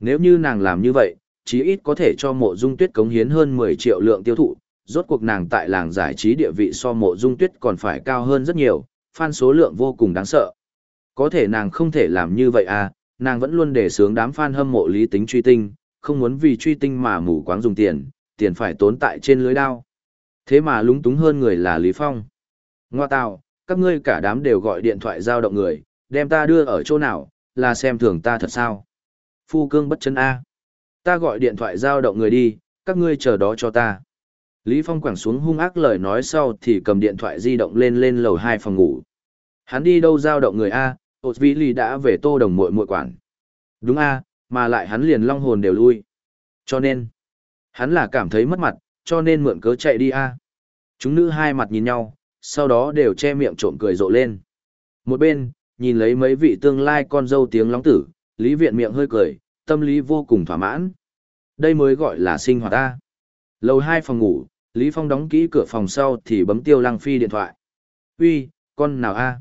Nếu như nàng làm như vậy, chí ít có thể cho mộ dung tuyết cống hiến hơn 10 triệu lượng tiêu thụ, rốt cuộc nàng tại làng giải trí địa vị so mộ dung tuyết còn phải cao hơn rất nhiều, fan số lượng vô cùng đáng sợ. Có thể nàng không thể làm như vậy à, nàng vẫn luôn để sướng đám fan hâm mộ lý tính truy tinh, không muốn vì truy tinh mà mù quáng dùng tiền, tiền phải tốn tại trên lưới đao. Thế mà lúng túng hơn người là Lý Phong. Ngoa tào, các ngươi cả đám đều gọi điện thoại giao động người, đem ta đưa ở chỗ nào, là xem thường ta thật sao. Phu cương bất chân A. Ta gọi điện thoại giao động người đi, các ngươi chờ đó cho ta. Lý Phong quẳng xuống hung ác lời nói sau thì cầm điện thoại di động lên lên lầu hai phòng ngủ. Hắn đi đâu giao động người A, ột vĩ lì đã về tô đồng muội muội quản. Đúng A, mà lại hắn liền long hồn đều lui. Cho nên, hắn là cảm thấy mất mặt, cho nên mượn cớ chạy đi A. Chúng nữ hai mặt nhìn nhau, sau đó đều che miệng trộm cười rộ lên. Một bên, nhìn lấy mấy vị tương lai con dâu tiếng lóng tử, Lý Viện miệng hơi cười, tâm lý vô cùng thỏa mãn. Đây mới gọi là sinh hoạt ta. Lầu hai phòng ngủ, Lý Phong đóng kỹ cửa phòng sau thì bấm Tiêu Lăng Phi điện thoại. Uy, con nào A?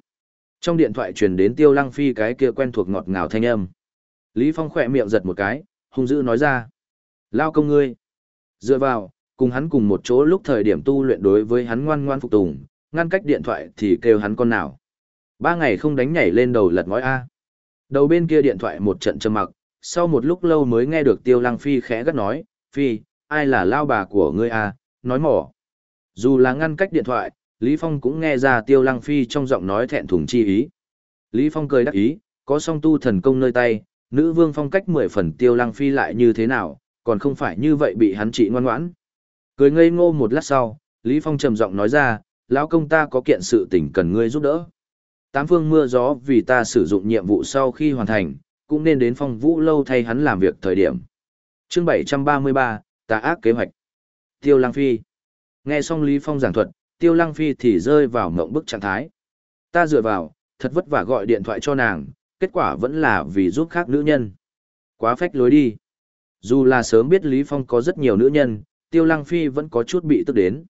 Trong điện thoại truyền đến Tiêu Lăng Phi cái kia quen thuộc ngọt ngào thanh âm. Lý Phong khỏe miệng giật một cái, hung dữ nói ra. Lao công ngươi. Dựa vào, cùng hắn cùng một chỗ lúc thời điểm tu luyện đối với hắn ngoan ngoan phục tùng, ngăn cách điện thoại thì kêu hắn con nào. Ba ngày không đánh nhảy lên đầu lật ngói A. Đầu bên kia điện thoại một trận trầm mặc, sau một lúc lâu mới nghe được Tiêu Lăng Phi khẽ gắt nói, Phi, ai là lao bà của ngươi A, nói mỏ. Dù là ngăn cách điện thoại, Lý Phong cũng nghe ra Tiêu Lăng Phi trong giọng nói thẹn thùng chi ý. Lý Phong cười đắc ý, có song tu thần công nơi tay, nữ vương phong cách mười phần Tiêu Lăng Phi lại như thế nào, còn không phải như vậy bị hắn trị ngoan ngoãn. Cười ngây ngô một lát sau, Lý Phong trầm giọng nói ra, lão công ta có kiện sự tình cần ngươi giúp đỡ. Tám phương mưa gió vì ta sử dụng nhiệm vụ sau khi hoàn thành, cũng nên đến phong vũ lâu thay hắn làm việc thời điểm. Chương 733, ta ác kế hoạch. Tiêu Lăng Phi. Nghe xong Lý Phong giảng thuật, Tiêu Lăng Phi thì rơi vào mộng bức trạng thái. Ta dựa vào, thật vất vả gọi điện thoại cho nàng, kết quả vẫn là vì giúp khác nữ nhân. Quá phách lối đi. Dù là sớm biết Lý Phong có rất nhiều nữ nhân, Tiêu Lăng Phi vẫn có chút bị tức đến.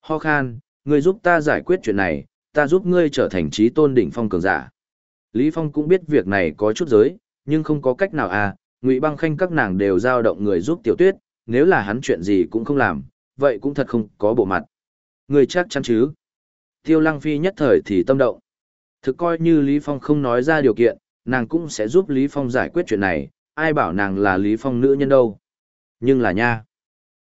Ho khan, ngươi giúp ta giải quyết chuyện này, ta giúp ngươi trở thành trí tôn đỉnh phong cường giả. Lý Phong cũng biết việc này có chút giới, nhưng không có cách nào à, Ngụy Băng Khanh các nàng đều giao động người giúp Tiểu Tuyết, nếu là hắn chuyện gì cũng không làm, vậy cũng thật không có bộ mặt. Người chắc chắn chứ? Tiêu Lăng Phi nhất thời thì tâm động. Thực coi như Lý Phong không nói ra điều kiện, nàng cũng sẽ giúp Lý Phong giải quyết chuyện này, ai bảo nàng là Lý Phong nữ nhân đâu. Nhưng là nha.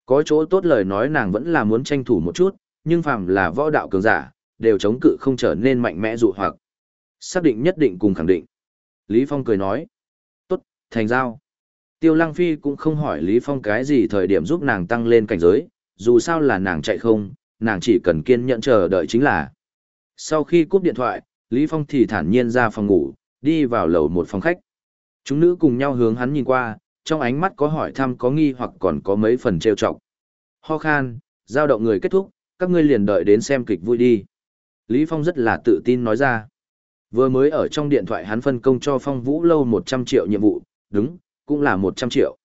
Có chỗ tốt lời nói nàng vẫn là muốn tranh thủ một chút, nhưng phàm là võ đạo cường giả, đều chống cự không trở nên mạnh mẽ dụ hoặc. Xác định nhất định cùng khẳng định. Lý Phong cười nói. Tốt, thành giao. Tiêu Lăng Phi cũng không hỏi Lý Phong cái gì thời điểm giúp nàng tăng lên cảnh giới, dù sao là nàng chạy không, nàng chỉ cần kiên nhẫn chờ đợi chính là. Sau khi cúp điện thoại, Lý Phong thì thản nhiên ra phòng ngủ, đi vào lầu một phòng khách. Chúng nữ cùng nhau hướng hắn nhìn qua, trong ánh mắt có hỏi thăm có nghi hoặc còn có mấy phần trêu chọc. Ho khan, giao động người kết thúc, các ngươi liền đợi đến xem kịch vui đi. Lý Phong rất là tự tin nói ra. Vừa mới ở trong điện thoại hắn phân công cho Phong Vũ Lâu 100 triệu nhiệm vụ, đúng, cũng là 100 triệu.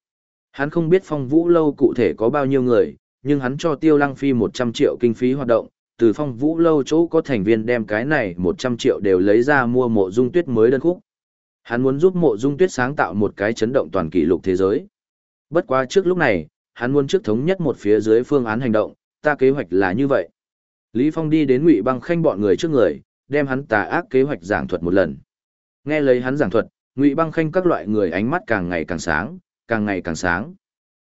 Hắn không biết Phong Vũ Lâu cụ thể có bao nhiêu người, nhưng hắn cho Tiêu Lăng Phi 100 triệu kinh phí hoạt động, từ phong vũ lâu chỗ có thành viên đem cái này 100 triệu đều lấy ra mua mộ dung tuyết mới đơn khúc. Hắn muốn giúp mộ dung tuyết sáng tạo một cái chấn động toàn kỷ lục thế giới. Bất quá trước lúc này, hắn muốn trước thống nhất một phía dưới phương án hành động, ta kế hoạch là như vậy. Lý Phong đi đến Ngụy Băng Khanh bọn người trước người, đem hắn tà ác kế hoạch giảng thuật một lần. Nghe lấy hắn giảng thuật, Ngụy Băng Khanh các loại người ánh mắt càng ngày càng sáng, càng ngày càng sáng.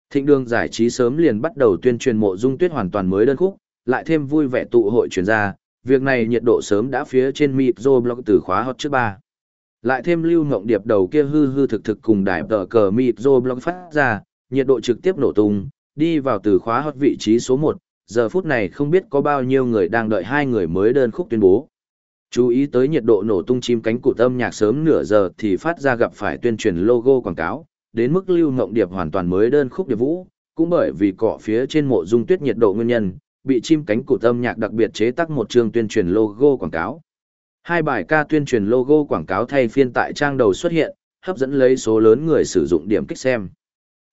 Thịnh đường giải trí sớm liền bắt đầu tuyên truyền mộ dung tuyết hoàn toàn mới đơn khúc, lại thêm vui vẻ tụ hội truyền ra, việc này nhiệt độ sớm đã phía trên Micro blog từ khóa hot trước ba. Lại thêm lưu ngộng điệp đầu kia hư hư thực thực cùng đài tờ cờ Micro blog phát ra, nhiệt độ trực tiếp nổ tung, đi vào từ khóa hot vị trí số 1, giờ phút này không biết có bao nhiêu người đang đợi hai người mới đơn khúc tuyên bố. Chú ý tới nhiệt độ nổ tung chim cánh cụt âm nhạc sớm nửa giờ thì phát ra gặp phải tuyên truyền logo quảng cáo, đến mức lưu ngộng điệp hoàn toàn mới đơn khúc điệp vũ, cũng bởi vì cọ phía trên mộ dung tuyết nhiệt độ nguyên nhân, bị chim cánh cụt âm nhạc đặc biệt chế tác một chương tuyên truyền logo quảng cáo. Hai bài ca tuyên truyền logo quảng cáo thay phiên tại trang đầu xuất hiện, hấp dẫn lấy số lớn người sử dụng điểm kích xem.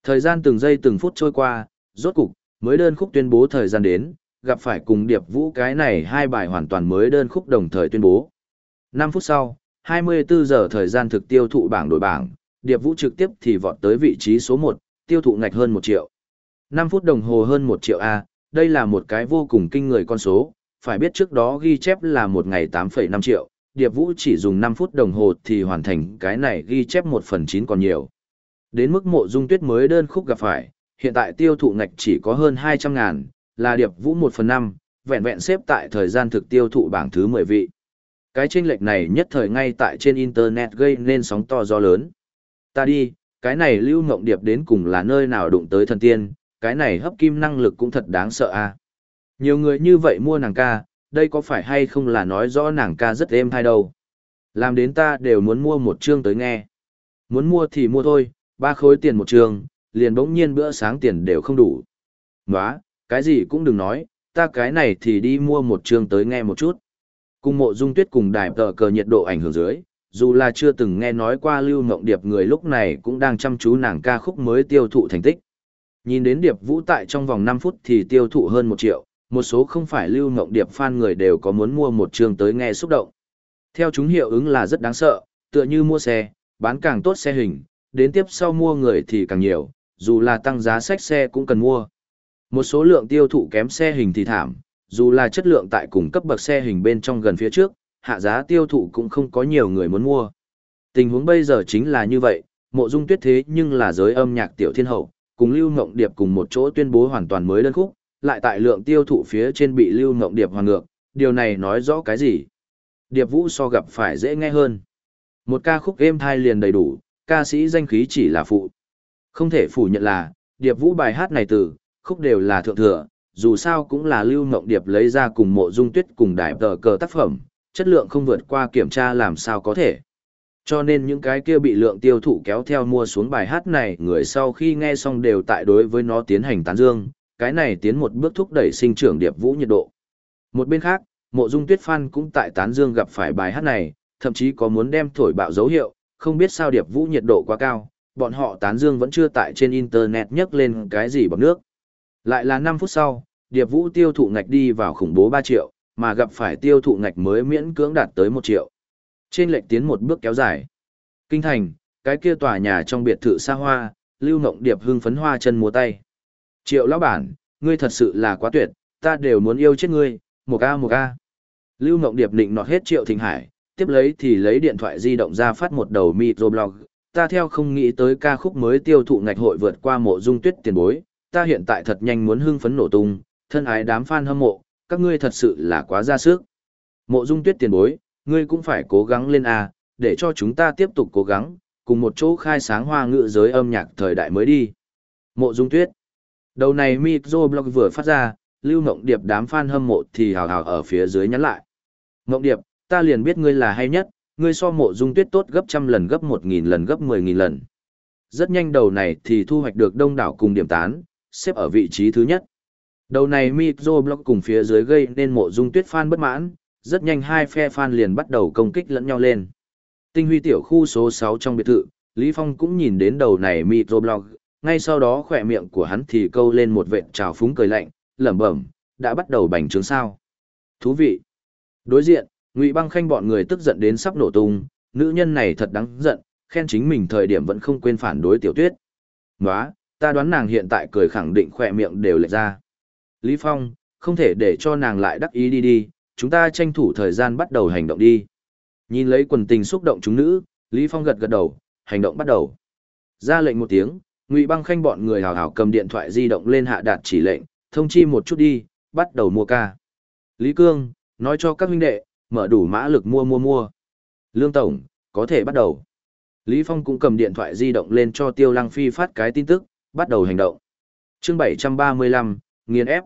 Thời gian từng giây từng phút trôi qua, rốt cục, mới đơn khúc tuyên bố thời gian đến, gặp phải cùng điệp vũ cái này hai bài hoàn toàn mới đơn khúc đồng thời tuyên bố. 5 phút sau, 24 giờ thời gian thực tiêu thụ bảng đổi bảng, điệp vũ trực tiếp thì vọt tới vị trí số 1, tiêu thụ ngạch hơn 1 triệu. 5 phút đồng hồ hơn 1 triệu A, đây là một cái vô cùng kinh người con số, phải biết trước đó ghi chép là một ngày 8,5 triệu, điệp vũ chỉ dùng 5 phút đồng hồ thì hoàn thành cái này ghi chép 1 phần 9 còn nhiều. Đến mức mộ dung tuyết mới đơn khúc gặp phải, hiện tại tiêu thụ ngạch chỉ có hơn 200 ngàn, là điệp vũ 1 phần 5, vẹn vẹn xếp tại thời gian thực tiêu thụ bảng thứ 10 vị. Cái chênh lệch này nhất thời ngay tại trên Internet gây nên sóng to gió lớn. Ta đi, cái này lưu ngộng điệp đến cùng là nơi nào đụng tới thần tiên, cái này hấp kim năng lực cũng thật đáng sợ a. Nhiều người như vậy mua nàng ca, đây có phải hay không là nói rõ nàng ca rất êm hay đâu. Làm đến ta đều muốn mua một chương tới nghe. Muốn mua thì mua thôi, ba khối tiền một chương, liền bỗng nhiên bữa sáng tiền đều không đủ. Nóa, cái gì cũng đừng nói, ta cái này thì đi mua một chương tới nghe một chút. Cùng mộ dung tuyết cùng đài tờ cờ nhiệt độ ảnh hưởng dưới, dù là chưa từng nghe nói qua lưu mộng điệp người lúc này cũng đang chăm chú nàng ca khúc mới tiêu thụ thành tích. Nhìn đến điệp vũ tại trong vòng 5 phút thì tiêu thụ hơn 1 triệu, một số không phải lưu mộng điệp fan người đều có muốn mua một trường tới nghe xúc động. Theo chúng hiệu ứng là rất đáng sợ, tựa như mua xe, bán càng tốt xe hình, đến tiếp sau mua người thì càng nhiều, dù là tăng giá sách xe cũng cần mua. Một số lượng tiêu thụ kém xe hình thì thảm, dù là chất lượng tại cùng cấp bậc xe hình bên trong gần phía trước, hạ giá tiêu thụ cũng không có nhiều người muốn mua. Tình huống bây giờ chính là như vậy, mộ dung tuyết thế nhưng là giới âm nhạc tiểu thiên hậu, cùng Lưu Ngộng Điệp cùng một chỗ tuyên bố hoàn toàn mới đơn khúc, lại tại lượng tiêu thụ phía trên bị Lưu Ngộng Điệp hoàn ngược, điều này nói rõ cái gì? Điệp Vũ so gặp phải dễ nghe hơn. Một ca khúc êm thai liền đầy đủ, ca sĩ danh khí chỉ là phụ. Không thể phủ nhận là, Điệp Vũ bài hát này từ, khúc đều là thượng thừa, dù sao cũng là Lưu Ngộng Điệp lấy ra cùng mộ dung tuyết cùng đại tờ cờ tác phẩm, chất lượng không vượt qua kiểm tra làm sao có thể. Cho nên những cái kia bị lượng tiêu thụ kéo theo mua xuống bài hát này người sau khi nghe xong đều tại đối với nó tiến hành tán dương, cái này tiến một bước thúc đẩy sinh trưởng điệp vũ nhiệt độ. Một bên khác, mộ dung tuyết phan cũng tại tán dương gặp phải bài hát này, thậm chí có muốn đem thổi bạo dấu hiệu, không biết sao điệp vũ nhiệt độ quá cao, bọn họ tán dương vẫn chưa tại trên internet nhấc lên cái gì bằng nước. Lại là 5 phút sau, điệp vũ tiêu thụ ngạch đi vào khủng bố 3 triệu, mà gặp phải tiêu thụ ngạch mới miễn cưỡng đạt tới 1 triệu. Trên lệch tiến một bước kéo dài. Kinh thành, cái kia tòa nhà trong biệt thự xa hoa, Lưu Ngộng Điệp hưng phấn hoa chân múa tay. Triệu lão bản, ngươi thật sự là quá tuyệt, ta đều muốn yêu chết ngươi, một ca một ca. Lưu Ngộng Điệp định nọt hết Triệu Thịnh Hải, tiếp lấy thì lấy điện thoại di động ra phát một đầu microblog. Ta theo không nghĩ tới ca khúc mới tiêu thụ ngạch hội vượt qua mộ dung tuyết tiền bối, ta hiện tại thật nhanh muốn hưng phấn nổ tung, thân ái đám fan hâm mộ, các ngươi thật sự là quá ra sức. Mộ dung tuyết tiền bối, ngươi cũng phải cố gắng lên A, để cho chúng ta tiếp tục cố gắng, cùng một chỗ khai sáng hoa ngữ giới âm nhạc thời đại mới đi. Mộ Dung Tuyết Đầu này Micro Blog vừa phát ra, Lưu mộng Điệp đám fan hâm mộ thì hào hào ở phía dưới nhắn lại. Mộng Điệp, ta liền biết ngươi là hay nhất, ngươi so mộ Dung Tuyết tốt gấp trăm lần gấp một nghìn lần gấp mười nghìn lần. Rất nhanh đầu này thì thu hoạch được đông đảo cùng điểm tán, xếp ở vị trí thứ nhất. Đầu này Micro Blog cùng phía dưới gây nên mộ Dung Tuyết fan bất mãn, rất nhanh hai phe fan liền bắt đầu công kích lẫn nhau lên. Tinh huy tiểu khu số sáu trong biệt thự, Lý Phong cũng nhìn đến đầu này microblog, ngay sau đó khỏe miệng của hắn thì câu lên một vệt trào phúng cười lạnh, lẩm bẩm, đã bắt đầu bành trướng sao. Thú vị. Đối diện, Ngụy Băng Khanh bọn người tức giận đến sắp nổ tung, nữ nhân này thật đáng giận, khen chính mình thời điểm vẫn không quên phản đối Tiểu Tuyết. Nóa, ta đoán nàng hiện tại cười khẳng định khỏe miệng đều lệch ra. Lý Phong, không thể để cho nàng lại đắc ý đi đi, chúng ta tranh thủ thời gian bắt đầu hành động đi. Nhìn lấy quần tình xúc động chúng nữ, Lý Phong gật gật đầu, hành động bắt đầu. Ra lệnh một tiếng, Ngụy Băng Khanh bọn người hào hào cầm điện thoại di động lên hạ đạt chỉ lệnh, thông chi một chút đi, bắt đầu mua ca. Lý Cương, nói cho các huynh đệ, mở đủ mã lực mua mua mua. Lương Tổng, có thể bắt đầu. Lý Phong cũng cầm điện thoại di động lên cho Tiêu Lăng Phi phát cái tin tức, bắt đầu hành động. Chương 735, nghiền ép.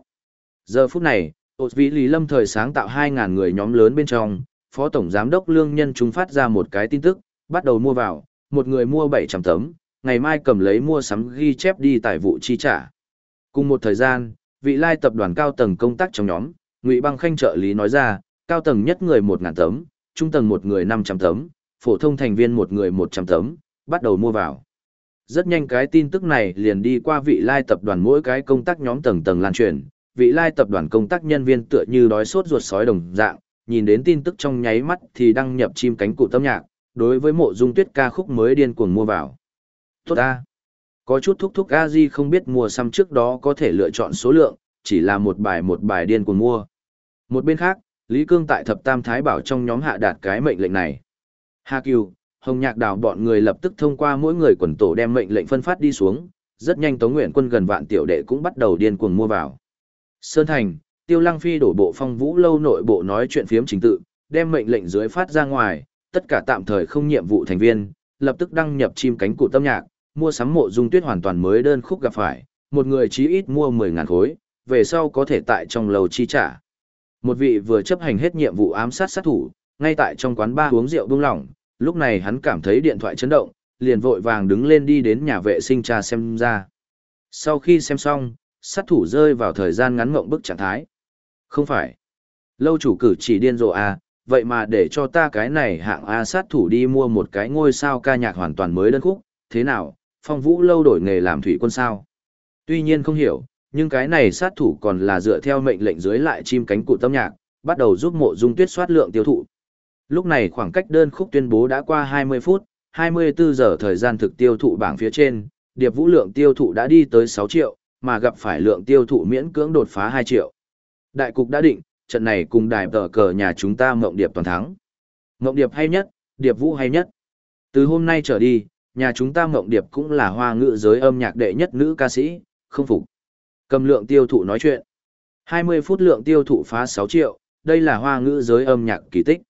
Giờ phút này, ột vĩ Lý Lâm thời sáng tạo 2.000 người nhóm lớn bên trong, Phó Tổng Giám đốc Lương Nhân chúng phát ra một cái tin tức, bắt đầu mua vào, một người mua 700 tấm, ngày mai cầm lấy mua sắm ghi chép đi tài vụ chi trả. Cùng một thời gian, vị lai tập đoàn cao tầng công tác trong nhóm, Ngụy Băng Khanh trợ lý nói ra, cao tầng nhất người 1000 tấm, trung tầng một người 500 tấm, phổ thông thành viên một người 100 tấm, bắt đầu mua vào. Rất nhanh cái tin tức này liền đi qua vị lai tập đoàn mỗi cái công tác nhóm tầng tầng lan truyền, vị lai tập đoàn công tác nhân viên tựa như đói sốt ruột sói đồng dạng, nhìn đến tin tức trong nháy mắt thì đăng nhập chim cánh cụ tâm nhạc, đối với mộ dung tuyết ca khúc mới điên cuồng mua vào. Tốt a Có chút thúc thúc a di không biết mua xăm trước đó có thể lựa chọn số lượng, chỉ là một bài một bài điên cuồng mua. Một bên khác, Lý Cương tại thập tam thái bảo trong nhóm hạ đạt cái mệnh lệnh này. Hà Cừu, Hồng Nhạc Đào bọn người lập tức thông qua mỗi người quần tổ đem mệnh lệnh phân phát đi xuống, rất nhanh Tống Nguyện quân gần vạn tiểu đệ cũng bắt đầu điên cuồng mua vào. Sơn Thành, Tiêu Lăng Phi đổ bộ phong vũ lâu nội bộ nói chuyện phiếm chính tự, đem mệnh lệnh dưới phát ra ngoài, tất cả tạm thời không nhiệm vụ thành viên, lập tức đăng nhập chim cánh cụ tâm nhạc, mua sắm mộ dung tuyết hoàn toàn mới đơn khúc gặp phải, một người chí ít mua 10.000 khối, về sau có thể tại trong lầu chi trả. Một vị vừa chấp hành hết nhiệm vụ ám sát sát thủ, ngay tại trong quán ba uống rượu buông lỏng, lúc này hắn cảm thấy điện thoại chấn động, liền vội vàng đứng lên đi đến nhà vệ sinh trà xem ra. Sau khi xem xong, sát thủ rơi vào thời gian ngắn ngộng bức trạng thái. Không phải. Lâu chủ cử chỉ điên rồ à, vậy mà để cho ta cái này hạng A sát thủ đi mua một cái ngôi sao ca nhạc hoàn toàn mới đơn khúc, thế nào, phong vũ lâu đổi nghề làm thủy quân sao. Tuy nhiên không hiểu, nhưng cái này sát thủ còn là dựa theo mệnh lệnh dưới lại chim cánh cụt tâm nhạc, bắt đầu giúp mộ dung tuyết soát lượng tiêu thụ. Lúc này khoảng cách đơn khúc tuyên bố đã qua 20 phút, 24 giờ thời gian thực tiêu thụ bảng phía trên, điệp vũ lượng tiêu thụ đã đi tới 6 triệu, mà gặp phải lượng tiêu thụ miễn cưỡng đột phá 2 triệu. Đại cục đã định, trận này cùng đài tờ cờ nhà chúng ta mộng điệp toàn thắng. Mộng điệp hay nhất, điệp vũ hay nhất. Từ hôm nay trở đi, nhà chúng ta mộng điệp cũng là hoa ngữ giới âm nhạc đệ nhất nữ ca sĩ, không phục. Cầm lượng tiêu thụ nói chuyện. 20 phút lượng tiêu thụ phá 6 triệu, đây là hoa ngữ giới âm nhạc kỳ tích.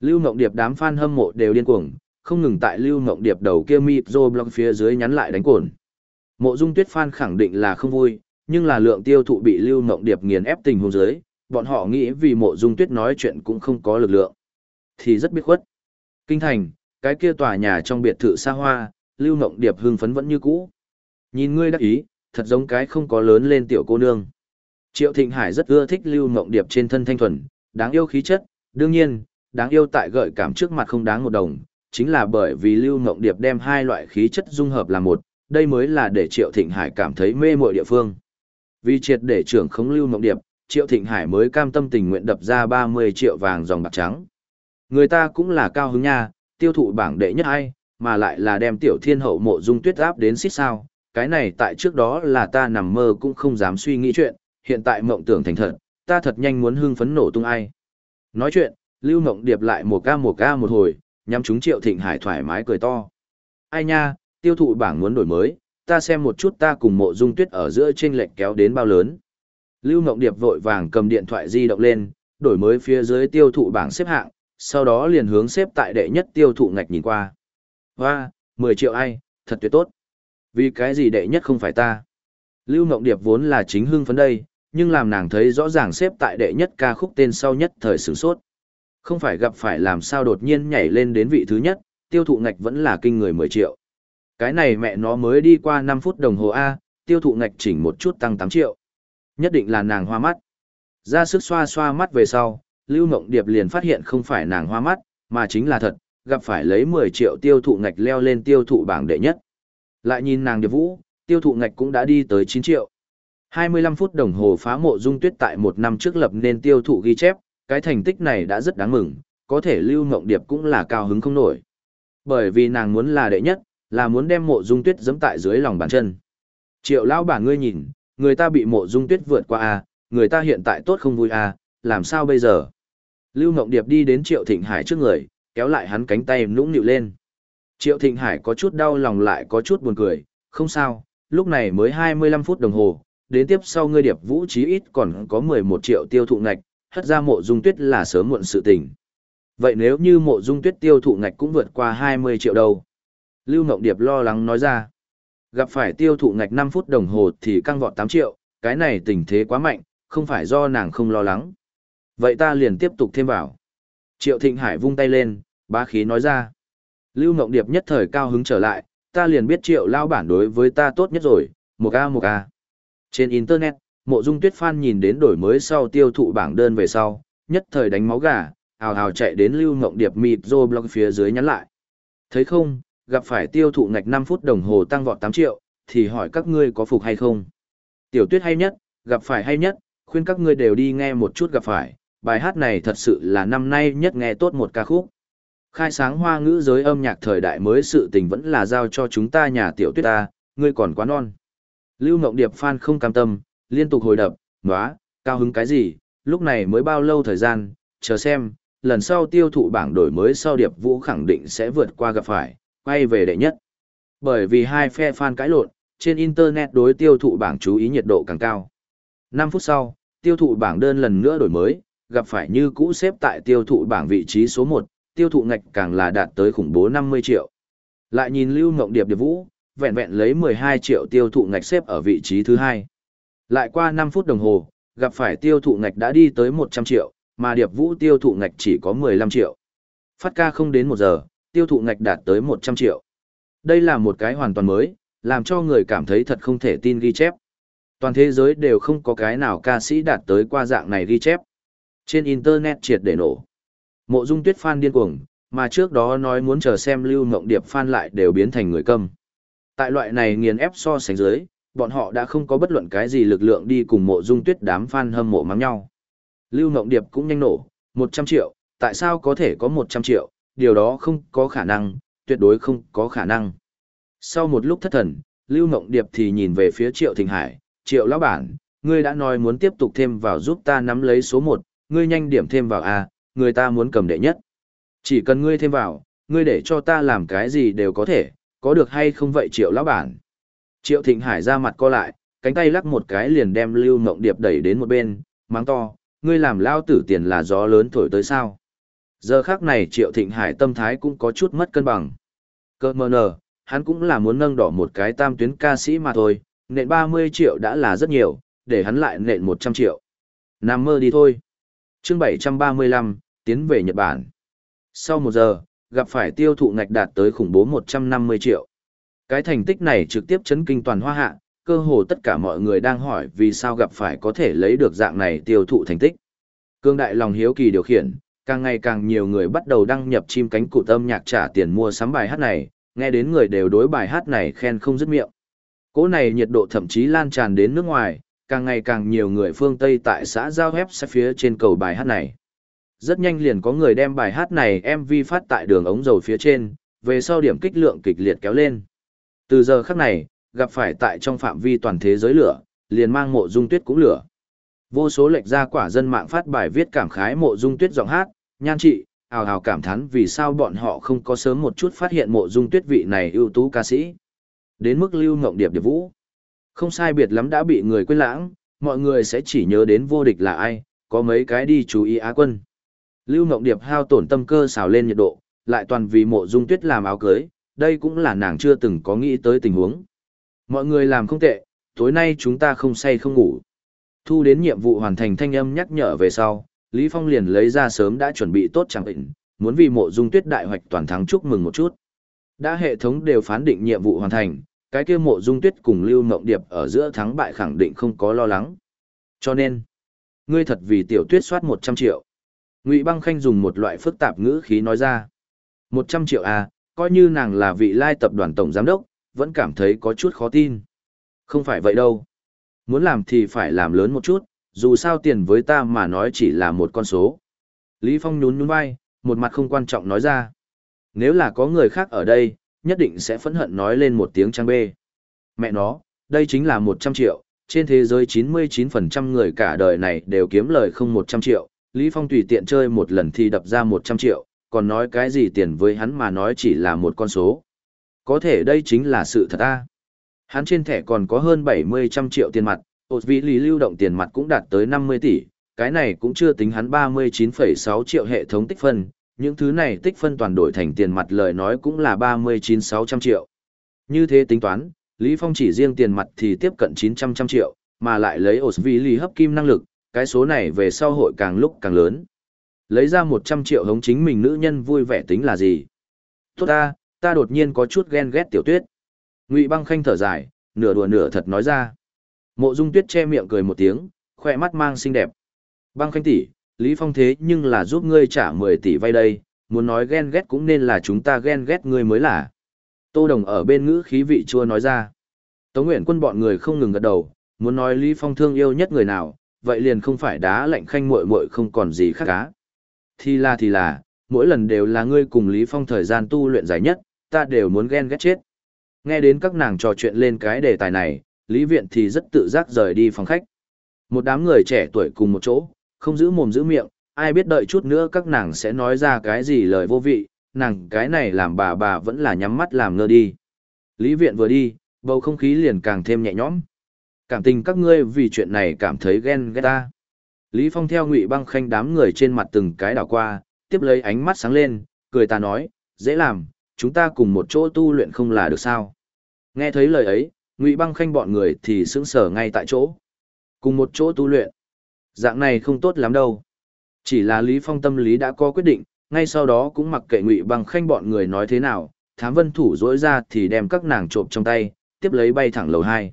Lưu Ngộng Điệp đám fan hâm mộ đều điên cuồng, không ngừng tại Lưu Ngộng Điệp đầu kia mịp rô blog phía dưới nhắn lại đánh cồn. Mộ Dung Tuyết fan khẳng định là không vui, nhưng là lượng tiêu thụ bị Lưu Ngộng Điệp nghiền ép tình huống dưới, bọn họ nghĩ vì Mộ Dung Tuyết nói chuyện cũng không có lực lượng. Thì rất biết khuất. Kinh thành, cái kia tòa nhà trong biệt thự xa hoa, Lưu Ngộng Điệp hưng phấn vẫn như cũ. Nhìn ngươi đắc ý, thật giống cái không có lớn lên tiểu cô nương. Triệu Thịnh Hải rất ưa thích Lưu Mộng Điệp trên thân thanh thuần, đáng yêu khí chất, đương nhiên, đáng yêu tại gợi cảm trước mặt không đáng một đồng, chính là bởi vì Lưu Mộng Điệp đem hai loại khí chất dung hợp làm một, đây mới là để Triệu Thịnh Hải cảm thấy mê muội địa phương. Vì triệt để trưởng khống Lưu Mộng Điệp, Triệu Thịnh Hải mới cam tâm tình nguyện đập ra 30 triệu vàng dòng bạc trắng. Người ta cũng là cao hứng nha, tiêu thụ bảng đệ nhất ai, mà lại là đem tiểu thiên hậu mộ dung tuyết áp đến xít sao, cái này tại trước đó là ta nằm mơ cũng không dám suy nghĩ chuyện, hiện tại mộng tưởng thành thật, ta thật nhanh muốn hưng phấn nổ tung ai. Nói chuyện, Lưu Mộng Điệp lại một ca một ca một hồi, nhắm chúng Triệu Thịnh Hải thoải mái cười to. Ai nha, tiêu thụ bảng muốn đổi mới, ta xem một chút ta cùng mộ dung tuyết ở giữa trên lệnh kéo đến bao lớn. Lưu Mộng Điệp vội vàng cầm điện thoại di động lên, đổi mới phía dưới tiêu thụ bảng xếp hạng, sau đó liền hướng xếp tại đệ nhất tiêu thụ ngạch nhìn qua. Hoa, 10 triệu ai, thật tuyệt tốt. Vì cái gì đệ nhất không phải ta? Lưu Ngộng Điệp vốn là chính hưng phấn đây, nhưng làm nàng thấy rõ ràng xếp tại đệ nhất ca khúc tên sau nhất thời sửng sốt. Không phải gặp phải làm sao đột nhiên nhảy lên đến vị thứ nhất, tiêu thụ ngạch vẫn là kinh người 10 triệu. Cái này mẹ nó mới đi qua 5 phút đồng hồ A, tiêu thụ ngạch chỉnh một chút tăng 8 triệu. Nhất định là nàng hoa mắt. Ra sức xoa xoa mắt về sau, Lưu Ngộng Điệp liền phát hiện không phải nàng hoa mắt, mà chính là thật, gặp phải lấy 10 triệu tiêu thụ ngạch leo lên tiêu thụ bảng đệ nhất. Lại nhìn nàng Điệp Vũ, tiêu thụ ngạch cũng đã đi tới 9 triệu. 25 phút đồng hồ phá mộ dung tuyết tại một năm trước lập nên tiêu thụ ghi chép, cái thành tích này đã rất đáng mừng, có thể Lưu Ngộng Điệp cũng là cao hứng không nổi. Bởi vì nàng muốn là đệ nhất, là muốn đem mộ dung tuyết giẫm tại dưới lòng bàn chân. Triệu lão bản ngươi nhìn, người ta bị mộ dung tuyết vượt qua a, người ta hiện tại tốt không vui a, làm sao bây giờ? Lưu Ngộng Điệp đi đến Triệu Thịnh Hải trước người, kéo lại hắn cánh tay nũng nịu lên. Triệu Thịnh Hải có chút đau lòng lại có chút buồn cười, không sao, lúc này mới 25 phút đồng hồ, đến tiếp sau ngươi điệp vũ trí ít còn có 11 triệu tiêu thụ ngạch, hất ra mộ dung tuyết là sớm muộn sự tình. Vậy nếu như mộ dung tuyết tiêu thụ ngạch cũng vượt qua 20 triệu đâu? Lưu Ngọc Điệp lo lắng nói ra. Gặp phải tiêu thụ ngạch 5 phút đồng hồ thì căng vọt 8 triệu, cái này tình thế quá mạnh, không phải do nàng không lo lắng. Vậy ta liền tiếp tục thêm vào. Triệu Thịnh Hải vung tay lên, bá khí nói ra. Lưu Ngộng Điệp nhất thời cao hứng trở lại, ta liền biết triệu lao bản đối với ta tốt nhất rồi, một a một a. Trên Internet, mộ dung tuyết fan nhìn đến đổi mới sau tiêu thụ bảng đơn về sau, nhất thời đánh máu gà, hào hào chạy đến Lưu Ngộng Điệp mịt rô blog phía dưới nhắn lại. Thấy không, gặp phải tiêu thụ ngạch 5 phút đồng hồ tăng vọt 8 triệu, thì hỏi các ngươi có phục hay không. Tiểu tuyết hay nhất, gặp phải hay nhất, khuyên các ngươi đều đi nghe một chút gặp phải, bài hát này thật sự là năm nay nhất nghe tốt một ca khúc. Khai sáng hoa ngữ giới âm nhạc thời đại mới sự tình vẫn là giao cho chúng ta nhà tiểu tuyết ta, ngươi còn quá non. Lưu Ngộng Điệp phan không cam tâm, liên tục hồi đập, nóa, cao hứng cái gì, lúc này mới bao lâu thời gian, chờ xem, lần sau tiêu thụ bảng đổi mới sau Điệp Vũ khẳng định sẽ vượt qua gặp phải, quay về đệ nhất. Bởi vì hai phe fan cãi lộn, trên Internet đối tiêu thụ bảng chú ý nhiệt độ càng cao. 5 phút sau, tiêu thụ bảng đơn lần nữa đổi mới, gặp phải như cũ xếp tại tiêu thụ bảng vị trí số 1, tiêu thụ ngạch càng là đạt tới khủng bố 50 triệu. Lại nhìn Lưu Ngộng Điệp Điệp Vũ, vẹn vẹn lấy 12 triệu tiêu thụ ngạch xếp ở vị trí thứ hai. Lại qua 5 phút đồng hồ, gặp phải tiêu thụ ngạch đã đi tới 100 triệu, mà Điệp Vũ tiêu thụ ngạch chỉ có 15 triệu. Phát ca không đến 1 giờ, tiêu thụ ngạch đạt tới 100 triệu. Đây là một cái hoàn toàn mới, làm cho người cảm thấy thật không thể tin ghi chép. Toàn thế giới đều không có cái nào ca sĩ đạt tới qua dạng này ghi chép. Trên Internet triệt để nổ. Mộ dung tuyết fan điên cuồng, mà trước đó nói muốn chờ xem lưu Ngộng điệp fan lại đều biến thành người câm. Tại loại này nghiền ép so sánh dưới, bọn họ đã không có bất luận cái gì lực lượng đi cùng mộ dung tuyết đám fan hâm mộ mắng nhau. Lưu Ngộng điệp cũng nhanh nổ, 100 triệu, tại sao có thể có 100 triệu, điều đó không có khả năng, tuyệt đối không có khả năng. Sau một lúc thất thần, Lưu Ngộng Điệp thì nhìn về phía Triệu Thịnh Hải, Triệu lão bản, ngươi đã nói muốn tiếp tục thêm vào giúp ta nắm lấy số 1, ngươi nhanh điểm thêm vào A, người ta muốn cầm đệ nhất. Chỉ cần ngươi thêm vào, ngươi để cho ta làm cái gì đều có thể, có được hay không vậy triệu lão bản. Triệu Thịnh Hải ra mặt co lại, cánh tay lắc một cái liền đem Lưu Mộng Điệp đẩy đến một bên, mắng to, ngươi làm lao tử tiền là gió lớn thổi tới sao. Giờ khác này Triệu Thịnh Hải tâm thái cũng có chút mất cân bằng. Cơ mờ nờ, hắn cũng là muốn nâng đỏ một cái tam tuyến ca sĩ mà thôi, nện 30 triệu đã là rất nhiều, để hắn lại nện 100 triệu. Nằm mơ đi thôi chương 735, tiến về Nhật Bản. Sau một giờ, gặp phải tiêu thụ ngạch đạt tới khủng bố 150 triệu. Cái thành tích này trực tiếp chấn kinh toàn hoa hạ, cơ hồ tất cả mọi người đang hỏi vì sao gặp phải có thể lấy được dạng này tiêu thụ thành tích. Cương đại lòng hiếu kỳ điều khiển, càng ngày càng nhiều người bắt đầu đăng nhập chim cánh cụt âm nhạc trả tiền mua sắm bài hát này, nghe đến người đều đối bài hát này khen không dứt miệng. Cỗ này nhiệt độ thậm chí lan tràn đến nước ngoài, càng ngày càng nhiều người phương Tây tại xã giao web sẽ phía trên cầu bài hát này. Rất nhanh liền có người đem bài hát này MV phát tại đường ống dầu phía trên, về sau điểm kích lượng kịch liệt kéo lên. Từ giờ khắc này, gặp phải tại trong phạm vi toàn thế giới lửa, liền mang mộ dung tuyết cũng lửa. Vô số lệch ra quả dân mạng phát bài viết cảm khái mộ dung tuyết giọng hát, nhan trị, ào ào cảm thán vì sao bọn họ không có sớm một chút phát hiện mộ dung tuyết vị này ưu tú ca sĩ. Đến mức lưu ngộng điệp điệp vũ. Không sai biệt lắm đã bị người quên lãng, mọi người sẽ chỉ nhớ đến vô địch là ai, có mấy cái đi chú ý Á quân. Lưu Ngộng Điệp hao tổn tâm cơ xào lên nhiệt độ, lại toàn vì mộ dung tuyết làm áo cưới, đây cũng là nàng chưa từng có nghĩ tới tình huống. Mọi người làm không tệ, tối nay chúng ta không say không ngủ. Thu đến nhiệm vụ hoàn thành thanh âm nhắc nhở về sau, Lý Phong liền lấy ra sớm đã chuẩn bị tốt chẳng định, muốn vì mộ dung tuyết đại hoạch toàn thắng chúc mừng một chút. Đã hệ thống đều phán định nhiệm vụ hoàn thành, cái kia mộ dung tuyết cùng Lưu Ngộng Điệp ở giữa thắng bại khẳng định không có lo lắng. Cho nên, ngươi thật vì tiểu tuyết soát 100 triệu. Ngụy Băng Khanh dùng một loại phức tạp ngữ khí nói ra. một trăm triệu à, coi như nàng là vị lai tập đoàn tổng giám đốc, vẫn cảm thấy có chút khó tin. Không phải vậy đâu. Muốn làm thì phải làm lớn một chút, dù sao tiền với ta mà nói chỉ là một con số, Lý Phong nhún nhún vai, một mặt không quan trọng nói ra. Nếu là có người khác ở đây, nhất định sẽ phẫn hận nói lên một tiếng trang bê. Mẹ nó, đây chính là 100 triệu, trên thế giới 99% người cả đời này đều kiếm lời không 100 triệu, Lý Phong tùy tiện chơi một lần thì đập ra 100 triệu, còn nói cái gì tiền với hắn mà nói chỉ là một con số. Có thể đây chính là sự thật a. Hắn trên thẻ còn có hơn 70 trăm triệu tiền mặt, ột vị lý lưu động tiền mặt cũng đạt tới 50 tỷ, cái này cũng chưa tính hắn 39,6 triệu hệ thống tích phân, những thứ này tích phân toàn đổi thành tiền mặt lời nói cũng là 39-600 triệu. Như thế tính toán, Lý Phong chỉ riêng tiền mặt thì tiếp cận 900 trăm triệu, mà lại lấy ột vị lý hấp kim năng lực, cái số này về sau hội càng lúc càng lớn. Lấy ra 100 triệu hống chính mình nữ nhân vui vẻ tính là gì? Tốt ta, ta đột nhiên có chút ghen ghét tiểu tuyết. Ngụy băng khanh thở dài, nửa đùa nửa thật nói ra. Mộ dung tuyết che miệng cười một tiếng, khoe mắt mang xinh đẹp. Băng khanh tỷ, Lý Phong thế nhưng là giúp ngươi trả 10 tỷ vay đây, muốn nói ghen ghét cũng nên là chúng ta ghen ghét ngươi mới là. Tô Đồng ở bên ngữ khí vị chua nói ra. Tống Nguyện quân bọn người không ngừng gật đầu, muốn nói Lý Phong thương yêu nhất người nào, vậy liền không phải đá lạnh khanh muội muội không còn gì khác cá. Thì là thì là, mỗi lần đều là ngươi cùng Lý Phong thời gian tu luyện dài nhất, ta đều muốn ghen ghét chết. Nghe đến các nàng trò chuyện lên cái đề tài này, Lý Viện thì rất tự giác rời đi phòng khách. Một đám người trẻ tuổi cùng một chỗ, không giữ mồm giữ miệng, ai biết đợi chút nữa các nàng sẽ nói ra cái gì lời vô vị, nàng cái này làm bà bà vẫn là nhắm mắt làm ngơ đi. Lý Viện vừa đi, bầu không khí liền càng thêm nhẹ nhõm. Cảm tình các ngươi vì chuyện này cảm thấy ghen ghét ta. Lý Phong theo Ngụy Băng Khanh đám người trên mặt từng cái đảo qua, tiếp lấy ánh mắt sáng lên, cười ta nói, dễ làm, chúng ta cùng một chỗ tu luyện không là được sao. Nghe thấy lời ấy, Ngụy Băng Khanh bọn người thì sững sờ ngay tại chỗ. Cùng một chỗ tu luyện. Dạng này không tốt lắm đâu. Chỉ là Lý Phong tâm lý đã có quyết định, ngay sau đó cũng mặc kệ Ngụy bằng Khanh bọn người nói thế nào, thám vân thủ dỗi ra thì đem các nàng trộm trong tay, tiếp lấy bay thẳng lầu 2.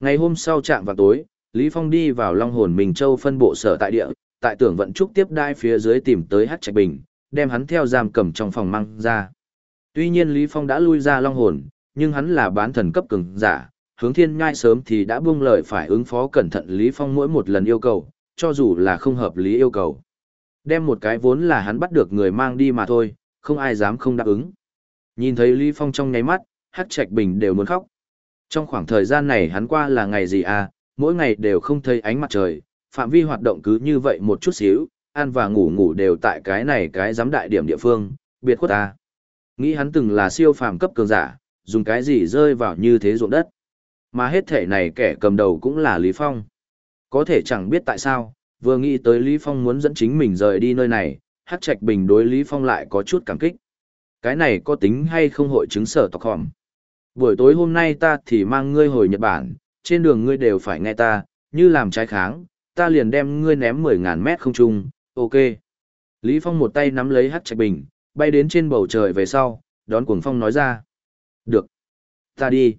Ngày hôm sau trạng vào tối, Lý Phong đi vào Long Hồn Mình Châu phân bộ sở tại địa, tại tưởng vận trúc tiếp đai phía dưới tìm tới Hát Trạch Bình, đem hắn theo giam cầm trong phòng mang ra. Tuy nhiên Lý Phong đã lui ra Long Hồn, nhưng hắn là bán thần cấp cường giả, hướng thiên ngai sớm thì đã buông lời phải ứng phó cẩn thận Lý Phong mỗi một lần yêu cầu, cho dù là không hợp lý yêu cầu. Đem một cái vốn là hắn bắt được người mang đi mà thôi, không ai dám không đáp ứng. Nhìn thấy Lý Phong trong nháy mắt, Hát Trạch Bình đều muốn khóc. Trong khoảng thời gian này hắn qua là ngày gì à, mỗi ngày đều không thấy ánh mặt trời, phạm vi hoạt động cứ như vậy một chút xíu, ăn và ngủ ngủ đều tại cái này cái giám đại điểm địa phương, biệt khuất ta. Nghĩ hắn từng là siêu phàm cấp cường giả, dùng cái gì rơi vào như thế ruộng đất. Mà hết thể này kẻ cầm đầu cũng là Lý Phong. Có thể chẳng biết tại sao, vừa nghĩ tới Lý Phong muốn dẫn chính mình rời đi nơi này, hát trạch bình đối Lý Phong lại có chút cảm kích. Cái này có tính hay không hội chứng sở tộc hòm. Buổi tối hôm nay ta thì mang ngươi hồi Nhật Bản, trên đường ngươi đều phải nghe ta, như làm trái kháng, ta liền đem ngươi ném 10.000 mét không trung, ok. Lý Phong một tay nắm lấy hát trạch bình, bay đến trên bầu trời về sau, đón cuồng phong nói ra. Được. Ta đi.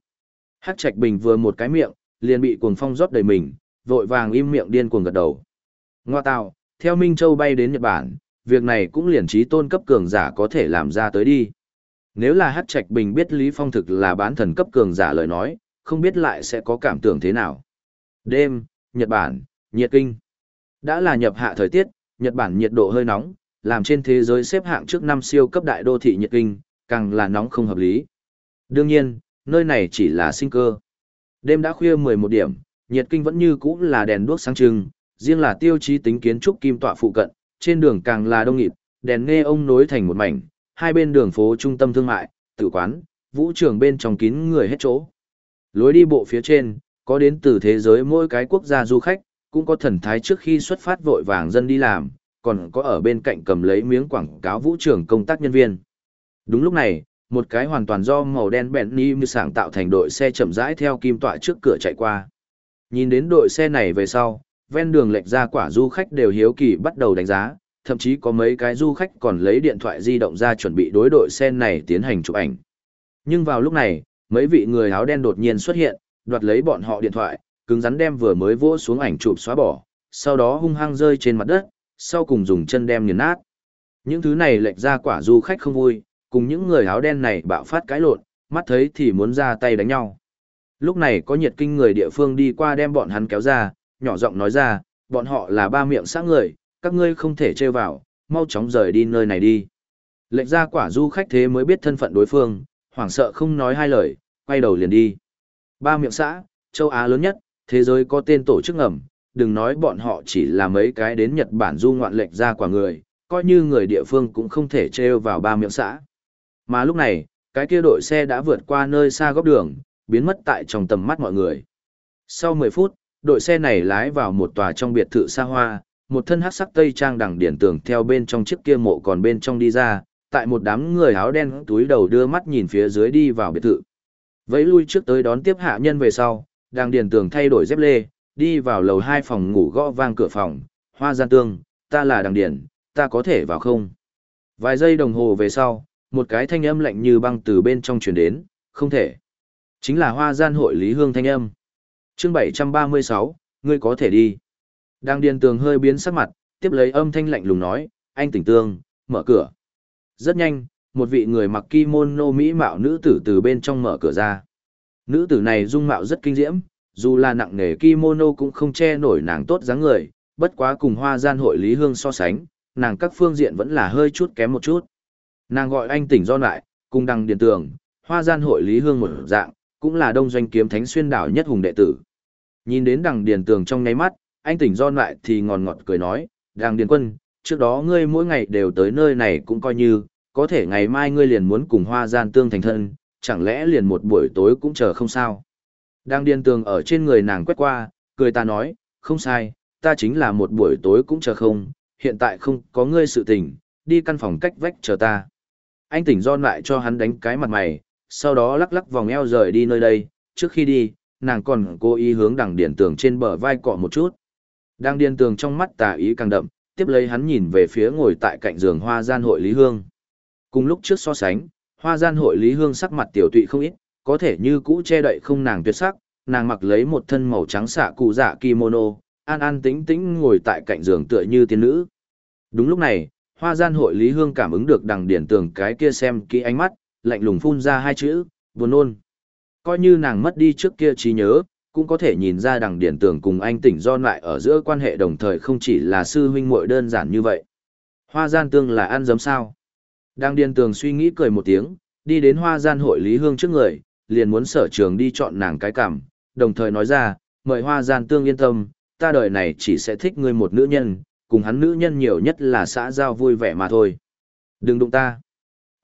Hát trạch bình vừa một cái miệng, liền bị cuồng phong rót đầy mình, vội vàng im miệng điên cuồng gật đầu. Ngoa tạo, theo Minh Châu bay đến Nhật Bản, việc này cũng liền trí tôn cấp cường giả có thể làm ra tới đi. Nếu là Hát Trạch Bình biết Lý Phong thực là bán thần cấp cường giả lời nói, không biết lại sẽ có cảm tưởng thế nào. Đêm, Nhật Bản, nhiệt kinh. Đã là nhập hạ thời tiết, Nhật Bản nhiệt độ hơi nóng, làm trên thế giới xếp hạng trước năm siêu cấp đại đô thị nhiệt kinh, càng là nóng không hợp lý. Đương nhiên, nơi này chỉ là sinh cơ. Đêm đã khuya 11 điểm, nhiệt kinh vẫn như cũ là đèn đuốc sáng trưng, riêng là tiêu chí tính kiến trúc kim tọa phụ cận, trên đường càng là đông nghịt, đèn nghe ông nối thành một mảnh, hai bên đường phố trung tâm thương mại, tử quán, vũ trường bên trong kín người hết chỗ. Lối đi bộ phía trên, có đến từ thế giới mỗi cái quốc gia du khách, cũng có thần thái trước khi xuất phát vội vàng dân đi làm, còn có ở bên cạnh cầm lấy miếng quảng cáo vũ trường công tác nhân viên. Đúng lúc này, một cái hoàn toàn do màu đen bẹn ni như sảng tạo thành đội xe chậm rãi theo kim tọa trước cửa chạy qua. Nhìn đến đội xe này về sau, ven đường lệch ra quả du khách đều hiếu kỳ bắt đầu đánh giá, thậm chí có mấy cái du khách còn lấy điện thoại di động ra chuẩn bị đối đội xe này tiến hành chụp ảnh. Nhưng vào lúc này, mấy vị người áo đen đột nhiên xuất hiện, đoạt lấy bọn họ điện thoại, cứng rắn đem vừa mới vỗ xuống ảnh chụp xóa bỏ, sau đó hung hăng rơi trên mặt đất, sau cùng dùng chân đem nghiền nát. Những thứ này lệch ra quả du khách không vui, cùng những người áo đen này bạo phát cái lộn, mắt thấy thì muốn ra tay đánh nhau. Lúc này có nhiệt kinh người địa phương đi qua đem bọn hắn kéo ra, nhỏ giọng nói ra, bọn họ là ba miệng xã người, các ngươi không thể trêu vào, mau chóng rời đi nơi này đi. Lệnh ra quả du khách thế mới biết thân phận đối phương, hoảng sợ không nói hai lời, quay đầu liền đi. Ba miệng xã, châu Á lớn nhất, thế giới có tên tổ chức ngầm, đừng nói bọn họ chỉ là mấy cái đến Nhật Bản du ngoạn lệnh ra quả người, coi như người địa phương cũng không thể trêu vào ba miệng xã. Mà lúc này, cái kia đội xe đã vượt qua nơi xa góc đường, biến mất tại trong tầm mắt mọi người. Sau 10 phút, đội xe này lái vào một tòa trong biệt thự xa hoa, một thân hắc sắc tây trang đằng điển tường theo bên trong chiếc kia mộ còn bên trong đi ra, tại một đám người áo đen túi đầu đưa mắt nhìn phía dưới đi vào biệt thự. Vẫy lui trước tới đón tiếp hạ nhân về sau, đang điền tường thay đổi dép lê, đi vào lầu hai phòng ngủ gõ vang cửa phòng, hoa gian tương, ta là đằng điền, ta có thể vào không? Vài giây đồng hồ về sau, một cái thanh âm lạnh như băng từ bên trong truyền đến, không thể. Chính là hoa gian hội Lý Hương thanh âm. chương 736, ngươi có thể đi. Đang điền tường hơi biến sắc mặt, tiếp lấy âm thanh lạnh lùng nói, anh tỉnh tương, mở cửa. Rất nhanh, một vị người mặc kimono mỹ mạo nữ tử từ bên trong mở cửa ra. Nữ tử này dung mạo rất kinh diễm, dù là nặng nề kimono cũng không che nổi nàng tốt dáng người, bất quá cùng hoa gian hội Lý Hương so sánh, nàng các phương diện vẫn là hơi chút kém một chút. Nàng gọi anh tỉnh do lại, cùng đăng điền tường, hoa gian hội Lý Hương một dạng, cũng là đông doanh kiếm thánh xuyên đảo nhất hùng đệ tử. Nhìn đến đằng điền tường trong ngáy mắt, anh tỉnh do lại thì ngòn ngọt cười nói, đằng điền quân, trước đó ngươi mỗi ngày đều tới nơi này cũng coi như, có thể ngày mai ngươi liền muốn cùng hoa gian tương thành thân, chẳng lẽ liền một buổi tối cũng chờ không sao. Đang điên tường ở trên người nàng quét qua, cười ta nói, không sai, ta chính là một buổi tối cũng chờ không, hiện tại không có ngươi sự tình, đi căn phòng cách vách chờ ta. Anh tỉnh do lại cho hắn đánh cái mặt mày, sau đó lắc lắc vòng eo rời đi nơi đây, trước khi đi, nàng còn cố ý hướng đằng điển tường trên bờ vai cọ một chút. Đang điên tường trong mắt tà ý càng đậm, tiếp lấy hắn nhìn về phía ngồi tại cạnh giường hoa gian hội Lý Hương. Cùng lúc trước so sánh, hoa gian hội Lý Hương sắc mặt tiểu tụy không ít, có thể như cũ che đậy không nàng tuyệt sắc, nàng mặc lấy một thân màu trắng xạ cụ dạ kimono, an an tĩnh tĩnh ngồi tại cạnh giường tựa như tiên nữ. Đúng lúc này, hoa gian hội Lý Hương cảm ứng được đằng điển tường cái kia xem kỹ ánh mắt, lạnh lùng phun ra hai chữ, buồn nôn. Coi như nàng mất đi trước kia trí nhớ, cũng có thể nhìn ra đằng điển tường cùng anh tỉnh do lại ở giữa quan hệ đồng thời không chỉ là sư huynh muội đơn giản như vậy. Hoa gian tương là ăn giấm sao. Đang điên tường suy nghĩ cười một tiếng, đi đến hoa gian hội Lý Hương trước người, liền muốn sở trường đi chọn nàng cái cảm, đồng thời nói ra, mời hoa gian tương yên tâm, ta đời này chỉ sẽ thích ngươi một nữ nhân, cùng hắn nữ nhân nhiều nhất là xã giao vui vẻ mà thôi. Đừng đụng ta.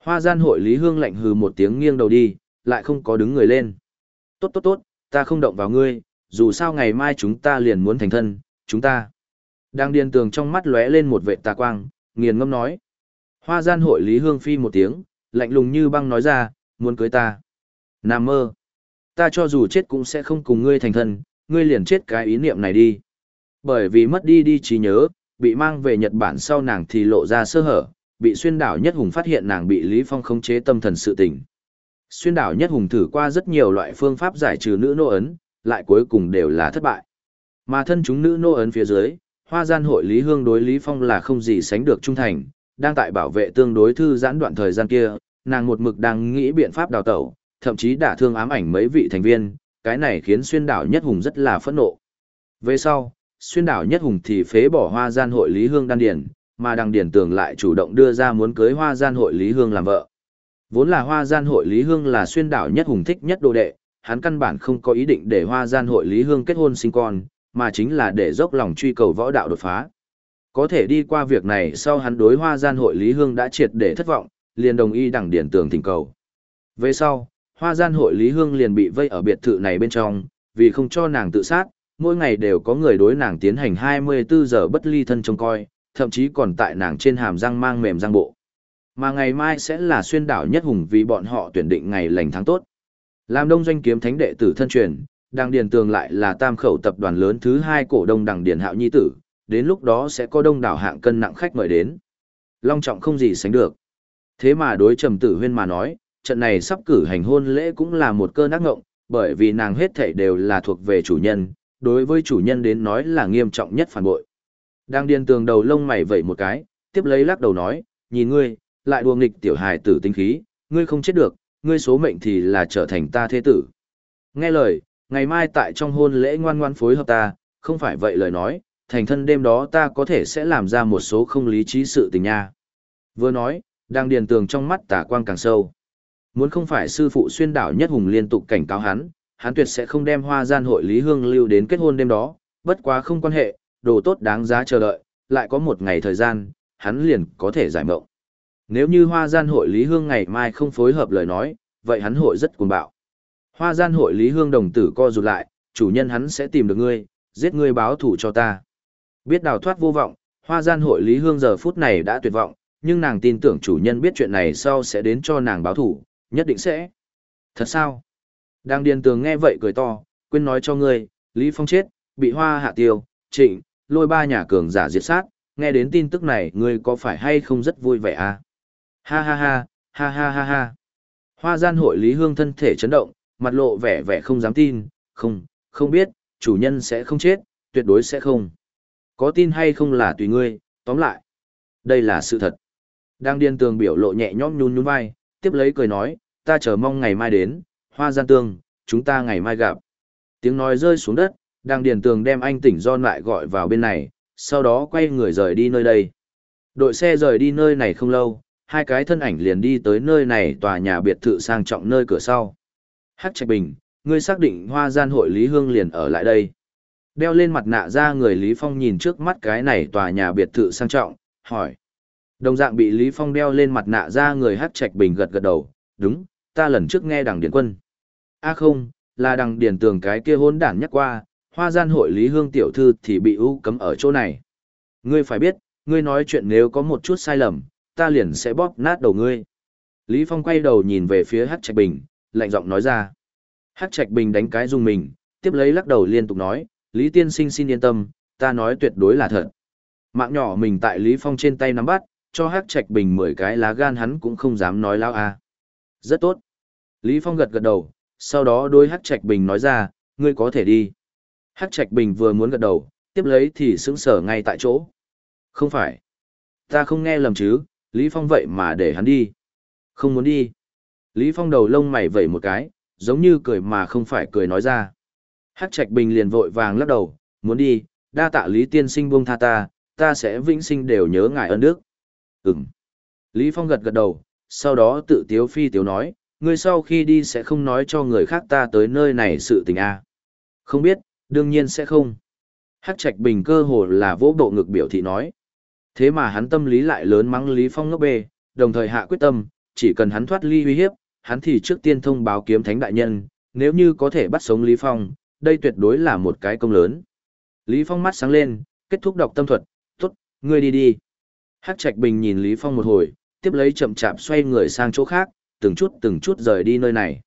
Hoa gian hội Lý Hương lạnh hừ một tiếng nghiêng đầu đi, lại không có đứng người lên. Tốt tốt tốt, ta không động vào ngươi, dù sao ngày mai chúng ta liền muốn thành thân, chúng ta. Đang điên tường trong mắt lóe lên một vệ tà quang, nghiền ngâm nói. Hoa gian hội Lý Hương Phi một tiếng, lạnh lùng như băng nói ra, muốn cưới ta. Nam mơ. Ta cho dù chết cũng sẽ không cùng ngươi thành thân, ngươi liền chết cái ý niệm này đi. Bởi vì mất đi đi trí nhớ, bị mang về Nhật Bản sau nàng thì lộ ra sơ hở, bị xuyên đảo nhất hùng phát hiện nàng bị Lý Phong khống chế tâm thần sự tình. Xuyên đảo nhất hùng thử qua rất nhiều loại phương pháp giải trừ nữ nô ấn, lại cuối cùng đều là thất bại. Mà thân chúng nữ nô ấn phía dưới, hoa gian hội Lý Hương đối Lý Phong là không gì sánh được trung thành, đang tại bảo vệ tương đối thư giãn đoạn thời gian kia, nàng một mực đang nghĩ biện pháp đào tẩu, thậm chí đả thương ám ảnh mấy vị thành viên, cái này khiến xuyên đảo nhất hùng rất là phẫn nộ. Về sau, xuyên đảo nhất hùng thì phế bỏ hoa gian hội Lý Hương đan điền mà đằng điển tường lại chủ động đưa ra muốn cưới hoa gian hội Lý Hương làm vợ. Vốn là hoa gian hội Lý Hương là xuyên đảo nhất hùng thích nhất đồ đệ, hắn căn bản không có ý định để hoa gian hội Lý Hương kết hôn sinh con, mà chính là để dốc lòng truy cầu võ đạo đột phá. Có thể đi qua việc này sau hắn đối hoa gian hội Lý Hương đã triệt để thất vọng, liền đồng ý đằng điển tường thỉnh cầu. Về sau, hoa gian hội Lý Hương liền bị vây ở biệt thự này bên trong, vì không cho nàng tự sát, mỗi ngày đều có người đối nàng tiến hành 24 giờ bất ly thân trông coi, thậm chí còn tại nàng trên hàm răng mang mềm răng bộ. Mà ngày mai sẽ là xuyên đảo nhất hùng vì bọn họ tuyển định ngày lành tháng tốt. Làm đông doanh kiếm thánh đệ tử thân truyền, đằng điền tường lại là tam khẩu tập đoàn lớn thứ hai cổ đông đằng điền hạo nhi tử, đến lúc đó sẽ có đông đảo hạng cân nặng khách mời đến. Long trọng không gì sánh được. Thế mà đối trầm tử huyên mà nói, trận này sắp cử hành hôn lễ cũng là một cơn ác ngộng, bởi vì nàng hết thảy đều là thuộc về chủ nhân, đối với chủ nhân đến nói là nghiêm trọng nhất phản bội. Đang điên tường đầu lông mày vẩy một cái, tiếp lấy lắc đầu nói, nhìn ngươi, lại đùa nghịch tiểu hài tử tinh khí, ngươi không chết được, ngươi số mệnh thì là trở thành ta thế tử. Nghe lời, ngày mai tại trong hôn lễ ngoan ngoan phối hợp ta, không phải vậy lời nói, thành thân đêm đó ta có thể sẽ làm ra một số không lý trí sự tình nha. Vừa nói, đang điền tường trong mắt tả quang càng sâu. Muốn không phải sư phụ xuyên đảo nhất hùng liên tục cảnh cáo hắn, hắn tuyệt sẽ không đem hoa gian hội Lý Hương lưu đến kết hôn đêm đó, bất quá không quan hệ, đồ tốt đáng giá chờ đợi, lại có một ngày thời gian, hắn liền có thể giải mộng. Nếu như hoa gian hội Lý Hương ngày mai không phối hợp lời nói, vậy hắn hội rất cuồng bạo. Hoa gian hội Lý Hương đồng tử co rụt lại, chủ nhân hắn sẽ tìm được ngươi, giết ngươi báo thủ cho ta. Biết đào thoát vô vọng, hoa gian hội Lý Hương giờ phút này đã tuyệt vọng, nhưng nàng tin tưởng chủ nhân biết chuyện này sau sẽ đến cho nàng báo thủ, nhất định sẽ. Thật sao? Đang điền tường nghe vậy cười to, quên nói cho ngươi, Lý Phong chết, bị hoa hạ tiêu, trịnh, lôi ba nhà cường giả diệt sát, nghe đến tin tức này ngươi có phải hay không rất vui vẻ à? Ha ha ha, ha ha ha ha. Hoa gian hội Lý Hương thân thể chấn động, mặt lộ vẻ vẻ không dám tin, không, không biết, chủ nhân sẽ không chết, tuyệt đối sẽ không. Có tin hay không là tùy ngươi, tóm lại. Đây là sự thật. Đang điên tường biểu lộ nhẹ nhõm nhún nhún vai, tiếp lấy cười nói, ta chờ mong ngày mai đến, hoa gian tương, chúng ta ngày mai gặp. Tiếng nói rơi xuống đất, đang điền tường đem anh tỉnh John lại gọi vào bên này, sau đó quay người rời đi nơi đây. Đội xe rời đi nơi này không lâu, hai cái thân ảnh liền đi tới nơi này tòa nhà biệt thự sang trọng nơi cửa sau. Hắc Trạch Bình, ngươi xác định hoa gian hội Lý Hương liền ở lại đây. Đeo lên mặt nạ ra người Lý Phong nhìn trước mắt cái này tòa nhà biệt thự sang trọng, hỏi. Đồng dạng bị Lý Phong đeo lên mặt nạ ra người Hắc Trạch Bình gật gật đầu, đúng, ta lần trước nghe đằng điển quân. a không, là đằng điển tường cái kia hôn đản nhắc qua, hoa gian hội Lý Hương tiểu thư thì bị ưu cấm ở chỗ này. Ngươi phải biết, ngươi nói chuyện nếu có một chút sai lầm, ta liền sẽ bóp nát đầu ngươi. Lý Phong quay đầu nhìn về phía Hắc Trạch Bình, lạnh giọng nói ra. Hắc Trạch Bình đánh cái dùng mình, tiếp lấy lắc đầu liên tục nói, Lý Tiên Sinh xin yên tâm, ta nói tuyệt đối là thật. Mạng nhỏ mình tại Lý Phong trên tay nắm bắt, cho Hắc Trạch Bình 10 cái lá gan hắn cũng không dám nói lao a. Rất tốt. Lý Phong gật gật đầu, sau đó đôi Hắc Trạch Bình nói ra, ngươi có thể đi. Hắc Trạch Bình vừa muốn gật đầu, tiếp lấy thì sững sờ ngay tại chỗ. Không phải. Ta không nghe lầm chứ, Lý Phong vậy mà để hắn đi. Không muốn đi. Lý Phong đầu lông mày vẩy một cái, giống như cười mà không phải cười nói ra. Hắc Trạch Bình liền vội vàng lắc đầu, muốn đi, đa tạ Lý Tiên Sinh buông tha ta, ta sẽ vĩnh sinh đều nhớ ngài ơn đức. Ừm. Lý Phong gật gật đầu, sau đó tự tiếu phi tiếu nói, ngươi sau khi đi sẽ không nói cho người khác ta tới nơi này sự tình a. À. Không biết, đương nhiên sẽ không. Hắc Trạch Bình cơ hồ là vỗ bộ ngực biểu thị nói. Thế mà hắn tâm lý lại lớn mắng Lý Phong ngốc bê, đồng thời hạ quyết tâm, chỉ cần hắn thoát ly uy hiếp, hắn thì trước tiên thông báo kiếm thánh đại nhân, nếu như có thể bắt sống Lý Phong, đây tuyệt đối là một cái công lớn. Lý Phong mắt sáng lên, kết thúc đọc tâm thuật, tốt, ngươi đi đi. Hắc Trạch Bình nhìn Lý Phong một hồi, tiếp lấy chậm chạp xoay người sang chỗ khác, từng chút từng chút rời đi nơi này.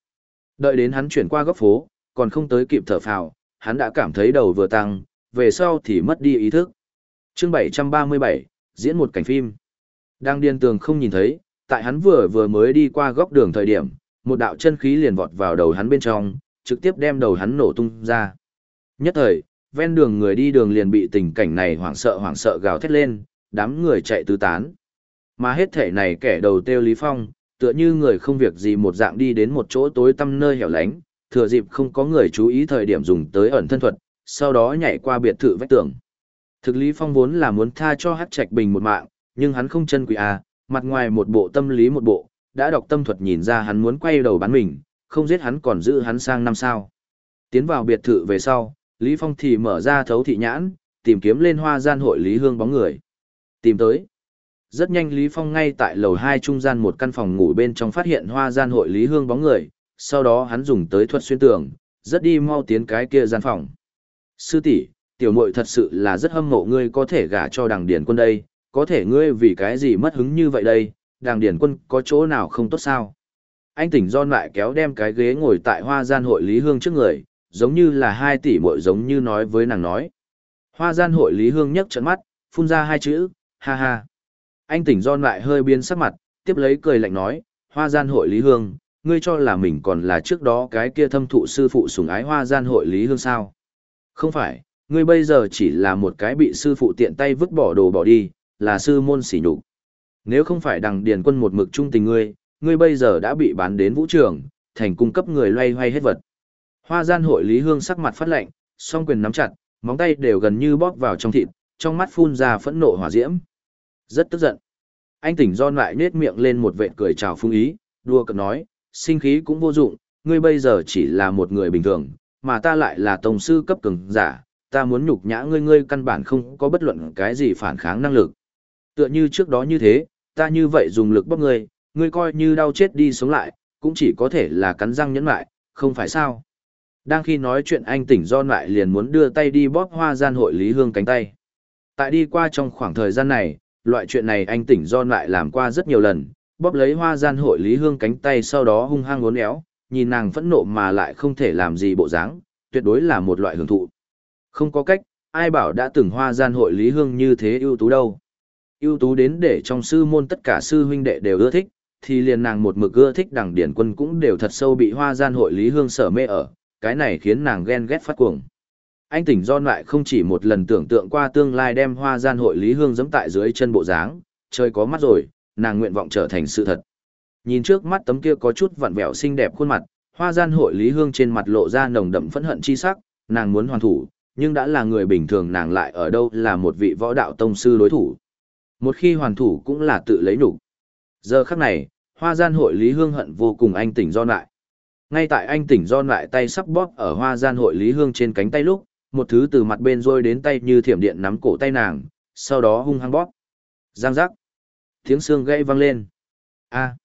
Đợi đến hắn chuyển qua góc phố, còn không tới kịp thở phào, hắn đã cảm thấy đầu vừa tăng, về sau thì mất đi ý thức. Chương 737, diễn một cảnh phim. Đang điên tường không nhìn thấy, tại hắn vừa vừa mới đi qua góc đường thời điểm, một đạo chân khí liền vọt vào đầu hắn bên trong, trực tiếp đem đầu hắn nổ tung ra. Nhất thời, ven đường người đi đường liền bị tình cảnh này hoảng sợ hoảng sợ gào thét lên, đám người chạy tứ tán. Mà hết thể này kẻ đầu tiêu Lý Phong, tựa như người không việc gì một dạng đi đến một chỗ tối tăm nơi hẻo lánh, thừa dịp không có người chú ý thời điểm dùng tới ẩn thân thuật, sau đó nhảy qua biệt thự vách tường. Thực Lý Phong vốn là muốn tha cho Hắc Trạch Bình một mạng, nhưng hắn không chân quỷ à, mặt ngoài một bộ tâm lý một bộ, đã đọc tâm thuật nhìn ra hắn muốn quay đầu bán mình, không giết hắn còn giữ hắn sang năm sao. Tiến vào biệt thự về sau, Lý Phong thì mở ra thấu thị nhãn, tìm kiếm lên hoa gian hội Lý Hương bóng người. Tìm tới. Rất nhanh Lý Phong ngay tại lầu 2 trung gian một căn phòng ngủ bên trong phát hiện hoa gian hội Lý Hương bóng người, sau đó hắn dùng tới thuật xuyên tường, rất đi mau tiến cái kia gian phòng. Sư tỷ, tiểu muội thật sự là rất hâm mộ ngươi có thể gả cho đằng điển quân đây, có thể ngươi vì cái gì mất hứng như vậy đây, đằng điển quân có chỗ nào không tốt sao? Anh tỉnh do lại kéo đem cái ghế ngồi tại hoa gian hội Lý Hương trước người, giống như là hai tỷ muội giống như nói với nàng nói. Hoa gian hội Lý Hương nhấc trận mắt, phun ra hai chữ, ha ha. Anh tỉnh do lại hơi biến sắc mặt, tiếp lấy cười lạnh nói, hoa gian hội Lý Hương, ngươi cho là mình còn là trước đó cái kia thâm thụ sư phụ sùng ái hoa gian hội Lý Hương sao? Không phải, ngươi bây giờ chỉ là một cái bị sư phụ tiện tay vứt bỏ đồ bỏ đi, là sư môn sỉ nhục. Nếu không phải đằng điền quân một mực trung tình ngươi, ngươi bây giờ đã bị bán đến vũ trường, thành cung cấp người loay hoay hết vật. Hoa gian hội Lý Hương sắc mặt phát lạnh, song quyền nắm chặt, móng tay đều gần như bóp vào trong thịt, trong mắt phun ra phẫn nộ hỏa diễm. Rất tức giận. Anh tỉnh do lại nết miệng lên một vệt cười chào phung ý, đua cợt nói, sinh khí cũng vô dụng, ngươi bây giờ chỉ là một người bình thường, mà ta lại là tổng sư cấp cường giả, ta muốn nhục nhã ngươi ngươi căn bản không có bất luận cái gì phản kháng năng lực. Tựa như trước đó như thế, ta như vậy dùng lực bóp ngươi, ngươi coi như đau chết đi sống lại, cũng chỉ có thể là cắn răng nhẫn lại, không phải sao. Đang khi nói chuyện anh tỉnh do lại liền muốn đưa tay đi bóp hoa gian hội Lý Hương cánh tay. Tại đi qua trong khoảng thời gian này, loại chuyện này anh tỉnh do lại làm qua rất nhiều lần, bóp lấy hoa gian hội Lý Hương cánh tay sau đó hung hăng uốn éo, nhìn nàng phẫn nộ mà lại không thể làm gì bộ dáng, tuyệt đối là một loại hưởng thụ. Không có cách, ai bảo đã từng hoa gian hội Lý Hương như thế ưu tú đâu. ưu tú đến để trong sư môn tất cả sư huynh đệ đều ưa thích, thì liền nàng một mực ưa thích đằng điển quân cũng đều thật sâu bị hoa gian hội Lý Hương sở mê ở, cái này khiến nàng ghen ghét phát cuồng. Anh tỉnh do lại không chỉ một lần tưởng tượng qua tương lai đem hoa gian hội Lý Hương giẫm tại dưới chân bộ dáng, trời có mắt rồi, nàng nguyện vọng trở thành sự thật. Nhìn trước mắt tấm kia có chút vặn vẹo xinh đẹp khuôn mặt, hoa gian hội Lý Hương trên mặt lộ ra nồng đậm phẫn hận chi sắc, nàng muốn hoàn thủ, nhưng đã là người bình thường nàng lại ở đâu là một vị võ đạo tông sư đối thủ. Một khi hoàn thủ cũng là tự lấy nhục. Giờ khắc này, hoa gian hội Lý Hương hận vô cùng anh tỉnh do lại. Ngay tại anh tỉnh do lại tay sắp bóp ở hoa gian hội Lý Hương trên cánh tay lúc, một thứ từ mặt bên rôi đến tay như thiểm điện nắm cổ tay nàng, sau đó hung hăng bóp. Giang giác. Tiếng xương gãy vang lên. a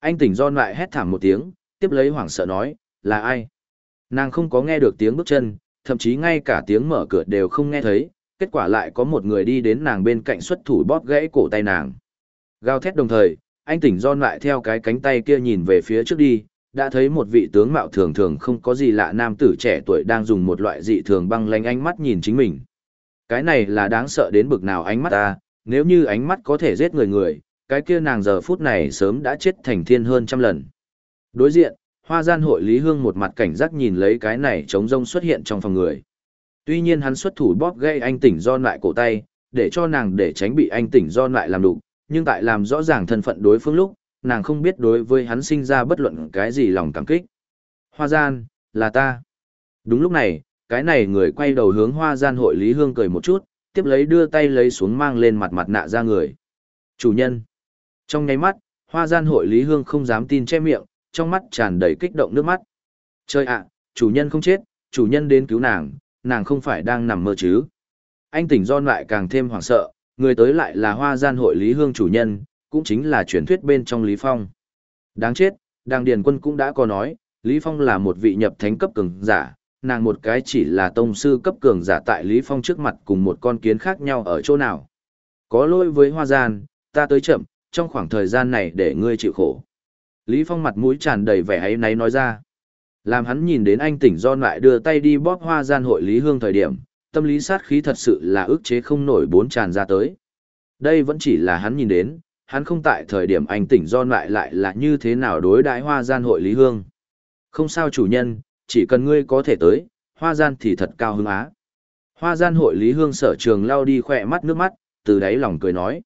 Anh tỉnh do lại hét thảm một tiếng, tiếp lấy hoảng sợ nói, là ai? Nàng không có nghe được tiếng bước chân, thậm chí ngay cả tiếng mở cửa đều không nghe thấy, kết quả lại có một người đi đến nàng bên cạnh xuất thủ bóp gãy cổ tay nàng. Gào thét đồng thời, anh tỉnh John lại theo cái cánh tay kia nhìn về phía trước đi, đã thấy một vị tướng mạo thường thường không có gì lạ nam tử trẻ tuổi đang dùng một loại dị thường băng lanh ánh mắt nhìn chính mình. Cái này là đáng sợ đến bực nào ánh mắt ta, nếu như ánh mắt có thể giết người người, cái kia nàng giờ phút này sớm đã chết thành thiên hơn trăm lần. Đối diện, hoa gian hội Lý Hương một mặt cảnh giác nhìn lấy cái này trống rông xuất hiện trong phòng người. Tuy nhiên hắn xuất thủ bóp gây anh tỉnh do lại cổ tay, để cho nàng để tránh bị anh tỉnh do lại làm đủ. nhưng tại làm rõ ràng thân phận đối phương lúc, nàng không biết đối với hắn sinh ra bất luận cái gì lòng cảm kích. Hoa gian, là ta. Đúng lúc này, cái này người quay đầu hướng hoa gian hội Lý Hương cười một chút, tiếp lấy đưa tay lấy xuống mang lên mặt mặt nạ ra người. Chủ nhân. Trong nháy mắt, hoa gian hội Lý Hương không dám tin che miệng, trong mắt tràn đầy kích động nước mắt. trời ạ, chủ nhân không chết, chủ nhân đến cứu nàng, nàng không phải đang nằm mơ chứ. Anh tỉnh do lại càng thêm hoảng sợ, người tới lại là hoa gian hội Lý Hương chủ nhân, cũng chính là truyền thuyết bên trong Lý Phong. Đáng chết, Đàng Điền Quân cũng đã có nói, Lý Phong là một vị nhập thánh cấp cường giả, nàng một cái chỉ là tông sư cấp cường giả tại Lý Phong trước mặt cùng một con kiến khác nhau ở chỗ nào. Có lỗi với hoa gian, ta tới chậm, trong khoảng thời gian này để ngươi chịu khổ. Lý Phong mặt mũi tràn đầy vẻ ấy náy nói ra. Làm hắn nhìn đến anh tỉnh do lại đưa tay đi bóp hoa gian hội Lý Hương thời điểm, tâm lý sát khí thật sự là ức chế không nổi bốn tràn ra tới. Đây vẫn chỉ là hắn nhìn đến, hắn không tại thời điểm anh tỉnh do lại lại là như thế nào đối đãi hoa gian hội Lý Hương. Không sao chủ nhân, chỉ cần ngươi có thể tới, hoa gian thì thật cao hứng á. Hoa gian hội Lý Hương sở trường lao đi khỏe mắt nước mắt, từ đáy lòng cười nói.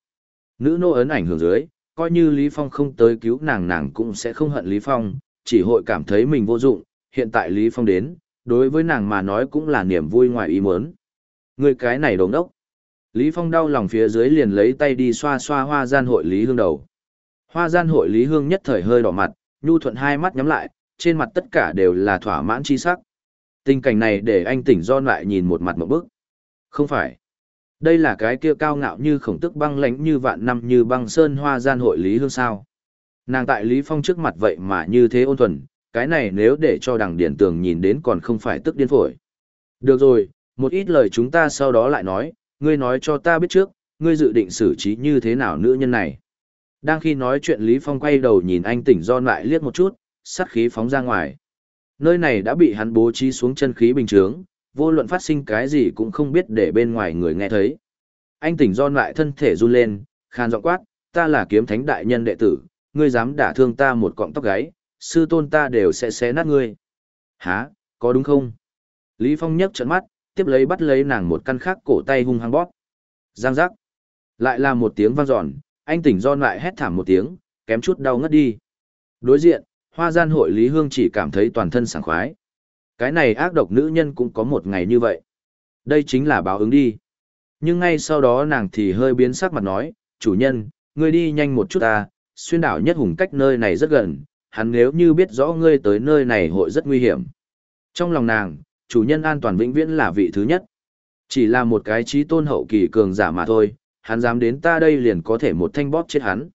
Nữ nô ấn ảnh hưởng dưới, coi như Lý Phong không tới cứu nàng nàng cũng sẽ không hận Lý Phong, chỉ hội cảm thấy mình vô dụng, hiện tại Lý Phong đến, đối với nàng mà nói cũng là niềm vui ngoài ý muốn. Người cái này đồng đốc. Lý Phong đau lòng phía dưới liền lấy tay đi xoa xoa hoa gian hội Lý Hương đầu. Hoa gian hội Lý Hương nhất thời hơi đỏ mặt, nhu thuận hai mắt nhắm lại, trên mặt tất cả đều là thỏa mãn chi sắc. Tình cảnh này để anh tỉnh do lại nhìn một mặt một bức. Không phải. Đây là cái kia cao ngạo như khổng tức băng lãnh như vạn năm như băng sơn hoa gian hội Lý Hương sao. Nàng tại Lý Phong trước mặt vậy mà như thế ôn thuần, cái này nếu để cho đằng điển tường nhìn đến còn không phải tức điên phổi. Được rồi, một ít lời chúng ta sau đó lại nói, ngươi nói cho ta biết trước, ngươi dự định xử trí như thế nào nữ nhân này. Đang khi nói chuyện Lý Phong quay đầu nhìn anh tỉnh do lại liếc một chút, sát khí phóng ra ngoài. Nơi này đã bị hắn bố trí xuống chân khí bình thường, vô luận phát sinh cái gì cũng không biết để bên ngoài người nghe thấy. Anh tỉnh do lại thân thể run lên, khan giọng quát, ta là kiếm thánh đại nhân đệ tử, ngươi dám đả thương ta một cọng tóc gáy, sư tôn ta đều sẽ xé nát ngươi. Hả, có đúng không? Lý Phong nhấc trận mắt, tiếp lấy bắt lấy nàng một căn khác cổ tay hung hăng bóp. Giang giác. Lại là một tiếng vang dọn, anh tỉnh do lại hét thảm một tiếng, kém chút đau ngất đi. Đối diện, hoa gian hội Lý Hương chỉ cảm thấy toàn thân sảng khoái. Cái này ác độc nữ nhân cũng có một ngày như vậy. Đây chính là báo ứng đi. Nhưng ngay sau đó nàng thì hơi biến sắc mặt nói, chủ nhân, ngươi đi nhanh một chút ta, xuyên đảo nhất hùng cách nơi này rất gần, hắn nếu như biết rõ ngươi tới nơi này hội rất nguy hiểm. Trong lòng nàng, chủ nhân an toàn vĩnh viễn là vị thứ nhất. Chỉ là một cái trí tôn hậu kỳ cường giả mà thôi, hắn dám đến ta đây liền có thể một thanh bóp chết hắn.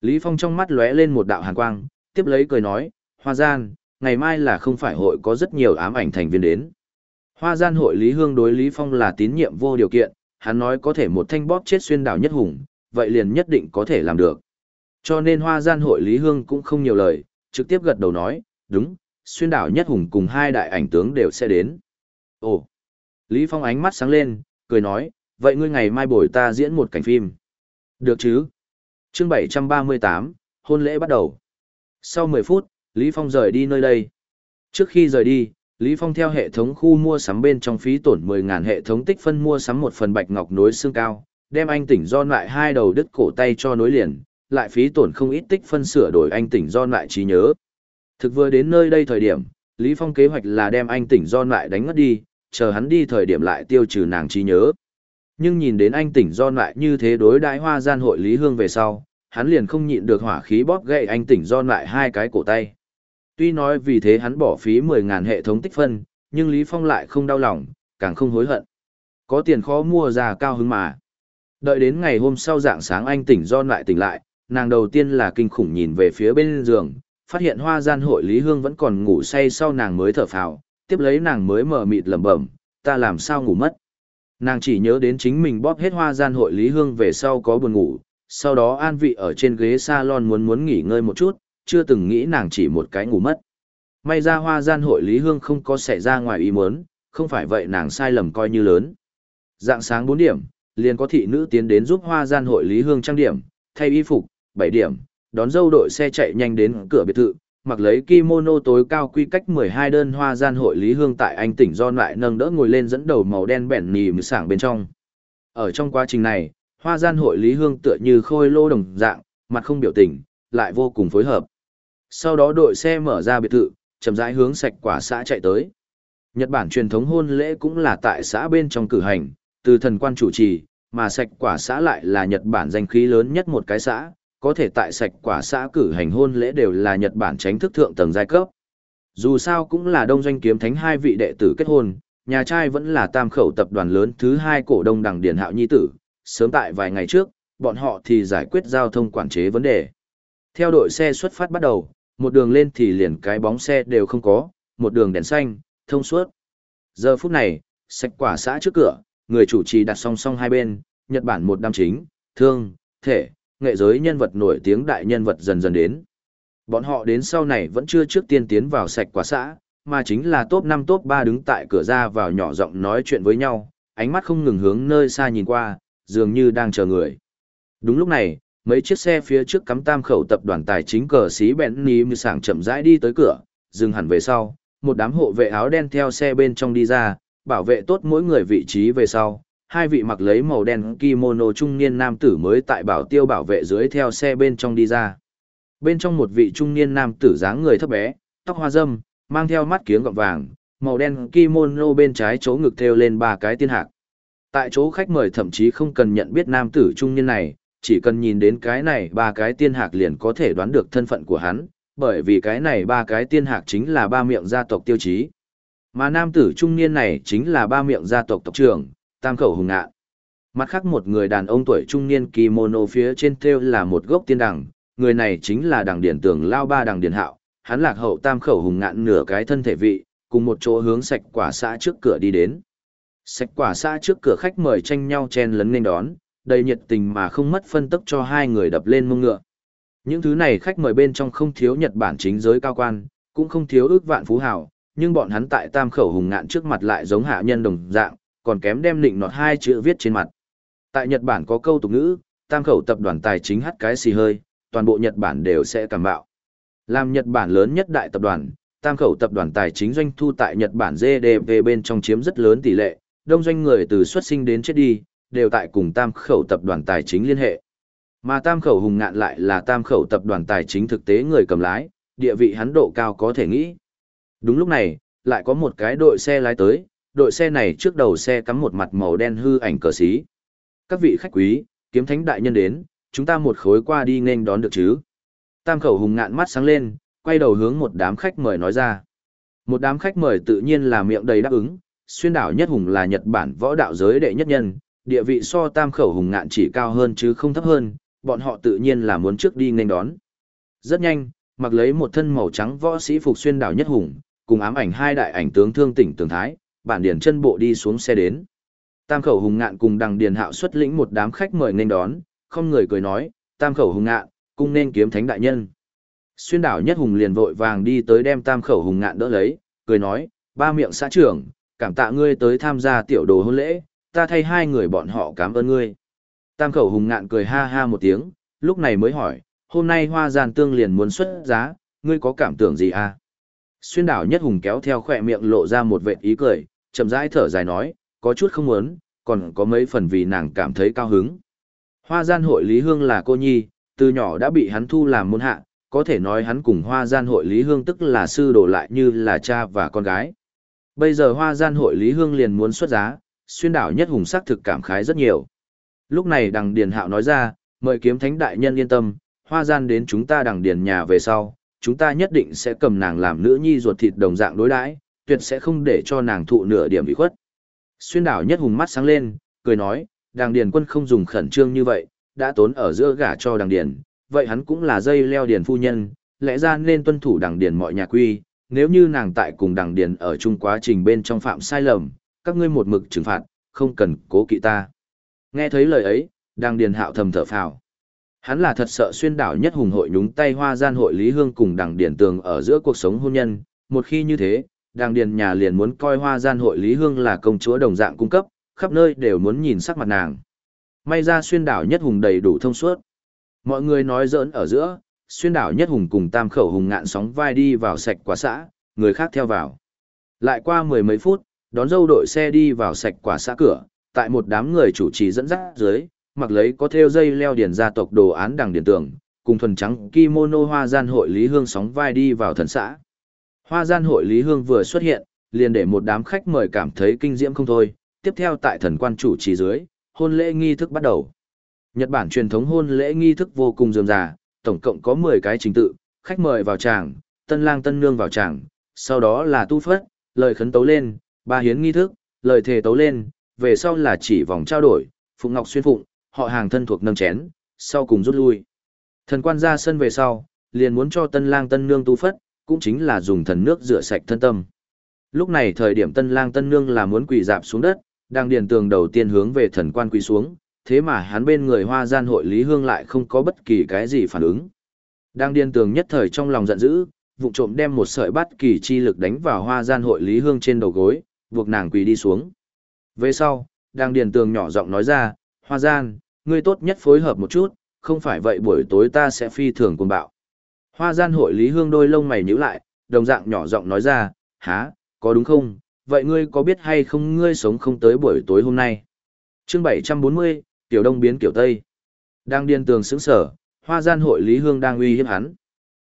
Lý Phong trong mắt lóe lên một đạo hàn quang, tiếp lấy cười nói, Hoa Gian, ngày mai là không phải hội có rất nhiều ám ảnh thành viên đến. Hoa Gian hội Lý Hương đối Lý Phong là tín nhiệm vô điều kiện, hắn nói có thể một thanh bóp chết xuyên đảo nhất hùng, vậy liền nhất định có thể làm được. Cho nên Hoa Gian hội Lý Hương cũng không nhiều lời, trực tiếp gật đầu nói, đúng, xuyên đảo nhất hùng cùng hai đại ảnh tướng đều sẽ đến. Ồ! Lý Phong ánh mắt sáng lên, cười nói, vậy ngươi ngày mai buổi ta diễn một cảnh phim. Được chứ? Chương 738, hôn lễ bắt đầu. Sau 10 phút, Lý Phong rời đi nơi đây. Trước khi rời đi, Lý Phong theo hệ thống khu mua sắm bên trong phí tổn 10.000 hệ thống tích phân mua sắm một phần bạch ngọc nối xương cao, đem anh tỉnh do lại hai đầu đứt cổ tay cho nối liền, lại phí tổn không ít tích phân sửa đổi anh tỉnh do lại trí nhớ. Thực vừa đến nơi đây thời điểm, Lý Phong kế hoạch là đem anh tỉnh do lại đánh ngất đi, chờ hắn đi thời điểm lại tiêu trừ nàng trí nhớ. Nhưng nhìn đến anh tỉnh do lại như thế đối đãi hoa gian hội Lý Hương về sau, hắn liền không nhịn được hỏa khí bóp gậy anh tỉnh do lại hai cái cổ tay. Tuy nói vì thế hắn bỏ phí 10.000 hệ thống tích phân, nhưng Lý Phong lại không đau lòng, càng không hối hận. Có tiền khó mua già cao hứng mà. Đợi đến ngày hôm sau dạng sáng anh tỉnh do lại tỉnh lại, nàng đầu tiên là kinh khủng nhìn về phía bên giường, phát hiện hoa gian hội Lý Hương vẫn còn ngủ say sau nàng mới thở phào, tiếp lấy nàng mới mở mịt lẩm bẩm, ta làm sao ngủ mất. Nàng chỉ nhớ đến chính mình bóp hết hoa gian hội Lý Hương về sau có buồn ngủ, sau đó an vị ở trên ghế salon muốn muốn nghỉ ngơi một chút, chưa từng nghĩ nàng chỉ một cái ngủ mất. May ra hoa gian hội Lý Hương không có xảy ra ngoài ý muốn, không phải vậy nàng sai lầm coi như lớn. Dạng sáng 4 điểm, liền có thị nữ tiến đến giúp hoa gian hội Lý Hương trang điểm, thay y phục, 7 điểm, đón dâu đội xe chạy nhanh đến cửa biệt thự, mặc lấy kimono tối cao quy cách 12 đơn hoa gian hội Lý Hương tại anh tỉnh do lại nâng đỡ ngồi lên dẫn đầu màu đen bẻn nì sảng bên trong. Ở trong quá trình này, hoa gian hội Lý Hương tựa như khôi lô đồng dạng, mặt không biểu tình, lại vô cùng phối hợp. Sau đó đội xe mở ra biệt thự, chậm rãi hướng sạch quả xã chạy tới. Nhật Bản truyền thống hôn lễ cũng là tại xã bên trong cử hành, từ thần quan chủ trì, mà sạch quả xã lại là Nhật Bản danh khí lớn nhất một cái xã, có thể tại sạch quả xã cử hành hôn lễ đều là Nhật Bản tránh thức thượng tầng giai cấp. Dù sao cũng là đông doanh kiếm thánh hai vị đệ tử kết hôn, nhà trai vẫn là tam khẩu tập đoàn lớn thứ hai cổ đông đằng điển hạo nhi tử, sớm tại vài ngày trước, bọn họ thì giải quyết giao thông quản chế vấn đề. Theo đội xe xuất phát bắt đầu, một đường lên thì liền cái bóng xe đều không có, một đường đèn xanh, thông suốt. Giờ phút này, sạch quả xã trước cửa, người chủ trì đặt song song hai bên, Nhật Bản một đám chính, thương, thể, nghệ giới nhân vật nổi tiếng đại nhân vật dần dần đến. Bọn họ đến sau này vẫn chưa trước tiên tiến vào sạch quả xã, mà chính là top 5 top 3 đứng tại cửa ra vào nhỏ giọng nói chuyện với nhau, ánh mắt không ngừng hướng nơi xa nhìn qua, dường như đang chờ người. Đúng lúc này, mấy chiếc xe phía trước cắm tam khẩu tập đoàn tài chính cờ xí bẹn ní như sảng chậm rãi đi tới cửa, dừng hẳn về sau, một đám hộ vệ áo đen theo xe bên trong đi ra, bảo vệ tốt mỗi người vị trí về sau. Hai vị mặc lấy màu đen kimono trung niên nam tử mới tại bảo tiêu bảo vệ dưới theo xe bên trong đi ra. Bên trong một vị trung niên nam tử dáng người thấp bé, tóc hoa râm, mang theo mắt kiếng gọng vàng, màu đen kimono bên trái chỗ ngực thêu lên ba cái tiên hạc. Tại chỗ khách mời thậm chí không cần nhận biết nam tử trung niên này, chỉ cần nhìn đến cái này ba cái tiên hạc liền có thể đoán được thân phận của hắn, bởi vì cái này ba cái tiên hạc chính là ba miệng gia tộc tiêu chí. Mà nam tử trung niên này chính là ba miệng gia tộc tộc trưởng, tam khẩu hùng ngạn. Mặt khác một người đàn ông tuổi trung niên kimono phía trên theo là một gốc tiên đằng, người này chính là đằng điển tường lao ba đằng điển hạo, hắn lạc hậu tam khẩu hùng ngạn nửa cái thân thể vị, cùng một chỗ hướng sạch quả xã trước cửa đi đến. Sạch quả xã trước cửa khách mời tranh nhau chen lấn nên đón, đầy nhiệt tình mà không mất phân tức cho hai người đập lên mông ngựa. Những thứ này khách mời bên trong không thiếu Nhật Bản chính giới cao quan, cũng không thiếu ước vạn phú hào, nhưng bọn hắn tại tam khẩu hùng ngạn trước mặt lại giống hạ nhân đồng dạng, còn kém đem định nọt hai chữ viết trên mặt. Tại Nhật Bản có câu tục ngữ, tam khẩu tập đoàn tài chính hắt cái xì hơi, toàn bộ Nhật Bản đều sẽ cảm bạo. Làm Nhật Bản lớn nhất đại tập đoàn, tam khẩu tập đoàn tài chính doanh thu tại Nhật Bản GDP bên trong chiếm rất lớn tỷ lệ, đông doanh người từ xuất sinh đến chết đi, đều tại cùng tam khẩu tập đoàn tài chính liên hệ. Mà tam khẩu hùng ngạn lại là tam khẩu tập đoàn tài chính thực tế người cầm lái, địa vị hắn độ cao có thể nghĩ. Đúng lúc này, lại có một cái đội xe lái tới, đội xe này trước đầu xe cắm một mặt màu đen hư ảnh cờ xí. Các vị khách quý, kiếm thánh đại nhân đến, chúng ta một khối qua đi nên đón được chứ. Tam khẩu hùng ngạn mắt sáng lên, quay đầu hướng một đám khách mời nói ra. Một đám khách mời tự nhiên là miệng đầy đáp ứng, xuyên đảo nhất hùng là Nhật Bản võ đạo giới đệ nhất nhân, địa vị so tam khẩu hùng ngạn chỉ cao hơn chứ không thấp hơn, bọn họ tự nhiên là muốn trước đi nên đón. Rất nhanh, mặc lấy một thân màu trắng võ sĩ phục xuyên đảo nhất hùng, cùng ám ảnh hai đại ảnh tướng thương tỉnh tường thái, bản điển chân bộ đi xuống xe đến. Tam khẩu hùng ngạn cùng đằng điền hạo xuất lĩnh một đám khách mời nên đón, không người cười nói, tam khẩu hùng ngạn, cung nên kiếm thánh đại nhân. Xuyên đảo nhất hùng liền vội vàng đi tới đem tam khẩu hùng ngạn đỡ lấy, cười nói, ba miệng xã trưởng, cảm tạ ngươi tới tham gia tiểu đồ hôn lễ, ta thay hai người bọn họ cảm ơn ngươi. Tam khẩu hùng ngạn cười ha ha một tiếng, lúc này mới hỏi, hôm nay hoa giàn tương liền muốn xuất giá, ngươi có cảm tưởng gì à? Xuyên đảo nhất hùng kéo theo khỏe miệng lộ ra một vệt ý cười, chậm rãi thở dài nói, có chút không muốn, còn có mấy phần vì nàng cảm thấy cao hứng. Hoa gian hội Lý Hương là cô nhi, từ nhỏ đã bị hắn thu làm môn hạ, có thể nói hắn cùng hoa gian hội Lý Hương tức là sư đồ lại như là cha và con gái. Bây giờ hoa gian hội Lý Hương liền muốn xuất giá, xuyên đảo nhất hùng sắc thực cảm khái rất nhiều. Lúc này đằng Điền Hạo nói ra, mời kiếm thánh đại nhân yên tâm, hoa gian đến chúng ta đằng Điền nhà về sau, chúng ta nhất định sẽ cầm nàng làm nữ nhi ruột thịt đồng dạng đối đãi, tuyệt sẽ không để cho nàng thụ nửa điểm bị khuất. Xuyên đảo nhất hùng mắt sáng lên, cười nói, đằng Điền quân không dùng khẩn trương như vậy, đã tốn ở giữa gả cho đằng Điền, vậy hắn cũng là dây leo Điền phu nhân, lẽ ra nên tuân thủ đằng Điền mọi nhà quy, nếu như nàng tại cùng đằng Điền ở chung quá trình bên trong phạm sai lầm, các ngươi một mực trừng phạt, không cần cố kỵ ta. Nghe thấy lời ấy, đằng Điền hạo thầm thở phào. Hắn là thật sợ xuyên đảo nhất hùng hội nhúng tay hoa gian hội Lý Hương cùng đằng Điền tường ở giữa cuộc sống hôn nhân, một khi như thế, đằng Điền nhà liền muốn coi hoa gian hội Lý Hương là công chúa đồng dạng cung cấp, khắp nơi đều muốn nhìn sắc mặt nàng. May ra xuyên đảo nhất hùng đầy đủ thông suốt. Mọi người nói dỡn ở giữa, xuyên đảo nhất hùng cùng tam khẩu hùng ngạn sóng vai đi vào sạch quả xã, người khác theo vào. Lại qua mười mấy phút, đón dâu đội xe đi vào sạch quả xã cửa, tại một đám người chủ trì dẫn dắt dưới, mặc lấy có theo dây leo điển gia tộc đồ án đằng điển tường, cùng thuần trắng kimono hoa gian hội Lý Hương sóng vai đi vào thần xã. Hoa gian hội Lý Hương vừa xuất hiện, liền để một đám khách mời cảm thấy kinh diễm không thôi, tiếp theo tại thần quan chủ trì dưới, hôn lễ nghi thức bắt đầu. Nhật Bản truyền thống hôn lễ nghi thức vô cùng dườm già, tổng cộng có 10 cái trình tự, khách mời vào tràng, tân lang tân nương vào tràng, sau đó là tu phất, lời khấn tấu lên, ba hiến nghi thức, lời thề tấu lên, về sau là chỉ vòng trao đổi, phụng ngọc xuyên phụng, họ hàng thân thuộc nâng chén, sau cùng rút lui. Thần quan ra sân về sau, liền muốn cho tân lang tân nương tu phất, cũng chính là dùng thần nước rửa sạch thân tâm. Lúc này thời điểm tân lang tân nương là muốn quỳ dạp xuống đất, đang điền tường đầu tiên hướng về thần quan quỳ xuống, thế mà hắn bên người hoa gian hội Lý Hương lại không có bất kỳ cái gì phản ứng. Đang điền tường nhất thời trong lòng giận dữ, vụ trộm đem một sợi bát kỳ chi lực đánh vào hoa gian hội Lý Hương trên đầu gối, buộc nàng quỳ đi xuống. Về sau, đang điền tường nhỏ giọng nói ra, hoa gian, ngươi tốt nhất phối hợp một chút, không phải vậy buổi tối ta sẽ phi thường cuồng bạo. Hoa gian hội Lý Hương đôi lông mày nhíu lại, đồng dạng nhỏ giọng nói ra, há, có đúng không, vậy ngươi có biết hay không ngươi sống không tới buổi tối hôm nay? chương 740, Tiểu Đông biến Tiểu Tây. Đang điên tường sững sở, hoa gian hội Lý Hương đang uy hiếp hắn.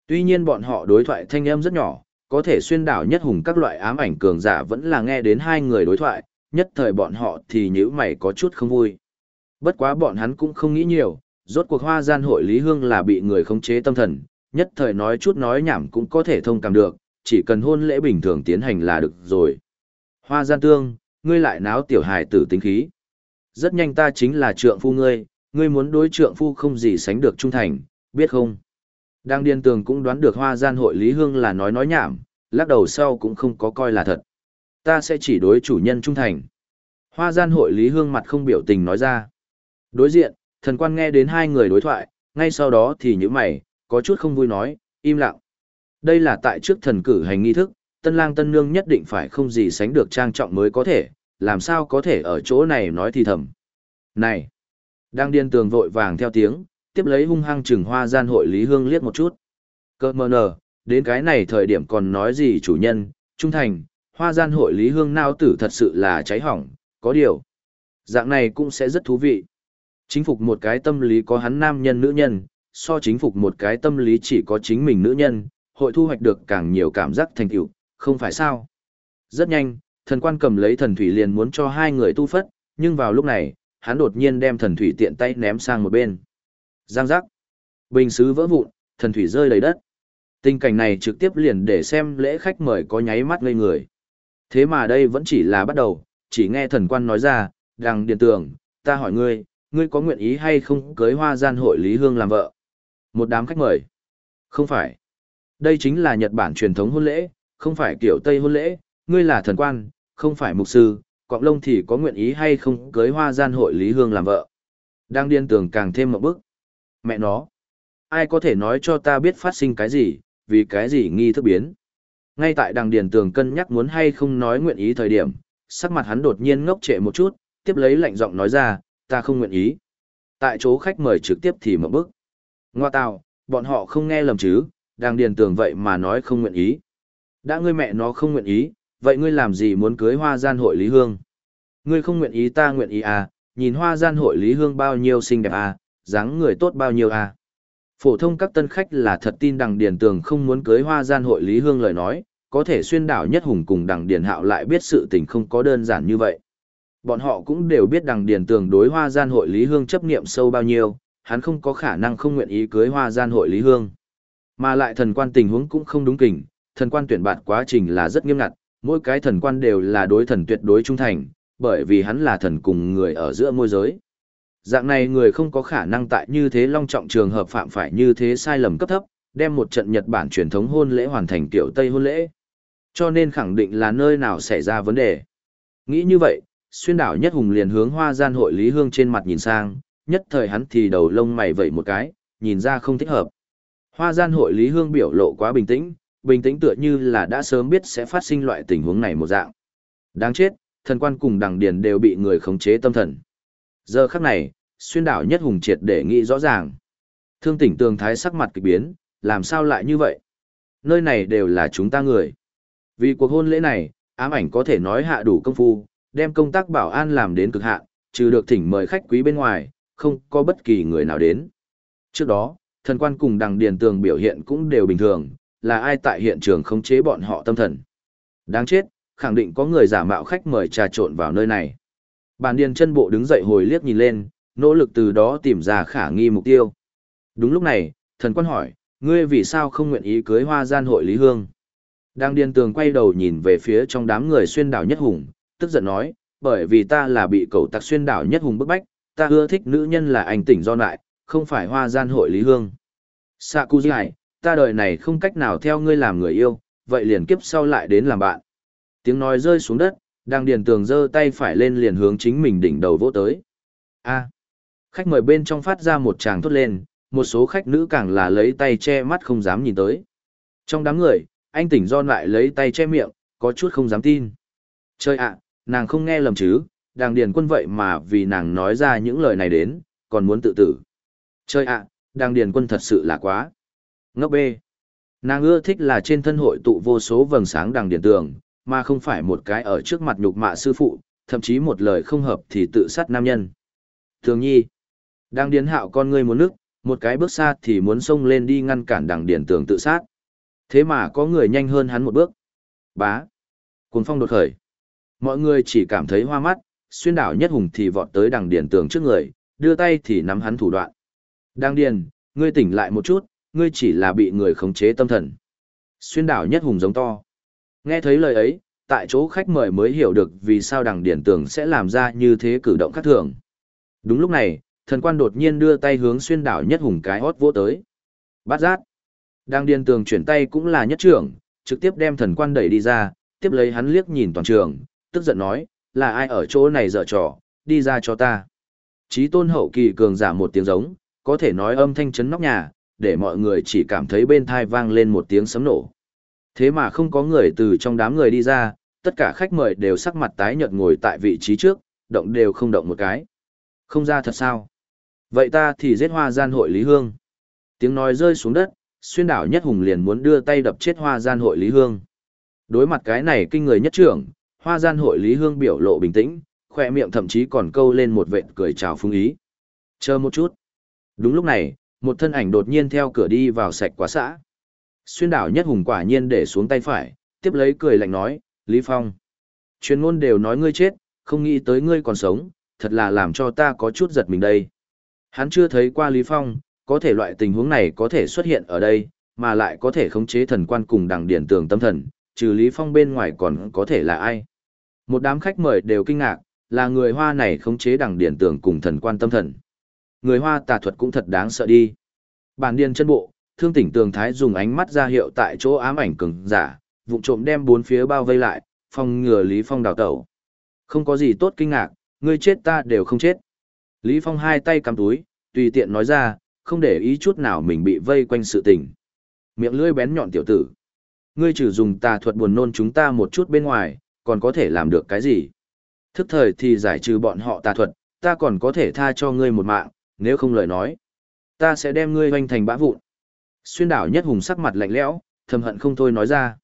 Tuy nhiên bọn họ đối thoại thanh âm rất nhỏ, có thể xuyên đảo nhất hùng các loại ám ảnh cường giả vẫn là nghe đến hai người đối thoại, nhất thời bọn họ thì nhữ mày có chút không vui. Bất quá bọn hắn cũng không nghĩ nhiều, rốt cuộc hoa gian hội Lý Hương là bị người khống chế tâm thần, nhất thời nói chút nói nhảm cũng có thể thông cảm được, chỉ cần hôn lễ bình thường tiến hành là được rồi. Hoa gian tương, ngươi lại náo tiểu hài tử tính khí. Rất nhanh ta chính là trượng phu ngươi, ngươi muốn đối trượng phu không gì sánh được trung thành, biết không? Đang điên tường cũng đoán được hoa gian hội Lý Hương là nói nói nhảm, lắc đầu sau cũng không có coi là thật. Ta sẽ chỉ đối chủ nhân trung thành. Hoa gian hội Lý Hương mặt không biểu tình nói ra. Đối diện, thần quan nghe đến hai người đối thoại, ngay sau đó thì những mày, có chút không vui nói, im lặng. Đây là tại trước thần cử hành nghi thức, tân lang tân nương nhất định phải không gì sánh được trang trọng mới có thể, làm sao có thể ở chỗ này nói thì thầm. Này! Đang điên tường vội vàng theo tiếng, tiếp lấy hung hăng chừng hoa gian hội Lý Hương liếc một chút. Cơ mờ nờ, đến cái này thời điểm còn nói gì chủ nhân, trung thành, hoa gian hội Lý Hương nao tử thật sự là cháy hỏng, có điều. Dạng này cũng sẽ rất thú vị. Chính phục một cái tâm lý có hắn nam nhân nữ nhân, so chính phục một cái tâm lý chỉ có chính mình nữ nhân, hội thu hoạch được càng nhiều cảm giác thành tựu, không phải sao? Rất nhanh, Thần quan cầm lấy thần thủy liền muốn cho hai người tu phất, nhưng vào lúc này, hắn đột nhiên đem thần thủy tiện tay ném sang một bên. Giang giác. Bình sứ vỡ vụn, thần thủy rơi đầy đất. Tình cảnh này trực tiếp liền để xem lễ khách mời có nháy mắt ngây người. Thế mà đây vẫn chỉ là bắt đầu, chỉ nghe thần quan nói ra, đằng điện tường, ta hỏi ngươi, ngươi có nguyện ý hay không cưới hoa gian hội Lý Hương làm vợ? Một đám khách mời. Không phải. Đây chính là Nhật Bản truyền thống hôn lễ, không phải kiểu Tây hôn lễ, ngươi là thần quan, không phải mục sư, cọng lông thì có nguyện ý hay không cưới hoa gian hội Lý Hương làm vợ. Đang điên tường càng thêm một bước. Mẹ nó. Ai có thể nói cho ta biết phát sinh cái gì, vì cái gì nghi thức biến. Ngay tại đằng điền tường cân nhắc muốn hay không nói nguyện ý thời điểm, sắc mặt hắn đột nhiên ngốc trệ một chút, tiếp lấy lạnh giọng nói ra, ta không nguyện ý. Tại chỗ khách mời trực tiếp thì một bước. Ngoa tào, bọn họ không nghe lầm chứ, đang điền tường vậy mà nói không nguyện ý. Đã ngươi mẹ nó không nguyện ý, vậy ngươi làm gì muốn cưới hoa gian hội Lý Hương? Ngươi không nguyện ý ta nguyện ý à, nhìn hoa gian hội Lý Hương bao nhiêu xinh đẹp à, dáng người tốt bao nhiêu à. Phổ thông các tân khách là thật tin đằng điền tường không muốn cưới hoa gian hội Lý Hương lời nói, có thể xuyên đảo nhất hùng cùng đằng điền hạo lại biết sự tình không có đơn giản như vậy. Bọn họ cũng đều biết đằng điền tường đối hoa gian hội Lý Hương chấp niệm sâu bao nhiêu, hắn không có khả năng không nguyện ý cưới hoa gian hội Lý Hương. Mà lại thần quan tình huống cũng không đúng kình, thần quan tuyển bạt quá trình là rất nghiêm ngặt, mỗi cái thần quan đều là đối thần tuyệt đối trung thành, bởi vì hắn là thần cùng người ở giữa môi giới. Dạng này người không có khả năng tại như thế long trọng trường hợp phạm phải như thế sai lầm cấp thấp, đem một trận Nhật Bản truyền thống hôn lễ hoàn thành tiểu Tây hôn lễ. Cho nên khẳng định là nơi nào xảy ra vấn đề. Nghĩ như vậy, xuyên đảo nhất hùng liền hướng hoa gian hội Lý Hương trên mặt nhìn sang, nhất thời hắn thì đầu lông mày vẩy một cái, nhìn ra không thích hợp. Hoa gian hội Lý Hương biểu lộ quá bình tĩnh, bình tĩnh tựa như là đã sớm biết sẽ phát sinh loại tình huống này một dạng. Đáng chết, thần quan cùng đằng điền đều bị người khống chế tâm thần. Giờ khắc này, xuyên đảo nhất hùng triệt để nghĩ rõ ràng. Thương tỉnh tường thái sắc mặt kịch biến, làm sao lại như vậy? Nơi này đều là chúng ta người. Vì cuộc hôn lễ này, ám ảnh có thể nói hạ đủ công phu, đem công tác bảo an làm đến cực hạn, trừ được thỉnh mời khách quý bên ngoài, không có bất kỳ người nào đến. Trước đó, thần quan cùng đằng điền tường biểu hiện cũng đều bình thường, là ai tại hiện trường khống chế bọn họ tâm thần. Đáng chết, khẳng định có người giả mạo khách mời trà trộn vào nơi này. Bàn điền chân bộ đứng dậy hồi liếc nhìn lên, nỗ lực từ đó tìm ra khả nghi mục tiêu. Đúng lúc này, thần quan hỏi, ngươi vì sao không nguyện ý cưới hoa gian hội Lý Hương? Đang điên tường quay đầu nhìn về phía trong đám người xuyên đảo nhất hùng, tức giận nói, bởi vì ta là bị cầu tặc xuyên đảo nhất hùng bức bách, ta ưa thích nữ nhân là anh tỉnh do lại, không phải hoa gian hội Lý Hương. Sạ cu dài, ta đời này không cách nào theo ngươi làm người yêu, vậy liền kiếp sau lại đến làm bạn. Tiếng nói rơi xuống đất, đang điền tường giơ tay phải lên liền hướng chính mình đỉnh đầu vỗ tới. A. À. Khách mời bên trong phát ra một tràng thốt lên, một số khách nữ càng là lấy tay che mắt không dám nhìn tới. Trong đám người, anh tỉnh do lại lấy tay che miệng, có chút không dám tin. Chơi ạ, nàng không nghe lầm chứ, đàng điền quân vậy mà vì nàng nói ra những lời này đến, còn muốn tự tử. Chơi ạ, đàng điền quân thật sự là quá. Ngốc bê. Nàng ưa thích là trên thân hội tụ vô số vầng sáng đằng điện tường, mà không phải một cái ở trước mặt nhục mạ sư phụ, thậm chí một lời không hợp thì tự sát nam nhân. Thường nhi. Đang điền hạo con ngươi muốn nước, một cái bước xa thì muốn xông lên đi ngăn cản đằng điển tường tự sát. Thế mà có người nhanh hơn hắn một bước. Bá. Cuốn phong đột khởi. Mọi người chỉ cảm thấy hoa mắt, xuyên đảo nhất hùng thì vọt tới đằng điển tường trước người, đưa tay thì nắm hắn thủ đoạn. Đang điền, ngươi tỉnh lại một chút, ngươi chỉ là bị người khống chế tâm thần. Xuyên đảo nhất hùng giống to. Nghe thấy lời ấy, tại chỗ khách mời mới hiểu được vì sao đằng điển tưởng sẽ làm ra như thế cử động khác thường. Đúng lúc này, thần quan đột nhiên đưa tay hướng xuyên đảo nhất hùng cái hót vỗ tới. Bát giác. Đang điên tường chuyển tay cũng là nhất trưởng, trực tiếp đem thần quan đẩy đi ra, tiếp lấy hắn liếc nhìn toàn trường, tức giận nói, là ai ở chỗ này dở trò, đi ra cho ta. Chí tôn hậu kỳ cường giả một tiếng giống, có thể nói âm thanh chấn nóc nhà, để mọi người chỉ cảm thấy bên thai vang lên một tiếng sấm nổ. Thế mà không có người từ trong đám người đi ra, tất cả khách mời đều sắc mặt tái nhợt ngồi tại vị trí trước, động đều không động một cái. Không ra thật sao? Vậy ta thì giết hoa gian hội Lý Hương. Tiếng nói rơi xuống đất, xuyên đảo nhất hùng liền muốn đưa tay đập chết hoa gian hội Lý Hương. Đối mặt cái này kinh người nhất trưởng, hoa gian hội Lý Hương biểu lộ bình tĩnh, khỏe miệng thậm chí còn câu lên một vệt cười chào phương ý. Chờ một chút. Đúng lúc này, một thân ảnh đột nhiên theo cửa đi vào sạch quá xã. Xuyên đảo nhất hùng quả nhiên để xuống tay phải, tiếp lấy cười lạnh nói, Lý Phong. Chuyên ngôn đều nói ngươi chết, không nghĩ tới ngươi còn sống, thật là làm cho ta có chút giật mình đây. Hắn chưa thấy qua Lý Phong, có thể loại tình huống này có thể xuất hiện ở đây, mà lại có thể khống chế thần quan cùng đằng điển tường tâm thần, trừ Lý Phong bên ngoài còn có thể là ai. Một đám khách mời đều kinh ngạc, là người Hoa này khống chế đằng điển tường cùng thần quan tâm thần. Người Hoa tà thuật cũng thật đáng sợ đi. Bản điên chân bộ, thương tỉnh tường thái dùng ánh mắt ra hiệu tại chỗ ám ảnh cường giả, vụ trộm đem bốn phía bao vây lại, phòng ngừa Lý Phong đào tẩu. Không có gì tốt kinh ngạc, ngươi chết ta đều không chết. Lý Phong hai tay cầm túi, tùy tiện nói ra, không để ý chút nào mình bị vây quanh sự tình. Miệng lưỡi bén nhọn tiểu tử. Ngươi trừ dùng tà thuật buồn nôn chúng ta một chút bên ngoài, còn có thể làm được cái gì? Thức thời thì giải trừ bọn họ tà thuật, ta còn có thể tha cho ngươi một mạng, nếu không lời nói. Ta sẽ đem ngươi hoành thành bã vụn. Xuyên đảo nhất hùng sắc mặt lạnh lẽo, thầm hận không thôi nói ra.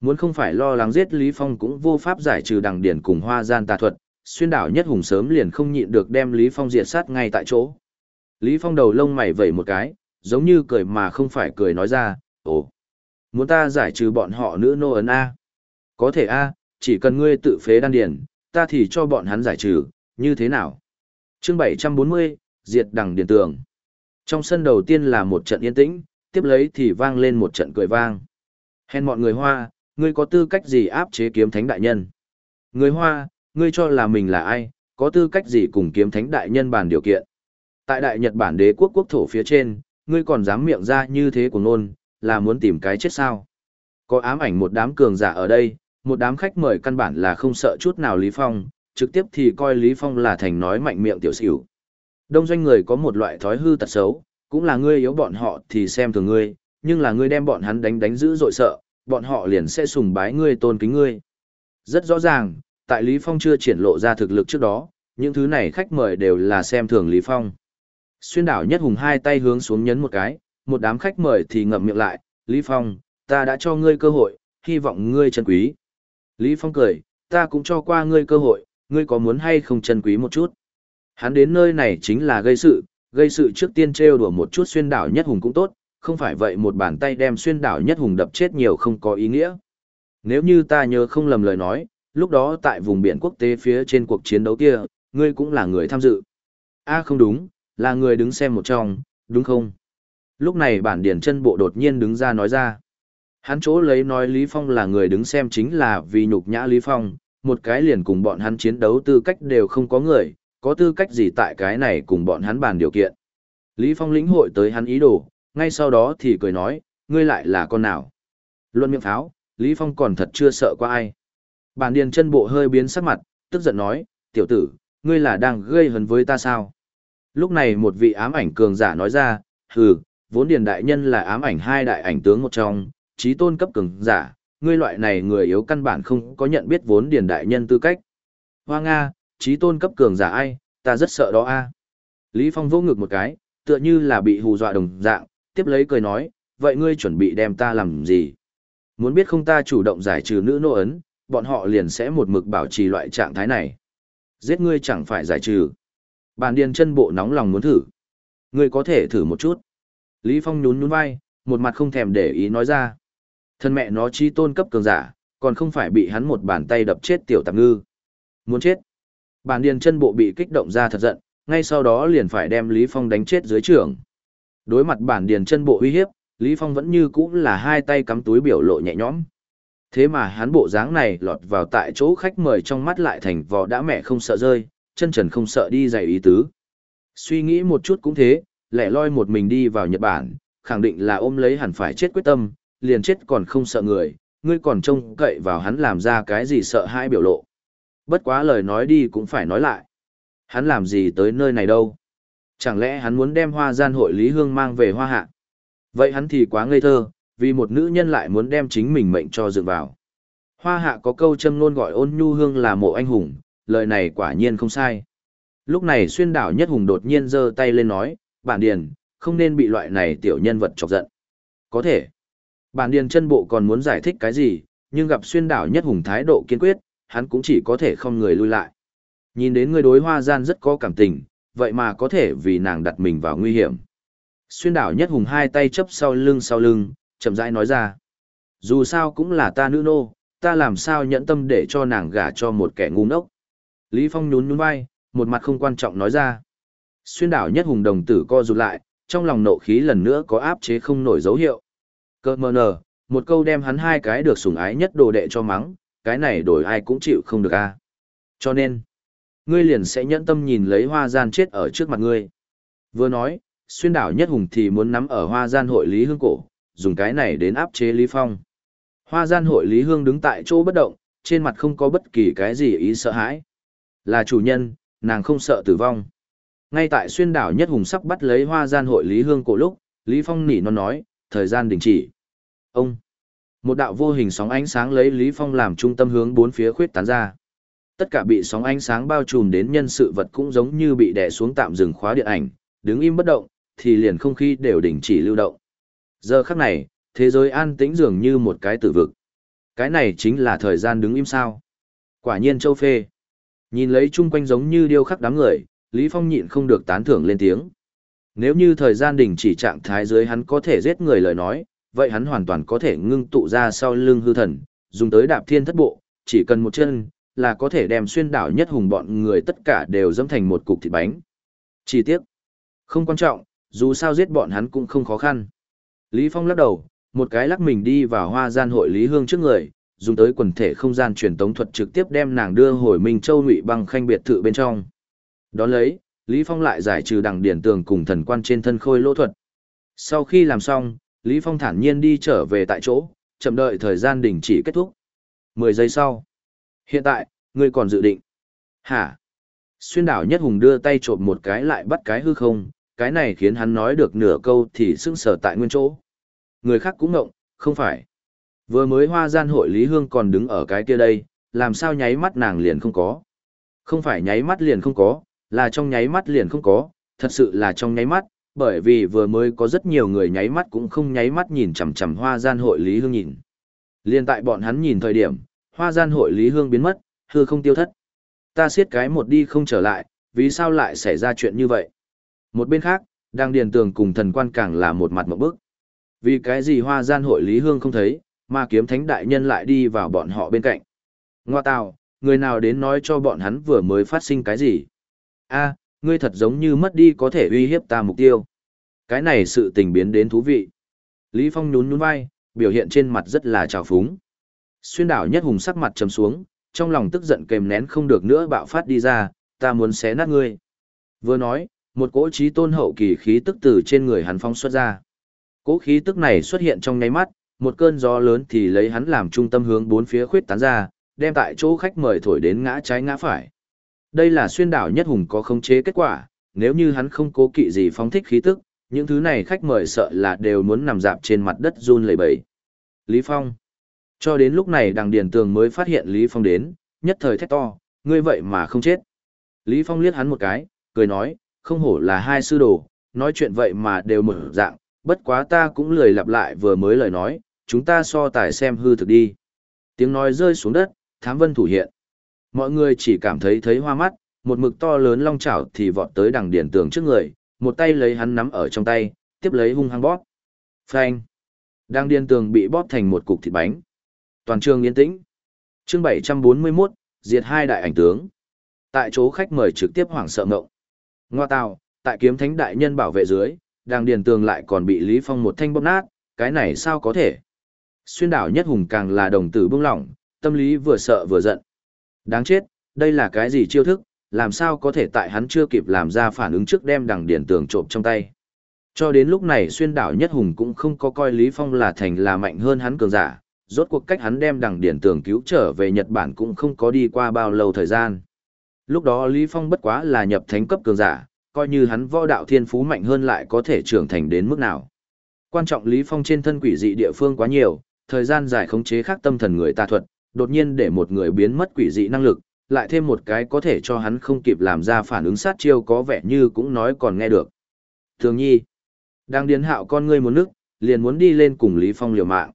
Muốn không phải lo lắng giết Lý Phong cũng vô pháp giải trừ đằng điển cùng hoa gian tà thuật, xuyên đảo nhất hùng sớm liền không nhịn được đem Lý Phong diệt sát ngay tại chỗ. Lý Phong đầu lông mày vẩy một cái, giống như cười mà không phải cười nói ra, ồ, muốn ta giải trừ bọn họ nữ nô ấn A. Có thể A, chỉ cần ngươi tự phế đan điển, ta thì cho bọn hắn giải trừ, như thế nào? Chương 740, diệt đằng điền tường. Trong sân đầu tiên là một trận yên tĩnh, tiếp lấy thì vang lên một trận cười vang. Hèn mọi người Hoa, ngươi có tư cách gì áp chế kiếm thánh đại nhân? Người Hoa, ngươi cho là mình là ai, có tư cách gì cùng kiếm thánh đại nhân bàn điều kiện? Tại đại Nhật Bản đế quốc quốc thổ phía trên, ngươi còn dám miệng ra như thế của nôn, là muốn tìm cái chết sao? Có ám ảnh một đám cường giả ở đây, một đám khách mời căn bản là không sợ chút nào Lý Phong, trực tiếp thì coi Lý Phong là thành nói mạnh miệng tiểu xỉu. Đông doanh người có một loại thói hư tật xấu, cũng là ngươi yếu bọn họ thì xem thường ngươi, nhưng là ngươi đem bọn hắn đánh đánh dữ dội sợ, bọn họ liền sẽ sùng bái ngươi tôn kính ngươi. Rất rõ ràng, tại Lý Phong chưa triển lộ ra thực lực trước đó, những thứ này khách mời đều là xem thường Lý Phong. Xuyên đảo nhất hùng hai tay hướng xuống nhấn một cái, một đám khách mời thì ngậm miệng lại, Lý Phong, ta đã cho ngươi cơ hội, hy vọng ngươi chân quý. Lý Phong cười, ta cũng cho qua ngươi cơ hội, ngươi có muốn hay không chân quý một chút. Hắn đến nơi này chính là gây sự, gây sự trước tiên trêu đùa một chút xuyên đảo nhất hùng cũng tốt, không phải vậy một bàn tay đem xuyên đảo nhất hùng đập chết nhiều không có ý nghĩa. Nếu như ta nhớ không lầm lời nói, lúc đó tại vùng biển quốc tế phía trên cuộc chiến đấu kia, ngươi cũng là người tham dự. a không đúng, là người đứng xem một trong, đúng không? Lúc này bản điển chân bộ đột nhiên đứng ra nói ra. Hắn chỗ lấy nói Lý Phong là người đứng xem chính là vì nhục nhã Lý Phong, một cái liền cùng bọn hắn chiến đấu tư cách đều không có người, có tư cách gì tại cái này cùng bọn hắn bàn điều kiện. Lý Phong lĩnh hội tới hắn ý đồ, ngay sau đó thì cười nói, ngươi lại là con nào? Luân miệng pháo, Lý Phong còn thật chưa sợ qua ai. Bản điền chân bộ hơi biến sắc mặt, tức giận nói, tiểu tử, ngươi là đang gây hấn với ta sao? Lúc này một vị ám ảnh cường giả nói ra, hừ, vốn điền đại nhân là ám ảnh hai đại ảnh tướng một trong, trí tôn cấp cường giả, ngươi loại này người yếu căn bản không có nhận biết vốn điền đại nhân tư cách. Hoa Nga, trí tôn cấp cường giả ai, ta rất sợ đó a. Lý Phong vô ngực một cái, tựa như là bị hù dọa đồng dạng, tiếp lấy cười nói, vậy ngươi chuẩn bị đem ta làm gì? Muốn biết không ta chủ động giải trừ nữ nô ấn, bọn họ liền sẽ một mực bảo trì loại trạng thái này. Giết ngươi chẳng phải giải trừ. Bàn điền chân bộ nóng lòng muốn thử. Ngươi có thể thử một chút. Lý Phong nhún nhún vai, một mặt không thèm để ý nói ra. Thân mẹ nó chi tôn cấp cường giả, còn không phải bị hắn một bàn tay đập chết tiểu tạp ngư. Muốn chết. Bàn điền chân bộ bị kích động ra thật giận, ngay sau đó liền phải đem Lý Phong đánh chết dưới trường. Đối mặt bản điền chân bộ uy hiếp, Lý Phong vẫn như cũ là hai tay cắm túi biểu lộ nhẹ nhõm. Thế mà hắn bộ dáng này lọt vào tại chỗ khách mời trong mắt lại thành vò đã mẹ không sợ rơi, chân trần không sợ đi dày ý tứ. Suy nghĩ một chút cũng thế, lẻ loi một mình đi vào Nhật Bản, khẳng định là ôm lấy hẳn phải chết quyết tâm, liền chết còn không sợ người, ngươi còn trông cậy vào hắn làm ra cái gì sợ hãi biểu lộ. Bất quá lời nói đi cũng phải nói lại. Hắn làm gì tới nơi này đâu? Chẳng lẽ hắn muốn đem hoa gian hội Lý Hương mang về hoa hạ? Vậy hắn thì quá ngây thơ, vì một nữ nhân lại muốn đem chính mình mệnh cho dựng vào. Hoa hạ có câu châm ngôn gọi ôn nhu hương là mộ anh hùng, lời này quả nhiên không sai. Lúc này xuyên đảo nhất hùng đột nhiên giơ tay lên nói, bản điền, không nên bị loại này tiểu nhân vật chọc giận. Có thể. Bản điền chân bộ còn muốn giải thích cái gì, nhưng gặp xuyên đảo nhất hùng thái độ kiên quyết, hắn cũng chỉ có thể không người lui lại. Nhìn đến người đối hoa gian rất có cảm tình, vậy mà có thể vì nàng đặt mình vào nguy hiểm. Xuyên đảo nhất hùng hai tay chấp sau lưng sau lưng, chậm rãi nói ra. Dù sao cũng là ta nữ nô, ta làm sao nhẫn tâm để cho nàng gả cho một kẻ ngu ngốc. Lý Phong nhún nhún vai, một mặt không quan trọng nói ra. Xuyên đảo nhất hùng đồng tử co rụt lại, trong lòng nộ khí lần nữa có áp chế không nổi dấu hiệu. Cơ mờ nờ, một câu đem hắn hai cái được sủng ái nhất đồ đệ cho mắng, cái này đổi ai cũng chịu không được a. Cho nên, ngươi liền sẽ nhẫn tâm nhìn lấy hoa gian chết ở trước mặt ngươi. Vừa nói, xuyên đảo nhất hùng thì muốn nắm ở hoa gian hội Lý Hương cổ, dùng cái này đến áp chế Lý Phong. Hoa gian hội Lý Hương đứng tại chỗ bất động, trên mặt không có bất kỳ cái gì ý sợ hãi. Là chủ nhân, nàng không sợ tử vong. Ngay tại xuyên đảo nhất hùng sắp bắt lấy hoa gian hội Lý Hương cổ lúc, Lý Phong nỉ nó nói, thời gian đình chỉ. Ông! Một đạo vô hình sóng ánh sáng lấy Lý Phong làm trung tâm hướng bốn phía khuyết tán ra. Tất cả bị sóng ánh sáng bao trùm đến nhân sự vật cũng giống như bị đè xuống tạm dừng khóa điện ảnh, đứng im bất động, thì liền không khí đều đình chỉ lưu động. Giờ khắc này, thế giới an tĩnh dường như một cái tử vực. Cái này chính là thời gian đứng im sao. Quả nhiên châu phê. Nhìn lấy chung quanh giống như điêu khắc đám người, Lý Phong nhịn không được tán thưởng lên tiếng. Nếu như thời gian đình chỉ trạng thái dưới hắn có thể giết người lời nói, vậy hắn hoàn toàn có thể ngưng tụ ra sau lưng hư thần, dùng tới đạp thiên thất bộ, chỉ cần một chân, là có thể đem xuyên đảo nhất hùng bọn người tất cả đều dẫm thành một cục thịt bánh. Chỉ tiếc, không quan trọng, dù sao giết bọn hắn cũng không khó khăn. Lý Phong lắc đầu, một cái lắc mình đi vào hoa gian hội Lý Hương trước người, dùng tới quần thể không gian truyền tống thuật trực tiếp đem nàng đưa hồi Minh Châu Ngụy băng khanh biệt thự bên trong. Đón lấy, Lý Phong lại giải trừ đằng điển tường cùng thần quan trên thân khôi lỗ thuật. Sau khi làm xong, Lý Phong thản nhiên đi trở về tại chỗ, chậm đợi thời gian đình chỉ kết thúc. 10 giây sau. Hiện tại, ngươi còn dự định. Hả? Xuyên đảo nhất hùng đưa tay trộm một cái lại bắt cái hư không, cái này khiến hắn nói được nửa câu thì sững sờ tại nguyên chỗ. Người khác cũng ngộng, không phải. Vừa mới hoa gian hội Lý Hương còn đứng ở cái kia đây, làm sao nháy mắt nàng liền không có. Không phải nháy mắt liền không có, là trong nháy mắt liền không có, thật sự là trong nháy mắt, bởi vì vừa mới có rất nhiều người nháy mắt cũng không nháy mắt nhìn chằm chằm hoa gian hội Lý Hương nhìn. Liên tại bọn hắn nhìn thời điểm, hoa gian hội Lý Hương biến mất, hư không tiêu thất. Ta siết cái một đi không trở lại, vì sao lại xảy ra chuyện như vậy? Một bên khác, đang điền tường cùng thần quan càng là một mặt một bức. Vì cái gì hoa gian hội Lý Hương không thấy, mà kiếm thánh đại nhân lại đi vào bọn họ bên cạnh. Ngoa tào, người nào đến nói cho bọn hắn vừa mới phát sinh cái gì? a ngươi thật giống như mất đi có thể uy hiếp ta mục tiêu. Cái này sự tình biến đến thú vị. Lý Phong nhún nhún vai, biểu hiện trên mặt rất là trào phúng. Xuyên đảo nhất hùng sắc mặt trầm xuống, trong lòng tức giận kềm nén không được nữa bạo phát đi ra, ta muốn xé nát ngươi. Vừa nói, một cỗ trí tôn hậu kỳ khí tức từ trên người hắn phong xuất ra. Cỗ khí tức này xuất hiện trong nháy mắt, một cơn gió lớn thì lấy hắn làm trung tâm hướng bốn phía khuyết tán ra, đem tại chỗ khách mời thổi đến ngã trái ngã phải. Đây là xuyên đảo nhất hùng có khống chế kết quả, nếu như hắn không cố kỵ gì phóng thích khí tức, những thứ này khách mời sợ là đều muốn nằm dạp trên mặt đất run lẩy bẩy. Lý Phong. Cho đến lúc này đằng điền tường mới phát hiện Lý Phong đến, nhất thời thét to, ngươi vậy mà không chết. Lý Phong liếc hắn một cái, cười nói, không hổ là hai sư đồ, nói chuyện vậy mà đều mở dạng, bất quá ta cũng lười lặp lại vừa mới lời nói, chúng ta so tài xem hư thực đi. Tiếng nói rơi xuống đất, thám vân thủ hiện. Mọi người chỉ cảm thấy thấy hoa mắt, một mực to lớn long chảo thì vọt tới đằng điển tường trước người, một tay lấy hắn nắm ở trong tay, tiếp lấy hung hăng bóp. Phanh. Đang điên tường bị bóp thành một cục thịt bánh. Toàn trường yên tĩnh. Chương 741, diệt hai đại ảnh tướng. Tại chỗ khách mời trực tiếp hoảng sợ ngộng. Ngoa tào, tại kiếm thánh đại nhân bảo vệ dưới, đang điền tường lại còn bị Lý Phong một thanh bóp nát, cái này sao có thể? Xuyên đảo nhất hùng càng là đồng tử bưng lỏng, tâm lý vừa sợ vừa giận. Đáng chết, đây là cái gì chiêu thức, làm sao có thể tại hắn chưa kịp làm ra phản ứng trước đem đằng điển tường trộm trong tay. Cho đến lúc này xuyên đảo nhất hùng cũng không có coi Lý Phong là thành là mạnh hơn hắn cường giả, rốt cuộc cách hắn đem đằng điển tường cứu trở về Nhật Bản cũng không có đi qua bao lâu thời gian. Lúc đó Lý Phong bất quá là nhập thánh cấp cường giả, coi như hắn võ đạo thiên phú mạnh hơn lại có thể trưởng thành đến mức nào. Quan trọng Lý Phong trên thân quỷ dị địa phương quá nhiều, thời gian dài khống chế khác tâm thần người ta thuật, đột nhiên để một người biến mất quỷ dị năng lực, lại thêm một cái có thể cho hắn không kịp làm ra phản ứng sát chiêu có vẻ như cũng nói còn nghe được. Thường nhi, đang điến hạo con ngươi muốn nước, liền muốn đi lên cùng Lý Phong liều mạng.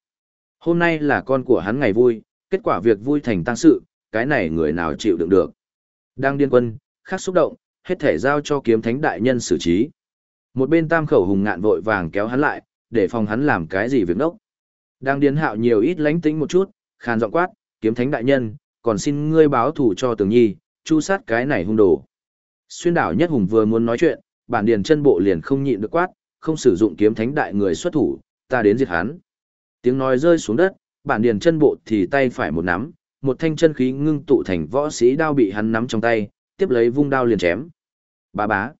Hôm nay là con của hắn ngày vui, kết quả việc vui thành tăng sự, cái này người nào chịu đựng được. Đang điên quân, khắc xúc động, hết thể giao cho kiếm thánh đại nhân xử trí. Một bên tam khẩu hùng ngạn vội vàng kéo hắn lại, để phòng hắn làm cái gì việc nốc. Đang điên hạo nhiều ít lánh tính một chút, khàn giọng quát, kiếm thánh đại nhân, còn xin ngươi báo thù cho tường nhi, chu sát cái này hung đồ. Xuyên đảo nhất hùng vừa muốn nói chuyện, bản điền chân bộ liền không nhịn được quát, không sử dụng kiếm thánh đại người xuất thủ, ta đến diệt hắn. Tiếng nói rơi xuống đất, bản điền chân bộ thì tay phải một nắm, một thanh chân khí ngưng tụ thành võ sĩ đao bị hắn nắm trong tay, tiếp lấy vung đao liền chém. Bá bá.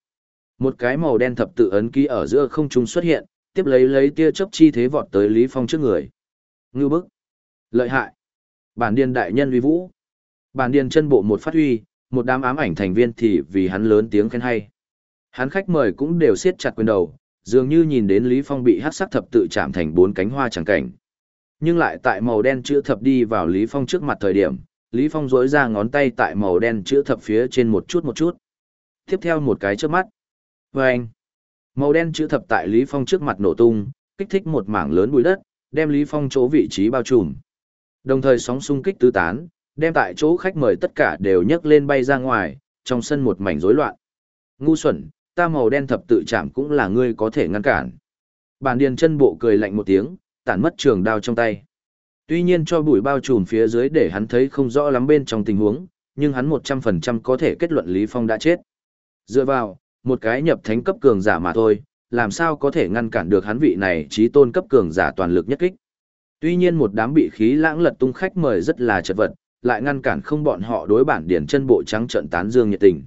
Một cái màu đen thập tự ấn ký ở giữa không trung xuất hiện, tiếp lấy lấy tia chớp chi thế vọt tới Lý Phong trước người. ngưu bức. Lợi hại. Bản điền đại nhân uy vũ. Bản điền chân bộ một phát huy, một đám ám ảnh thành viên thì vì hắn lớn tiếng khen hay. Hắn khách mời cũng đều siết chặt quyền đầu, dường như nhìn đến Lý Phong bị hắc sắc thập tự chạm thành bốn cánh hoa chẳng cảnh. Nhưng lại tại màu đen chữ thập đi vào Lý Phong trước mặt thời điểm, Lý Phong rỗi ra ngón tay tại màu đen chữ thập phía trên một chút một chút. Tiếp theo một cái trước mắt. Và anh, màu đen chữ thập tại Lý Phong trước mặt nổ tung, kích thích một mảng lớn bụi đất, đem Lý Phong chỗ vị trí bao trùm. Đồng thời sóng xung kích tứ tán, đem tại chỗ khách mời tất cả đều nhấc lên bay ra ngoài, trong sân một mảnh rối loạn. Ngu xuẩn, ta màu đen thập tự chạm cũng là ngươi có thể ngăn cản. Bản điền chân bộ cười lạnh một tiếng, tản mất trường đao trong tay. Tuy nhiên cho bụi bao trùm phía dưới để hắn thấy không rõ lắm bên trong tình huống, nhưng hắn 100% có thể kết luận Lý Phong đã chết. Dựa vào, một cái nhập thánh cấp cường giả mà thôi, làm sao có thể ngăn cản được hắn vị này trí tôn cấp cường giả toàn lực nhất kích. Tuy nhiên một đám bị khí lãng lật tung khách mời rất là chật vật, lại ngăn cản không bọn họ đối bản điển chân bộ trắng trận tán dương nhiệt tình.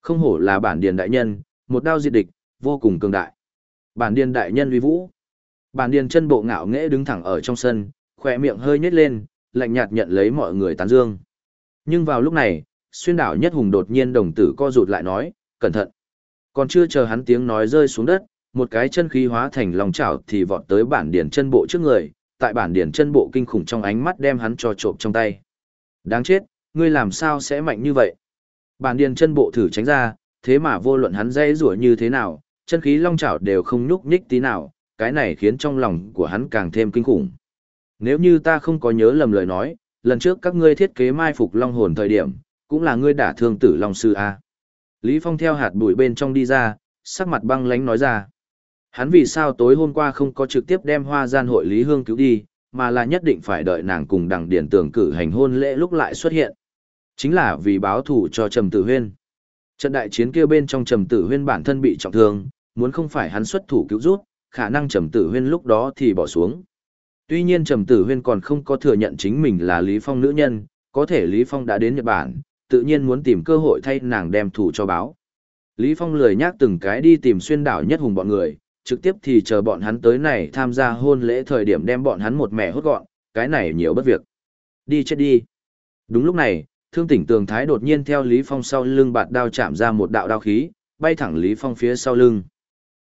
Không hổ là bản điển đại nhân, một đao diệt địch, vô cùng cường đại. Bản điển đại nhân uy vũ. Bản điển chân bộ ngạo nghễ đứng thẳng ở trong sân, khỏe miệng hơi nhếch lên, lạnh nhạt nhận lấy mọi người tán dương. Nhưng vào lúc này, xuyên đảo nhất hùng đột nhiên đồng tử co rụt lại nói, cẩn thận. Còn chưa chờ hắn tiếng nói rơi xuống đất, một cái chân khí hóa thành lòng chảo thì vọt tới bản điển chân bộ trước người, tại bản điển chân bộ kinh khủng trong ánh mắt đem hắn cho trộm trong tay. Đáng chết, ngươi làm sao sẽ mạnh như vậy? Bản điển chân bộ thử tránh ra, thế mà vô luận hắn dây rủa như thế nào, chân khí long chảo đều không nhúc nhích tí nào, cái này khiến trong lòng của hắn càng thêm kinh khủng. Nếu như ta không có nhớ lầm lời nói, lần trước các ngươi thiết kế mai phục long hồn thời điểm, cũng là ngươi đả thương tử long sư A. Lý Phong theo hạt bụi bên trong đi ra, sắc mặt băng lánh nói ra. Hắn vì sao tối hôm qua không có trực tiếp đem hoa gian hội Lý Hương cứu đi, mà là nhất định phải đợi nàng cùng đằng điển tưởng cử hành hôn lễ lúc lại xuất hiện. Chính là vì báo thủ cho Trầm Tử Huyên. Trận đại chiến kia bên trong Trầm Tử Huyên bản thân bị trọng thương, muốn không phải hắn xuất thủ cứu rút, khả năng Trầm Tử Huyên lúc đó thì bỏ xuống. Tuy nhiên Trầm Tử Huyên còn không có thừa nhận chính mình là Lý Phong nữ nhân, có thể Lý Phong đã đến Nhật Bản, tự nhiên muốn tìm cơ hội thay nàng đem thủ cho báo. Lý Phong lười nhắc từng cái đi tìm xuyên đảo nhất hùng bọn người, trực tiếp thì chờ bọn hắn tới này tham gia hôn lễ thời điểm đem bọn hắn một mẹ hốt gọn, cái này nhiều bất việc. Đi chết đi. Đúng lúc này, thương tỉnh tường thái đột nhiên theo Lý Phong sau lưng bạt đao chạm ra một đạo đao khí, bay thẳng Lý Phong phía sau lưng.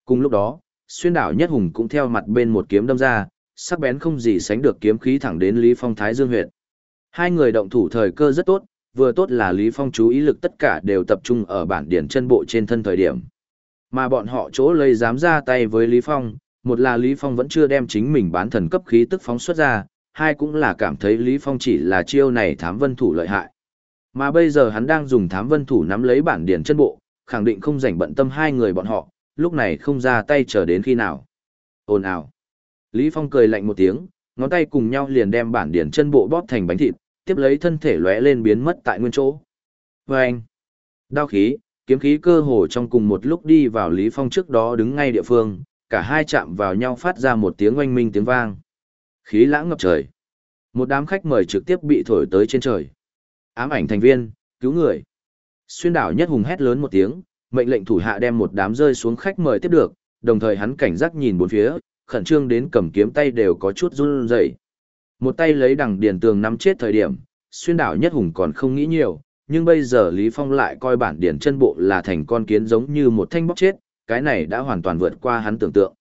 Cùng lúc đó, xuyên đảo nhất hùng cũng theo mặt bên một kiếm đâm ra, sắc bén không gì sánh được kiếm khí thẳng đến Lý Phong thái dương huyệt. Hai người động thủ thời cơ rất tốt, vừa tốt là Lý Phong chú ý lực tất cả đều tập trung ở bản điển chân bộ trên thân thời điểm. Mà bọn họ chỗ lấy dám ra tay với Lý Phong, một là Lý Phong vẫn chưa đem chính mình bán thần cấp khí tức phóng xuất ra, hai cũng là cảm thấy Lý Phong chỉ là chiêu này thám vân thủ lợi hại. Mà bây giờ hắn đang dùng thám vân thủ nắm lấy bản điển chân bộ, khẳng định không rảnh bận tâm hai người bọn họ, lúc này không ra tay chờ đến khi nào. Ồn ào. Lý Phong cười lạnh một tiếng, ngón tay cùng nhau liền đem bản điển chân bộ bóp thành bánh thịt, tiếp lấy thân thể lóe lên biến mất tại nguyên chỗ. Và anh, đao khí, kiếm khí cơ hồ trong cùng một lúc đi vào Lý Phong trước đó đứng ngay địa phương, cả hai chạm vào nhau phát ra một tiếng oanh minh tiếng vang. Khí lãng ngập trời. Một đám khách mời trực tiếp bị thổi tới trên trời. Ám ảnh thành viên, cứu người. Xuyên đảo nhất hùng hét lớn một tiếng, mệnh lệnh thủ hạ đem một đám rơi xuống khách mời tiếp được, đồng thời hắn cảnh giác nhìn bốn phía, khẩn trương đến cầm kiếm tay đều có chút run rẩy. Một tay lấy đằng điền tường nắm chết thời điểm, xuyên đảo nhất hùng còn không nghĩ nhiều, nhưng bây giờ Lý Phong lại coi bản điển chân bộ là thành con kiến giống như một thanh bóc chết, cái này đã hoàn toàn vượt qua hắn tưởng tượng.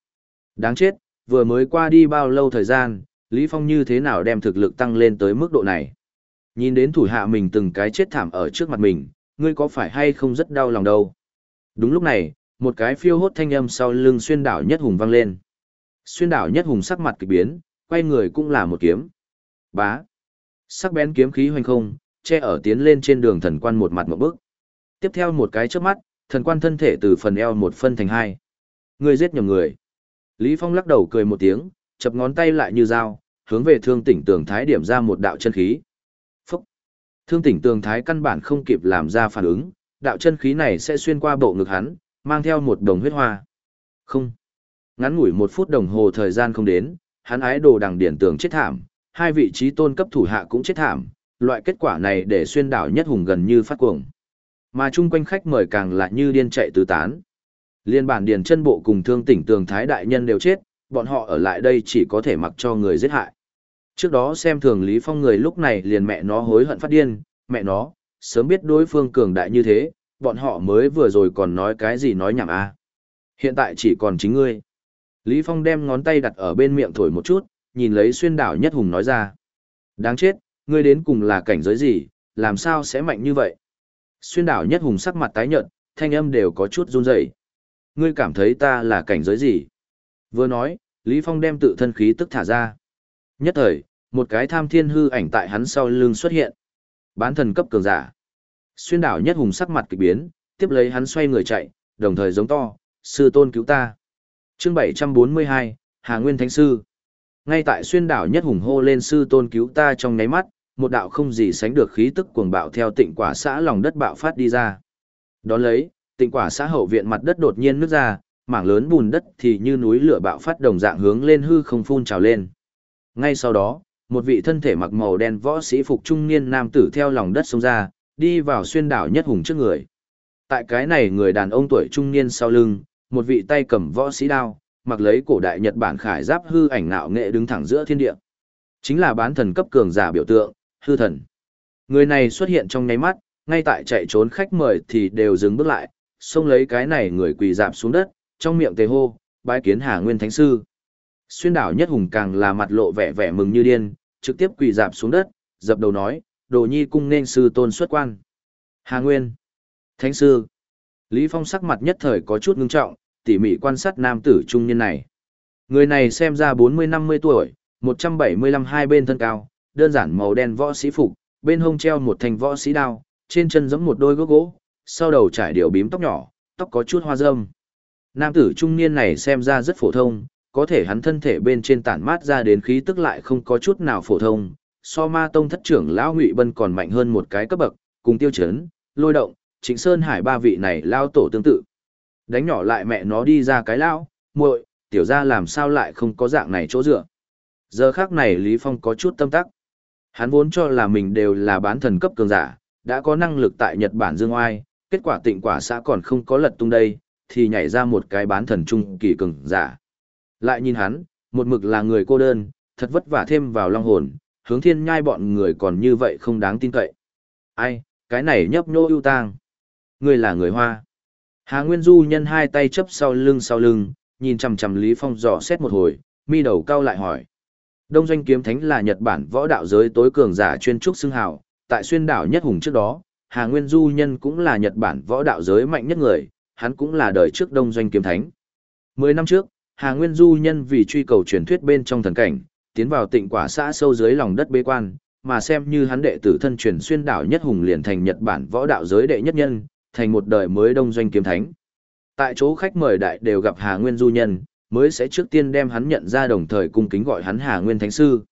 Đáng chết, vừa mới qua đi bao lâu thời gian, Lý Phong như thế nào đem thực lực tăng lên tới mức độ này. Nhìn đến thủ hạ mình từng cái chết thảm ở trước mặt mình, ngươi có phải hay không rất đau lòng đâu. Đúng lúc này, một cái phiêu hốt thanh âm sau lưng xuyên đảo nhất hùng vang lên. Xuyên đảo nhất hùng sắc mặt kỳ biến, quay người cũng là một kiếm. Bá. Sắc bén kiếm khí hoành không, che ở tiến lên trên đường thần quan một mặt một bước. Tiếp theo một cái chớp mắt, thần quan thân thể từ phần eo một phân thành hai. Người giết nhầm người. Lý Phong lắc đầu cười một tiếng, chập ngón tay lại như dao, hướng về thương tỉnh tường thái điểm ra một đạo chân khí. Phúc, Thương tỉnh tường thái căn bản không kịp làm ra phản ứng, đạo chân khí này sẽ xuyên qua bộ ngực hắn, mang theo một đồng huyết hoa. Không. Ngắn ngủi một phút đồng hồ thời gian không đến, hắn ái đồ đằng điển tường chết thảm, hai vị trí tôn cấp thủ hạ cũng chết thảm, loại kết quả này để xuyên đảo nhất hùng gần như phát cuồng. Mà chung quanh khách mời càng lại như điên chạy tứ tán. Liên bản điền chân bộ cùng thương tỉnh tường thái đại nhân đều chết, bọn họ ở lại đây chỉ có thể mặc cho người giết hại. Trước đó xem thường Lý Phong người lúc này liền mẹ nó hối hận phát điên, mẹ nó, sớm biết đối phương cường đại như thế, bọn họ mới vừa rồi còn nói cái gì nói nhảm a. Hiện tại chỉ còn chính ngươi. Lý Phong đem ngón tay đặt ở bên miệng thổi một chút, nhìn lấy xuyên đảo nhất hùng nói ra. Đáng chết, ngươi đến cùng là cảnh giới gì, làm sao sẽ mạnh như vậy? Xuyên đảo nhất hùng sắc mặt tái nhợt, thanh âm đều có chút run rẩy. Ngươi cảm thấy ta là cảnh giới gì? Vừa nói, Lý Phong đem tự thân khí tức thả ra. Nhất thời, một cái tham thiên hư ảnh tại hắn sau lưng xuất hiện. Bán thần cấp cường giả. Xuyên đảo nhất hùng sắc mặt kỳ biến, tiếp lấy hắn xoay người chạy, đồng thời giống to, sư tôn cứu ta. Chương 742, Hà Nguyên Thánh Sư. Ngay tại xuyên đảo nhất hùng hô lên sư tôn cứu ta trong nháy mắt, một đạo không gì sánh được khí tức cuồng bạo theo tịnh quả xã lòng đất bạo phát đi ra. Đón lấy, tịnh quả xã hậu viện mặt đất đột nhiên nứt ra, mảng lớn bùn đất thì như núi lửa bạo phát đồng dạng hướng lên hư không phun trào lên. Ngay sau đó, một vị thân thể mặc màu đen võ sĩ phục trung niên nam tử theo lòng đất xông ra, đi vào xuyên đảo nhất hùng trước người. Tại cái này người đàn ông tuổi trung niên sau lưng, một vị tay cầm võ sĩ đao, mặc lấy cổ đại Nhật Bản khải giáp hư ảnh nạo nghệ đứng thẳng giữa thiên địa. Chính là bán thần cấp cường giả biểu tượng, hư thần. Người này xuất hiện trong nháy mắt, ngay tại chạy trốn khách mời thì đều dừng bước lại, xông lấy cái này người quỳ dạp xuống đất, trong miệng tề hô, bái kiến Hà Nguyên Thánh Sư. Xuyên đảo nhất hùng càng là mặt lộ vẻ vẻ mừng như điên, trực tiếp quỳ dạp xuống đất, dập đầu nói, đồ nhi cung nên sư tôn xuất quan. Hà Nguyên. Thánh Sư. Lý Phong sắc mặt nhất thời có chút ngưng trọng, tỉ mỉ quan sát nam tử trung niên này. Người này xem ra 40-50 tuổi, 175 hai bên thân cao, đơn giản màu đen võ sĩ phục, bên hông treo một thanh võ sĩ đao, trên chân giống một đôi gốc gỗ, sau đầu trải điều bím tóc nhỏ, tóc có chút hoa râm. Nam tử trung niên này xem ra rất phổ thông, có thể hắn thân thể bên trên tản mát ra đến khí tức lại không có chút nào phổ thông. So ma tông thất trưởng lão Ngụy Bân còn mạnh hơn một cái cấp bậc, cùng tiêu chấn, lôi động, trịnh sơn hải ba vị này lao tổ tương tự. Đánh nhỏ lại mẹ nó đi ra cái lão, muội, tiểu ra làm sao lại không có dạng này chỗ dựa. Giờ khác này Lý Phong có chút tâm tắc. Hắn vốn cho là mình đều là bán thần cấp cường giả, đã có năng lực tại Nhật Bản dương oai, kết quả tịnh quả xã còn không có lật tung đây, thì nhảy ra một cái bán thần trung kỳ cường giả. Lại nhìn hắn, một mực là người cô đơn, thật vất vả thêm vào long hồn, hướng thiên nhai bọn người còn như vậy không đáng tin cậy. Ai, cái này nhấp nhô ưu tang. Ngươi là người Hoa. Hà Nguyên Du nhân hai tay chấp sau lưng sau lưng, nhìn chằm chằm Lý Phong dò xét một hồi, mi đầu cao lại hỏi. Đông Doanh Kiếm Thánh là Nhật Bản võ đạo giới tối cường giả chuyên trúc xưng hào, tại xuyên đảo nhất hùng trước đó, Hà Nguyên Du nhân cũng là Nhật Bản võ đạo giới mạnh nhất người, hắn cũng là đời trước Đông Doanh Kiếm Thánh. Mười năm trước, Hà Nguyên Du nhân vì truy cầu truyền thuyết bên trong thần cảnh, tiến vào tịnh quả xã sâu dưới lòng đất bế quan, mà xem như hắn đệ tử thân truyền xuyên đảo nhất hùng liền thành Nhật Bản võ đạo giới đệ nhất nhân, thành một đời mới đông doanh kiếm thánh. Tại chỗ khách mời đại đều gặp Hà Nguyên du nhân, mới sẽ trước tiên đem hắn nhận ra đồng thời cung kính gọi hắn Hà Nguyên Thánh Sư.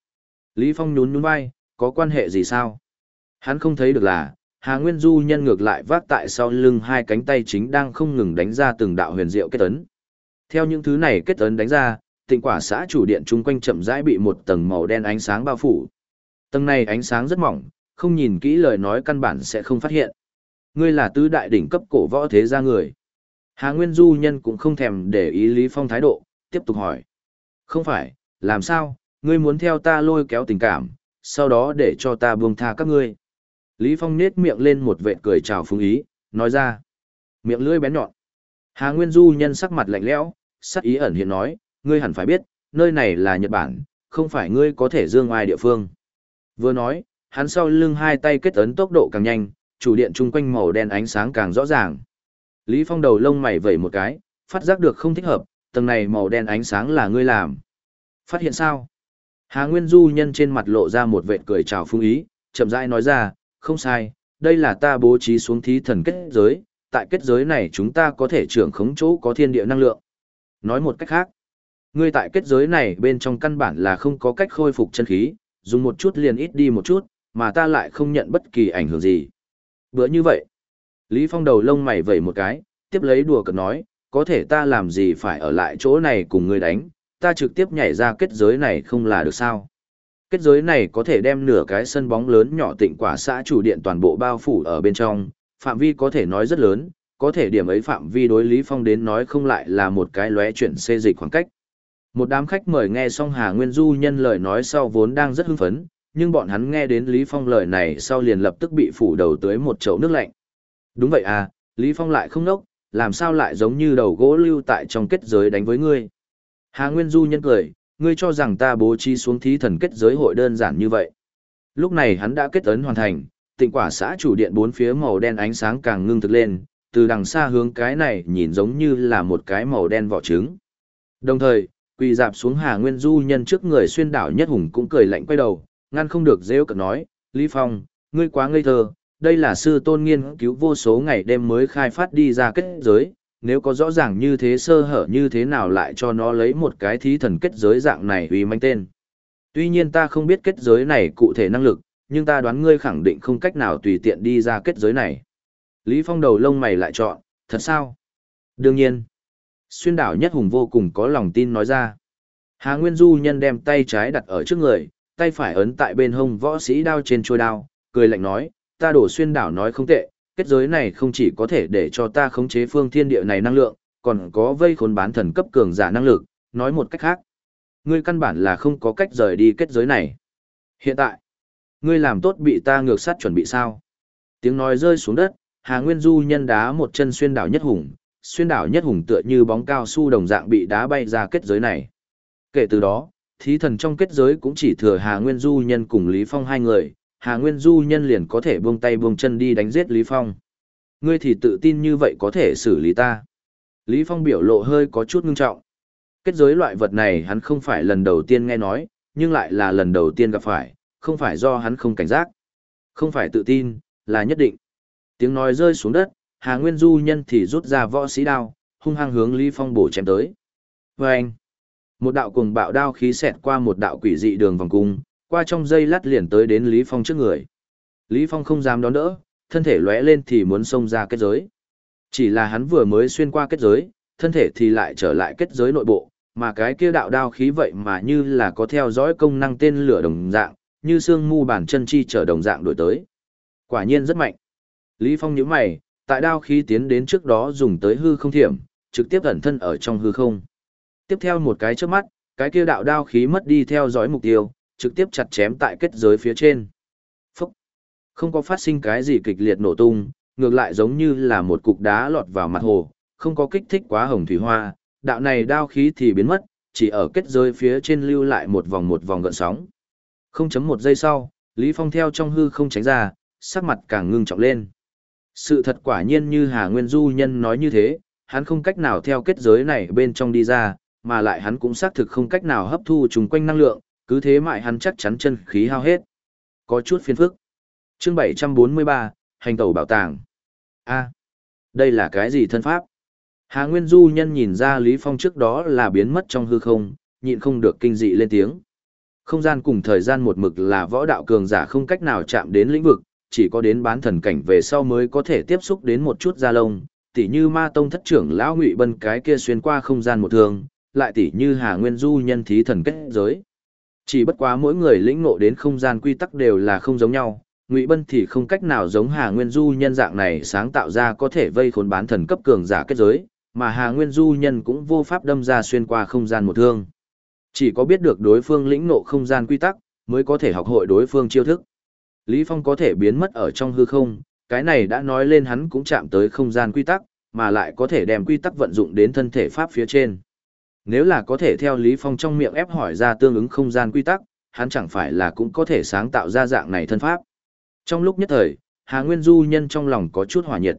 Lý Phong nhún nhún vai, có quan hệ gì sao? Hắn không thấy được là, Hà Nguyên Du nhân ngược lại vác tại sau lưng hai cánh tay chính đang không ngừng đánh ra từng đạo huyền diệu kết ấn. Theo những thứ này kết ấn đánh ra, tịnh quả xã chủ điện chung quanh chậm rãi bị một tầng màu đen ánh sáng bao phủ. Tầng này ánh sáng rất mỏng, không nhìn kỹ lời nói căn bản sẽ không phát hiện. Ngươi là tứ đại đỉnh cấp cổ võ thế gia người. Hà Nguyên Du nhân cũng không thèm để ý Lý Phong thái độ, tiếp tục hỏi. Không phải, làm sao, ngươi muốn theo ta lôi kéo tình cảm, sau đó để cho ta buông tha các ngươi. Lý Phong nết miệng lên một vệt cười chào phúng ý, nói ra. Miệng lưỡi bén nhọn. Hà Nguyên Du nhân sắc mặt lạnh lẽo, sắc ý ẩn hiện nói, ngươi hẳn phải biết, nơi này là Nhật Bản, không phải ngươi có thể dương ai địa phương. Vừa nói, hắn sau lưng hai tay kết ấn tốc độ càng nhanh, chủ điện chung quanh màu đen ánh sáng càng rõ ràng. Lý Phong đầu lông mày vẩy một cái, phát giác được không thích hợp, tầng này màu đen ánh sáng là ngươi làm. Phát hiện sao? Hà Nguyên Du nhân trên mặt lộ ra một vệt cười chào phương ý, chậm rãi nói ra, không sai, đây là ta bố trí xuống thí thần kết giới, tại kết giới này chúng ta có thể trưởng khống chỗ có thiên địa năng lượng. Nói một cách khác, ngươi tại kết giới này bên trong căn bản là không có cách khôi phục chân khí, dùng một chút liền ít đi một chút, mà ta lại không nhận bất kỳ ảnh hưởng gì. Bữa như vậy, Lý Phong đầu lông mày vẩy một cái, tiếp lấy đùa cợt nói, có thể ta làm gì phải ở lại chỗ này cùng ngươi đánh, ta trực tiếp nhảy ra kết giới này không là được sao. Kết giới này có thể đem nửa cái sân bóng lớn nhỏ tịnh quả xã chủ điện toàn bộ bao phủ ở bên trong, phạm vi có thể nói rất lớn, có thể điểm ấy phạm vi đối Lý Phong đến nói không lại là một cái lóe chuyển xê dịch khoảng cách. Một đám khách mời nghe xong Hà Nguyên Du nhân lời nói sau vốn đang rất hưng phấn, nhưng bọn hắn nghe đến Lý Phong lời này sau liền lập tức bị phủ đầu tới một chậu nước lạnh. Đúng vậy à, Lý Phong lại không nốc, làm sao lại giống như đầu gỗ lưu tại trong kết giới đánh với ngươi. Hà Nguyên Du nhân cười, ngươi cho rằng ta bố trí xuống thí thần kết giới hội đơn giản như vậy. Lúc này hắn đã kết ấn hoàn thành, tịnh quả xã chủ điện bốn phía màu đen ánh sáng càng ngưng thực lên, từ đằng xa hướng cái này nhìn giống như là một cái màu đen vỏ trứng. Đồng thời, quỳ dạp xuống Hà Nguyên Du nhân trước người xuyên đảo nhất hùng cũng cười lạnh quay đầu, ngăn không được dễ cận nói, Lý Phong, ngươi quá ngây thơ, đây là sư tôn nghiên cứu vô số ngày đêm mới khai phát đi ra kết giới, nếu có rõ ràng như thế sơ hở như thế nào lại cho nó lấy một cái thí thần kết giới dạng này uy manh tên. Tuy nhiên ta không biết kết giới này cụ thể năng lực, nhưng ta đoán ngươi khẳng định không cách nào tùy tiện đi ra kết giới này. Lý Phong đầu lông mày lại chọn, thật sao? Đương nhiên. Xuyên đảo nhất hùng vô cùng có lòng tin nói ra. Hà Nguyên Du nhân đem tay trái đặt ở trước người, tay phải ấn tại bên hông võ sĩ đao trên trôi đao, cười lạnh nói, ta đổ xuyên đảo nói không tệ, kết giới này không chỉ có thể để cho ta khống chế phương thiên địa này năng lượng, còn có vây khốn bán thần cấp cường giả năng lực, nói một cách khác. Ngươi căn bản là không có cách rời đi kết giới này. Hiện tại, ngươi làm tốt bị ta ngược sát chuẩn bị sao? Tiếng nói rơi xuống đất, Hà Nguyên Du nhân đá một chân xuyên đảo nhất hùng, xuyên đảo nhất hùng tựa như bóng cao su đồng dạng bị đá bay ra kết giới này. Kể từ đó, thí thần trong kết giới cũng chỉ thừa Hà Nguyên Du nhân cùng Lý Phong hai người, Hà Nguyên Du nhân liền có thể buông tay buông chân đi đánh giết Lý Phong. Ngươi thì tự tin như vậy có thể xử lý ta. Lý Phong biểu lộ hơi có chút ngưng trọng. Kết giới loại vật này hắn không phải lần đầu tiên nghe nói, nhưng lại là lần đầu tiên gặp phải, không phải do hắn không cảnh giác. Không phải tự tin, là nhất định. Tiếng nói rơi xuống đất, Hà Nguyên Du nhân thì rút ra võ sĩ đao, hung hăng hướng Lý Phong bổ chém tới. Và anh, một đạo cùng bạo đao khí xẹt qua một đạo quỷ dị đường vòng cung, qua trong dây lát liền tới đến Lý Phong trước người. Lý Phong không dám đón đỡ, thân thể lóe lên thì muốn xông ra kết giới. Chỉ là hắn vừa mới xuyên qua kết giới, thân thể thì lại trở lại kết giới nội bộ, mà cái kia đạo đao khí vậy mà như là có theo dõi công năng tên lửa đồng dạng, như xương mu bản chân chi trở đồng dạng đổi tới. Quả nhiên rất mạnh. Lý Phong nhíu mày, tại đao khí tiến đến trước đó dùng tới hư không thiểm, trực tiếp ẩn thân ở trong hư không. Tiếp theo một cái trước mắt, cái kia đạo đao khí mất đi theo dõi mục tiêu, trực tiếp chặt chém tại kết giới phía trên. Phúc! Không có phát sinh cái gì kịch liệt nổ tung, ngược lại giống như là một cục đá lọt vào mặt hồ, không có kích thích quá hồng thủy hoa, đạo này đao khí thì biến mất, chỉ ở kết giới phía trên lưu lại một vòng một vòng gợn sóng. Không chấm một giây sau, Lý Phong theo trong hư không tránh ra, sắc mặt càng ngưng trọng lên. Sự thật quả nhiên như Hà Nguyên Du nhân nói như thế, hắn không cách nào theo kết giới này bên trong đi ra, mà lại hắn cũng xác thực không cách nào hấp thu chung quanh năng lượng, cứ thế mại hắn chắc chắn chân khí hao hết. Có chút phiền phức. Chương 743, hành tẩu bảo tàng. A, đây là cái gì thân pháp? Hà Nguyên Du nhân nhìn ra Lý Phong trước đó là biến mất trong hư không, nhịn không được kinh dị lên tiếng. Không gian cùng thời gian một mực là võ đạo cường giả không cách nào chạm đến lĩnh vực, chỉ có đến bán thần cảnh về sau mới có thể tiếp xúc đến một chút da lông, tỉ như ma tông thất trưởng lão ngụy bân cái kia xuyên qua không gian một thường, lại tỉ như Hà Nguyên Du nhân thí thần kết giới. Chỉ bất quá mỗi người lĩnh ngộ đến không gian quy tắc đều là không giống nhau, Ngụy Bân thì không cách nào giống Hà Nguyên Du nhân dạng này sáng tạo ra có thể vây khốn bán thần cấp cường giả kết giới, mà Hà Nguyên Du nhân cũng vô pháp đâm ra xuyên qua không gian một thương. Chỉ có biết được đối phương lĩnh ngộ không gian quy tắc, mới có thể học hội đối phương chiêu thức. Lý Phong có thể biến mất ở trong hư không, cái này đã nói lên hắn cũng chạm tới không gian quy tắc, mà lại có thể đem quy tắc vận dụng đến thân thể pháp phía trên. Nếu là có thể theo Lý Phong trong miệng ép hỏi ra tương ứng không gian quy tắc, hắn chẳng phải là cũng có thể sáng tạo ra dạng này thân pháp. Trong lúc nhất thời, Hà Nguyên Du nhân trong lòng có chút hỏa nhiệt.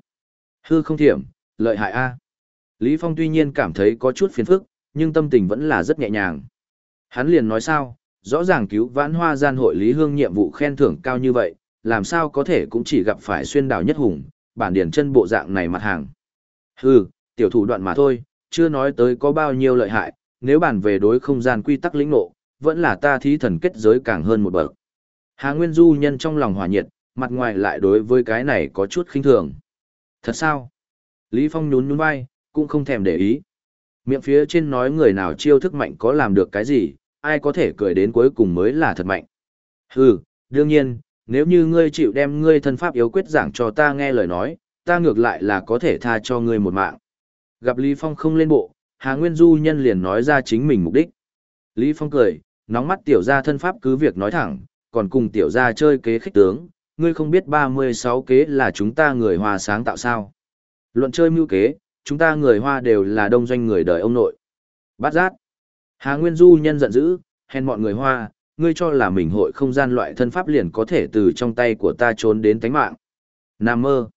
Hư không thiểm, lợi hại A. Lý Phong tuy nhiên cảm thấy có chút phiền phức, nhưng tâm tình vẫn là rất nhẹ nhàng. Hắn liền nói sao, rõ ràng cứu vãn hoa gian hội Lý Hương nhiệm vụ khen thưởng cao như vậy, làm sao có thể cũng chỉ gặp phải xuyên đảo nhất hùng, bản điển chân bộ dạng này mặt hàng. Hừ, tiểu thủ đoạn mà thôi, chưa nói tới có bao nhiêu lợi hại, nếu bàn về đối không gian quy tắc lĩnh ngộ, vẫn là ta thí thần kết giới càng hơn một bậc. Hà Nguyên Du nhân trong lòng hỏa nhiệt, mặt ngoài lại đối với cái này có chút khinh thường. Thật sao? Lý Phong nhún nhún vai, cũng không thèm để ý. Miệng phía trên nói người nào chiêu thức mạnh có làm được cái gì, ai có thể cười đến cuối cùng mới là thật mạnh. Hừ, đương nhiên, nếu như ngươi chịu đem ngươi thân pháp yếu quyết giảng cho ta nghe lời nói, ta ngược lại là có thể tha cho ngươi một mạng. Gặp Lý Phong không lên bộ, Hà Nguyên Du nhân liền nói ra chính mình mục đích. Lý Phong cười, nóng mắt tiểu gia thân pháp cứ việc nói thẳng, còn cùng tiểu gia chơi kế khích tướng, ngươi không biết 36 kế là chúng ta người Hoa sáng tạo sao. Luận chơi mưu kế, chúng ta người Hoa đều là đông doanh người đời ông nội. Bát giác. Hà Nguyên Du nhân giận dữ, hèn mọi người Hoa, ngươi cho là mình hội không gian loại thân pháp liền có thể từ trong tay của ta trốn đến tánh mạng. Nam mơ.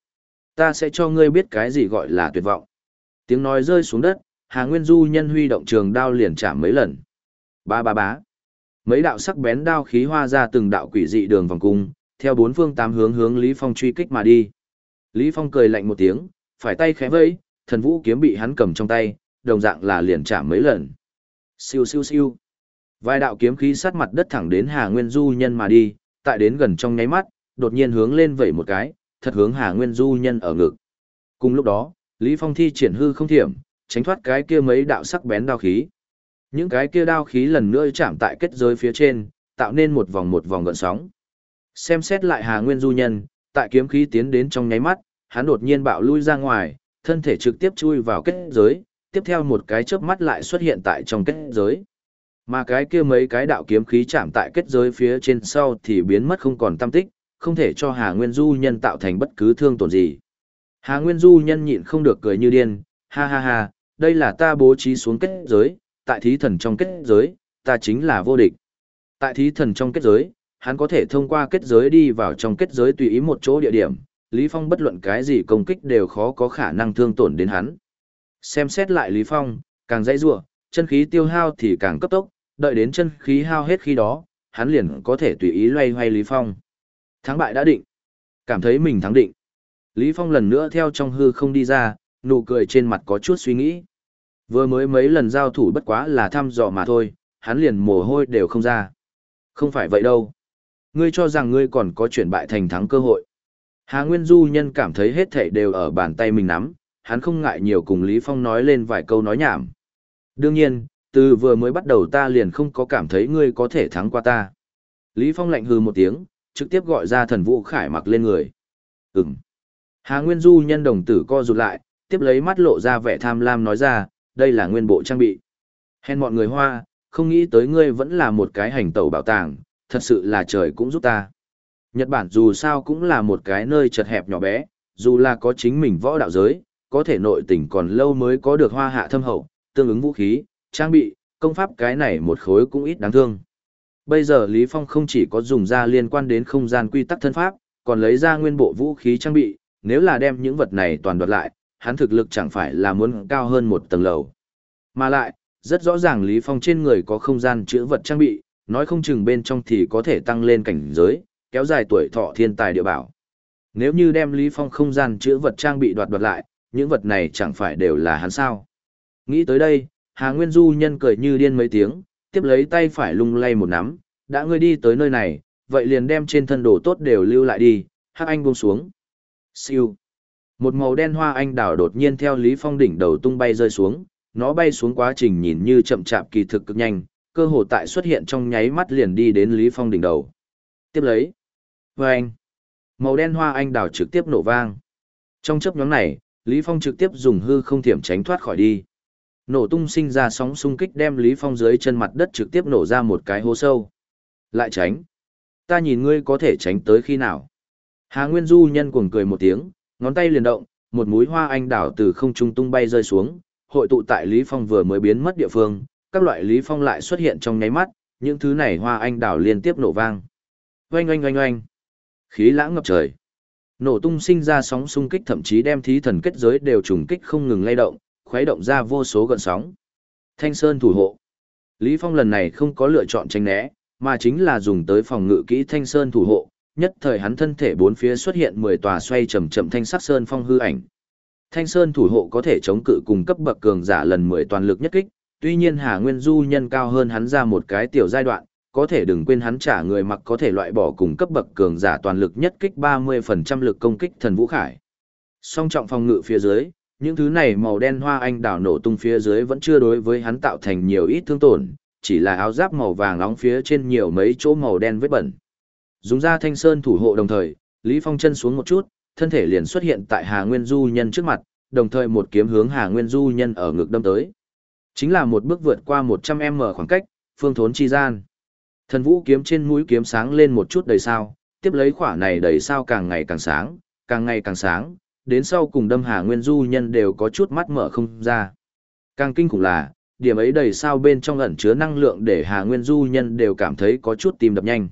Ta sẽ cho ngươi biết cái gì gọi là tuyệt vọng. Tiếng nói rơi xuống đất, Hà Nguyên Du nhân huy động trường đao liền chạm mấy lần. Ba ba bá. Mấy đạo sắc bén đao khí hoa ra từng đạo quỷ dị đường vòng cung, theo bốn phương tám hướng hướng Lý Phong truy kích mà đi. Lý Phong cười lạnh một tiếng, phải tay khẽ vẫy, thần vũ kiếm bị hắn cầm trong tay, đồng dạng là liền chạm mấy lần. Siêu siêu siêu. Vài đạo kiếm khí sát mặt đất thẳng đến Hà Nguyên Du nhân mà đi, tại đến gần trong nháy mắt, đột nhiên hướng lên vẩy một cái, thật hướng Hà Nguyên Du nhân ở ngực. Cùng lúc đó, Lý Phong thi triển hư không thiểm, tránh thoát cái kia mấy đạo sắc bén đao khí. Những cái kia đao khí lần nữa chạm tại kết giới phía trên, tạo nên một vòng một vòng gợn sóng. Xem xét lại Hà Nguyên Du nhân, tại kiếm khí tiến đến trong nháy mắt, hắn đột nhiên bạo lui ra ngoài, thân thể trực tiếp chui vào kết giới, tiếp theo một cái chớp mắt lại xuất hiện tại trong kết giới. Mà cái kia mấy cái đạo kiếm khí chạm tại kết giới phía trên sau thì biến mất không còn tâm tích, không thể cho Hà Nguyên Du nhân tạo thành bất cứ thương tổn gì. Hà Nguyên Du nhân nhịn không được cười như điên, ha ha ha, đây là ta bố trí xuống kết giới, tại thí thần trong kết giới, ta chính là vô địch. Tại thí thần trong kết giới, hắn có thể thông qua kết giới đi vào trong kết giới tùy ý một chỗ địa điểm, Lý Phong bất luận cái gì công kích đều khó có khả năng thương tổn đến hắn. Xem xét lại Lý Phong, càng dãy rủa, chân khí tiêu hao thì càng cấp tốc, đợi đến chân khí hao hết khi đó, hắn liền có thể tùy ý loay hoay Lý Phong. Thắng bại đã định. Cảm thấy mình thắng định. Lý Phong lần nữa theo trong hư không đi ra, nụ cười trên mặt có chút suy nghĩ. Vừa mới mấy lần giao thủ bất quá là thăm dò mà thôi, hắn liền mồ hôi đều không ra. Không phải vậy đâu. Ngươi cho rằng ngươi còn có chuyển bại thành thắng cơ hội. Hà Nguyên Du nhân cảm thấy hết thảy đều ở bàn tay mình nắm, hắn không ngại nhiều cùng Lý Phong nói lên vài câu nói nhảm. Đương nhiên, từ vừa mới bắt đầu ta liền không có cảm thấy ngươi có thể thắng qua ta. Lý Phong lạnh hừ một tiếng, trực tiếp gọi ra thần vũ khải mặc lên người. Ừm. Hà Nguyên Du nhân đồng tử co rụt lại, tiếp lấy mắt lộ ra vẻ tham lam nói ra, đây là nguyên bộ trang bị. Hèn mọi người hoa, không nghĩ tới ngươi vẫn là một cái hành tẩu bảo tàng, thật sự là trời cũng giúp ta. Nhật Bản dù sao cũng là một cái nơi chật hẹp nhỏ bé, dù là có chính mình võ đạo giới, có thể nội tình còn lâu mới có được hoa hạ thâm hậu, tương ứng vũ khí, trang bị, công pháp cái này một khối cũng ít đáng thương. Bây giờ Lý Phong không chỉ có dùng ra liên quan đến không gian quy tắc thân pháp, còn lấy ra nguyên bộ vũ khí trang bị, nếu là đem những vật này toàn đoạt lại, hắn thực lực chẳng phải là muốn cao hơn một tầng lầu. Mà lại, rất rõ ràng Lý Phong trên người có không gian chữa vật trang bị, nói không chừng bên trong thì có thể tăng lên cảnh giới, kéo dài tuổi thọ thiên tài địa bảo. Nếu như đem Lý Phong không gian chữa vật trang bị đoạt đoạt lại, những vật này chẳng phải đều là hắn sao. Nghĩ tới đây, Hà Nguyên Du nhân cười như điên mấy tiếng, tiếp lấy tay phải lung lay một nắm, đã ngươi đi tới nơi này, vậy liền đem trên thân đồ tốt đều lưu lại đi, hắc anh buông xuống. Siêu. Một màu đen hoa anh đào đột nhiên theo Lý Phong đỉnh đầu tung bay rơi xuống, nó bay xuống quá trình nhìn như chậm chạp kỳ thực cực nhanh, cơ hồ tại xuất hiện trong nháy mắt liền đi đến Lý Phong đỉnh đầu. Tiếp lấy. Vâng. Màu đen hoa anh đào trực tiếp nổ vang. Trong chớp nhóm này, Lý Phong trực tiếp dùng hư không thiểm tránh thoát khỏi đi. Nổ tung sinh ra sóng xung kích đem Lý Phong dưới chân mặt đất trực tiếp nổ ra một cái hố sâu. Lại tránh. Ta nhìn ngươi có thể tránh tới khi nào. Hà Nguyên Du nhân cuồng cười một tiếng, ngón tay liền động, một múi hoa anh đào từ không trung tung bay rơi xuống, hội tụ tại Lý Phong vừa mới biến mất địa phương, các loại Lý Phong lại xuất hiện trong nháy mắt, những thứ này hoa anh đào liên tiếp nổ vang. Oanh oanh oanh oanh. Khí lãng ngập trời. Nổ tung sinh ra sóng xung kích thậm chí đem thí thần kết giới đều trùng kích không ngừng lay động, khuấy động ra vô số gợn sóng. Thanh Sơn thủ hộ. Lý Phong lần này không có lựa chọn tránh né, mà chính là dùng tới phòng ngự kỹ Thanh Sơn thủ hộ, nhất thời hắn thân thể bốn phía xuất hiện 10 tòa xoay chậm chậm thanh sắc sơn phong hư ảnh. Thanh Sơn thủ hộ có thể chống cự cùng cấp bậc cường giả lần 10 toàn lực nhất kích, tuy nhiên Hà Nguyên Du nhân cao hơn hắn ra một cái tiểu giai đoạn, có thể đừng quên hắn trả người mặc có thể loại bỏ cùng cấp bậc cường giả toàn lực nhất kích 30% lực công kích thần vũ khải. Song trọng phòng ngự phía dưới, những thứ này màu đen hoa anh đảo nổ tung phía dưới vẫn chưa đối với hắn tạo thành nhiều ít thương tổn, chỉ là áo giáp màu vàng nóng phía trên nhiều mấy chỗ màu đen vết bẩn. Dùng ra thanh sơn thủ hộ đồng thời, Lý Phong chân xuống một chút, thân thể liền xuất hiện tại Hà Nguyên Du nhân trước mặt, đồng thời một kiếm hướng Hà Nguyên Du nhân ở ngực đâm tới. Chính là một bước vượt qua 100m khoảng cách, phương thốn chi gian. Thần vũ kiếm trên mũi kiếm sáng lên một chút đầy sao, tiếp lấy khỏa này đầy sao càng ngày càng sáng, càng ngày càng sáng, đến sau cùng đâm Hà Nguyên Du nhân đều có chút mắt mở không ra. Càng kinh khủng là, điểm ấy đầy sao bên trong ẩn chứa năng lượng để Hà Nguyên Du nhân đều cảm thấy có chút tim đập nhanh.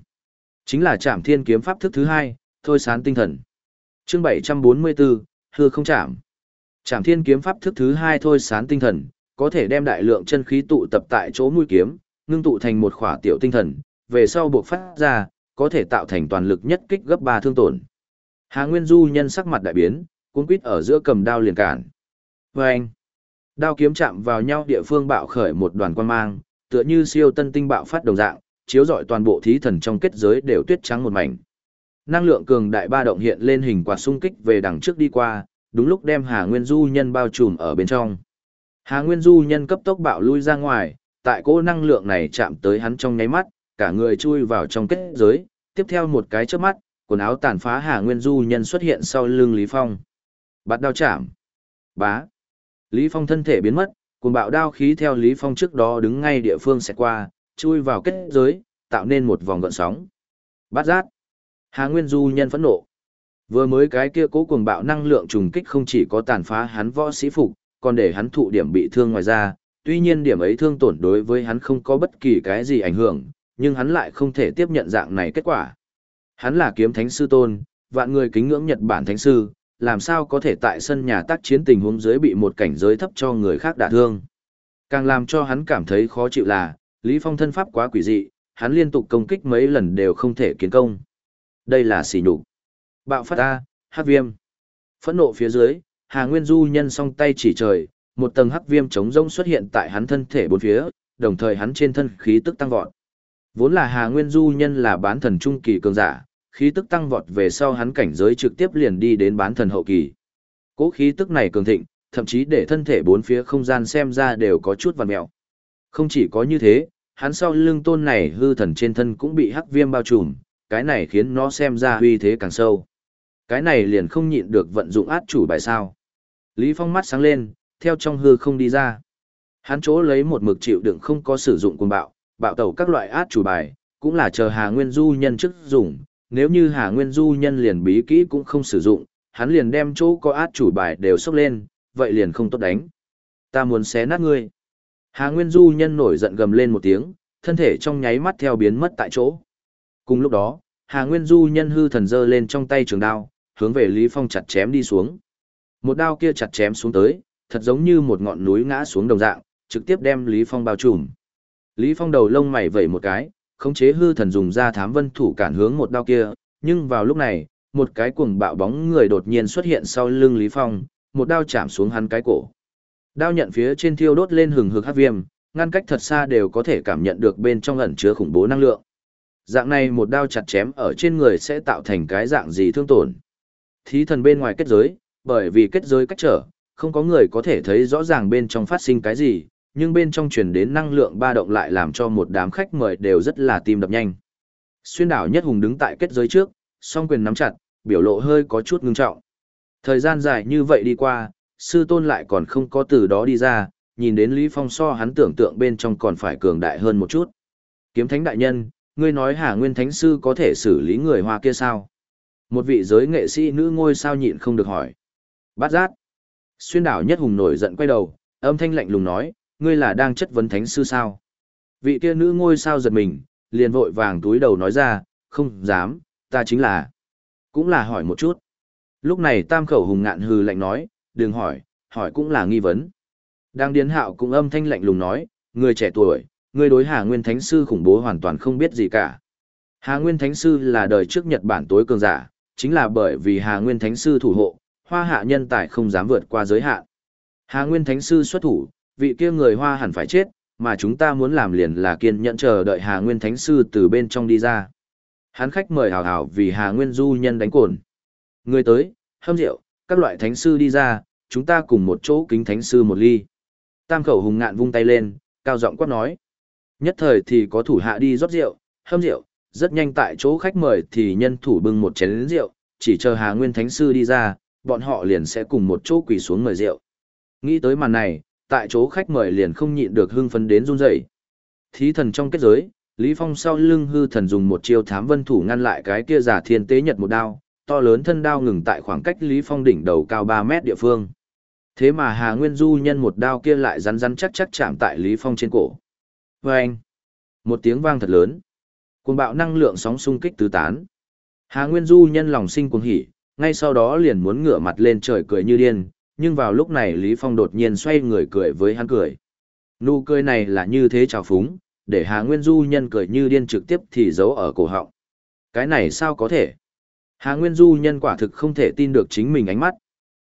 Chính là Trảm Thiên kiếm pháp thức thứ hai, thôi sán tinh thần. Chương 744, hư không chạm. Trảm Thiên kiếm pháp thức thứ hai thôi sán tinh thần, có thể đem đại lượng chân khí tụ tập tại chỗ mũi kiếm, ngưng tụ thành một khỏa tiểu tinh thần, về sau buộc phát ra, có thể tạo thành toàn lực nhất kích gấp 3 thương tổn. Hà Nguyên Du nhân sắc mặt đại biến, cuốn quýt ở giữa cầm đao liền cản. Vâng! Đao kiếm chạm vào nhau địa phương bạo khởi một đoàn quan mang, tựa như siêu tân tinh bạo phát đồng dạng, chiếu rọi toàn bộ thí thần trong kết giới đều tuyết trắng một mảnh. Năng lượng cường đại ba động hiện lên hình quạt xung kích về đằng trước đi qua, đúng lúc đem Hà Nguyên Du nhân bao trùm ở bên trong. Hà Nguyên Du nhân cấp tốc bạo lui ra ngoài, tại cỗ năng lượng này chạm tới hắn trong nháy mắt, cả người chui vào trong kết giới, tiếp theo một cái chớp mắt, quần áo tàn phá Hà Nguyên Du nhân xuất hiện sau lưng Lý Phong. Bắt đao chạm. Bá. Lý Phong thân thể biến mất, cuồng bạo đao khí theo Lý Phong trước đó đứng ngay địa phương sẽ qua, chui vào kết giới, tạo nên một vòng gợn sóng. Bắt giác. Hà Nguyên Du nhân phẫn nộ. Vừa mới cái kia cố cuồng bạo năng lượng trùng kích không chỉ có tàn phá hắn võ sĩ phục, còn để hắn thụ điểm bị thương ngoài ra, tuy nhiên điểm ấy thương tổn đối với hắn không có bất kỳ cái gì ảnh hưởng, nhưng hắn lại không thể tiếp nhận dạng này kết quả. Hắn là kiếm thánh sư tôn, vạn người kính ngưỡng Nhật Bản thánh sư, làm sao có thể tại sân nhà tác chiến tình huống dưới bị một cảnh giới thấp cho người khác đả thương. Càng làm cho hắn cảm thấy khó chịu là, Lý Phong thân pháp quá quỷ dị, hắn liên tục công kích mấy lần đều không thể kiến công. Đây là xỉ nhục. Bạo phát A, hắc viêm. Phẫn nộ phía dưới, Hà Nguyên Du nhân song tay chỉ trời, một tầng hắc viêm chống rông xuất hiện tại hắn thân thể bốn phía, đồng thời hắn trên thân khí tức tăng vọt. Vốn là Hà Nguyên Du nhân là bán thần trung kỳ cường giả, khí tức tăng vọt về sau hắn cảnh giới trực tiếp liền đi đến bán thần hậu kỳ. Cố khí tức này cường thịnh, thậm chí để thân thể bốn phía không gian xem ra đều có chút vằn mẹo. Không chỉ có như thế, hắn sau lưng tôn này hư thần trên thân cũng bị hắc viêm bao trùm, cái này khiến nó xem ra uy thế càng sâu. Cái này liền không nhịn được vận dụng át chủ bài sao. Lý Phong mắt sáng lên, theo trong hư không đi ra. Hắn chỗ lấy một mực chịu đựng không có sử dụng cuồng bạo, bạo tẩu các loại át chủ bài, cũng là chờ Hà Nguyên Du nhân chức dùng, nếu như Hà Nguyên Du nhân liền bí kỹ cũng không sử dụng, hắn liền đem chỗ có át chủ bài đều sốc lên, vậy liền không tốt đánh. Ta muốn xé nát ngươi. Hà Nguyên Du nhân nổi giận gầm lên một tiếng, thân thể trong nháy mắt theo biến mất tại chỗ. Cùng lúc đó, Hà Nguyên Du nhân hư thần giơ lên trong tay trường đao, hướng về Lý Phong chặt chém đi xuống. Một đao kia chặt chém xuống tới, thật giống như một ngọn núi ngã xuống đồng dạng, trực tiếp đem Lý Phong bao trùm. Lý Phong đầu lông mày vẩy một cái, khống chế hư thần dùng ra thám vân thủ cản hướng một đao kia, nhưng vào lúc này, một cái cuồng bạo bóng người đột nhiên xuất hiện sau lưng Lý Phong, một đao chạm xuống hắn cái cổ. Đao nhận phía trên thiêu đốt lên hừng hực hắc viêm, ngăn cách thật xa đều có thể cảm nhận được bên trong ẩn chứa khủng bố năng lượng. Dạng này một đao chặt chém ở trên người sẽ tạo thành cái dạng gì thương tổn. Thí thần bên ngoài kết giới, bởi vì kết giới cách trở, không có người có thể thấy rõ ràng bên trong phát sinh cái gì, nhưng bên trong truyền đến năng lượng ba động lại làm cho một đám khách mời đều rất là tim đập nhanh. Xuyên đảo nhất hùng đứng tại kết giới trước, song quyền nắm chặt, biểu lộ hơi có chút ngưng trọng. Thời gian dài như vậy đi qua, sư tôn lại còn không có từ đó đi ra, nhìn đến Lý Phong so hắn tưởng tượng bên trong còn phải cường đại hơn một chút. Kiếm thánh đại nhân, ngươi nói Hà Nguyên Thánh Sư có thể xử lý người hoa kia sao? Một vị giới nghệ sĩ nữ ngôi sao nhịn không được hỏi. Bát giác. Xuyên đảo nhất hùng nổi giận quay đầu, âm thanh lạnh lùng nói, ngươi là đang chất vấn thánh sư sao? Vị kia nữ ngôi sao giật mình, liền vội vàng túi đầu nói ra, không dám, ta chính là. Cũng là hỏi một chút. Lúc này tam khẩu hùng ngạn hừ lạnh nói, đừng hỏi, hỏi cũng là nghi vấn. Đang điến hạo cũng âm thanh lạnh lùng nói, người trẻ tuổi, người đối Hà Nguyên Thánh Sư khủng bố hoàn toàn không biết gì cả. Hà Nguyên Thánh Sư là đời trước Nhật Bản tối cường giả, chính là bởi vì Hà Nguyên Thánh Sư thủ hộ, hoa hạ nhân tài không dám vượt qua giới hạn. Hà Nguyên Thánh Sư xuất thủ, vị kia người hoa hẳn phải chết, mà chúng ta muốn làm liền là kiên nhẫn chờ đợi Hà Nguyên Thánh Sư từ bên trong đi ra. Hắn khách mời hào hào vì Hà Nguyên Du nhân đánh cồn. Người tới, hâm rượu, các loại thánh sư đi ra, chúng ta cùng một chỗ kính thánh sư một ly. Tam khẩu hùng ngạn vung tay lên, cao giọng quát nói. Nhất thời thì có thủ hạ đi rót rượu, hâm rượu, rất nhanh tại chỗ khách mời thì nhân thủ bưng một chén rượu, chỉ chờ Hà Nguyên Thánh Sư đi ra, bọn họ liền sẽ cùng một chỗ quỳ xuống mời rượu. Nghĩ tới màn này, tại chỗ khách mời liền không nhịn được hưng phấn đến run rẩy. Thí thần trong kết giới, Lý Phong sau lưng hư thần dùng một chiêu thám vân thủ ngăn lại cái kia giả thiên tế nhật một đao, to lớn thân đao ngừng tại khoảng cách Lý Phong đỉnh đầu cao 3 mét địa phương. Thế mà Hà Nguyên Du nhân một đao kia lại rắn rắn chắc chắc chạm tại Lý Phong trên cổ. Vâng! Một tiếng vang thật lớn. Cuồng bạo năng lượng sóng xung kích tứ tán. Hà Nguyên Du nhân lòng sinh cuồng hỉ, ngay sau đó liền muốn ngửa mặt lên trời cười như điên, nhưng vào lúc này Lý Phong đột nhiên xoay người cười với hắn cười. Nụ cười này là như thế trào phúng, để Hà Nguyên Du nhân cười như điên trực tiếp thì giấu ở cổ họng. Cái này sao có thể? Hà Nguyên Du nhân quả thực không thể tin được chính mình ánh mắt.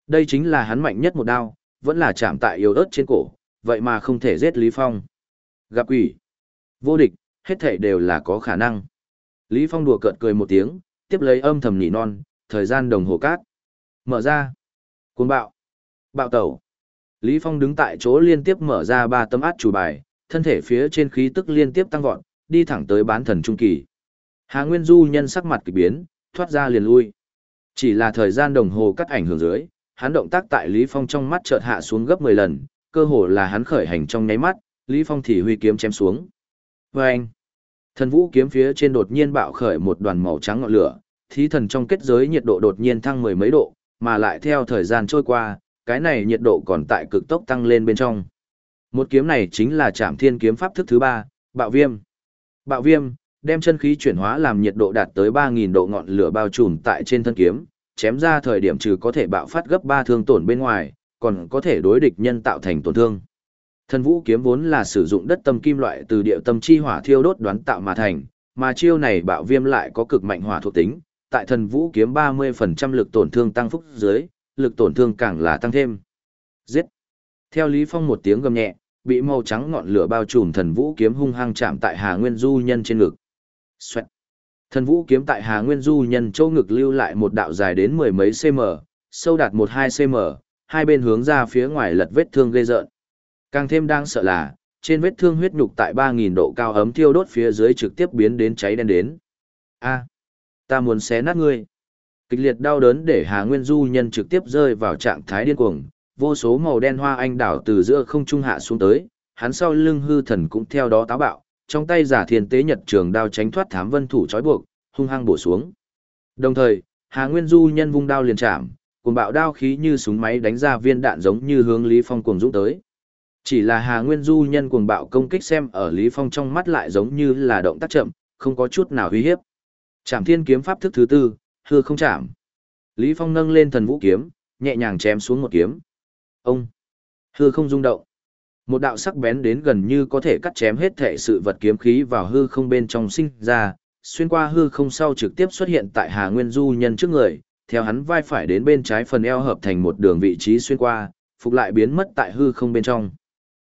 Đây chính là hắn mạnh nhất một đao, vẫn là chạm tại yếu ớt trên cổ, vậy mà không thể giết Lý Phong. Gặp quỷ, vô địch, hết thể đều là có khả năng. Lý Phong đùa cợt cười một tiếng, tiếp lấy âm thầm nỉ non, thời gian đồng hồ cát. Mở ra. Cuồng bạo. Bạo tẩu. Lý Phong đứng tại chỗ liên tiếp mở ra ba tấm át chủ bài, thân thể phía trên khí tức liên tiếp tăng vọt, đi thẳng tới bán thần trung kỳ. Hà Nguyên Du nhân sắc mặt kỳ biến, thoát ra liền lui. Chỉ là thời gian đồng hồ cắt ảnh hưởng dưới, hắn động tác tại Lý Phong trong mắt chợt hạ xuống gấp 10 lần, cơ hồ là hắn khởi hành trong nháy mắt, Lý Phong thì huy kiếm chém xuống. Và anh, thần vũ kiếm phía trên đột nhiên bạo khởi một đoàn màu trắng ngọn lửa, thí thần trong kết giới nhiệt độ đột nhiên thăng mười mấy độ, mà lại theo thời gian trôi qua, cái này nhiệt độ còn tại cực tốc tăng lên bên trong. Một kiếm này chính là Trảm Thiên kiếm pháp thức thứ ba, Bạo Viêm. Bạo Viêm đem chân khí chuyển hóa làm nhiệt độ đạt tới 3000 độ ngọn lửa bao trùm tại trên thân kiếm, chém ra thời điểm trừ có thể bạo phát gấp 3 thương tổn bên ngoài, còn có thể đối địch nhân tạo thành tổn thương. Thần vũ kiếm vốn là sử dụng đất tâm kim loại từ địa tâm chi hỏa thiêu đốt đoán tạo mà thành, mà chiêu này bạo viêm lại có cực mạnh hỏa thuộc tính, tại thần vũ kiếm 30% lực tổn thương tăng phúc dưới, lực tổn thương càng là tăng thêm. Giết! Theo Lý Phong một tiếng gầm nhẹ, bị màu trắng ngọn lửa bao trùm thần vũ kiếm hung hăng chạm tại Hà Nguyên Du nhân trên ngực. Xoẹt! Thần vũ kiếm tại Hà Nguyên Du nhân châu ngực lưu lại một đạo dài đến mười mấy cm, sâu đạt một hai cm, hai bên hướng ra phía ngoài lật vết thương gây rợn. Càng thêm đang sợ là, trên vết thương huyết nhục tại 3.000 độ cao ấm thiêu đốt phía dưới trực tiếp biến đến cháy đen đến. A, ta muốn xé nát ngươi. Kịch liệt đau đớn để Hà Nguyên Du nhân trực tiếp rơi vào trạng thái điên cuồng, vô số màu đen hoa anh đảo từ giữa không trung hạ xuống tới, hắn sau lưng hư thần cũng theo đó táo bạo, trong tay giả thiên tế nhật trường đao tránh thoát thám vân thủ trói buộc, hung hăng bổ xuống. Đồng thời, Hà Nguyên Du nhân vung đao liền chạm, cùng bạo đao khí như súng máy đánh ra viên đạn giống như hướng Lý Phong cuồng dũng tới. Chỉ là Hà Nguyên Du nhân cuồng bạo công kích xem ở Lý Phong trong mắt lại giống như là động tác chậm, không có chút nào uy hiếp. Trảm Thiên kiếm pháp thức thứ tư, hư không chạm. Lý Phong nâng lên thần vũ kiếm, nhẹ nhàng chém xuống một kiếm. Ông hư không rung động. Một đạo sắc bén đến gần như có thể cắt chém hết thể sự vật kiếm khí vào hư không bên trong sinh ra, xuyên qua hư không sau trực tiếp xuất hiện tại Hà Nguyên Du nhân trước người, theo hắn vai phải đến bên trái phần eo hợp thành một đường vị trí xuyên qua, phục lại biến mất tại hư không bên trong.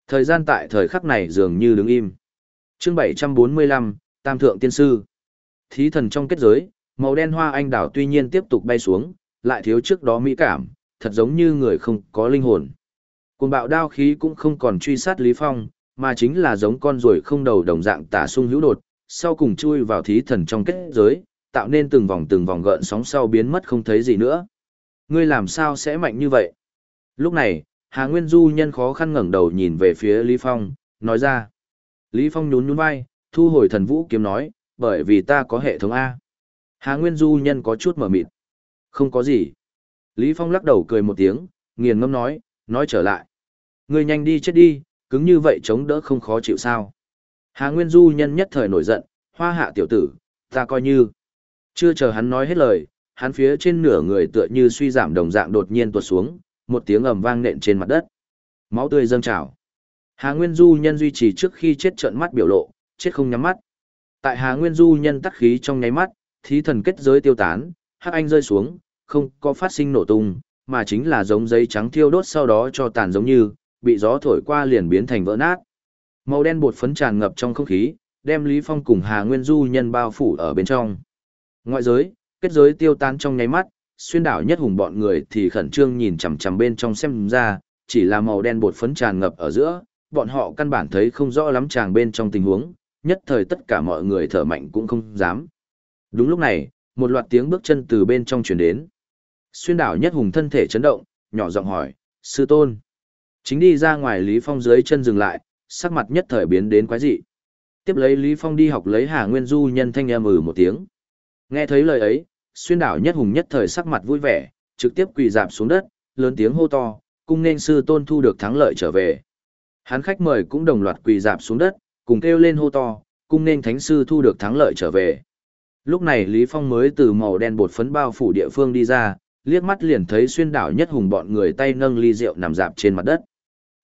Thời gian tại thời khắc này dường như đứng im. Chương 745, Tam thượng tiên sư. Thí thần trong kết giới, màu đen hoa anh đào tuy nhiên tiếp tục bay xuống, lại thiếu trước đó mỹ cảm, thật giống như người không có linh hồn. Cuồng bạo đao khí cũng không còn truy sát Lý Phong, mà chính là giống con ruồi không đầu đồng dạng tả sung hữu đột, sau cùng chui vào thí thần trong kết giới, tạo nên từng vòng từng vòng gợn sóng sau biến mất không thấy gì nữa. Ngươi làm sao sẽ mạnh như vậy? Lúc này, Hà Nguyên Du nhân khó khăn ngẩng đầu nhìn về phía Lý Phong, nói ra. Lý Phong nhún nhún vai, thu hồi thần vũ kiếm nói, bởi vì ta có hệ thống A. Hà Nguyên Du nhân có chút mở mịt. Không có gì. Lý Phong lắc đầu cười một tiếng, nghiền ngâm nói, nói trở lại. Ngươi nhanh đi chết đi, cứng như vậy chống đỡ không khó chịu sao. Hà Nguyên Du nhân nhất thời nổi giận, hoa hạ tiểu tử, ta coi như. Chưa chờ hắn nói hết lời, hắn phía trên nửa người tựa như suy giảm đồng dạng đột nhiên tuột xuống, một tiếng ầm vang nện trên mặt đất. Máu tươi dâng trào. Hà Nguyên Du nhân duy trì trước khi chết trợn mắt biểu lộ, chết không nhắm mắt. Tại Hà Nguyên Du nhân tắt khí trong nháy mắt, thí thần kết giới tiêu tán, hắc anh rơi xuống, không có phát sinh nổ tung, mà chính là giống giấy trắng thiêu đốt sau đó cho tàn giống như, bị gió thổi qua liền biến thành vỡ nát. Màu đen bột phấn tràn ngập trong không khí, đem Lý Phong cùng Hà Nguyên Du nhân bao phủ ở bên trong. Ngoại giới, kết giới tiêu tan trong nháy mắt, xuyên đảo nhất hùng bọn người thì khẩn trương nhìn chằm chằm bên trong xem ra, chỉ là màu đen bột phấn tràn ngập ở giữa, bọn họ căn bản thấy không rõ lắm chàng bên trong tình huống, nhất thời tất cả mọi người thở mạnh cũng không dám. Đúng lúc này, một loạt tiếng bước chân từ bên trong truyền đến. Xuyên đảo nhất hùng thân thể chấn động, nhỏ giọng hỏi, sư tôn. Chính đi ra ngoài Lý Phong dưới chân dừng lại, sắc mặt nhất thời biến đến quái dị. Tiếp lấy Lý Phong đi học lấy Hà Nguyên Du nhân thanh em ừ một tiếng. Nghe thấy lời ấy, xuyên đảo nhất hùng nhất thời sắc mặt vui vẻ, trực tiếp quỳ dạp xuống đất, lớn tiếng hô to, cung nên sư tôn thu được thắng lợi trở về. Hắn khách mời cũng đồng loạt quỳ dạp xuống đất, cùng kêu lên hô to, cung nên thánh sư thu được thắng lợi trở về. Lúc này Lý Phong mới từ màu đen bột phấn bao phủ địa phương đi ra, liếc mắt liền thấy xuyên đảo nhất hùng bọn người tay nâng ly rượu nằm dạp trên mặt đất.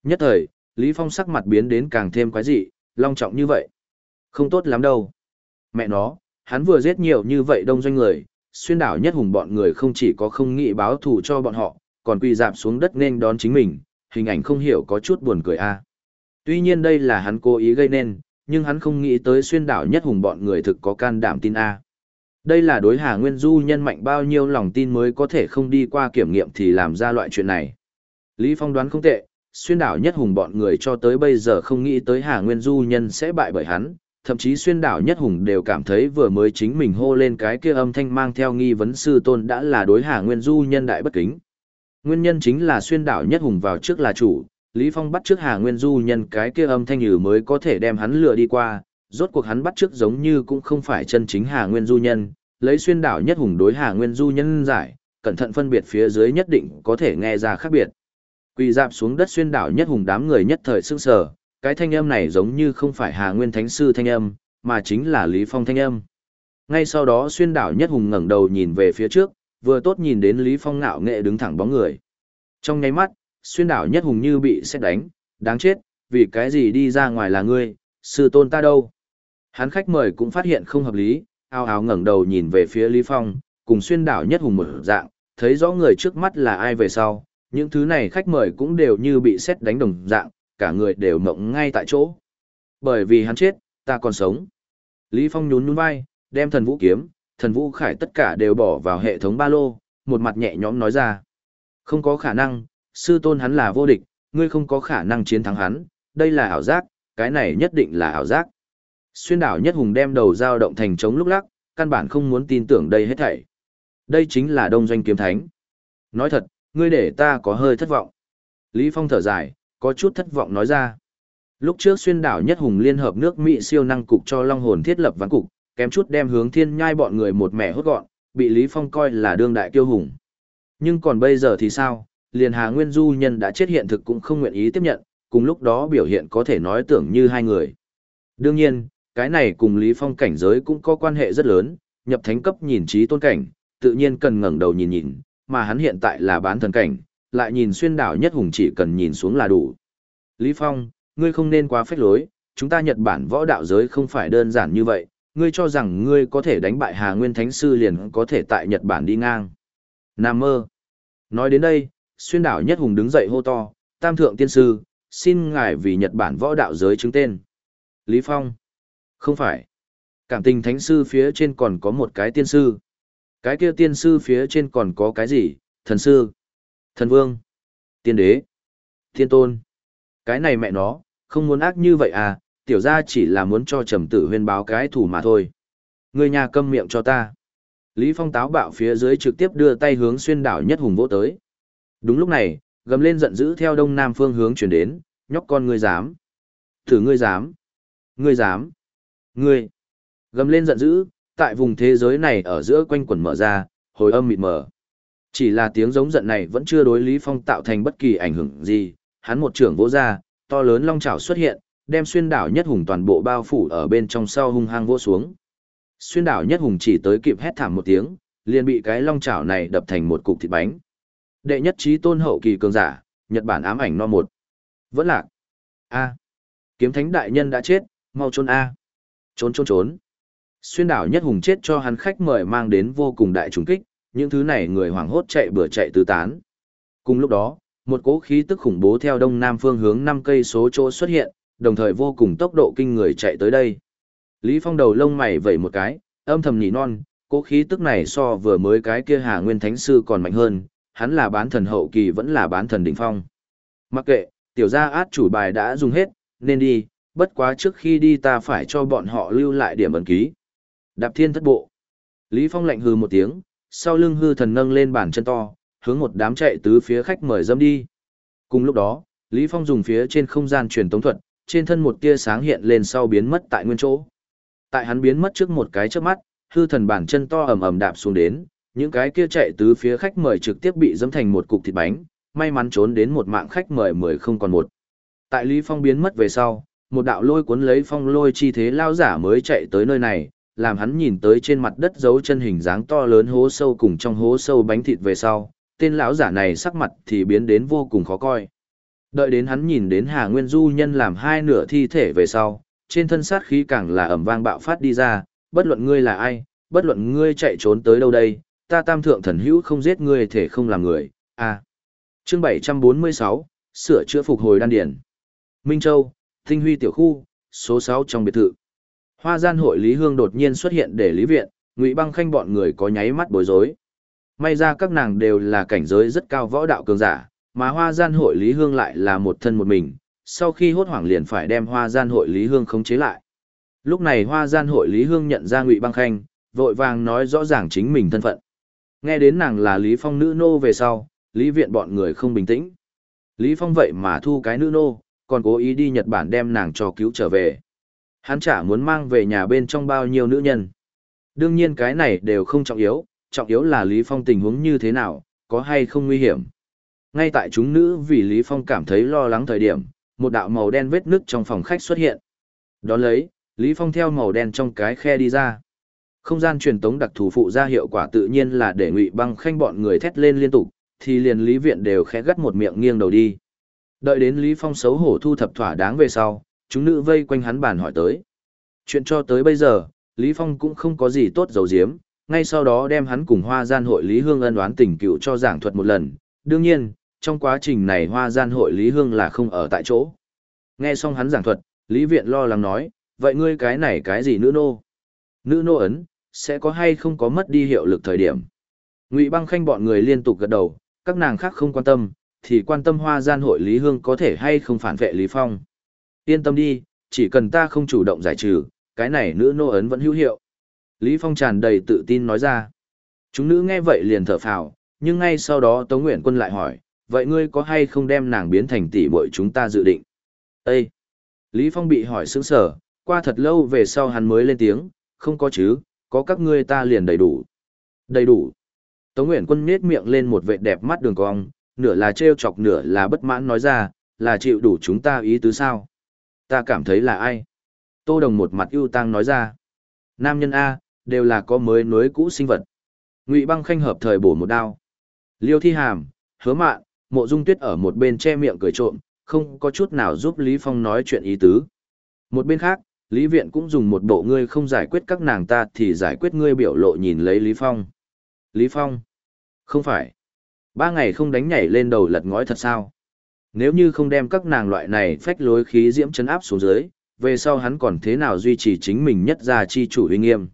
Nhất thời, Lý Phong sắc mặt biến đến càng thêm quái dị, long trọng như vậy. Không tốt lắm đâu. Mẹ nó, hắn vừa giết nhiều như vậy đông doanh người, xuyên đảo nhất hùng bọn người không chỉ có không nghĩ báo thù cho bọn họ, còn quỳ dạp xuống đất nên đón chính mình, hình ảnh không hiểu có chút buồn cười a. Tuy nhiên đây là hắn cố ý gây nên, nhưng hắn không nghĩ tới xuyên đảo nhất hùng bọn người thực có can đảm tin a. Đây là đối Hà Nguyên Du nhân mạnh bao nhiêu lòng tin mới có thể không đi qua kiểm nghiệm thì làm ra loại chuyện này. Lý Phong đoán không tệ, xuyên đảo nhất hùng bọn người cho tới bây giờ không nghĩ tới Hà Nguyên Du nhân sẽ bại bởi hắn, thậm chí xuyên đảo nhất hùng đều cảm thấy vừa mới chính mình hô lên cái kia âm thanh mang theo nghi vấn sư tôn đã là đối Hà Nguyên Du nhân đại bất kính. Nguyên nhân chính là xuyên đảo nhất hùng vào trước là chủ, Lý Phong bắt trước Hà Nguyên Du nhân cái kia âm thanh nhử mới có thể đem hắn lừa đi qua, rốt cuộc hắn bắt trước giống như cũng không phải chân chính Hà Nguyên Du nhân, lấy xuyên đảo nhất hùng đối Hà Nguyên Du nhân giải, cẩn thận phân biệt phía dưới nhất định có thể nghe ra khác biệt. Quỳ dạp xuống đất xuyên đảo nhất hùng đám người nhất thời sững sờ, cái thanh âm này giống như không phải Hà Nguyên Thánh Sư thanh âm, mà chính là Lý Phong thanh âm. Ngay sau đó xuyên đảo nhất hùng ngẩng đầu nhìn về phía trước, vừa tốt nhìn đến Lý Phong ngạo nghệ đứng thẳng bóng người. Trong nháy mắt, xuyên đảo nhất hùng như bị xét đánh, đáng chết, vì cái gì đi ra ngoài là ngươi, sư tôn ta đâu. Hắn khách mời cũng phát hiện không hợp lý, ao ào ngẩng đầu nhìn về phía Lý Phong, cùng xuyên đảo nhất hùng một dạng, thấy rõ người trước mắt là ai về sau, những thứ này khách mời cũng đều như bị xét đánh đồng dạng, cả người đều mộng ngay tại chỗ. Bởi vì hắn chết, ta còn sống. Lý Phong nhún nhún vai, đem thần vũ kiếm, thần vũ khải tất cả đều bỏ vào hệ thống ba lô, một mặt nhẹ nhõm nói ra. Không có khả năng, sư tôn hắn là vô địch, ngươi không có khả năng chiến thắng hắn, đây là ảo giác, cái này nhất định là ảo giác. Xuyên đảo nhất hùng đem đầu dao động thành trống lúc lắc, căn bản không muốn tin tưởng đây hết thảy. Đây chính là đông doanh kiếm thánh. Nói thật, ngươi để ta có hơi thất vọng. Lý Phong thở dài, có chút thất vọng nói ra. Lúc trước xuyên đảo nhất hùng liên hợp nước Mỹ siêu năng cục cho Long Hồn thiết lập ván cục, kém chút đem hướng thiên nhai bọn người một mẻ hốt gọn, bị Lý Phong coi là đương đại kiêu hùng. Nhưng còn bây giờ thì sao, liền Hà Nguyên Du nhân đã chết hiện thực cũng không nguyện ý tiếp nhận, cùng lúc đó biểu hiện có thể nói tưởng như hai người. Đương nhiên, cái này cùng Lý Phong cảnh giới cũng có quan hệ rất lớn, nhập thánh cấp nhìn trí tôn cảnh, tự nhiên cần ngẩng đầu nhìn nhìn, mà hắn hiện tại là bán thần cảnh, lại nhìn xuyên đảo nhất hùng chỉ cần nhìn xuống là đủ. Lý Phong, ngươi không nên quá phách lối, chúng ta Nhật Bản võ đạo giới không phải đơn giản như vậy, ngươi cho rằng ngươi có thể đánh bại Hà Nguyên Thánh Sư liền có thể tại Nhật Bản đi ngang. Nam mơ. Nói đến đây, xuyên đảo nhất hùng đứng dậy hô to, tam thượng tiên sư, xin ngài vì Nhật Bản võ đạo giới chứng tên. Lý Phong. Không phải. Cảm tình thánh sư phía trên còn có một cái tiên sư. Cái kia tiên sư phía trên còn có cái gì? Thần sư. Thần vương. Tiên đế. Thiên tôn. Cái này mẹ nó, không muốn ác như vậy à, tiểu ra chỉ là muốn cho trầm tử huyên báo cái thủ mà thôi. Người nhà câm miệng cho ta. Lý Phong táo bạo phía dưới trực tiếp đưa tay hướng xuyên đảo nhất hùng vỗ tới. Đúng lúc này, gầm lên giận dữ theo đông nam phương hướng chuyển đến, nhóc con ngươi dám. Thử ngươi dám. Ngươi dám. Ngươi. Gầm lên giận dữ, tại vùng thế giới này ở giữa quanh quần mở ra, hồi âm mịt mờ. Chỉ là tiếng giống giận này vẫn chưa đối Lý Phong tạo thành bất kỳ ảnh hưởng gì, hắn một trưởng vỗ ra, to lớn long chảo xuất hiện, đem xuyên đảo nhất hùng toàn bộ bao phủ ở bên trong sau hung hăng vỗ xuống. Xuyên đảo nhất hùng chỉ tới kịp hét thảm một tiếng, liền bị cái long chảo này đập thành một cục thịt bánh. Đệ nhất trí tôn hậu kỳ cường giả, Nhật Bản ám ảnh no một. Vẫn lạc. A. Kiếm thánh đại nhân đã chết, mau trốn A. Trốn trốn trốn. Xuyên đảo nhất hùng chết cho hắn khách mời mang đến vô cùng đại trùng kích, những thứ này người hoảng hốt chạy bừa chạy tứ tán. Cùng lúc đó, một cỗ khí tức khủng bố theo đông nam phương hướng năm cây số chỗ xuất hiện, đồng thời vô cùng tốc độ kinh người chạy tới đây. Lý Phong đầu lông mày vẩy một cái, âm thầm nhị non, cỗ khí tức này so vừa mới cái kia Hà Nguyên Thánh Sư còn mạnh hơn, hắn là bán thần hậu kỳ vẫn là bán thần đỉnh phong. Mặc kệ, tiểu gia át chủ bài đã dùng hết, nên đi, bất quá trước khi đi ta phải cho bọn họ lưu lại điểm ấn ký. Đạp thiên thất bộ. Lý Phong lạnh hừ một tiếng, sau lưng hư thần nâng lên bàn chân to, hướng một đám chạy tứ phía khách mời dâm đi. Cùng lúc đó, Lý Phong dùng phía trên không gian truyền tống thuật, trên thân một tia sáng hiện lên sau biến mất tại nguyên chỗ. Tại hắn biến mất trước một cái chớp mắt, hư thần bàn chân to ầm ầm đạp xuống đến, những cái kia chạy tứ phía khách mời trực tiếp bị dẫm thành một cục thịt bánh, may mắn trốn đến một mạng khách mời mười không còn một. Tại Lý Phong biến mất về sau, một đạo lôi cuốn lấy phong lôi chi thế lao giả mới chạy tới nơi này, làm hắn nhìn tới trên mặt đất dấu chân hình dáng to lớn hố sâu cùng trong hố sâu bánh thịt về sau, tên lão giả này sắc mặt thì biến đến vô cùng khó coi. Đợi đến hắn nhìn đến Hà Nguyên Du nhân làm hai nửa thi thể về sau, trên thân sát khí càng là ẩm vang bạo phát đi ra, bất luận ngươi là ai, bất luận ngươi chạy trốn tới đâu đây, ta tam thượng thần hữu không giết ngươi thể không làm người, à. Chương 746, sửa chữa phục hồi đan điển. Minh Châu, Tinh Huy tiểu khu, số 6 trong biệt thự. Hoa gian hội Lý Hương đột nhiên xuất hiện để lý viện, Ngụy Băng Khanh bọn người có nháy mắt bối rối. May ra các nàng đều là cảnh giới rất cao võ đạo cường giả, mà Hoa gian hội Lý Hương lại là một thân một mình, sau khi hốt hoảng liền phải đem Hoa gian hội Lý Hương khống chế lại. Lúc này Hoa gian hội Lý Hương nhận ra Ngụy Băng Khanh, vội vàng nói rõ ràng chính mình thân phận. Nghe đến nàng là Lý Phong nữ nô về sau, Lý viện bọn người không bình tĩnh. Lý Phong vậy mà thu cái nữ nô, còn cố ý đi Nhật Bản đem nàng cho cứu trở về. Hắn chả muốn mang về nhà bên trong bao nhiêu nữ nhân. Đương nhiên cái này đều không trọng yếu, trọng yếu là Lý Phong tình huống như thế nào, có hay không nguy hiểm. Ngay tại chúng nữ vì Lý Phong cảm thấy lo lắng thời điểm, một đạo màu đen vết nứt trong phòng khách xuất hiện. Đón lấy, Lý Phong theo màu đen trong cái khe đi ra. Không gian truyền tống đặc thù phụ ra hiệu quả tự nhiên là để Ngụy Băng Khanh bọn người thét lên liên tục, thì liền Lý Viện đều khẽ gắt một miệng nghiêng đầu đi. Đợi đến Lý Phong xấu hổ thu thập thỏa đáng về sau, chúng nữ vây quanh hắn bàn hỏi tới. Chuyện cho tới bây giờ, Lý Phong cũng không có gì tốt dầu diếm, ngay sau đó đem hắn cùng hoa gian hội Lý Hương ân oán tình cựu cho giảng thuật một lần. Đương nhiên, trong quá trình này hoa gian hội Lý Hương là không ở tại chỗ. Nghe xong hắn giảng thuật, Lý Viện lo lắng nói, vậy ngươi cái này cái gì nữ nô? Nữ nô ấn, sẽ có hay không có mất đi hiệu lực thời điểm? Ngụy băng khanh bọn người liên tục gật đầu, các nàng khác không quan tâm, thì quan tâm hoa gian hội Lý Hương có thể hay không phản vệ Lý Phong. Yên tâm đi, chỉ cần ta không chủ động giải trừ, cái này nữ nô ấn vẫn hữu hiệu. Lý Phong tràn đầy tự tin nói ra. Chúng nữ nghe vậy liền thở phào, nhưng ngay sau đó Tống Nguyện Quân lại hỏi, vậy ngươi có hay không đem nàng biến thành tỷ muội chúng ta dự định? Ê! Lý Phong bị hỏi sững sở, qua thật lâu về sau hắn mới lên tiếng, không có chứ, có các ngươi ta liền đầy đủ. Đầy đủ. Tống Nguyện Quân nết miệng lên một vệ đẹp mắt đường cong, nửa là trêu chọc nửa là bất mãn nói ra, là chịu đủ chúng ta ý tứ sao? Ta cảm thấy là ai? Tô Đồng một mặt ưu tang nói ra. Nam nhân A, đều là có mới nối cũ sinh vật. Ngụy băng khanh hợp thời bổ một đao. Liêu thi hàm, hứa mạn, mộ dung tuyết ở một bên che miệng cười trộm, không có chút nào giúp Lý Phong nói chuyện ý tứ. Một bên khác, Lý Viện cũng dùng một bộ ngươi không giải quyết các nàng ta thì giải quyết ngươi biểu lộ nhìn lấy Lý Phong. Lý Phong. Không phải. Ba ngày không đánh nhảy lên đầu lật ngói thật sao? Nếu như không đem các nàng loại này phách lối khí diễm chấn áp xuống dưới, về sau hắn còn thế nào duy trì chính mình nhất gia chi chủ uy nghiêm.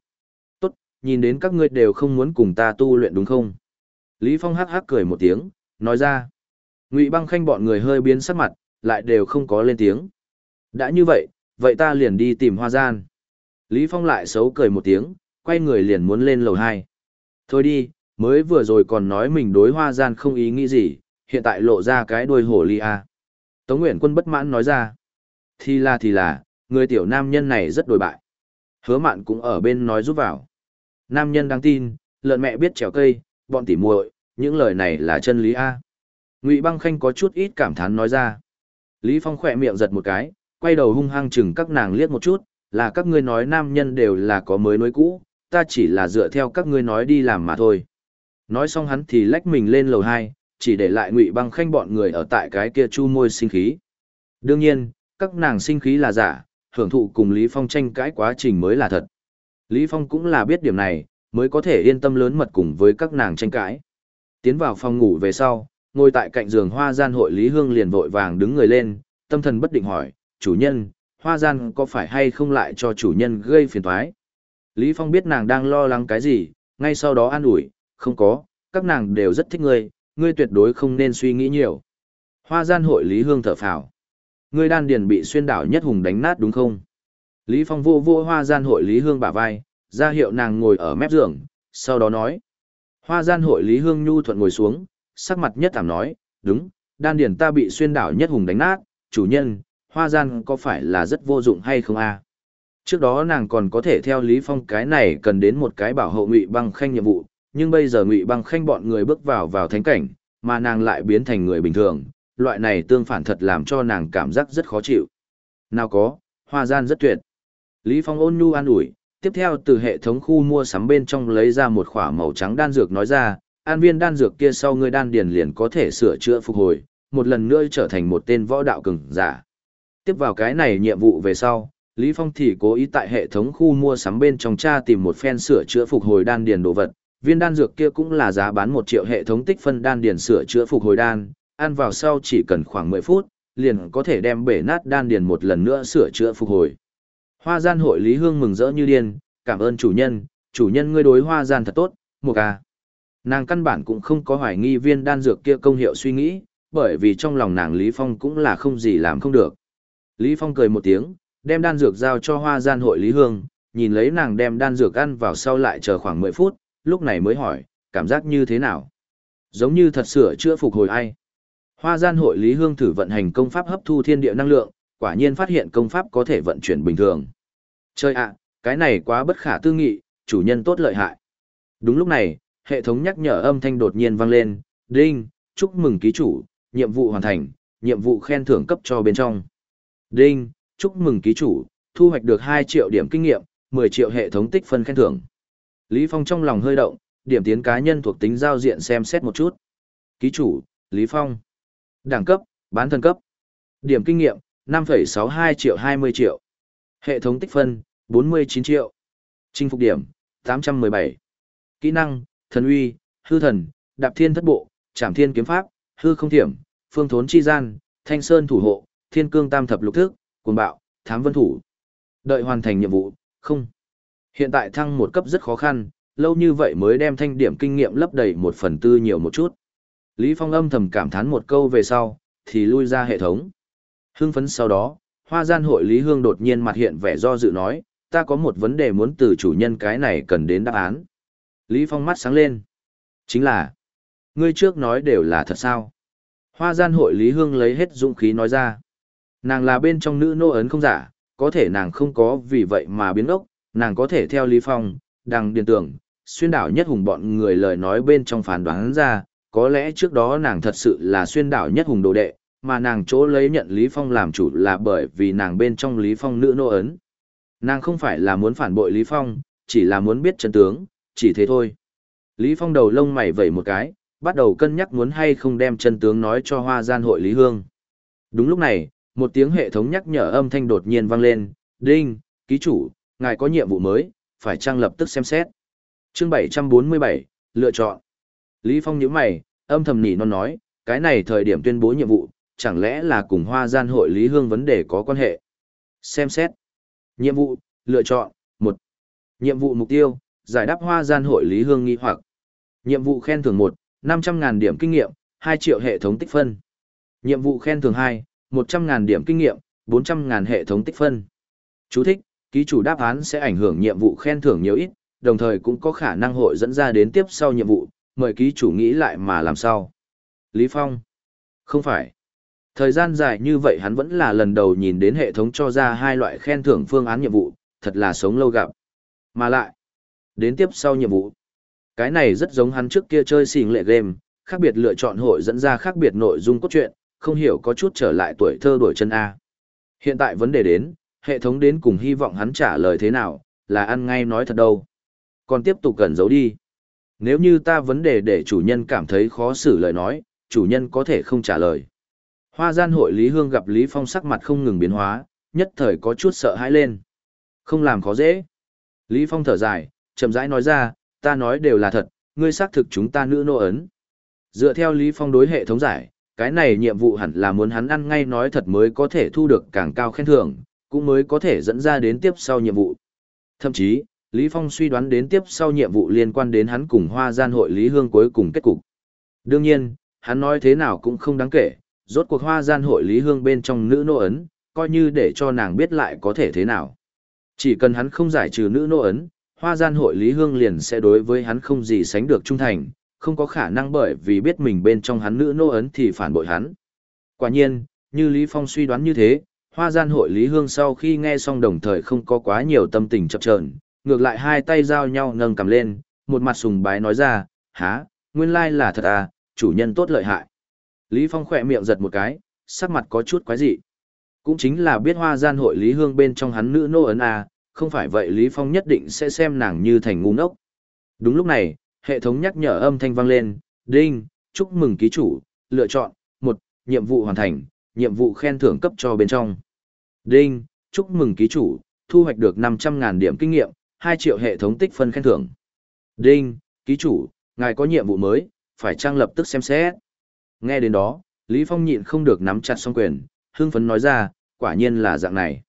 Tốt, nhìn đến các ngươi đều không muốn cùng ta tu luyện đúng không? Lý Phong hắc hắc cười một tiếng, nói ra. Ngụy băng khanh bọn người hơi biến sắc mặt, lại đều không có lên tiếng. Đã như vậy, vậy ta liền đi tìm hoa gian. Lý Phong lại xấu cười một tiếng, quay người liền muốn lên lầu hai. Thôi đi, mới vừa rồi còn nói mình đối hoa gian không ý nghĩ gì, hiện tại lộ ra cái đuôi hổ ly a. Tống Nguyễn Quân bất mãn nói ra. Thì là thì là, người tiểu nam nhân này rất đồi bại. Hứa mạn cũng ở bên nói giúp vào. Nam nhân đáng tin, lợn mẹ biết trèo cây, bọn tỉ muội, những lời này là chân lý a. Ngụy Băng Khanh có chút ít cảm thán nói ra. Lý Phong khỏe miệng giật một cái, quay đầu hung hăng chừng các nàng liếc một chút, là các ngươi nói nam nhân đều là có mới nối cũ, ta chỉ là dựa theo các ngươi nói đi làm mà thôi. Nói xong hắn thì lách mình lên lầu 2, chỉ để lại ngụy băng khanh bọn người ở tại cái kia chu môi sinh khí. Đương nhiên, các nàng sinh khí là giả, hưởng thụ cùng Lý Phong tranh cãi quá trình mới là thật. Lý Phong cũng là biết điểm này, mới có thể yên tâm lớn mật cùng với các nàng tranh cãi. Tiến vào phòng ngủ về sau, ngồi tại cạnh giường hoa gian hội Lý Hương liền vội vàng đứng người lên, tâm thần bất định hỏi, chủ nhân, hoa gian có phải hay không lại cho chủ nhân gây phiền toái? Lý Phong biết nàng đang lo lắng cái gì, ngay sau đó an ủi, không có, các nàng đều rất thích ngươi, ngươi tuyệt đối không nên suy nghĩ nhiều. Hoa gian hội Lý Hương thở phào. Ngươi đan điền bị xuyên đảo nhất hùng đánh nát đúng không? Lý Phong vô vô hoa gian hội Lý Hương bả vai, ra hiệu nàng ngồi ở mép giường, sau đó nói. Hoa gian hội Lý Hương nhu thuận ngồi xuống, sắc mặt nhất thảm nói, đúng, đan điền ta bị xuyên đảo nhất hùng đánh nát, chủ nhân, hoa gian có phải là rất vô dụng hay không a? Trước đó nàng còn có thể theo Lý Phong cái này cần đến một cái bảo hộ ngụy băng khanh nhiệm vụ, nhưng bây giờ ngụy băng khanh bọn người bước vào vào thánh cảnh, mà nàng lại biến thành người bình thường, loại này tương phản thật làm cho nàng cảm giác rất khó chịu. Nào có, hoa gian rất tuyệt. Lý Phong ôn nhu an ủi, tiếp theo từ hệ thống khu mua sắm bên trong lấy ra một khỏa màu trắng đan dược nói ra, an viên đan dược kia sau ngươi đan điền liền có thể sửa chữa phục hồi, một lần nữa trở thành một tên võ đạo cường giả. Tiếp vào cái này nhiệm vụ về sau, Lý Phong thì cố ý tại hệ thống khu mua sắm bên trong tra tìm một phen sửa chữa phục hồi đan điền đồ vật. Viên đan dược kia cũng là giá bán 1 triệu hệ thống tích phân đan điền sửa chữa phục hồi đan, ăn vào sau chỉ cần khoảng 10 phút, liền có thể đem bể nát đan điền một lần nữa sửa chữa phục hồi. Hoa gian hội Lý Hương mừng rỡ như điên, cảm ơn chủ nhân, chủ nhân ngươi đối hoa gian thật tốt, một à. Nàng căn bản cũng không có hoài nghi viên đan dược kia công hiệu suy nghĩ, bởi vì trong lòng nàng Lý Phong cũng là không gì làm không được. Lý Phong cười một tiếng, đem đan dược giao cho hoa gian hội Lý Hương, nhìn lấy nàng đem đan dược ăn vào sau lại chờ khoảng 10 phút, lúc này mới hỏi, cảm giác như thế nào? Giống như thật sửa chữa phục hồi ai? Hoa gian hội Lý Hương thử vận hành công pháp hấp thu thiên địa năng lượng, quả nhiên phát hiện công pháp có thể vận chuyển bình thường. Chơi ạ, cái này quá bất khả tư nghị, chủ nhân tốt lợi hại. Đúng lúc này, hệ thống nhắc nhở âm thanh đột nhiên vang lên, đinh, chúc mừng ký chủ, nhiệm vụ hoàn thành, nhiệm vụ khen thưởng cấp cho bên trong. Đinh, chúc mừng ký chủ, thu hoạch được 2 triệu điểm kinh nghiệm, 10 triệu hệ thống tích phân khen thưởng. Lý Phong trong lòng hơi động, điểm tiến cá nhân thuộc tính giao diện xem xét một chút. Ký chủ, Lý Phong. Đẳng cấp, bán thân cấp. Điểm kinh nghiệm, 5,62 triệu 20 triệu. Hệ thống tích phân, 49 triệu. Chinh phục điểm, 817. Kỹ năng, thần uy, hư thần, đạp thiên thất bộ, trảm thiên kiếm pháp, hư không thiểm, phương thốn chi gian, thanh sơn thủ hộ, thiên cương tam thập lục thức, cuồng bạo, thám vân thủ. Đợi hoàn thành nhiệm vụ, không. Hiện tại thăng một cấp rất khó khăn, lâu như vậy mới đem thanh điểm kinh nghiệm lấp đầy một phần tư nhiều một chút. Lý Phong âm thầm cảm thán một câu về sau, thì lui ra hệ thống. Hưng phấn sau đó, hoa gian hội Lý Hương đột nhiên mặt hiện vẻ do dự nói, ta có một vấn đề muốn từ chủ nhân cái này cần đến đáp án. Lý Phong mắt sáng lên. Chính là, ngươi trước nói đều là thật sao. Hoa gian hội Lý Hương lấy hết dũng khí nói ra. Nàng là bên trong nữ nô ấn không giả, có thể nàng không có vì vậy mà biến ốc, nàng có thể theo Lý Phong, đằng điền tưởng, xuyên đảo nhất hùng bọn người lời nói bên trong phán đoán ra, có lẽ trước đó nàng thật sự là xuyên đảo nhất hùng đồ đệ, mà nàng chỗ lấy nhận Lý Phong làm chủ là bởi vì nàng bên trong Lý Phong nữ nô ấn. Nàng không phải là muốn phản bội Lý Phong, chỉ là muốn biết chân tướng, chỉ thế thôi. Lý Phong đầu lông mày vẩy một cái, bắt đầu cân nhắc muốn hay không đem chân tướng nói cho hoa gian hội Lý Hương. Đúng lúc này, một tiếng hệ thống nhắc nhở âm thanh đột nhiên vang lên, đinh, ký chủ, ngài có nhiệm vụ mới, phải trang lập tức xem xét. Chương 747, lựa chọn. Lý Phong nhíu mày, âm thầm nỉ non nói, cái này thời điểm tuyên bố nhiệm vụ, chẳng lẽ là cùng hoa gian hội Lý Hương vấn đề có quan hệ. Xem xét. Nhiệm vụ, lựa chọn, một Nhiệm vụ mục tiêu, giải đáp hoa gian hội Lý Hương nghi hoặc. Nhiệm vụ khen thưởng một năm trăm ngàn điểm kinh nghiệm, hai triệu hệ thống tích phân. Nhiệm vụ khen thưởng hai một trăm ngàn điểm kinh nghiệm, bốn trăm ngàn hệ thống tích phân. Chú thích, ký chủ đáp án sẽ ảnh hưởng nhiệm vụ khen thưởng nhiều ít, đồng thời cũng có khả năng hội dẫn ra đến tiếp sau nhiệm vụ, mời ký chủ nghĩ lại mà làm sao. Lý Phong. Không phải. Thời gian dài như vậy hắn vẫn là lần đầu nhìn đến hệ thống cho ra hai loại khen thưởng phương án nhiệm vụ, thật là sống lâu gặp. Mà lại, đến tiếp sau nhiệm vụ. Cái này rất giống hắn trước kia chơi xỉn lệ game, khác biệt lựa chọn hội dẫn ra khác biệt nội dung cốt truyện, không hiểu có chút trở lại tuổi thơ đổi chân A. Hiện tại vấn đề đến, hệ thống đến cùng hy vọng hắn trả lời thế nào, là ăn ngay nói thật đâu. Còn tiếp tục cần giấu đi. Nếu như ta vấn đề để chủ nhân cảm thấy khó xử lời nói, chủ nhân có thể không trả lời. Hoa gian hội Lý Hương gặp Lý Phong sắc mặt không ngừng biến hóa, nhất thời có chút sợ hãi lên. Không làm khó dễ. Lý Phong thở dài, chậm rãi nói ra, ta nói đều là thật, ngươi xác thực chúng ta nữ nô ấn. Dựa theo Lý Phong đối hệ thống giải, cái này nhiệm vụ hẳn là muốn hắn ăn ngay nói thật mới có thể thu được càng cao khen thưởng, cũng mới có thể dẫn ra đến tiếp sau nhiệm vụ. Thậm chí, Lý Phong suy đoán đến tiếp sau nhiệm vụ liên quan đến hắn cùng hoa gian hội Lý Hương cuối cùng kết cục. Đương nhiên, hắn nói thế nào cũng không đáng kể, rốt cuộc hoa gian hội Lý Hương bên trong nữ nô ấn, coi như để cho nàng biết lại có thể thế nào. Chỉ cần hắn không giải trừ nữ nô ấn, hoa gian hội Lý Hương liền sẽ đối với hắn không gì sánh được trung thành, không có khả năng bởi vì biết mình bên trong hắn nữ nô ấn thì phản bội hắn. Quả nhiên, như Lý Phong suy đoán như thế, hoa gian hội Lý Hương sau khi nghe xong đồng thời không có quá nhiều tâm tình chập chờn, ngược lại hai tay giao nhau nâng cầm lên, một mặt sùng bái nói ra, há, nguyên lai là thật à, chủ nhân tốt lợi hại. Lý Phong khỏe miệng giật một cái, sắc mặt có chút quái dị. Cũng chính là biết hoa gian hội Lý Hương bên trong hắn nữ nô ấn à, không phải vậy Lý Phong nhất định sẽ xem nàng như thành ngu ngốc. Đúng lúc này, hệ thống nhắc nhở âm thanh vang lên, đinh, chúc mừng ký chủ, lựa chọn, một, nhiệm vụ hoàn thành, nhiệm vụ khen thưởng cấp cho bên trong. Đinh, chúc mừng ký chủ, thu hoạch được 500.000 điểm kinh nghiệm, 2 triệu hệ thống tích phân khen thưởng. Đinh, ký chủ, ngài có nhiệm vụ mới, phải trang lập tức xem xét. Nghe đến đó, Lý Phong nhịn không được nắm chặt song quyền, hưng phấn nói ra, quả nhiên là dạng này.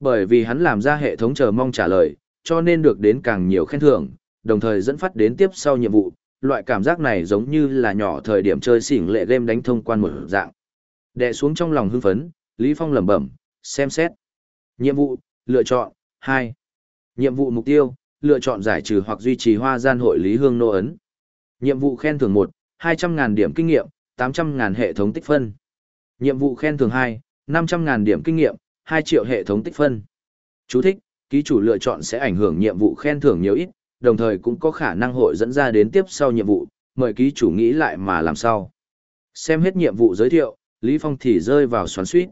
Bởi vì hắn làm ra hệ thống chờ mong trả lời, cho nên được đến càng nhiều khen thưởng, đồng thời dẫn phát đến tiếp sau nhiệm vụ, loại cảm giác này giống như là nhỏ thời điểm chơi xỉn lệ game đánh thông quan một dạng. Đè xuống trong lòng hưng phấn, Lý Phong lẩm bẩm, xem xét. Nhiệm vụ, lựa chọn, 2. Nhiệm vụ mục tiêu, lựa chọn giải trừ hoặc duy trì hoa gian hội Lý Hương Nô Ấn. Nhiệm vụ khen thưởng 1, 200.000 điểm kinh nghiệm, 800.000 hệ thống tích phân. Nhiệm vụ khen thưởng 2, 500.000 điểm kinh nghiệm, 2 triệu hệ thống tích phân. Chú thích, ký chủ lựa chọn sẽ ảnh hưởng nhiệm vụ khen thưởng nhiều ít, đồng thời cũng có khả năng hội dẫn ra đến tiếp sau nhiệm vụ, mời ký chủ nghĩ lại mà làm sao. Xem hết nhiệm vụ giới thiệu, Lý Phong thì rơi vào xoắn suýt.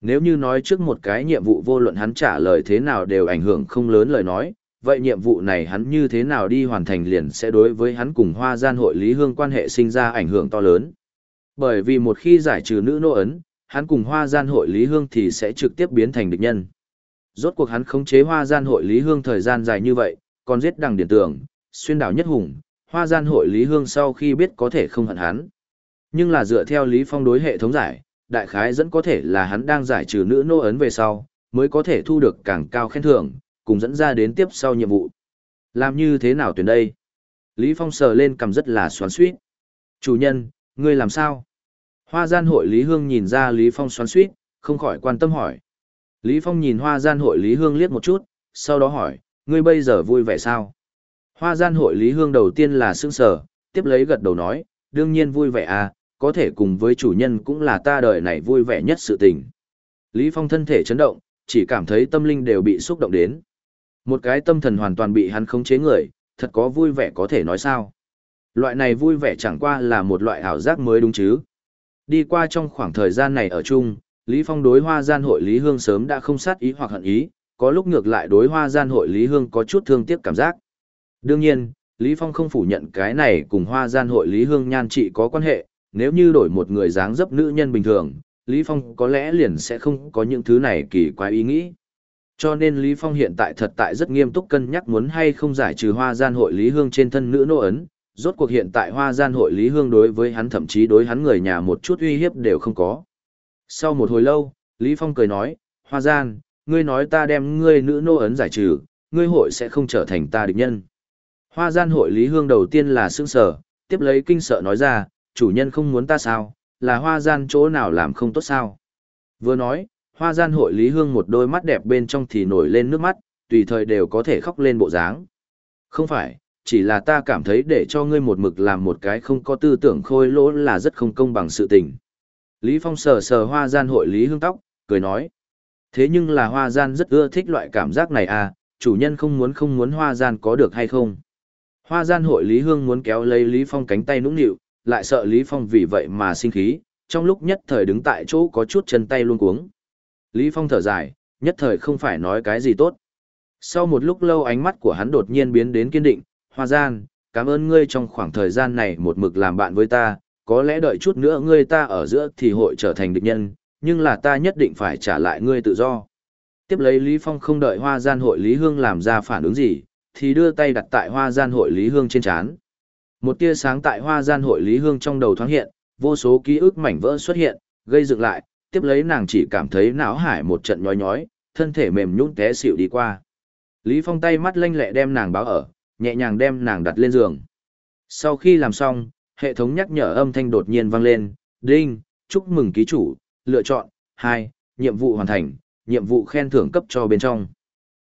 Nếu như nói trước một cái nhiệm vụ vô luận hắn trả lời thế nào đều ảnh hưởng không lớn lời nói, vậy nhiệm vụ này hắn như thế nào đi hoàn thành liền sẽ đối với hắn cùng hoa gian hội Lý Hương quan hệ sinh ra ảnh hưởng to lớn. Bởi vì một khi giải trừ nữ nô ấn, hắn cùng hoa gian hội Lý Hương thì sẽ trực tiếp biến thành địch nhân. Rốt cuộc hắn khống chế hoa gian hội Lý Hương thời gian dài như vậy, còn giết đằng điển tường, xuyên đảo nhất hùng, hoa gian hội Lý Hương sau khi biết có thể không hận hắn. Nhưng là dựa theo Lý Phong đối hệ thống giải, đại khái dẫn có thể là hắn đang giải trừ nữ nô ấn về sau, mới có thể thu được càng cao khen thưởng, cùng dẫn ra đến tiếp sau nhiệm vụ. Làm như thế nào tuyển đây? Lý Phong sờ lên cầm rất là xoắn suýt. Chủ nhân, ngươi làm sao? Hoa gian hội Lý Hương nhìn ra Lý Phong xoắn suýt, không khỏi quan tâm hỏi. Lý Phong nhìn hoa gian hội Lý Hương liếc một chút, sau đó hỏi, ngươi bây giờ vui vẻ sao? Hoa gian hội Lý Hương đầu tiên là sững sờ, tiếp lấy gật đầu nói, đương nhiên vui vẻ à, có thể cùng với chủ nhân cũng là ta đời này vui vẻ nhất sự tình. Lý Phong thân thể chấn động, chỉ cảm thấy tâm linh đều bị xúc động đến. Một cái tâm thần hoàn toàn bị hắn khống chế người, thật có vui vẻ có thể nói sao. Loại này vui vẻ chẳng qua là một loại ảo giác mới đúng chứ. Đi qua trong khoảng thời gian này ở chung, Lý Phong đối hoa gian hội Lý Hương sớm đã không sát ý hoặc hận ý, có lúc ngược lại đối hoa gian hội Lý Hương có chút thương tiếc cảm giác. Đương nhiên, Lý Phong không phủ nhận cái này cùng hoa gian hội Lý Hương nhan trị có quan hệ, nếu như đổi một người dáng dấp nữ nhân bình thường, Lý Phong có lẽ liền sẽ không có những thứ này kỳ quái ý nghĩ. Cho nên Lý Phong hiện tại thật tại rất nghiêm túc cân nhắc muốn hay không giải trừ hoa gian hội Lý Hương trên thân nữ nô ấn, rốt cuộc hiện tại hoa gian hội Lý Hương đối với hắn thậm chí đối hắn người nhà một chút uy hiếp đều không có. Sau một hồi lâu, Lý Phong cười nói, hoa gian, ngươi nói ta đem ngươi nữ nô ấn giải trừ, ngươi hội sẽ không trở thành ta địch nhân. Hoa gian hội Lý Hương đầu tiên là sững sở, tiếp lấy kinh sợ nói ra, chủ nhân không muốn ta sao, là hoa gian chỗ nào làm không tốt sao. Vừa nói, hoa gian hội Lý Hương một đôi mắt đẹp bên trong thì nổi lên nước mắt, tùy thời đều có thể khóc lên bộ dáng. Không phải, chỉ là ta cảm thấy để cho ngươi một mực làm một cái không có tư tưởng khôi lỗ là rất không công bằng sự tình. Lý Phong sờ sờ hoa gian hội Lý Hương tóc, cười nói. Thế nhưng là hoa gian rất ưa thích loại cảm giác này à, chủ nhân không muốn không muốn hoa gian có được hay không. Hoa gian hội Lý Hương muốn kéo lấy Lý Phong cánh tay nũng nịu, lại sợ Lý Phong vì vậy mà sinh khí, trong lúc nhất thời đứng tại chỗ có chút chân tay luôn cuống. Lý Phong thở dài, nhất thời không phải nói cái gì tốt. Sau một lúc lâu ánh mắt của hắn đột nhiên biến đến kiên định, Hoa Gian, cảm ơn ngươi trong khoảng thời gian này một mực làm bạn với ta, có lẽ đợi chút nữa ngươi ta ở giữa thì hội trở thành địch nhân, nhưng là ta nhất định phải trả lại ngươi tự do. Tiếp lấy Lý Phong không đợi Hoa Gian hội Lý Hương làm ra phản ứng gì, thì đưa tay đặt tại Hoa Gian hội Lý Hương trên chán. Một tia sáng tại Hoa Gian hội Lý Hương trong đầu thoáng hiện, vô số ký ức mảnh vỡ xuất hiện, gây dựng lại, tiếp lấy nàng chỉ cảm thấy não hải một trận nhói nhói, thân thể mềm nhũn té xỉu đi qua. Lý Phong tay mắt lanh lẹ đem nàng báo ở, nhẹ nhàng đem nàng đặt lên giường. Sau khi làm xong, hệ thống nhắc nhở âm thanh đột nhiên vang lên, đinh, chúc mừng ký chủ, lựa chọn, hai, nhiệm vụ hoàn thành, nhiệm vụ khen thưởng cấp cho bên trong.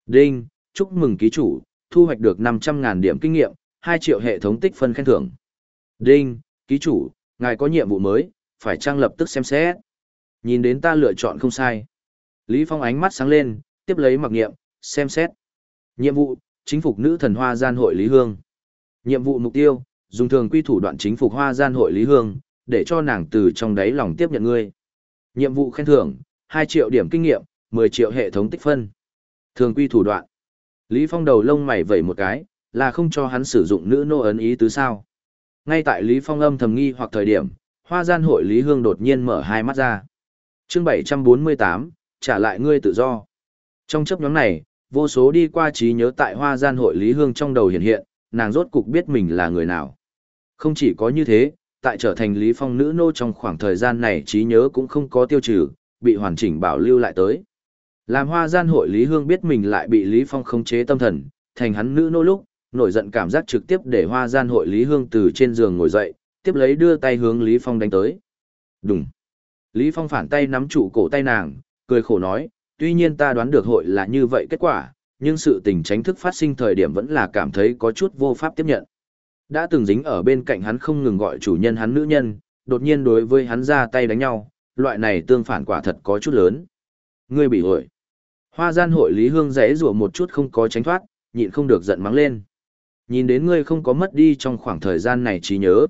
Đinh, chúc mừng ký chủ, thu hoạch được 500.000 điểm kinh nghiệm, 2 triệu hệ thống tích phân khen thưởng. Đinh, ký chủ, ngài có nhiệm vụ mới, phải trang lập tức xem xét. Nhìn đến ta lựa chọn không sai. Lý Phong ánh mắt sáng lên, tiếp lấy mặc nghiệm, xem xét. Nhiệm vụ, chính phục nữ thần hoa gian hội Lý Hương. Nhiệm vụ mục tiêu, dùng thường quy thủ đoạn chính phục hoa gian hội Lý Hương, để cho nàng từ trong đáy lòng tiếp nhận ngươi. Nhiệm vụ khen thưởng, 2 triệu điểm kinh nghiệm, 10 triệu hệ thống tích phân. Thường quy thủ đoạn. Lý Phong đầu lông mày vẩy một cái, là không cho hắn sử dụng nữ nô ấn ý tứ sao. Ngay tại Lý Phong âm thầm nghi hoặc thời điểm, hoa gian hội Lý Hương đột nhiên mở hai mắt ra. Chương 748, trả lại ngươi tự do. Trong chấp nhóm này, vô số đi qua trí nhớ tại hoa gian hội Lý Hương trong đầu hiện hiện, nàng rốt cục biết mình là người nào. Không chỉ có như thế, tại trở thành Lý Phong nữ nô trong khoảng thời gian này trí nhớ cũng không có tiêu trừ, bị hoàn chỉnh bảo lưu lại tới. Làm hoa gian hội Lý Hương biết mình lại bị Lý Phong khống chế tâm thần, thành hắn nữ nô lúc, nổi giận cảm giác trực tiếp để hoa gian hội Lý Hương từ trên giường ngồi dậy, tiếp lấy đưa tay hướng Lý Phong đánh tới. Đúng. Lý Phong phản tay nắm trụ cổ tay nàng, cười khổ nói, tuy nhiên ta đoán được hội là như vậy kết quả, nhưng sự tình tránh thức phát sinh thời điểm vẫn là cảm thấy có chút vô pháp tiếp nhận. Đã từng dính ở bên cạnh hắn không ngừng gọi chủ nhân hắn nữ nhân, đột nhiên đối với hắn ra tay đánh nhau, loại này tương phản quả thật có chút lớn. Ngươi bị hội. Hoa gian hội Lý Hương rẽ rủa một chút không có tránh thoát, nhịn không được giận mắng lên. Nhìn đến ngươi không có mất đi trong khoảng thời gian này trí nhớ.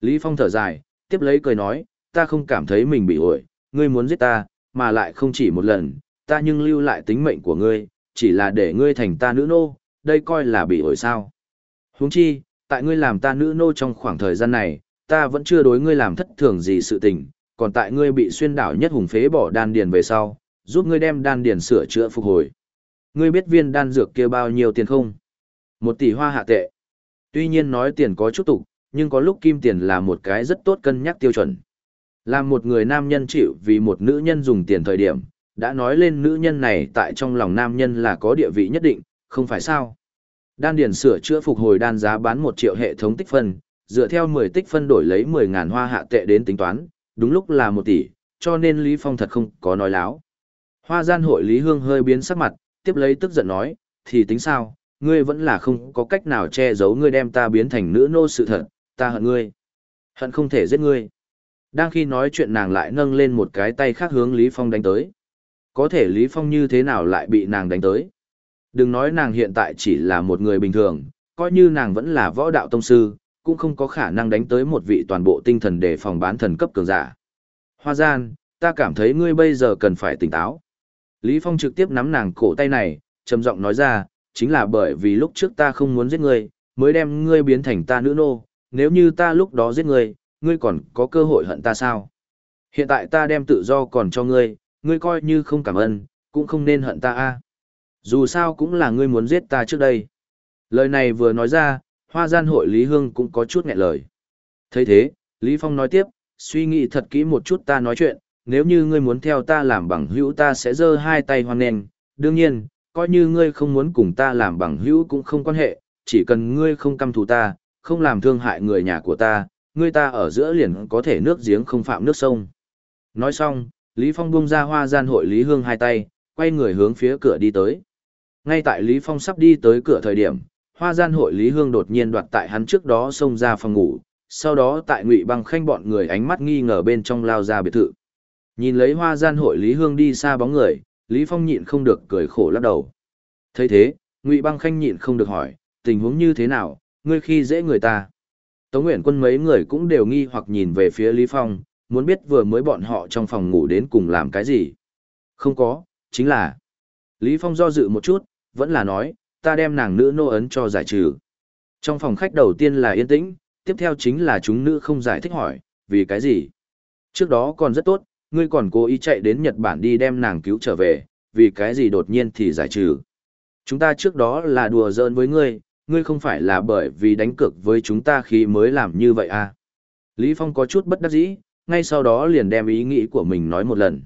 Lý Phong thở dài, tiếp lấy cười nói, ta không cảm thấy mình bị ổi, ngươi muốn giết ta, mà lại không chỉ một lần, ta nhưng lưu lại tính mệnh của ngươi, chỉ là để ngươi thành ta nữ nô, đây coi là bị ổi sao. Huống chi, tại ngươi làm ta nữ nô trong khoảng thời gian này, ta vẫn chưa đối ngươi làm thất thường gì sự tình, còn tại ngươi bị xuyên đảo nhất hùng phế bỏ đan điền về sau, giúp ngươi đem đan điền sửa chữa phục hồi. Ngươi biết viên đan dược kia bao nhiêu tiền không? Một tỷ hoa hạ tệ. Tuy nhiên nói tiền có chút tục, nhưng có lúc kim tiền là một cái rất tốt cân nhắc tiêu chuẩn. Làm một người nam nhân chịu vì một nữ nhân dùng tiền thời điểm, đã nói lên nữ nhân này tại trong lòng nam nhân là có địa vị nhất định, không phải sao. Đan điền sửa chữa phục hồi đan giá bán 1 triệu hệ thống tích phân, dựa theo 10 tích phân đổi lấy 10.000 hoa hạ tệ đến tính toán, đúng lúc là 1 tỷ, cho nên Lý Phong thật không có nói láo. Hoa gian hội Lý Hương hơi biến sắc mặt, tiếp lấy tức giận nói, thì tính sao, ngươi vẫn là không có cách nào che giấu ngươi đem ta biến thành nữ nô sự thật, ta hận ngươi. Hận không thể giết ngươi. Đang khi nói chuyện nàng lại nâng lên một cái tay khác hướng Lý Phong đánh tới. Có thể Lý Phong như thế nào lại bị nàng đánh tới. Đừng nói nàng hiện tại chỉ là một người bình thường, coi như nàng vẫn là võ đạo tông sư, cũng không có khả năng đánh tới một vị toàn bộ tinh thần để phòng bán thần cấp cường giả. Hoa gian, ta cảm thấy ngươi bây giờ cần phải tỉnh táo. Lý Phong trực tiếp nắm nàng cổ tay này, trầm giọng nói ra, chính là bởi vì lúc trước ta không muốn giết ngươi, mới đem ngươi biến thành ta nữ nô, nếu như ta lúc đó giết ngươi, ngươi còn có cơ hội hận ta sao? Hiện tại ta đem tự do còn cho ngươi, ngươi coi như không cảm ơn, cũng không nên hận ta a. Dù sao cũng là ngươi muốn giết ta trước đây. Lời này vừa nói ra, hoa gian hội Lý Hương cũng có chút nghẹn lời. thấy thế, Lý Phong nói tiếp, suy nghĩ thật kỹ một chút ta nói chuyện, nếu như ngươi muốn theo ta làm bằng hữu ta sẽ giơ hai tay hoan nghênh, đương nhiên, coi như ngươi không muốn cùng ta làm bằng hữu cũng không quan hệ, chỉ cần ngươi không căm thù ta, không làm thương hại người nhà của ta, ngươi ta ở giữa liền có thể nước giếng không phạm nước sông. Nói xong, Lý Phong buông ra hoa gian hội Lý Hương hai tay, quay người hướng phía cửa đi tới. Ngay tại Lý Phong sắp đi tới cửa thời điểm, hoa gian hội Lý Hương đột nhiên đoạt tại hắn trước đó xông ra phòng ngủ, sau đó tại ngụy băng khanh bọn người ánh mắt nghi ngờ bên trong lao ra biệt thự. Nhìn lấy hoa gian hội Lý Hương đi xa bóng người, Lý Phong nhịn không được cười khổ lắc đầu. thấy thế, ngụy băng khanh nhịn không được hỏi, tình huống như thế nào, ngươi khi dễ người ta. Tống Nguyện quân mấy người cũng đều nghi hoặc nhìn về phía Lý Phong, muốn biết vừa mới bọn họ trong phòng ngủ đến cùng làm cái gì. Không có, chính là. Lý Phong do dự một chút, vẫn là nói, ta đem nàng nữ nô ấn cho giải trừ. Trong phòng khách đầu tiên là yên tĩnh, tiếp theo chính là chúng nữ không giải thích hỏi, vì cái gì. Trước đó còn rất tốt, ngươi còn cố ý chạy đến Nhật Bản đi đem nàng cứu trở về, vì cái gì đột nhiên thì giải trừ. Chúng ta trước đó là đùa giỡn với ngươi, ngươi không phải là bởi vì đánh cược với chúng ta khi mới làm như vậy à. Lý Phong có chút bất đắc dĩ, ngay sau đó liền đem ý nghĩ của mình nói một lần.